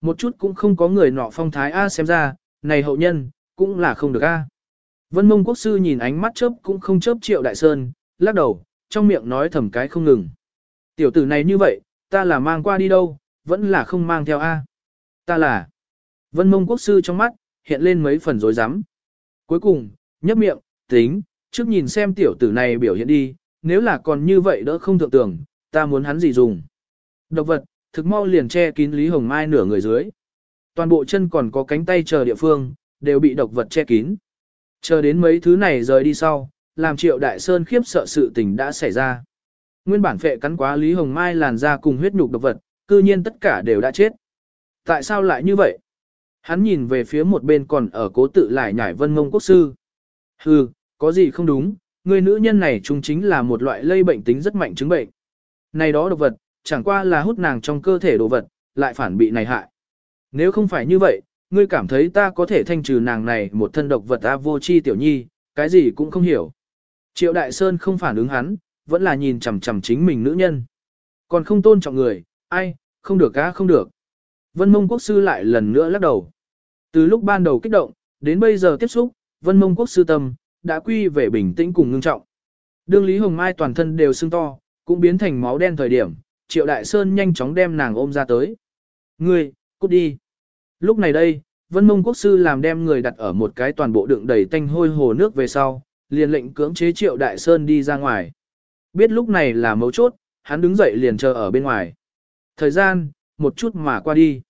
Speaker 1: Một chút cũng không có người nọ phong thái A xem ra, này hậu nhân, cũng là không được A. Vân mông quốc sư nhìn ánh mắt chớp cũng không chớp triệu đại sơn, lắc đầu, trong miệng nói thầm cái không ngừng. Tiểu tử này như vậy, ta là mang qua đi đâu, vẫn là không mang theo A. Ta là. Vân mông quốc sư trong mắt, hiện lên mấy phần rối rắm. Cuối cùng, nhấp miệng, tính, trước nhìn xem tiểu tử này biểu hiện đi, nếu là còn như vậy đỡ không thượng tưởng, ta muốn hắn gì dùng. Độc vật, thực mau liền che kín Lý Hồng Mai nửa người dưới. Toàn bộ chân còn có cánh tay chờ địa phương, đều bị độc vật che kín. Chờ đến mấy thứ này rời đi sau, làm triệu đại sơn khiếp sợ sự tình đã xảy ra. Nguyên bản phệ cắn quá Lý Hồng Mai làn ra cùng huyết nhục độc vật, cư nhiên tất cả đều đã chết. Tại sao lại như vậy? Hắn nhìn về phía một bên còn ở cố tự lại nhảy vân mông quốc sư. Hừ, có gì không đúng, người nữ nhân này chúng chính là một loại lây bệnh tính rất mạnh chứng bệnh. Này đó độc vật, chẳng qua là hút nàng trong cơ thể đồ vật, lại phản bị này hại. Nếu không phải như vậy, ngươi cảm thấy ta có thể thanh trừ nàng này một thân độc vật a vô chi tiểu nhi, cái gì cũng không hiểu. Triệu Đại Sơn không phản ứng hắn, vẫn là nhìn chằm chằm chính mình nữ nhân. Còn không tôn trọng người, ai, không được á không được. Vân Mông Quốc Sư lại lần nữa lắc đầu. Từ lúc ban đầu kích động, đến bây giờ tiếp xúc, Vân Mông Quốc Sư tâm, đã quy về bình tĩnh cùng ngưng trọng. Đương Lý Hồng Mai toàn thân đều sưng to, cũng biến thành máu đen thời điểm, Triệu Đại Sơn nhanh chóng đem nàng ôm ra tới. Ngươi, cút đi. Lúc này đây, Vân Mông Quốc Sư làm đem người đặt ở một cái toàn bộ đựng đầy tanh hôi hồ nước về sau, liền lệnh cưỡng chế Triệu Đại Sơn đi ra ngoài. Biết lúc này là mấu chốt, hắn đứng dậy liền chờ ở bên ngoài. Thời gian, một chút mà qua đi.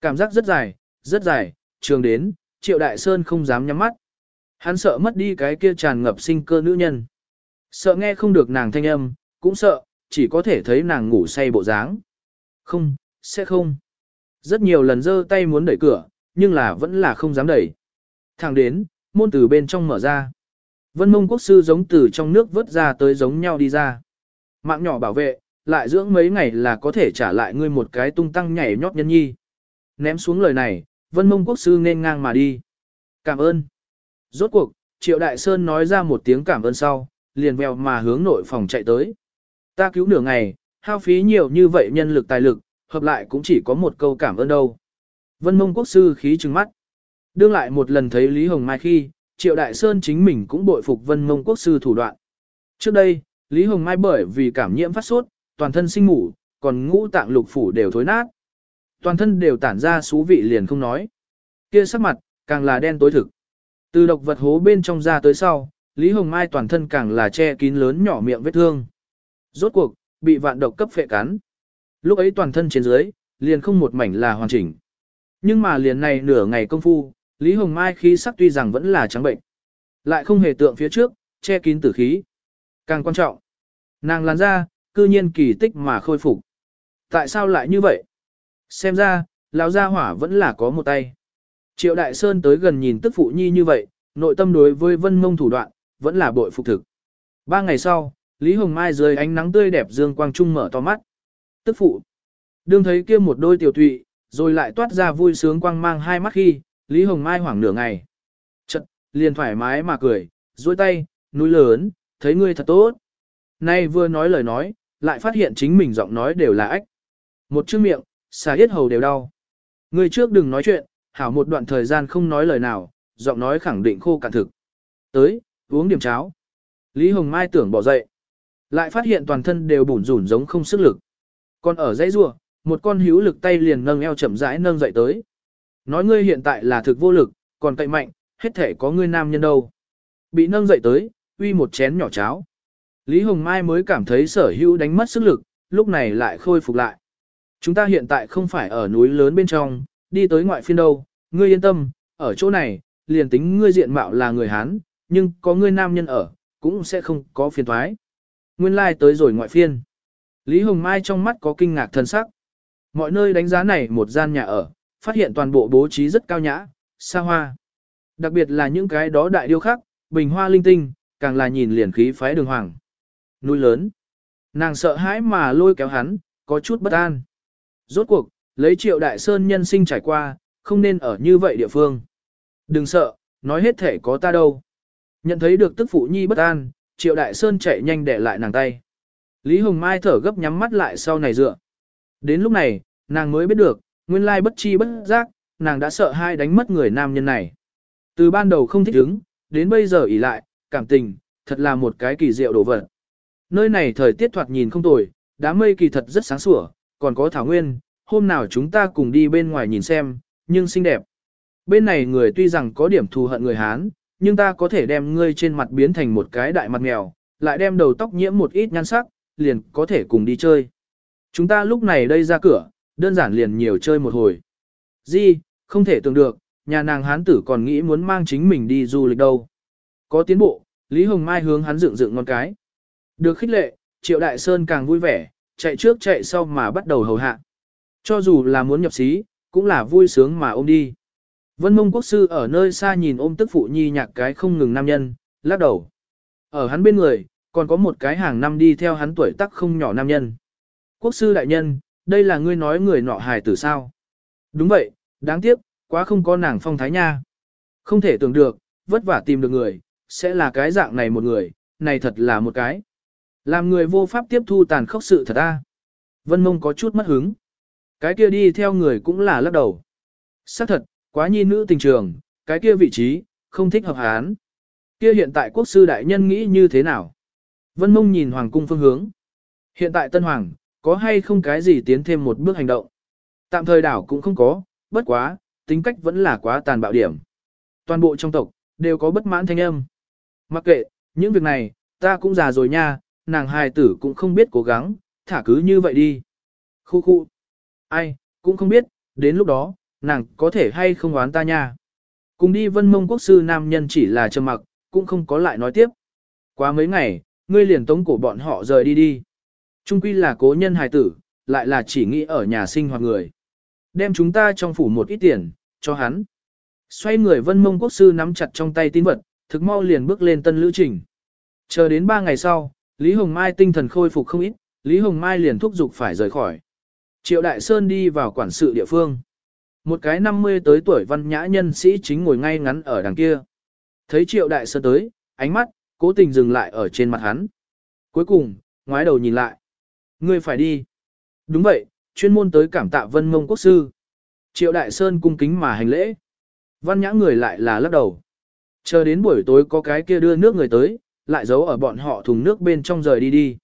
Speaker 1: Cảm giác rất dài, rất dài, trường đến, Triệu Đại Sơn không dám nhắm mắt. Hắn sợ mất đi cái kia tràn ngập sinh cơ nữ nhân. Sợ nghe không được nàng thanh âm, cũng sợ, chỉ có thể thấy nàng ngủ say bộ dáng. Không, sẽ không. Rất nhiều lần giơ tay muốn đẩy cửa, nhưng là vẫn là không dám đẩy. Thẳng đến, môn từ bên trong mở ra. Vân mông quốc sư giống từ trong nước vớt ra tới giống nhau đi ra. Mạng nhỏ bảo vệ, lại dưỡng mấy ngày là có thể trả lại ngươi một cái tung tăng nhảy nhót nhân nhi. Ném xuống lời này, vân mông quốc sư nên ngang mà đi. Cảm ơn. Rốt cuộc, Triệu Đại Sơn nói ra một tiếng cảm ơn sau, liền vèo mà hướng nội phòng chạy tới. Ta cứu nửa ngày, hao phí nhiều như vậy nhân lực tài lực, hợp lại cũng chỉ có một câu cảm ơn đâu. Vân mông quốc sư khí trừng mắt. Đương lại một lần thấy Lý Hồng Mai khi, Triệu Đại Sơn chính mình cũng bội phục vân mông quốc sư thủ đoạn. Trước đây, Lý Hồng Mai bởi vì cảm nhiễm phát sốt, toàn thân sinh ngủ, còn ngũ tạng lục phủ đều thối nát. Toàn thân đều tản ra xú vị liền không nói. Kia sắc mặt, càng là đen tối thực. Từ độc vật hố bên trong ra tới sau, Lý Hồng Mai toàn thân càng là che kín lớn nhỏ miệng vết thương. Rốt cuộc, bị vạn độc cấp phệ cắn. Lúc ấy toàn thân trên dưới, liền không một mảnh là hoàn chỉnh. Nhưng mà liền này nửa ngày công phu, Lý Hồng Mai khí sắc tuy rằng vẫn là trắng bệnh. Lại không hề tượng phía trước, che kín tử khí. Càng quan trọng, nàng làn ra, cư nhiên kỳ tích mà khôi phục. Tại sao lại như vậy? Xem ra, lão gia hỏa vẫn là có một tay. Triệu Đại Sơn tới gần nhìn tức phụ nhi như vậy, nội tâm đối với vân mông thủ đoạn, vẫn là bội phục thực. Ba ngày sau, Lý Hồng Mai dưới ánh nắng tươi đẹp dương quang trung mở to mắt. Tức phụ. Đương thấy kia một đôi tiểu tụy, rồi lại toát ra vui sướng quang mang hai mắt khi, Lý Hồng Mai hoảng nửa ngày. Chật, liền thoải mái mà cười, duỗi tay, núi lớn, thấy ngươi thật tốt. Nay vừa nói lời nói, lại phát hiện chính mình giọng nói đều là ách. Một chữ miệng, xà hết hầu đều đau. người trước đừng nói chuyện, hảo một đoạn thời gian không nói lời nào, giọng nói khẳng định khô cạn thực. Tới, uống điểm cháo. Lý Hồng Mai tưởng bỏ dậy. Lại phát hiện toàn thân đều bủn rủn giống không sức lực. Còn ở dãy rua, một con hữu lực tay liền nâng eo chậm rãi nâng dậy tới. Nói ngươi hiện tại là thực vô lực, còn cậy mạnh, hết thể có ngươi nam nhân đâu. Bị nâng dậy tới, uy một chén nhỏ cháo. Lý Hồng Mai mới cảm thấy sở hữu đánh mất sức lực, lúc này lại khôi phục lại. Chúng ta hiện tại không phải ở núi lớn bên trong, đi tới ngoại phiên đâu, ngươi yên tâm, ở chỗ này, liền tính ngươi diện mạo là người Hán, nhưng có ngươi nam nhân ở, cũng sẽ không có phiền thoái. Nguyên lai like tới rồi ngoại phiên. Lý Hồng Mai trong mắt có kinh ngạc thân sắc. Mọi nơi đánh giá này một gian nhà ở, phát hiện toàn bộ bố trí rất cao nhã, xa hoa. Đặc biệt là những cái đó đại điêu khắc, bình hoa linh tinh, càng là nhìn liền khí phái đường hoàng. Núi lớn. Nàng sợ hãi mà lôi kéo hắn, có chút bất an. Rốt cuộc, lấy triệu đại sơn nhân sinh trải qua, không nên ở như vậy địa phương. Đừng sợ, nói hết thể có ta đâu. Nhận thấy được tức phụ nhi bất an, triệu đại sơn chạy nhanh để lại nàng tay. Lý Hồng Mai thở gấp nhắm mắt lại sau này dựa. Đến lúc này, nàng mới biết được, nguyên lai bất chi bất giác, nàng đã sợ hai đánh mất người nam nhân này. Từ ban đầu không thích ứng, đến bây giờ ỉ lại, cảm tình, thật là một cái kỳ diệu đồ vật. Nơi này thời tiết thoạt nhìn không tồi, đám mây kỳ thật rất sáng sủa, còn có thảo nguyên, hôm nào chúng ta cùng đi bên ngoài nhìn xem, nhưng xinh đẹp. Bên này người tuy rằng có điểm thù hận người Hán, nhưng ta có thể đem ngươi trên mặt biến thành một cái đại mặt mèo, lại đem đầu tóc nhiễm một ít nhan sắc, liền có thể cùng đi chơi. Chúng ta lúc này đây ra cửa, đơn giản liền nhiều chơi một hồi. Di, không thể tưởng được, nhà nàng hán tử còn nghĩ muốn mang chính mình đi du lịch đâu. Có tiến bộ, Lý Hồng Mai hướng hắn dựng dựng ngon cái. Được khích lệ, Triệu Đại Sơn càng vui vẻ, chạy trước chạy sau mà bắt đầu hầu hạ. Cho dù là muốn nhập xí, cũng là vui sướng mà ôm đi. Vân mông quốc sư ở nơi xa nhìn ôm tức phụ nhi nhạc cái không ngừng nam nhân, lắc đầu. Ở hắn bên người, còn có một cái hàng năm đi theo hắn tuổi tác không nhỏ nam nhân. Quốc sư đại nhân, đây là ngươi nói người nọ hài tử sao? Đúng vậy, đáng tiếc, quá không có nàng phong thái nha. Không thể tưởng được, vất vả tìm được người, sẽ là cái dạng này một người, này thật là một cái. Làm người vô pháp tiếp thu tàn khốc sự thật a. Vân mông có chút mất hứng. Cái kia đi theo người cũng là lắc đầu. Xác thật, quá nhi nữ tình trường, cái kia vị trí, không thích hợp hán. Kia hiện tại quốc sư đại nhân nghĩ như thế nào? Vân mông nhìn hoàng cung phương hướng. Hiện tại tân hoàng, có hay không cái gì tiến thêm một bước hành động. Tạm thời đảo cũng không có, bất quá, tính cách vẫn là quá tàn bạo điểm. Toàn bộ trong tộc, đều có bất mãn thanh âm. Mặc kệ, những việc này, ta cũng già rồi nha, nàng hài tử cũng không biết cố gắng, thả cứ như vậy đi. Khu khu. Ai, cũng không biết, đến lúc đó, nàng có thể hay không oán ta nha. Cùng đi vân mông quốc sư nam nhân chỉ là trầm mặc, cũng không có lại nói tiếp. Quá mấy ngày, ngươi liền tống cổ bọn họ rời đi đi. Trung quy là cố nhân hài tử, lại là chỉ nghĩ ở nhà sinh hoạt người. Đem chúng ta trong phủ một ít tiền, cho hắn. Xoay người vân mông quốc sư nắm chặt trong tay tín vật, thực mau liền bước lên tân lữ trình. Chờ đến ba ngày sau, Lý Hồng Mai tinh thần khôi phục không ít, Lý Hồng Mai liền thúc giục phải rời khỏi. Triệu Đại Sơn đi vào quản sự địa phương. Một cái 50 tới tuổi văn nhã nhân sĩ chính ngồi ngay ngắn ở đằng kia. Thấy Triệu Đại Sơn tới, ánh mắt, cố tình dừng lại ở trên mặt hắn. Cuối cùng, ngoái đầu nhìn lại. Ngươi phải đi. Đúng vậy, chuyên môn tới cảm tạ vân mông quốc sư. Triệu Đại Sơn cung kính mà hành lễ. Văn nhã người lại là lắc đầu. Chờ đến buổi tối có cái kia đưa nước người tới, lại giấu ở bọn họ thùng nước bên trong rời đi đi.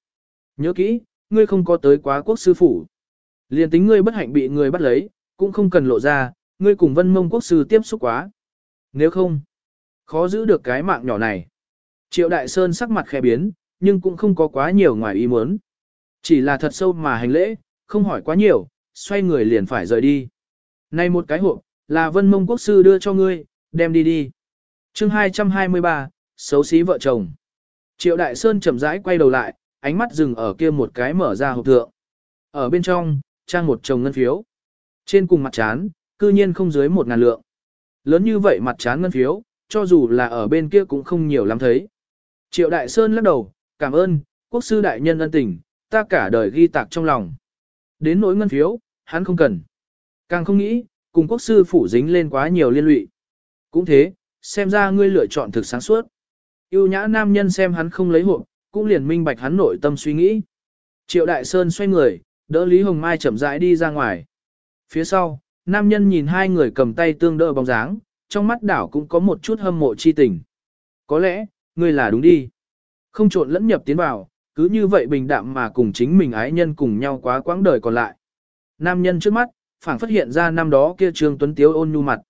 Speaker 1: Nhớ kỹ, ngươi không có tới quá quốc sư phủ. Liên tính ngươi bất hạnh bị người bắt lấy, cũng không cần lộ ra, ngươi cùng vân mông quốc sư tiếp xúc quá. Nếu không, khó giữ được cái mạng nhỏ này. Triệu Đại Sơn sắc mặt khẽ biến, nhưng cũng không có quá nhiều ngoài ý muốn. Chỉ là thật sâu mà hành lễ, không hỏi quá nhiều, xoay người liền phải rời đi. Này một cái hộp, là vân mông quốc sư đưa cho ngươi, đem đi đi. chương 223, xấu xí vợ chồng. Triệu Đại Sơn chậm rãi quay đầu lại, ánh mắt dừng ở kia một cái mở ra hộp thượng. Ở bên trong, trang một chồng ngân phiếu. Trên cùng mặt chán, cư nhiên không dưới một ngàn lượng. Lớn như vậy mặt chán ngân phiếu, cho dù là ở bên kia cũng không nhiều lắm thấy. Triệu Đại Sơn lắc đầu, cảm ơn, quốc sư đại nhân ân tình, ta cả đời ghi tạc trong lòng. Đến nỗi ngân phiếu, hắn không cần. Càng không nghĩ, cùng quốc sư phủ dính lên quá nhiều liên lụy. Cũng thế, xem ra ngươi lựa chọn thực sáng suốt. Yêu nhã nam nhân xem hắn không lấy hộp, cũng liền minh bạch hắn nội tâm suy nghĩ. Triệu Đại Sơn xoay người, đỡ Lý Hồng Mai chậm rãi đi ra ngoài. Phía sau, nam nhân nhìn hai người cầm tay tương đỡ bóng dáng, trong mắt đảo cũng có một chút hâm mộ chi tình. Có lẽ, ngươi là đúng đi. Không trộn lẫn nhập tiến vào, cứ như vậy bình đạm mà cùng chính mình ái nhân cùng nhau quá quãng đời còn lại. Nam nhân trước mắt, phảng phát hiện ra năm đó kia Trương Tuấn Tiếu ôn nhu mặt.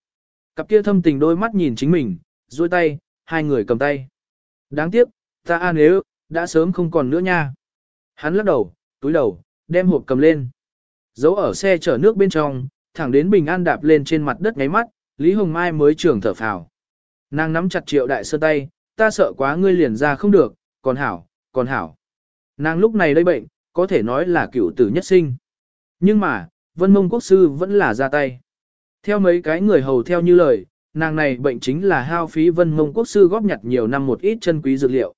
Speaker 1: Cặp kia thâm tình đôi mắt nhìn chính mình, duỗi tay, hai người cầm tay. Đáng tiếc, ta an nếu, đã sớm không còn nữa nha. Hắn lắc đầu, túi đầu, đem hộp cầm lên. Giấu ở xe chở nước bên trong, thẳng đến bình an đạp lên trên mặt đất ngáy mắt, Lý Hồng Mai mới trưởng thở phào. Nàng nắm chặt triệu đại sơ tay, ta sợ quá ngươi liền ra không được, còn hảo, còn hảo. Nàng lúc này đây bệnh, có thể nói là cựu tử nhất sinh. Nhưng mà, vân mông quốc sư vẫn là ra tay. Theo mấy cái người hầu theo như lời, nàng này bệnh chính là hao phí vân mông quốc sư góp nhặt nhiều năm một ít chân quý dược liệu.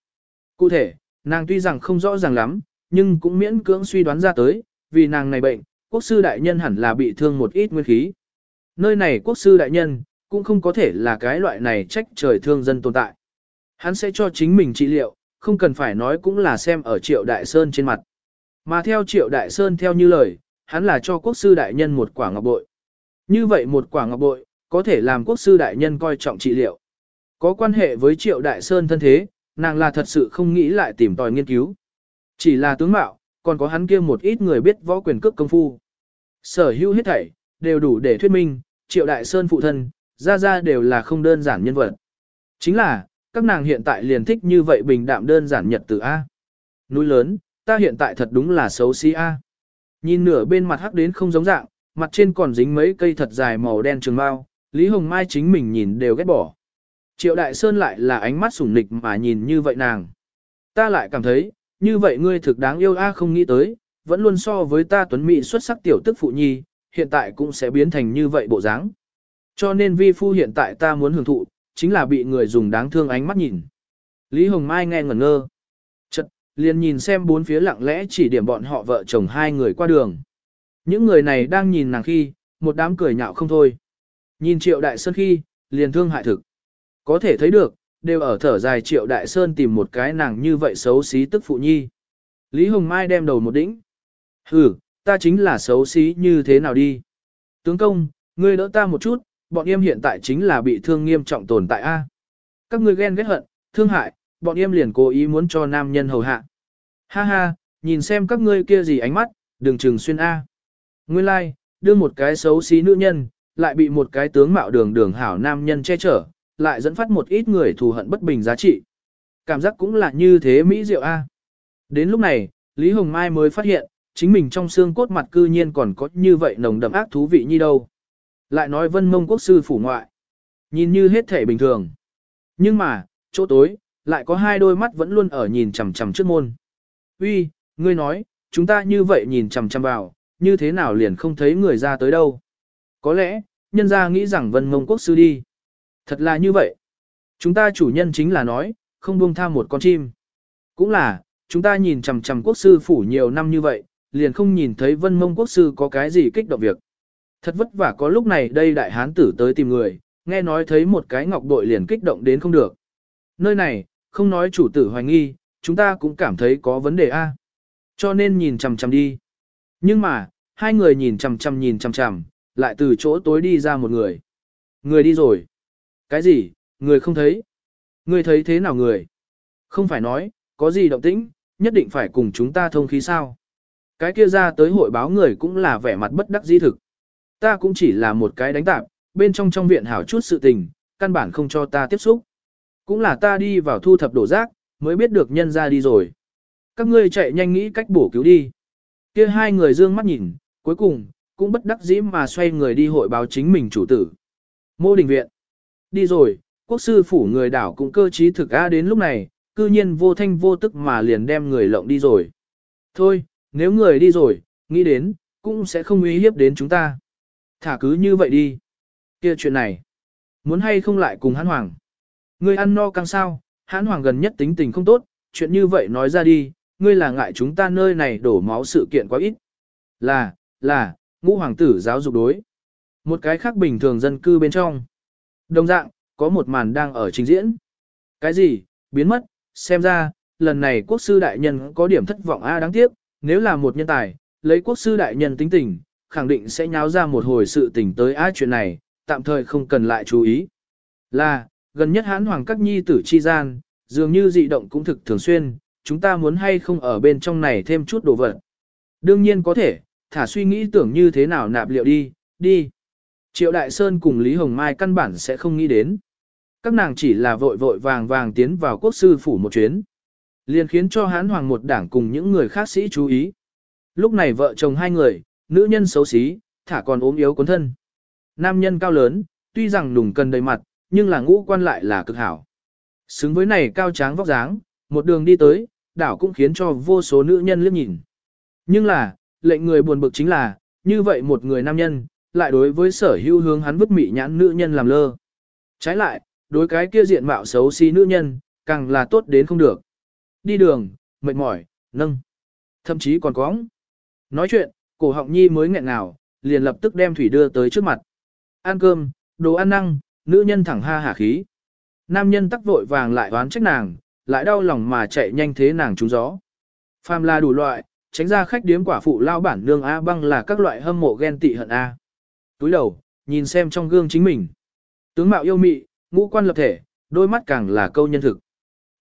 Speaker 1: Cụ thể, nàng tuy rằng không rõ ràng lắm, nhưng cũng miễn cưỡng suy đoán ra tới, vì nàng này bệnh, quốc sư đại nhân hẳn là bị thương một ít nguyên khí. Nơi này quốc sư đại nhân, cũng không có thể là cái loại này trách trời thương dân tồn tại. Hắn sẽ cho chính mình trị liệu, không cần phải nói cũng là xem ở triệu đại sơn trên mặt. Mà theo triệu đại sơn theo như lời, hắn là cho quốc sư đại nhân một quả ngọc bội. Như vậy một quả ngọc bội, có thể làm quốc sư đại nhân coi trọng trị liệu. Có quan hệ với triệu đại sơn thân thế, nàng là thật sự không nghĩ lại tìm tòi nghiên cứu. Chỉ là tướng mạo, còn có hắn kia một ít người biết võ quyền cước công phu. Sở hữu hết thảy, đều đủ để thuyết minh, triệu đại sơn phụ thân, ra ra đều là không đơn giản nhân vật. Chính là, các nàng hiện tại liền thích như vậy bình đạm đơn giản nhật từ A. Núi lớn, ta hiện tại thật đúng là xấu xí A. Nhìn nửa bên mặt hắc đến không giống dạng, mặt trên còn dính mấy cây thật dài màu đen trường bao, Lý Hồng Mai chính mình nhìn đều ghét bỏ. Triệu Đại Sơn lại là ánh mắt sủng nịch mà nhìn như vậy nàng. Ta lại cảm thấy, như vậy ngươi thực đáng yêu a không nghĩ tới, vẫn luôn so với ta tuấn mỹ xuất sắc tiểu tức phụ nhi, hiện tại cũng sẽ biến thành như vậy bộ dáng. Cho nên vi phu hiện tại ta muốn hưởng thụ, chính là bị người dùng đáng thương ánh mắt nhìn. Lý Hồng Mai nghe ngẩn ngơ. Chật, liền nhìn xem bốn phía lặng lẽ chỉ điểm bọn họ vợ chồng hai người qua đường. Những người này đang nhìn nàng khi, một đám cười nhạo không thôi. Nhìn triệu đại sơn khi, liền thương hại thực. Có thể thấy được, đều ở thở dài triệu đại sơn tìm một cái nàng như vậy xấu xí tức phụ nhi. Lý Hồng Mai đem đầu một đĩnh. Hừ, ta chính là xấu xí như thế nào đi. Tướng công, ngươi đỡ ta một chút, bọn em hiện tại chính là bị thương nghiêm trọng tồn tại A. Các ngươi ghen ghét hận, thương hại, bọn em liền cố ý muốn cho nam nhân hầu hạ. Ha ha, nhìn xem các ngươi kia gì ánh mắt, đừng chừng xuyên A. Nguyên lai, like, đưa một cái xấu xí nữ nhân, lại bị một cái tướng mạo đường đường hảo nam nhân che chở, lại dẫn phát một ít người thù hận bất bình giá trị. Cảm giác cũng là như thế mỹ diệu A. Đến lúc này, Lý Hồng Mai mới phát hiện, chính mình trong xương cốt mặt cư nhiên còn có như vậy nồng đậm ác thú vị như đâu. Lại nói vân mông quốc sư phủ ngoại. Nhìn như hết thể bình thường. Nhưng mà, chỗ tối, lại có hai đôi mắt vẫn luôn ở nhìn chằm chằm trước môn. Uy, ngươi nói, chúng ta như vậy nhìn chằm chằm vào, như thế nào liền không thấy người ra tới đâu. Có lẽ, nhân gia nghĩ rằng vân mông quốc sư đi. Thật là như vậy. Chúng ta chủ nhân chính là nói, không buông tha một con chim. Cũng là, chúng ta nhìn chằm chằm quốc sư phủ nhiều năm như vậy, liền không nhìn thấy vân mông quốc sư có cái gì kích động việc. Thật vất vả có lúc này đây đại hán tử tới tìm người, nghe nói thấy một cái ngọc bội liền kích động đến không được. Nơi này, không nói chủ tử hoài nghi, chúng ta cũng cảm thấy có vấn đề a. Cho nên nhìn chằm chằm đi. Nhưng mà, hai người nhìn chằm chằm nhìn chằm chằm, lại từ chỗ tối đi ra một người. Người đi rồi. Cái gì, người không thấy. Người thấy thế nào người? Không phải nói, có gì động tĩnh, nhất định phải cùng chúng ta thông khí sao. Cái kia ra tới hội báo người cũng là vẻ mặt bất đắc dĩ thực. Ta cũng chỉ là một cái đánh tạp, bên trong trong viện hảo chút sự tình, căn bản không cho ta tiếp xúc. Cũng là ta đi vào thu thập đổ rác, mới biết được nhân ra đi rồi. Các ngươi chạy nhanh nghĩ cách bổ cứu đi. Kia hai người dương mắt nhìn, cuối cùng, cũng bất đắc dĩ mà xoay người đi hội báo chính mình chủ tử. Mô đình viện. Đi rồi, quốc sư phủ người đảo cũng cơ trí thực a đến lúc này, cư nhiên vô thanh vô tức mà liền đem người lộng đi rồi. Thôi, nếu người đi rồi, nghĩ đến, cũng sẽ không uy hiếp đến chúng ta. Thả cứ như vậy đi. kia chuyện này, muốn hay không lại cùng hãn hoàng. Ngươi ăn no càng sao, hãn hoàng gần nhất tính tình không tốt, chuyện như vậy nói ra đi, ngươi là ngại chúng ta nơi này đổ máu sự kiện quá ít. Là, là, ngũ hoàng tử giáo dục đối. Một cái khác bình thường dân cư bên trong. Đồng dạng, có một màn đang ở trình diễn. Cái gì, biến mất, xem ra, lần này quốc sư đại nhân có điểm thất vọng a đáng tiếc, nếu là một nhân tài, lấy quốc sư đại nhân tính tình, khẳng định sẽ nháo ra một hồi sự tình tới a chuyện này, tạm thời không cần lại chú ý. Là, gần nhất hãn hoàng các nhi tử chi gian, dường như dị động cũng thực thường xuyên, chúng ta muốn hay không ở bên trong này thêm chút đồ vật. Đương nhiên có thể, thả suy nghĩ tưởng như thế nào nạp liệu đi, đi. Triệu Đại Sơn cùng Lý Hồng Mai căn bản sẽ không nghĩ đến. Các nàng chỉ là vội vội vàng vàng tiến vào quốc sư phủ một chuyến. Liền khiến cho hán hoàng một đảng cùng những người khác sĩ chú ý. Lúc này vợ chồng hai người, nữ nhân xấu xí, thả còn ốm yếu cuốn thân. Nam nhân cao lớn, tuy rằng nùng cần đầy mặt, nhưng là ngũ quan lại là cực hảo. Xứng với này cao tráng vóc dáng, một đường đi tới, đảo cũng khiến cho vô số nữ nhân liếc nhìn. Nhưng là, lệnh người buồn bực chính là, như vậy một người nam nhân, lại đối với sở hữu hướng hắn vứt mị nhãn nữ nhân làm lơ. Trái lại, đối cái kia diện mạo xấu xí nữ nhân, càng là tốt đến không được. Đi đường, mệt mỏi, nâng. Thậm chí còn cóng. Nói chuyện, cổ họng nhi mới nghẹn ngào, liền lập tức đem thủy đưa tới trước mặt. Ăn cơm, đồ ăn năng, nữ nhân thẳng ha hả khí. Nam nhân tắc vội vàng lại oán trách nàng, lại đau lòng mà chạy nhanh thế nàng trúng gió. Phàm là đủ loại, tránh ra khách điếm quả phụ lao bản nương A băng là các loại hâm mộ ghen tị hận A. Túi đầu, nhìn xem trong gương chính mình. Tướng mạo yêu mị, ngũ quan lập thể, đôi mắt càng là câu nhân thực.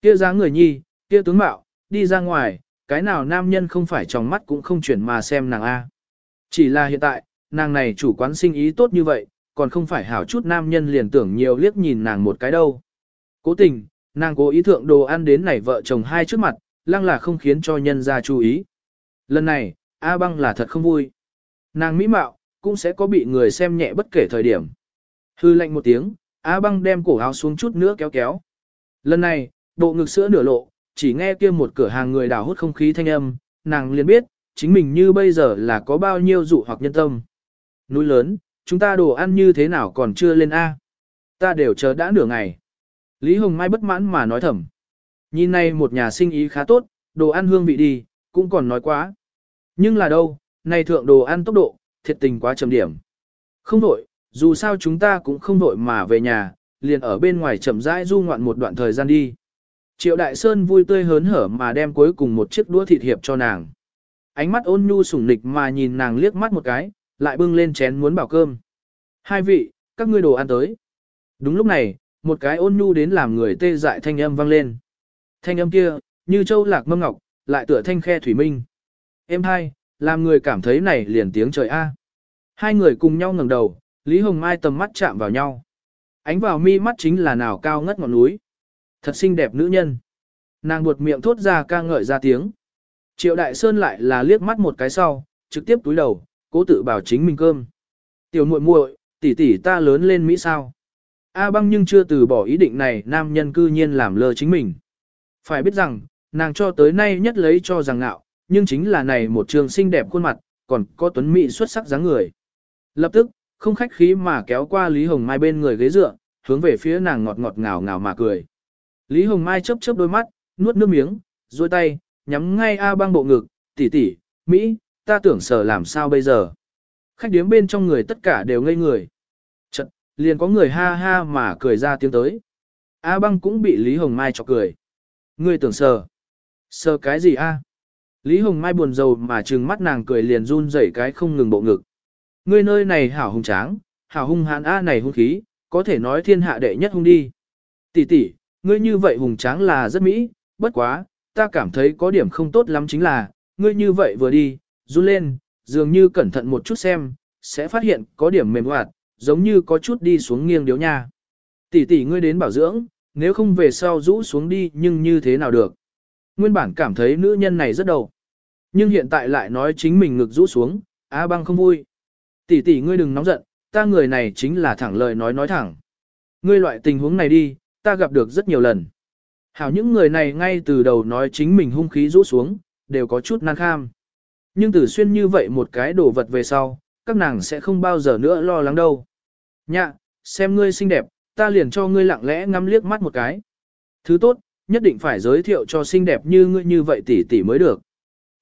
Speaker 1: Kia dáng người nhi, kia tướng mạo, đi ra ngoài, cái nào nam nhân không phải trong mắt cũng không chuyển mà xem nàng A. Chỉ là hiện tại, nàng này chủ quán sinh ý tốt như vậy, còn không phải hảo chút nam nhân liền tưởng nhiều liếc nhìn nàng một cái đâu. Cố tình, nàng cố ý thượng đồ ăn đến này vợ chồng hai trước mặt, lăng là không khiến cho nhân ra chú ý. Lần này, A băng là thật không vui. Nàng mỹ mạo, cũng sẽ có bị người xem nhẹ bất kể thời điểm. Hư lạnh một tiếng, A băng đem cổ áo xuống chút nữa kéo kéo. Lần này, bộ ngực sữa nửa lộ, chỉ nghe kia một cửa hàng người đào hút không khí thanh âm, nàng liền biết, chính mình như bây giờ là có bao nhiêu dụ hoặc nhân tâm. Núi lớn, chúng ta đồ ăn như thế nào còn chưa lên A. Ta đều chờ đã nửa ngày. Lý Hồng Mai bất mãn mà nói thầm. Nhìn này một nhà sinh ý khá tốt, đồ ăn hương vị đi, cũng còn nói quá. Nhưng là đâu, này thượng đồ ăn tốc độ, thiệt tình quá chậm điểm. Không đổi, dù sao chúng ta cũng không đổi mà về nhà, liền ở bên ngoài chậm rãi du ngoạn một đoạn thời gian đi. Triệu Đại Sơn vui tươi hớn hở mà đem cuối cùng một chiếc đũa thịt hiệp cho nàng. Ánh mắt ôn nhu sủng nịch mà nhìn nàng liếc mắt một cái, lại bưng lên chén muốn bảo cơm. Hai vị, các ngươi đồ ăn tới. Đúng lúc này, một cái ôn nhu đến làm người tê dại thanh âm vang lên. Thanh âm kia, như châu lạc mâm ngọc, lại tựa thanh khe thủy minh. Em hai, làm người cảm thấy này liền tiếng trời A. Hai người cùng nhau ngẩng đầu, Lý Hồng Mai tầm mắt chạm vào nhau. Ánh vào mi mắt chính là nào cao ngất ngọn núi. Thật xinh đẹp nữ nhân. Nàng buột miệng thốt ra ca ngợi ra tiếng. Triệu Đại Sơn lại là liếc mắt một cái sau, trực tiếp túi đầu, cố tự bảo chính mình cơm. Tiểu muội muội, tỷ tỷ ta lớn lên Mỹ sao? A băng nhưng chưa từ bỏ ý định này nam nhân cư nhiên làm lơ chính mình. Phải biết rằng, nàng cho tới nay nhất lấy cho rằng ngạo, nhưng chính là này một trường xinh đẹp khuôn mặt, còn có tuấn mỹ xuất sắc dáng người. Lập tức, không khách khí mà kéo qua Lý Hồng Mai bên người ghế dựa, hướng về phía nàng ngọt ngọt ngào ngào mà cười. Lý Hồng Mai chớp chớp đôi mắt, nuốt nước miếng, duỗi tay, nhắm ngay A băng bộ ngực, tỷ tỷ, Mỹ, ta tưởng sở làm sao bây giờ. Khách điếm bên trong người tất cả đều ngây người. Chật, liền có người ha ha mà cười ra tiếng tới. A băng cũng bị Lý Hồng Mai chọc cười. Ngươi tưởng sờ. Sờ cái gì a? Lý Hồng Mai buồn rầu mà trừng mắt nàng cười liền run rẩy cái không ngừng bộ ngực. Ngươi nơi này hảo hung tráng, hảo hung hãn a này hung khí, có thể nói thiên hạ đệ nhất hung đi. Tỷ tỷ, ngươi như vậy hùng tráng là rất mỹ, bất quá, ta cảm thấy có điểm không tốt lắm chính là, ngươi như vậy vừa đi, run lên, dường như cẩn thận một chút xem, sẽ phát hiện có điểm mềm hoạt, giống như có chút đi xuống nghiêng điếu nha. Tỷ tỷ ngươi đến bảo dưỡng, nếu không về sau rũ xuống đi nhưng như thế nào được. Nguyên bản cảm thấy nữ nhân này rất đầu. Nhưng hiện tại lại nói chính mình ngực rũ xuống, A băng không vui. Tỷ tỷ ngươi đừng nóng giận, ta người này chính là thẳng lời nói nói thẳng. Ngươi loại tình huống này đi, ta gặp được rất nhiều lần. Hảo những người này ngay từ đầu nói chính mình hung khí rũ xuống, đều có chút năng kham. Nhưng tử xuyên như vậy một cái đồ vật về sau, các nàng sẽ không bao giờ nữa lo lắng đâu. Nhạ, xem ngươi xinh đẹp, ta liền cho ngươi lặng lẽ ngắm liếc mắt một cái. Thứ tốt, nhất định phải giới thiệu cho xinh đẹp như ngươi như vậy tỷ tỷ mới được.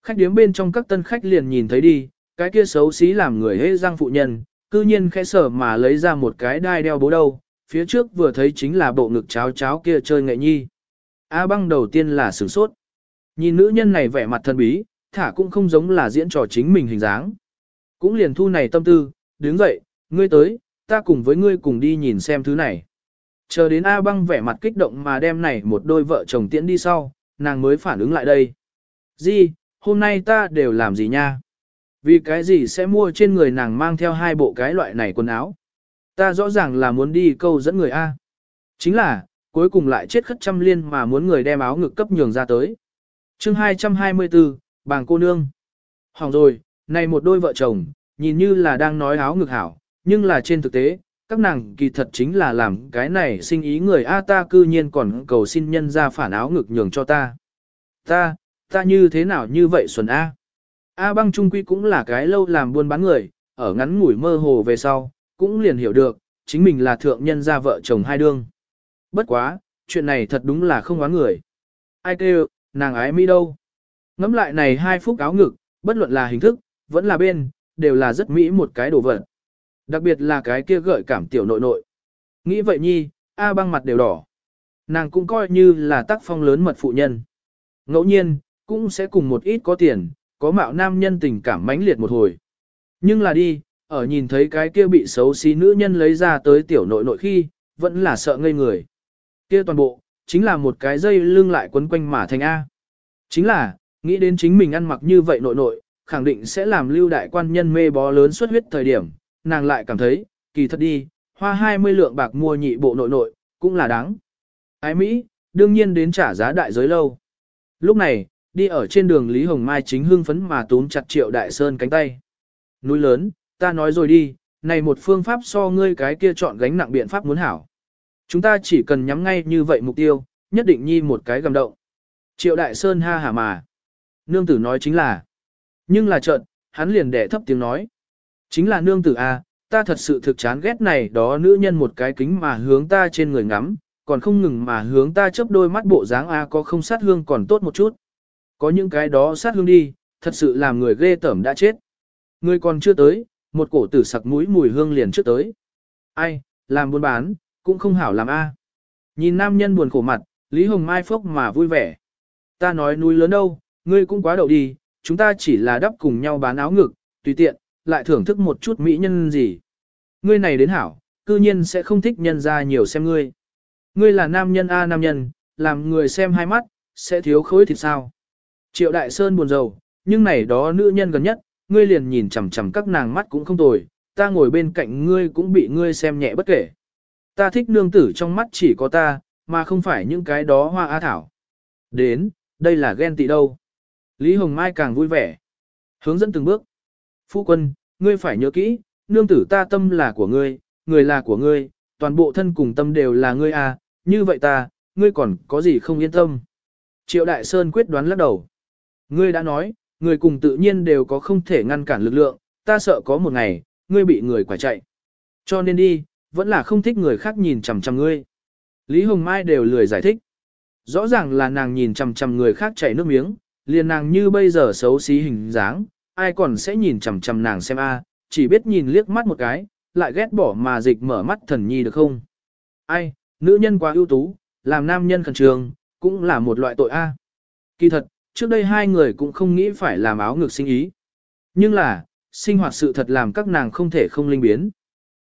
Speaker 1: Khách điếm bên trong các tân khách liền nhìn thấy đi, cái kia xấu xí làm người hê răng phụ nhân, cư nhiên khẽ sở mà lấy ra một cái đai đeo bố đâu, phía trước vừa thấy chính là bộ ngực cháo cháo kia chơi nghệ nhi. A băng đầu tiên là sửng sốt. Nhìn nữ nhân này vẻ mặt thân bí, thả cũng không giống là diễn trò chính mình hình dáng. Cũng liền thu này tâm tư, đứng dậy, ngươi tới, ta cùng với ngươi cùng đi nhìn xem thứ này. Chờ đến A băng vẻ mặt kích động mà đem này một đôi vợ chồng tiễn đi sau, nàng mới phản ứng lại đây. Di, hôm nay ta đều làm gì nha? Vì cái gì sẽ mua trên người nàng mang theo hai bộ cái loại này quần áo? Ta rõ ràng là muốn đi câu dẫn người A. Chính là, cuối cùng lại chết khất trăm liên mà muốn người đem áo ngực cấp nhường ra tới. chương 224, bàng cô nương. Hỏng rồi, này một đôi vợ chồng, nhìn như là đang nói áo ngực hảo, nhưng là trên thực tế, các nàng kỳ thật chính là làm cái này sinh ý người A ta cư nhiên còn cầu xin nhân ra phản áo ngực nhường cho ta. Ta, ta như thế nào như vậy xuân A. A băng trung quy cũng là cái lâu làm buôn bán người, ở ngắn ngủi mơ hồ về sau, cũng liền hiểu được, chính mình là thượng nhân gia vợ chồng hai đương. Bất quá, chuyện này thật đúng là không oán người. Ai kêu, nàng ái mi đâu. Ngắm lại này hai phút áo ngực, bất luận là hình thức, vẫn là bên, đều là rất mỹ một cái đồ vật. Đặc biệt là cái kia gợi cảm tiểu nội nội. Nghĩ vậy nhi, A băng mặt đều đỏ. Nàng cũng coi như là tác phong lớn mật phụ nhân. Ngẫu nhiên, cũng sẽ cùng một ít có tiền, có mạo nam nhân tình cảm mãnh liệt một hồi. Nhưng là đi, ở nhìn thấy cái kia bị xấu xí nữ nhân lấy ra tới tiểu nội nội khi, vẫn là sợ ngây người. Kia toàn bộ, chính là một cái dây lưng lại quấn quanh mà thành A. Chính là, nghĩ đến chính mình ăn mặc như vậy nội nội, khẳng định sẽ làm lưu đại quan nhân mê bó lớn suất huyết thời điểm, nàng lại cảm thấy, kỳ thật đi, hoa 20 lượng bạc mua nhị bộ nội nội, cũng là đáng. Ái Mỹ, đương nhiên đến trả giá đại giới lâu. Lúc này, đi ở trên đường Lý Hồng Mai chính hưng phấn mà túm chặt triệu đại sơn cánh tay. Núi lớn, ta nói rồi đi, này một phương pháp so ngươi cái kia chọn gánh nặng biện pháp muốn hảo. Chúng ta chỉ cần nhắm ngay như vậy mục tiêu, nhất định nhi một cái gầm động. Triệu đại sơn ha hả mà. Nương tử nói chính là. Nhưng là trợn, hắn liền đẻ thấp tiếng nói. Chính là nương tử A, ta thật sự thực chán ghét này đó nữ nhân một cái kính mà hướng ta trên người ngắm, còn không ngừng mà hướng ta chớp đôi mắt bộ dáng A có không sát hương còn tốt một chút. Có những cái đó sát hương đi, thật sự làm người ghê tởm đã chết. Người còn chưa tới, một cổ tử sặc mũi mùi hương liền trước tới. Ai, làm buôn bán, cũng không hảo làm A. Nhìn nam nhân buồn khổ mặt, Lý Hồng Mai phốc mà vui vẻ. Ta nói núi lớn đâu, ngươi cũng quá đậu đi, chúng ta chỉ là đắp cùng nhau bán áo ngực, tùy tiện, lại thưởng thức một chút mỹ nhân gì. Ngươi này đến hảo, cư nhiên sẽ không thích nhân ra nhiều xem ngươi. Ngươi là nam nhân A nam nhân, làm người xem hai mắt, sẽ thiếu khối thịt sao. Triệu Đại Sơn buồn rầu, nhưng này đó nữ nhân gần nhất, ngươi liền nhìn chằm chằm các nàng mắt cũng không tồi, ta ngồi bên cạnh ngươi cũng bị ngươi xem nhẹ bất kể. Ta thích nương tử trong mắt chỉ có ta, mà không phải những cái đó hoa á thảo. Đến, đây là ghen tị đâu. Lý Hồng Mai càng vui vẻ. Hướng dẫn từng bước. Phu quân, ngươi phải nhớ kỹ, nương tử ta tâm là của ngươi, người là của ngươi, toàn bộ thân cùng tâm đều là ngươi à, như vậy ta, ngươi còn có gì không yên tâm. Triệu Đại Sơn quyết đoán lắc đầu. Ngươi đã nói, người cùng tự nhiên đều có không thể ngăn cản lực lượng, ta sợ có một ngày, ngươi bị người quả chạy. Cho nên đi, vẫn là không thích người khác nhìn chằm chằm ngươi. Lý Hồng Mai đều lười giải thích. Rõ ràng là nàng nhìn chằm chằm người khác chảy nước miếng, liền nàng như bây giờ xấu xí hình dáng, ai còn sẽ nhìn chằm chằm nàng xem a, chỉ biết nhìn liếc mắt một cái, lại ghét bỏ mà dịch mở mắt thần nhi được không? Ai, nữ nhân quá ưu tú, làm nam nhân khẩn trương, cũng là một loại tội a. Kỳ thật, trước đây hai người cũng không nghĩ phải làm áo ngược sinh ý. Nhưng là, sinh hoạt sự thật làm các nàng không thể không linh biến.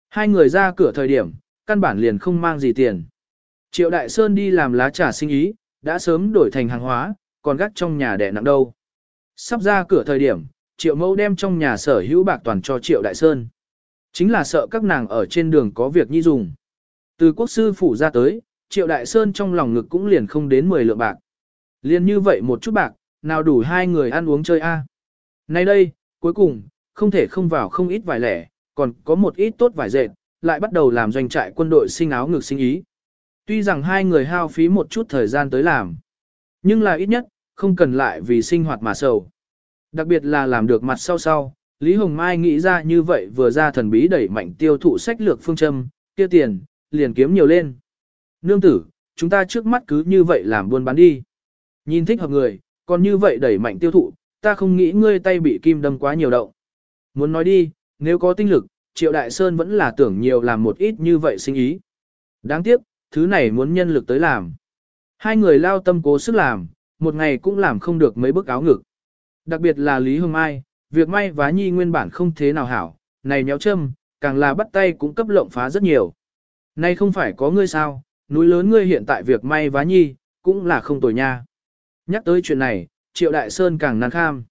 Speaker 1: Hai người ra cửa thời điểm, căn bản liền không mang gì tiền. Triệu Đại Sơn đi làm lá trà sinh ý, đã sớm đổi thành hàng hóa, còn gắt trong nhà đẻ nặng đâu. Sắp ra cửa thời điểm, Triệu Mẫu đem trong nhà sở hữu bạc toàn cho Triệu Đại Sơn. Chính là sợ các nàng ở trên đường có việc nhi dùng. Từ quốc sư phủ ra tới, Triệu Đại Sơn trong lòng ngực cũng liền không đến 10 lượng bạc. Liền như vậy một chút bạc, nào đủ hai người ăn uống chơi a. À. Nay đây, cuối cùng, không thể không vào không ít vài lẻ, còn có một ít tốt vài dệt, lại bắt đầu làm doanh trại quân đội sinh áo ngực sinh ý. Tuy rằng hai người hao phí một chút thời gian tới làm, nhưng là ít nhất, không cần lại vì sinh hoạt mà sầu. Đặc biệt là làm được mặt sau sau, Lý Hồng Mai nghĩ ra như vậy vừa ra thần bí đẩy mạnh tiêu thụ sách lược phương châm, tiêu tiền, liền kiếm nhiều lên. Nương tử, chúng ta trước mắt cứ như vậy làm buôn bán đi. Nhìn thích hợp người, còn như vậy đẩy mạnh tiêu thụ, ta không nghĩ ngươi tay bị kim đâm quá nhiều động. Muốn nói đi, nếu có tinh lực, Triệu Đại Sơn vẫn là tưởng nhiều làm một ít như vậy sinh ý. Đáng tiếc, thứ này muốn nhân lực tới làm. Hai người lao tâm cố sức làm, một ngày cũng làm không được mấy bức áo ngực. Đặc biệt là Lý Hương Mai, việc may vá nhi nguyên bản không thế nào hảo, này nhéo châm, càng là bắt tay cũng cấp lộng phá rất nhiều. Nay không phải có ngươi sao, núi lớn ngươi hiện tại việc may vá nhi, cũng là không tồi nha. Nhắc tới chuyện này, Triệu Đại Sơn càng nan kham.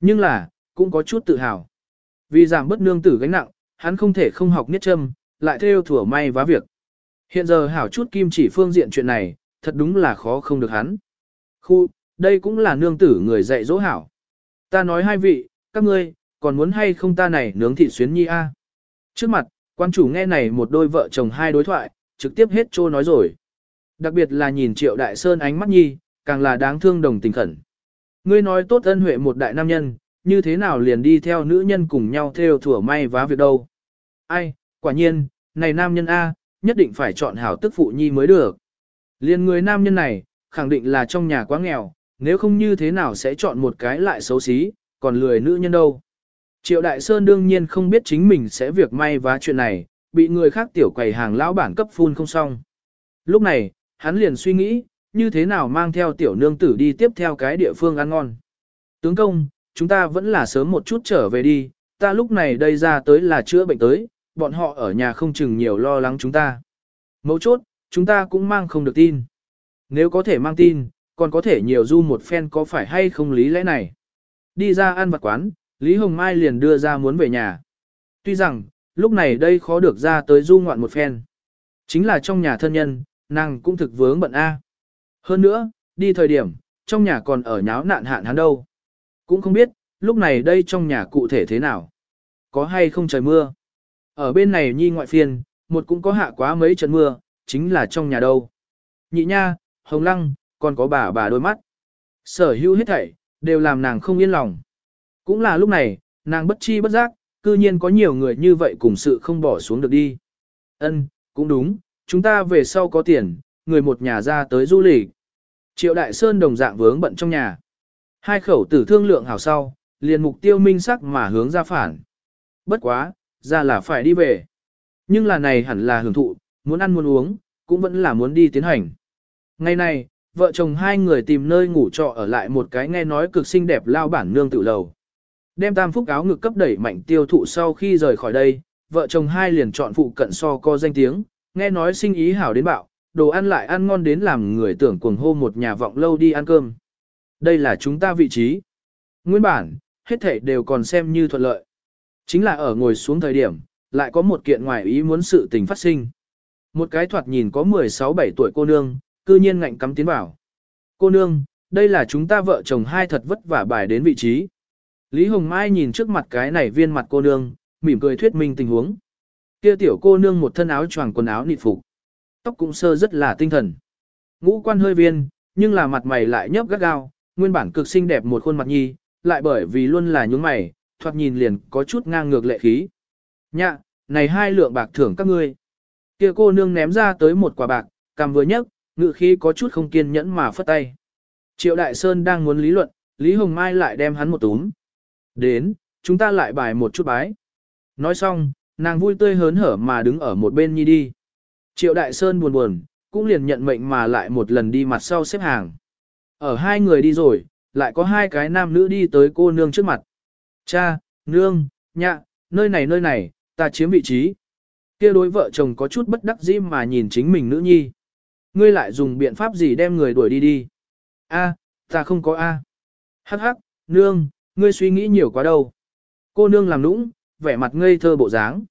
Speaker 1: Nhưng là, cũng có chút tự hào. Vì giảm bớt nương tử gánh nặng, hắn không thể không học niết châm, lại theo thủa may vá việc. Hiện giờ hảo chút kim chỉ phương diện chuyện này, thật đúng là khó không được hắn. Khu, đây cũng là nương tử người dạy dỗ hảo. Ta nói hai vị, các ngươi, còn muốn hay không ta này nướng thịt xuyến nhi a? Trước mặt, quan chủ nghe này một đôi vợ chồng hai đối thoại, trực tiếp hết trô nói rồi. Đặc biệt là nhìn triệu đại sơn ánh mắt nhi, càng là đáng thương đồng tình khẩn. Ngươi nói tốt ân huệ một đại nam nhân, như thế nào liền đi theo nữ nhân cùng nhau theo thủa may vá việc đâu. Ai, quả nhiên, này nam nhân A, nhất định phải chọn hảo tức phụ nhi mới được. Liền người nam nhân này, khẳng định là trong nhà quá nghèo, nếu không như thế nào sẽ chọn một cái lại xấu xí, còn lười nữ nhân đâu. Triệu Đại Sơn đương nhiên không biết chính mình sẽ việc may vá chuyện này, bị người khác tiểu quầy hàng lão bản cấp phun không xong. Lúc này, hắn liền suy nghĩ, như thế nào mang theo tiểu nương tử đi tiếp theo cái địa phương ăn ngon. Tướng công, chúng ta vẫn là sớm một chút trở về đi, ta lúc này đây ra tới là chữa bệnh tới, bọn họ ở nhà không chừng nhiều lo lắng chúng ta. Mấu chốt, chúng ta cũng mang không được tin. Nếu có thể mang tin, còn có thể nhiều du một phen có phải hay không lý lẽ này. Đi ra ăn vặt quán, Lý Hồng Mai liền đưa ra muốn về nhà. Tuy rằng, lúc này đây khó được ra tới du ngoạn một phen. Chính là trong nhà thân nhân, nàng cũng thực vướng bận A. Hơn nữa, đi thời điểm, trong nhà còn ở nháo nạn hạn hắn đâu. Cũng không biết, lúc này đây trong nhà cụ thể thế nào. Có hay không trời mưa. Ở bên này nhi ngoại phiên, một cũng có hạ quá mấy trận mưa, chính là trong nhà đâu. Nhị nha, hồng lăng, còn có bà bà đôi mắt. Sở hữu hết thảy, đều làm nàng không yên lòng. Cũng là lúc này, nàng bất chi bất giác, cư nhiên có nhiều người như vậy cùng sự không bỏ xuống được đi. Ân, cũng đúng, chúng ta về sau có tiền, người một nhà ra tới du lịch. Triệu Đại Sơn đồng dạng vướng bận trong nhà. Hai khẩu tử thương lượng hảo sau, liền mục tiêu minh sắc mà hướng ra phản. Bất quá, ra là phải đi về. Nhưng là này hẳn là hưởng thụ, muốn ăn muốn uống, cũng vẫn là muốn đi tiến hành. Ngày này, vợ chồng hai người tìm nơi ngủ trọ ở lại một cái nghe nói cực xinh đẹp lao bản nương tự lầu. Đem tam phúc áo ngực cấp đẩy mạnh tiêu thụ sau khi rời khỏi đây, vợ chồng hai liền chọn phụ cận so co danh tiếng, nghe nói sinh ý hảo đến bạo, đồ ăn lại ăn ngon đến làm người tưởng cuồng hô một nhà vọng lâu đi ăn cơm. Đây là chúng ta vị trí. Nguyên bản, hết thảy đều còn xem như thuận lợi. Chính là ở ngồi xuống thời điểm, lại có một kiện ngoài ý muốn sự tình phát sinh. Một cái thoạt nhìn có 16-17 tuổi cô nương, cư nhiên ngạnh cắm tiến vào. Cô nương, đây là chúng ta vợ chồng hai thật vất vả bài đến vị trí. Lý Hồng Mai nhìn trước mặt cái này viên mặt cô nương, mỉm cười thuyết minh tình huống. Kia tiểu cô nương một thân áo choàng quần áo nịt phục. Tóc cũng sơ rất là tinh thần. Ngũ quan hơi viên, nhưng là mặt mày lại nhấp gắt gao, nguyên bản cực xinh đẹp một khuôn mặt nhi, lại bởi vì luôn là nhướng mày, thoạt nhìn liền có chút ngang ngược lệ khí. Nhạ, này hai lượng bạc thưởng các ngươi. Kia cô nương ném ra tới một quả bạc, cầm vừa nhấc, ngự khí có chút không kiên nhẫn mà phất tay. Triệu Đại Sơn đang muốn lý luận, Lý Hồng Mai lại đem hắn một túm. Đến, chúng ta lại bài một chút bái. Nói xong, nàng vui tươi hớn hở mà đứng ở một bên nhi đi. Triệu Đại Sơn buồn buồn, cũng liền nhận mệnh mà lại một lần đi mặt sau xếp hàng. Ở hai người đi rồi, lại có hai cái nam nữ đi tới cô nương trước mặt. Cha, nương, nhạ, nơi này nơi này, ta chiếm vị trí. Kia đối vợ chồng có chút bất đắc dĩ mà nhìn chính mình nữ nhi. Ngươi lại dùng biện pháp gì đem người đuổi đi đi. A, ta không có A. Hắc hắc, nương, ngươi suy nghĩ nhiều quá đâu. Cô nương làm nũng, vẻ mặt ngây thơ bộ dáng.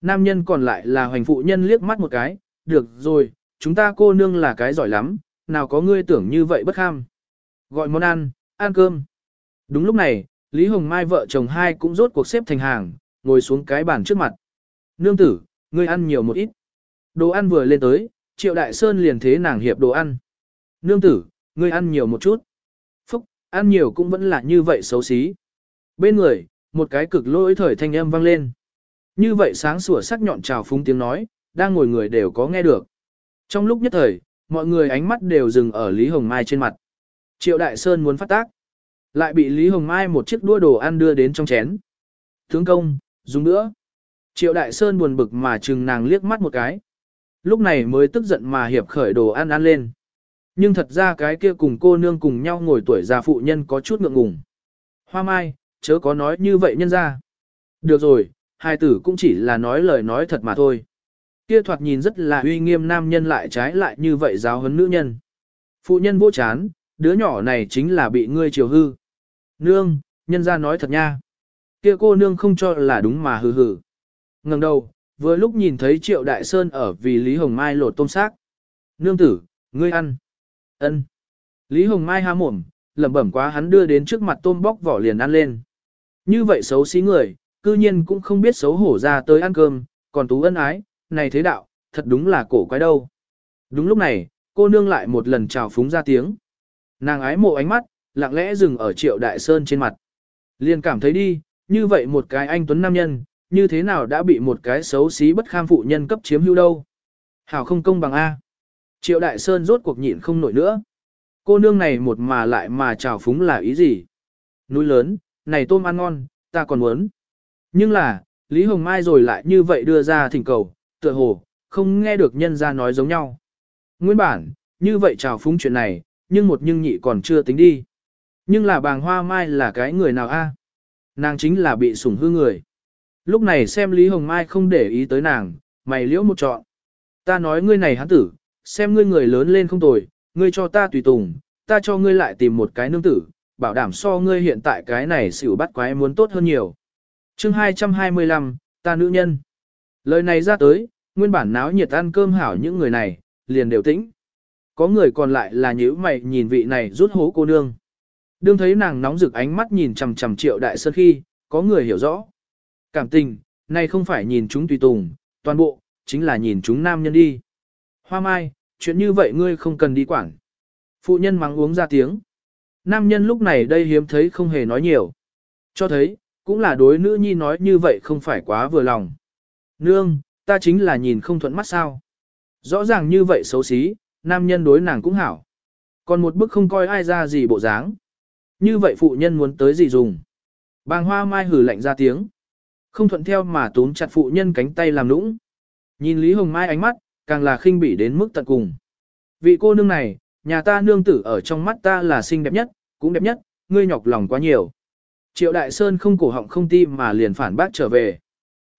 Speaker 1: Nam nhân còn lại là hoành phụ nhân liếc mắt một cái, được rồi, chúng ta cô nương là cái giỏi lắm, nào có ngươi tưởng như vậy bất kham. Gọi món ăn, ăn cơm. Đúng lúc này, Lý Hồng Mai vợ chồng hai cũng rốt cuộc xếp thành hàng, ngồi xuống cái bàn trước mặt. Nương tử, ngươi ăn nhiều một ít. Đồ ăn vừa lên tới, Triệu Đại Sơn liền thế nàng hiệp đồ ăn. Nương tử, ngươi ăn nhiều một chút. Phúc, ăn nhiều cũng vẫn là như vậy xấu xí. Bên người, một cái cực lỗi thời thanh âm vang lên. Như vậy sáng sủa sắc nhọn trào phúng tiếng nói, đang ngồi người đều có nghe được. Trong lúc nhất thời, mọi người ánh mắt đều dừng ở Lý Hồng Mai trên mặt. Triệu Đại Sơn muốn phát tác. Lại bị Lý Hồng Mai một chiếc đua đồ ăn đưa đến trong chén. Tướng công, dùng nữa. Triệu Đại Sơn buồn bực mà chừng nàng liếc mắt một cái. Lúc này mới tức giận mà hiệp khởi đồ ăn ăn lên. Nhưng thật ra cái kia cùng cô nương cùng nhau ngồi tuổi già phụ nhân có chút ngượng ngùng. Hoa mai, chớ có nói như vậy nhân ra. Được rồi, hai tử cũng chỉ là nói lời nói thật mà thôi. Kia thoạt nhìn rất là uy nghiêm nam nhân lại trái lại như vậy giáo huấn nữ nhân. Phụ nhân vô chán, đứa nhỏ này chính là bị ngươi chiều hư. Nương, nhân ra nói thật nha. Kia cô nương không cho là đúng mà hừ hừ. ngẩng đầu, vừa lúc nhìn thấy Triệu Đại Sơn ở vì Lý Hồng Mai lột tôm xác. Nương tử, ngươi ăn. ân Lý Hồng Mai há mồm, lẩm bẩm quá hắn đưa đến trước mặt tôm bóc vỏ liền ăn lên. Như vậy xấu xí người, cư nhiên cũng không biết xấu hổ ra tới ăn cơm, còn tú ân ái, này thế đạo, thật đúng là cổ quái đâu. Đúng lúc này, cô nương lại một lần chào phúng ra tiếng. Nàng ái mộ ánh mắt, lặng lẽ dừng ở triệu đại sơn trên mặt. Liền cảm thấy đi, như vậy một cái anh tuấn nam nhân, như thế nào đã bị một cái xấu xí bất kham phụ nhân cấp chiếm hữu đâu. Hảo không công bằng A. Triệu đại sơn rốt cuộc nhịn không nổi nữa. Cô nương này một mà lại mà chào phúng là ý gì? Núi lớn, này tôm ăn ngon, ta còn muốn. Nhưng là, Lý Hồng Mai rồi lại như vậy đưa ra thỉnh cầu, tựa hồ, không nghe được nhân ra nói giống nhau. Nguyên bản, như vậy chào phúng chuyện này, nhưng một nhưng nhị còn chưa tính đi. Nhưng là bàng hoa mai là cái người nào a? Nàng chính là bị sủng hư người. Lúc này xem Lý Hồng Mai không để ý tới nàng, mày liễu một trọn. Ta nói ngươi này hắn tử, xem ngươi người lớn lên không tồi, ngươi cho ta tùy tùng, ta cho ngươi lại tìm một cái nương tử, bảo đảm so ngươi hiện tại cái này xỉu bắt quái muốn tốt hơn nhiều. chương 225, ta nữ nhân. Lời này ra tới, nguyên bản náo nhiệt ăn cơm hảo những người này, liền đều tĩnh. Có người còn lại là nhữ mày nhìn vị này rút hố cô nương. Đương thấy nàng nóng rực ánh mắt nhìn chằm chằm triệu đại sơn khi, có người hiểu rõ. Cảm tình, này không phải nhìn chúng tùy tùng, toàn bộ, chính là nhìn chúng nam nhân đi. Hoa mai, chuyện như vậy ngươi không cần đi quản. Phụ nhân mắng uống ra tiếng. Nam nhân lúc này đây hiếm thấy không hề nói nhiều. Cho thấy, cũng là đối nữ nhi nói như vậy không phải quá vừa lòng. Nương, ta chính là nhìn không thuận mắt sao. Rõ ràng như vậy xấu xí, nam nhân đối nàng cũng hảo. Còn một bức không coi ai ra gì bộ dáng. Như vậy phụ nhân muốn tới gì dùng. Bàng hoa mai hử lạnh ra tiếng. Không thuận theo mà túm chặt phụ nhân cánh tay làm nũng. Nhìn Lý Hồng Mai ánh mắt, càng là khinh bỉ đến mức tận cùng. Vị cô nương này, nhà ta nương tử ở trong mắt ta là xinh đẹp nhất, cũng đẹp nhất, ngươi nhọc lòng quá nhiều. Triệu Đại Sơn không cổ họng không tim mà liền phản bác trở về.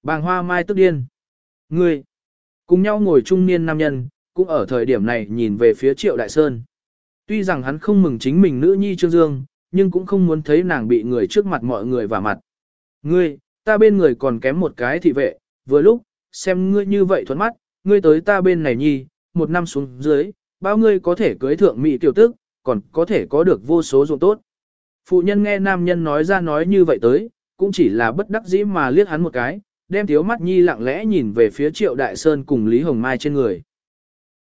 Speaker 1: Bàng hoa mai tức điên. Ngươi, cùng nhau ngồi trung niên nam nhân, cũng ở thời điểm này nhìn về phía Triệu Đại Sơn. Tuy rằng hắn không mừng chính mình nữ nhi Trương Dương, nhưng cũng không muốn thấy nàng bị người trước mặt mọi người vả mặt. Ngươi, ta bên người còn kém một cái thị vệ, vừa lúc, xem ngươi như vậy thuận mắt, ngươi tới ta bên này nhi, một năm xuống dưới, bao ngươi có thể cưới thượng mỹ tiểu tức, còn có thể có được vô số ruộng tốt. Phụ nhân nghe nam nhân nói ra nói như vậy tới, cũng chỉ là bất đắc dĩ mà liếc hắn một cái, đem thiếu mắt nhi lặng lẽ nhìn về phía triệu đại sơn cùng Lý Hồng Mai trên người.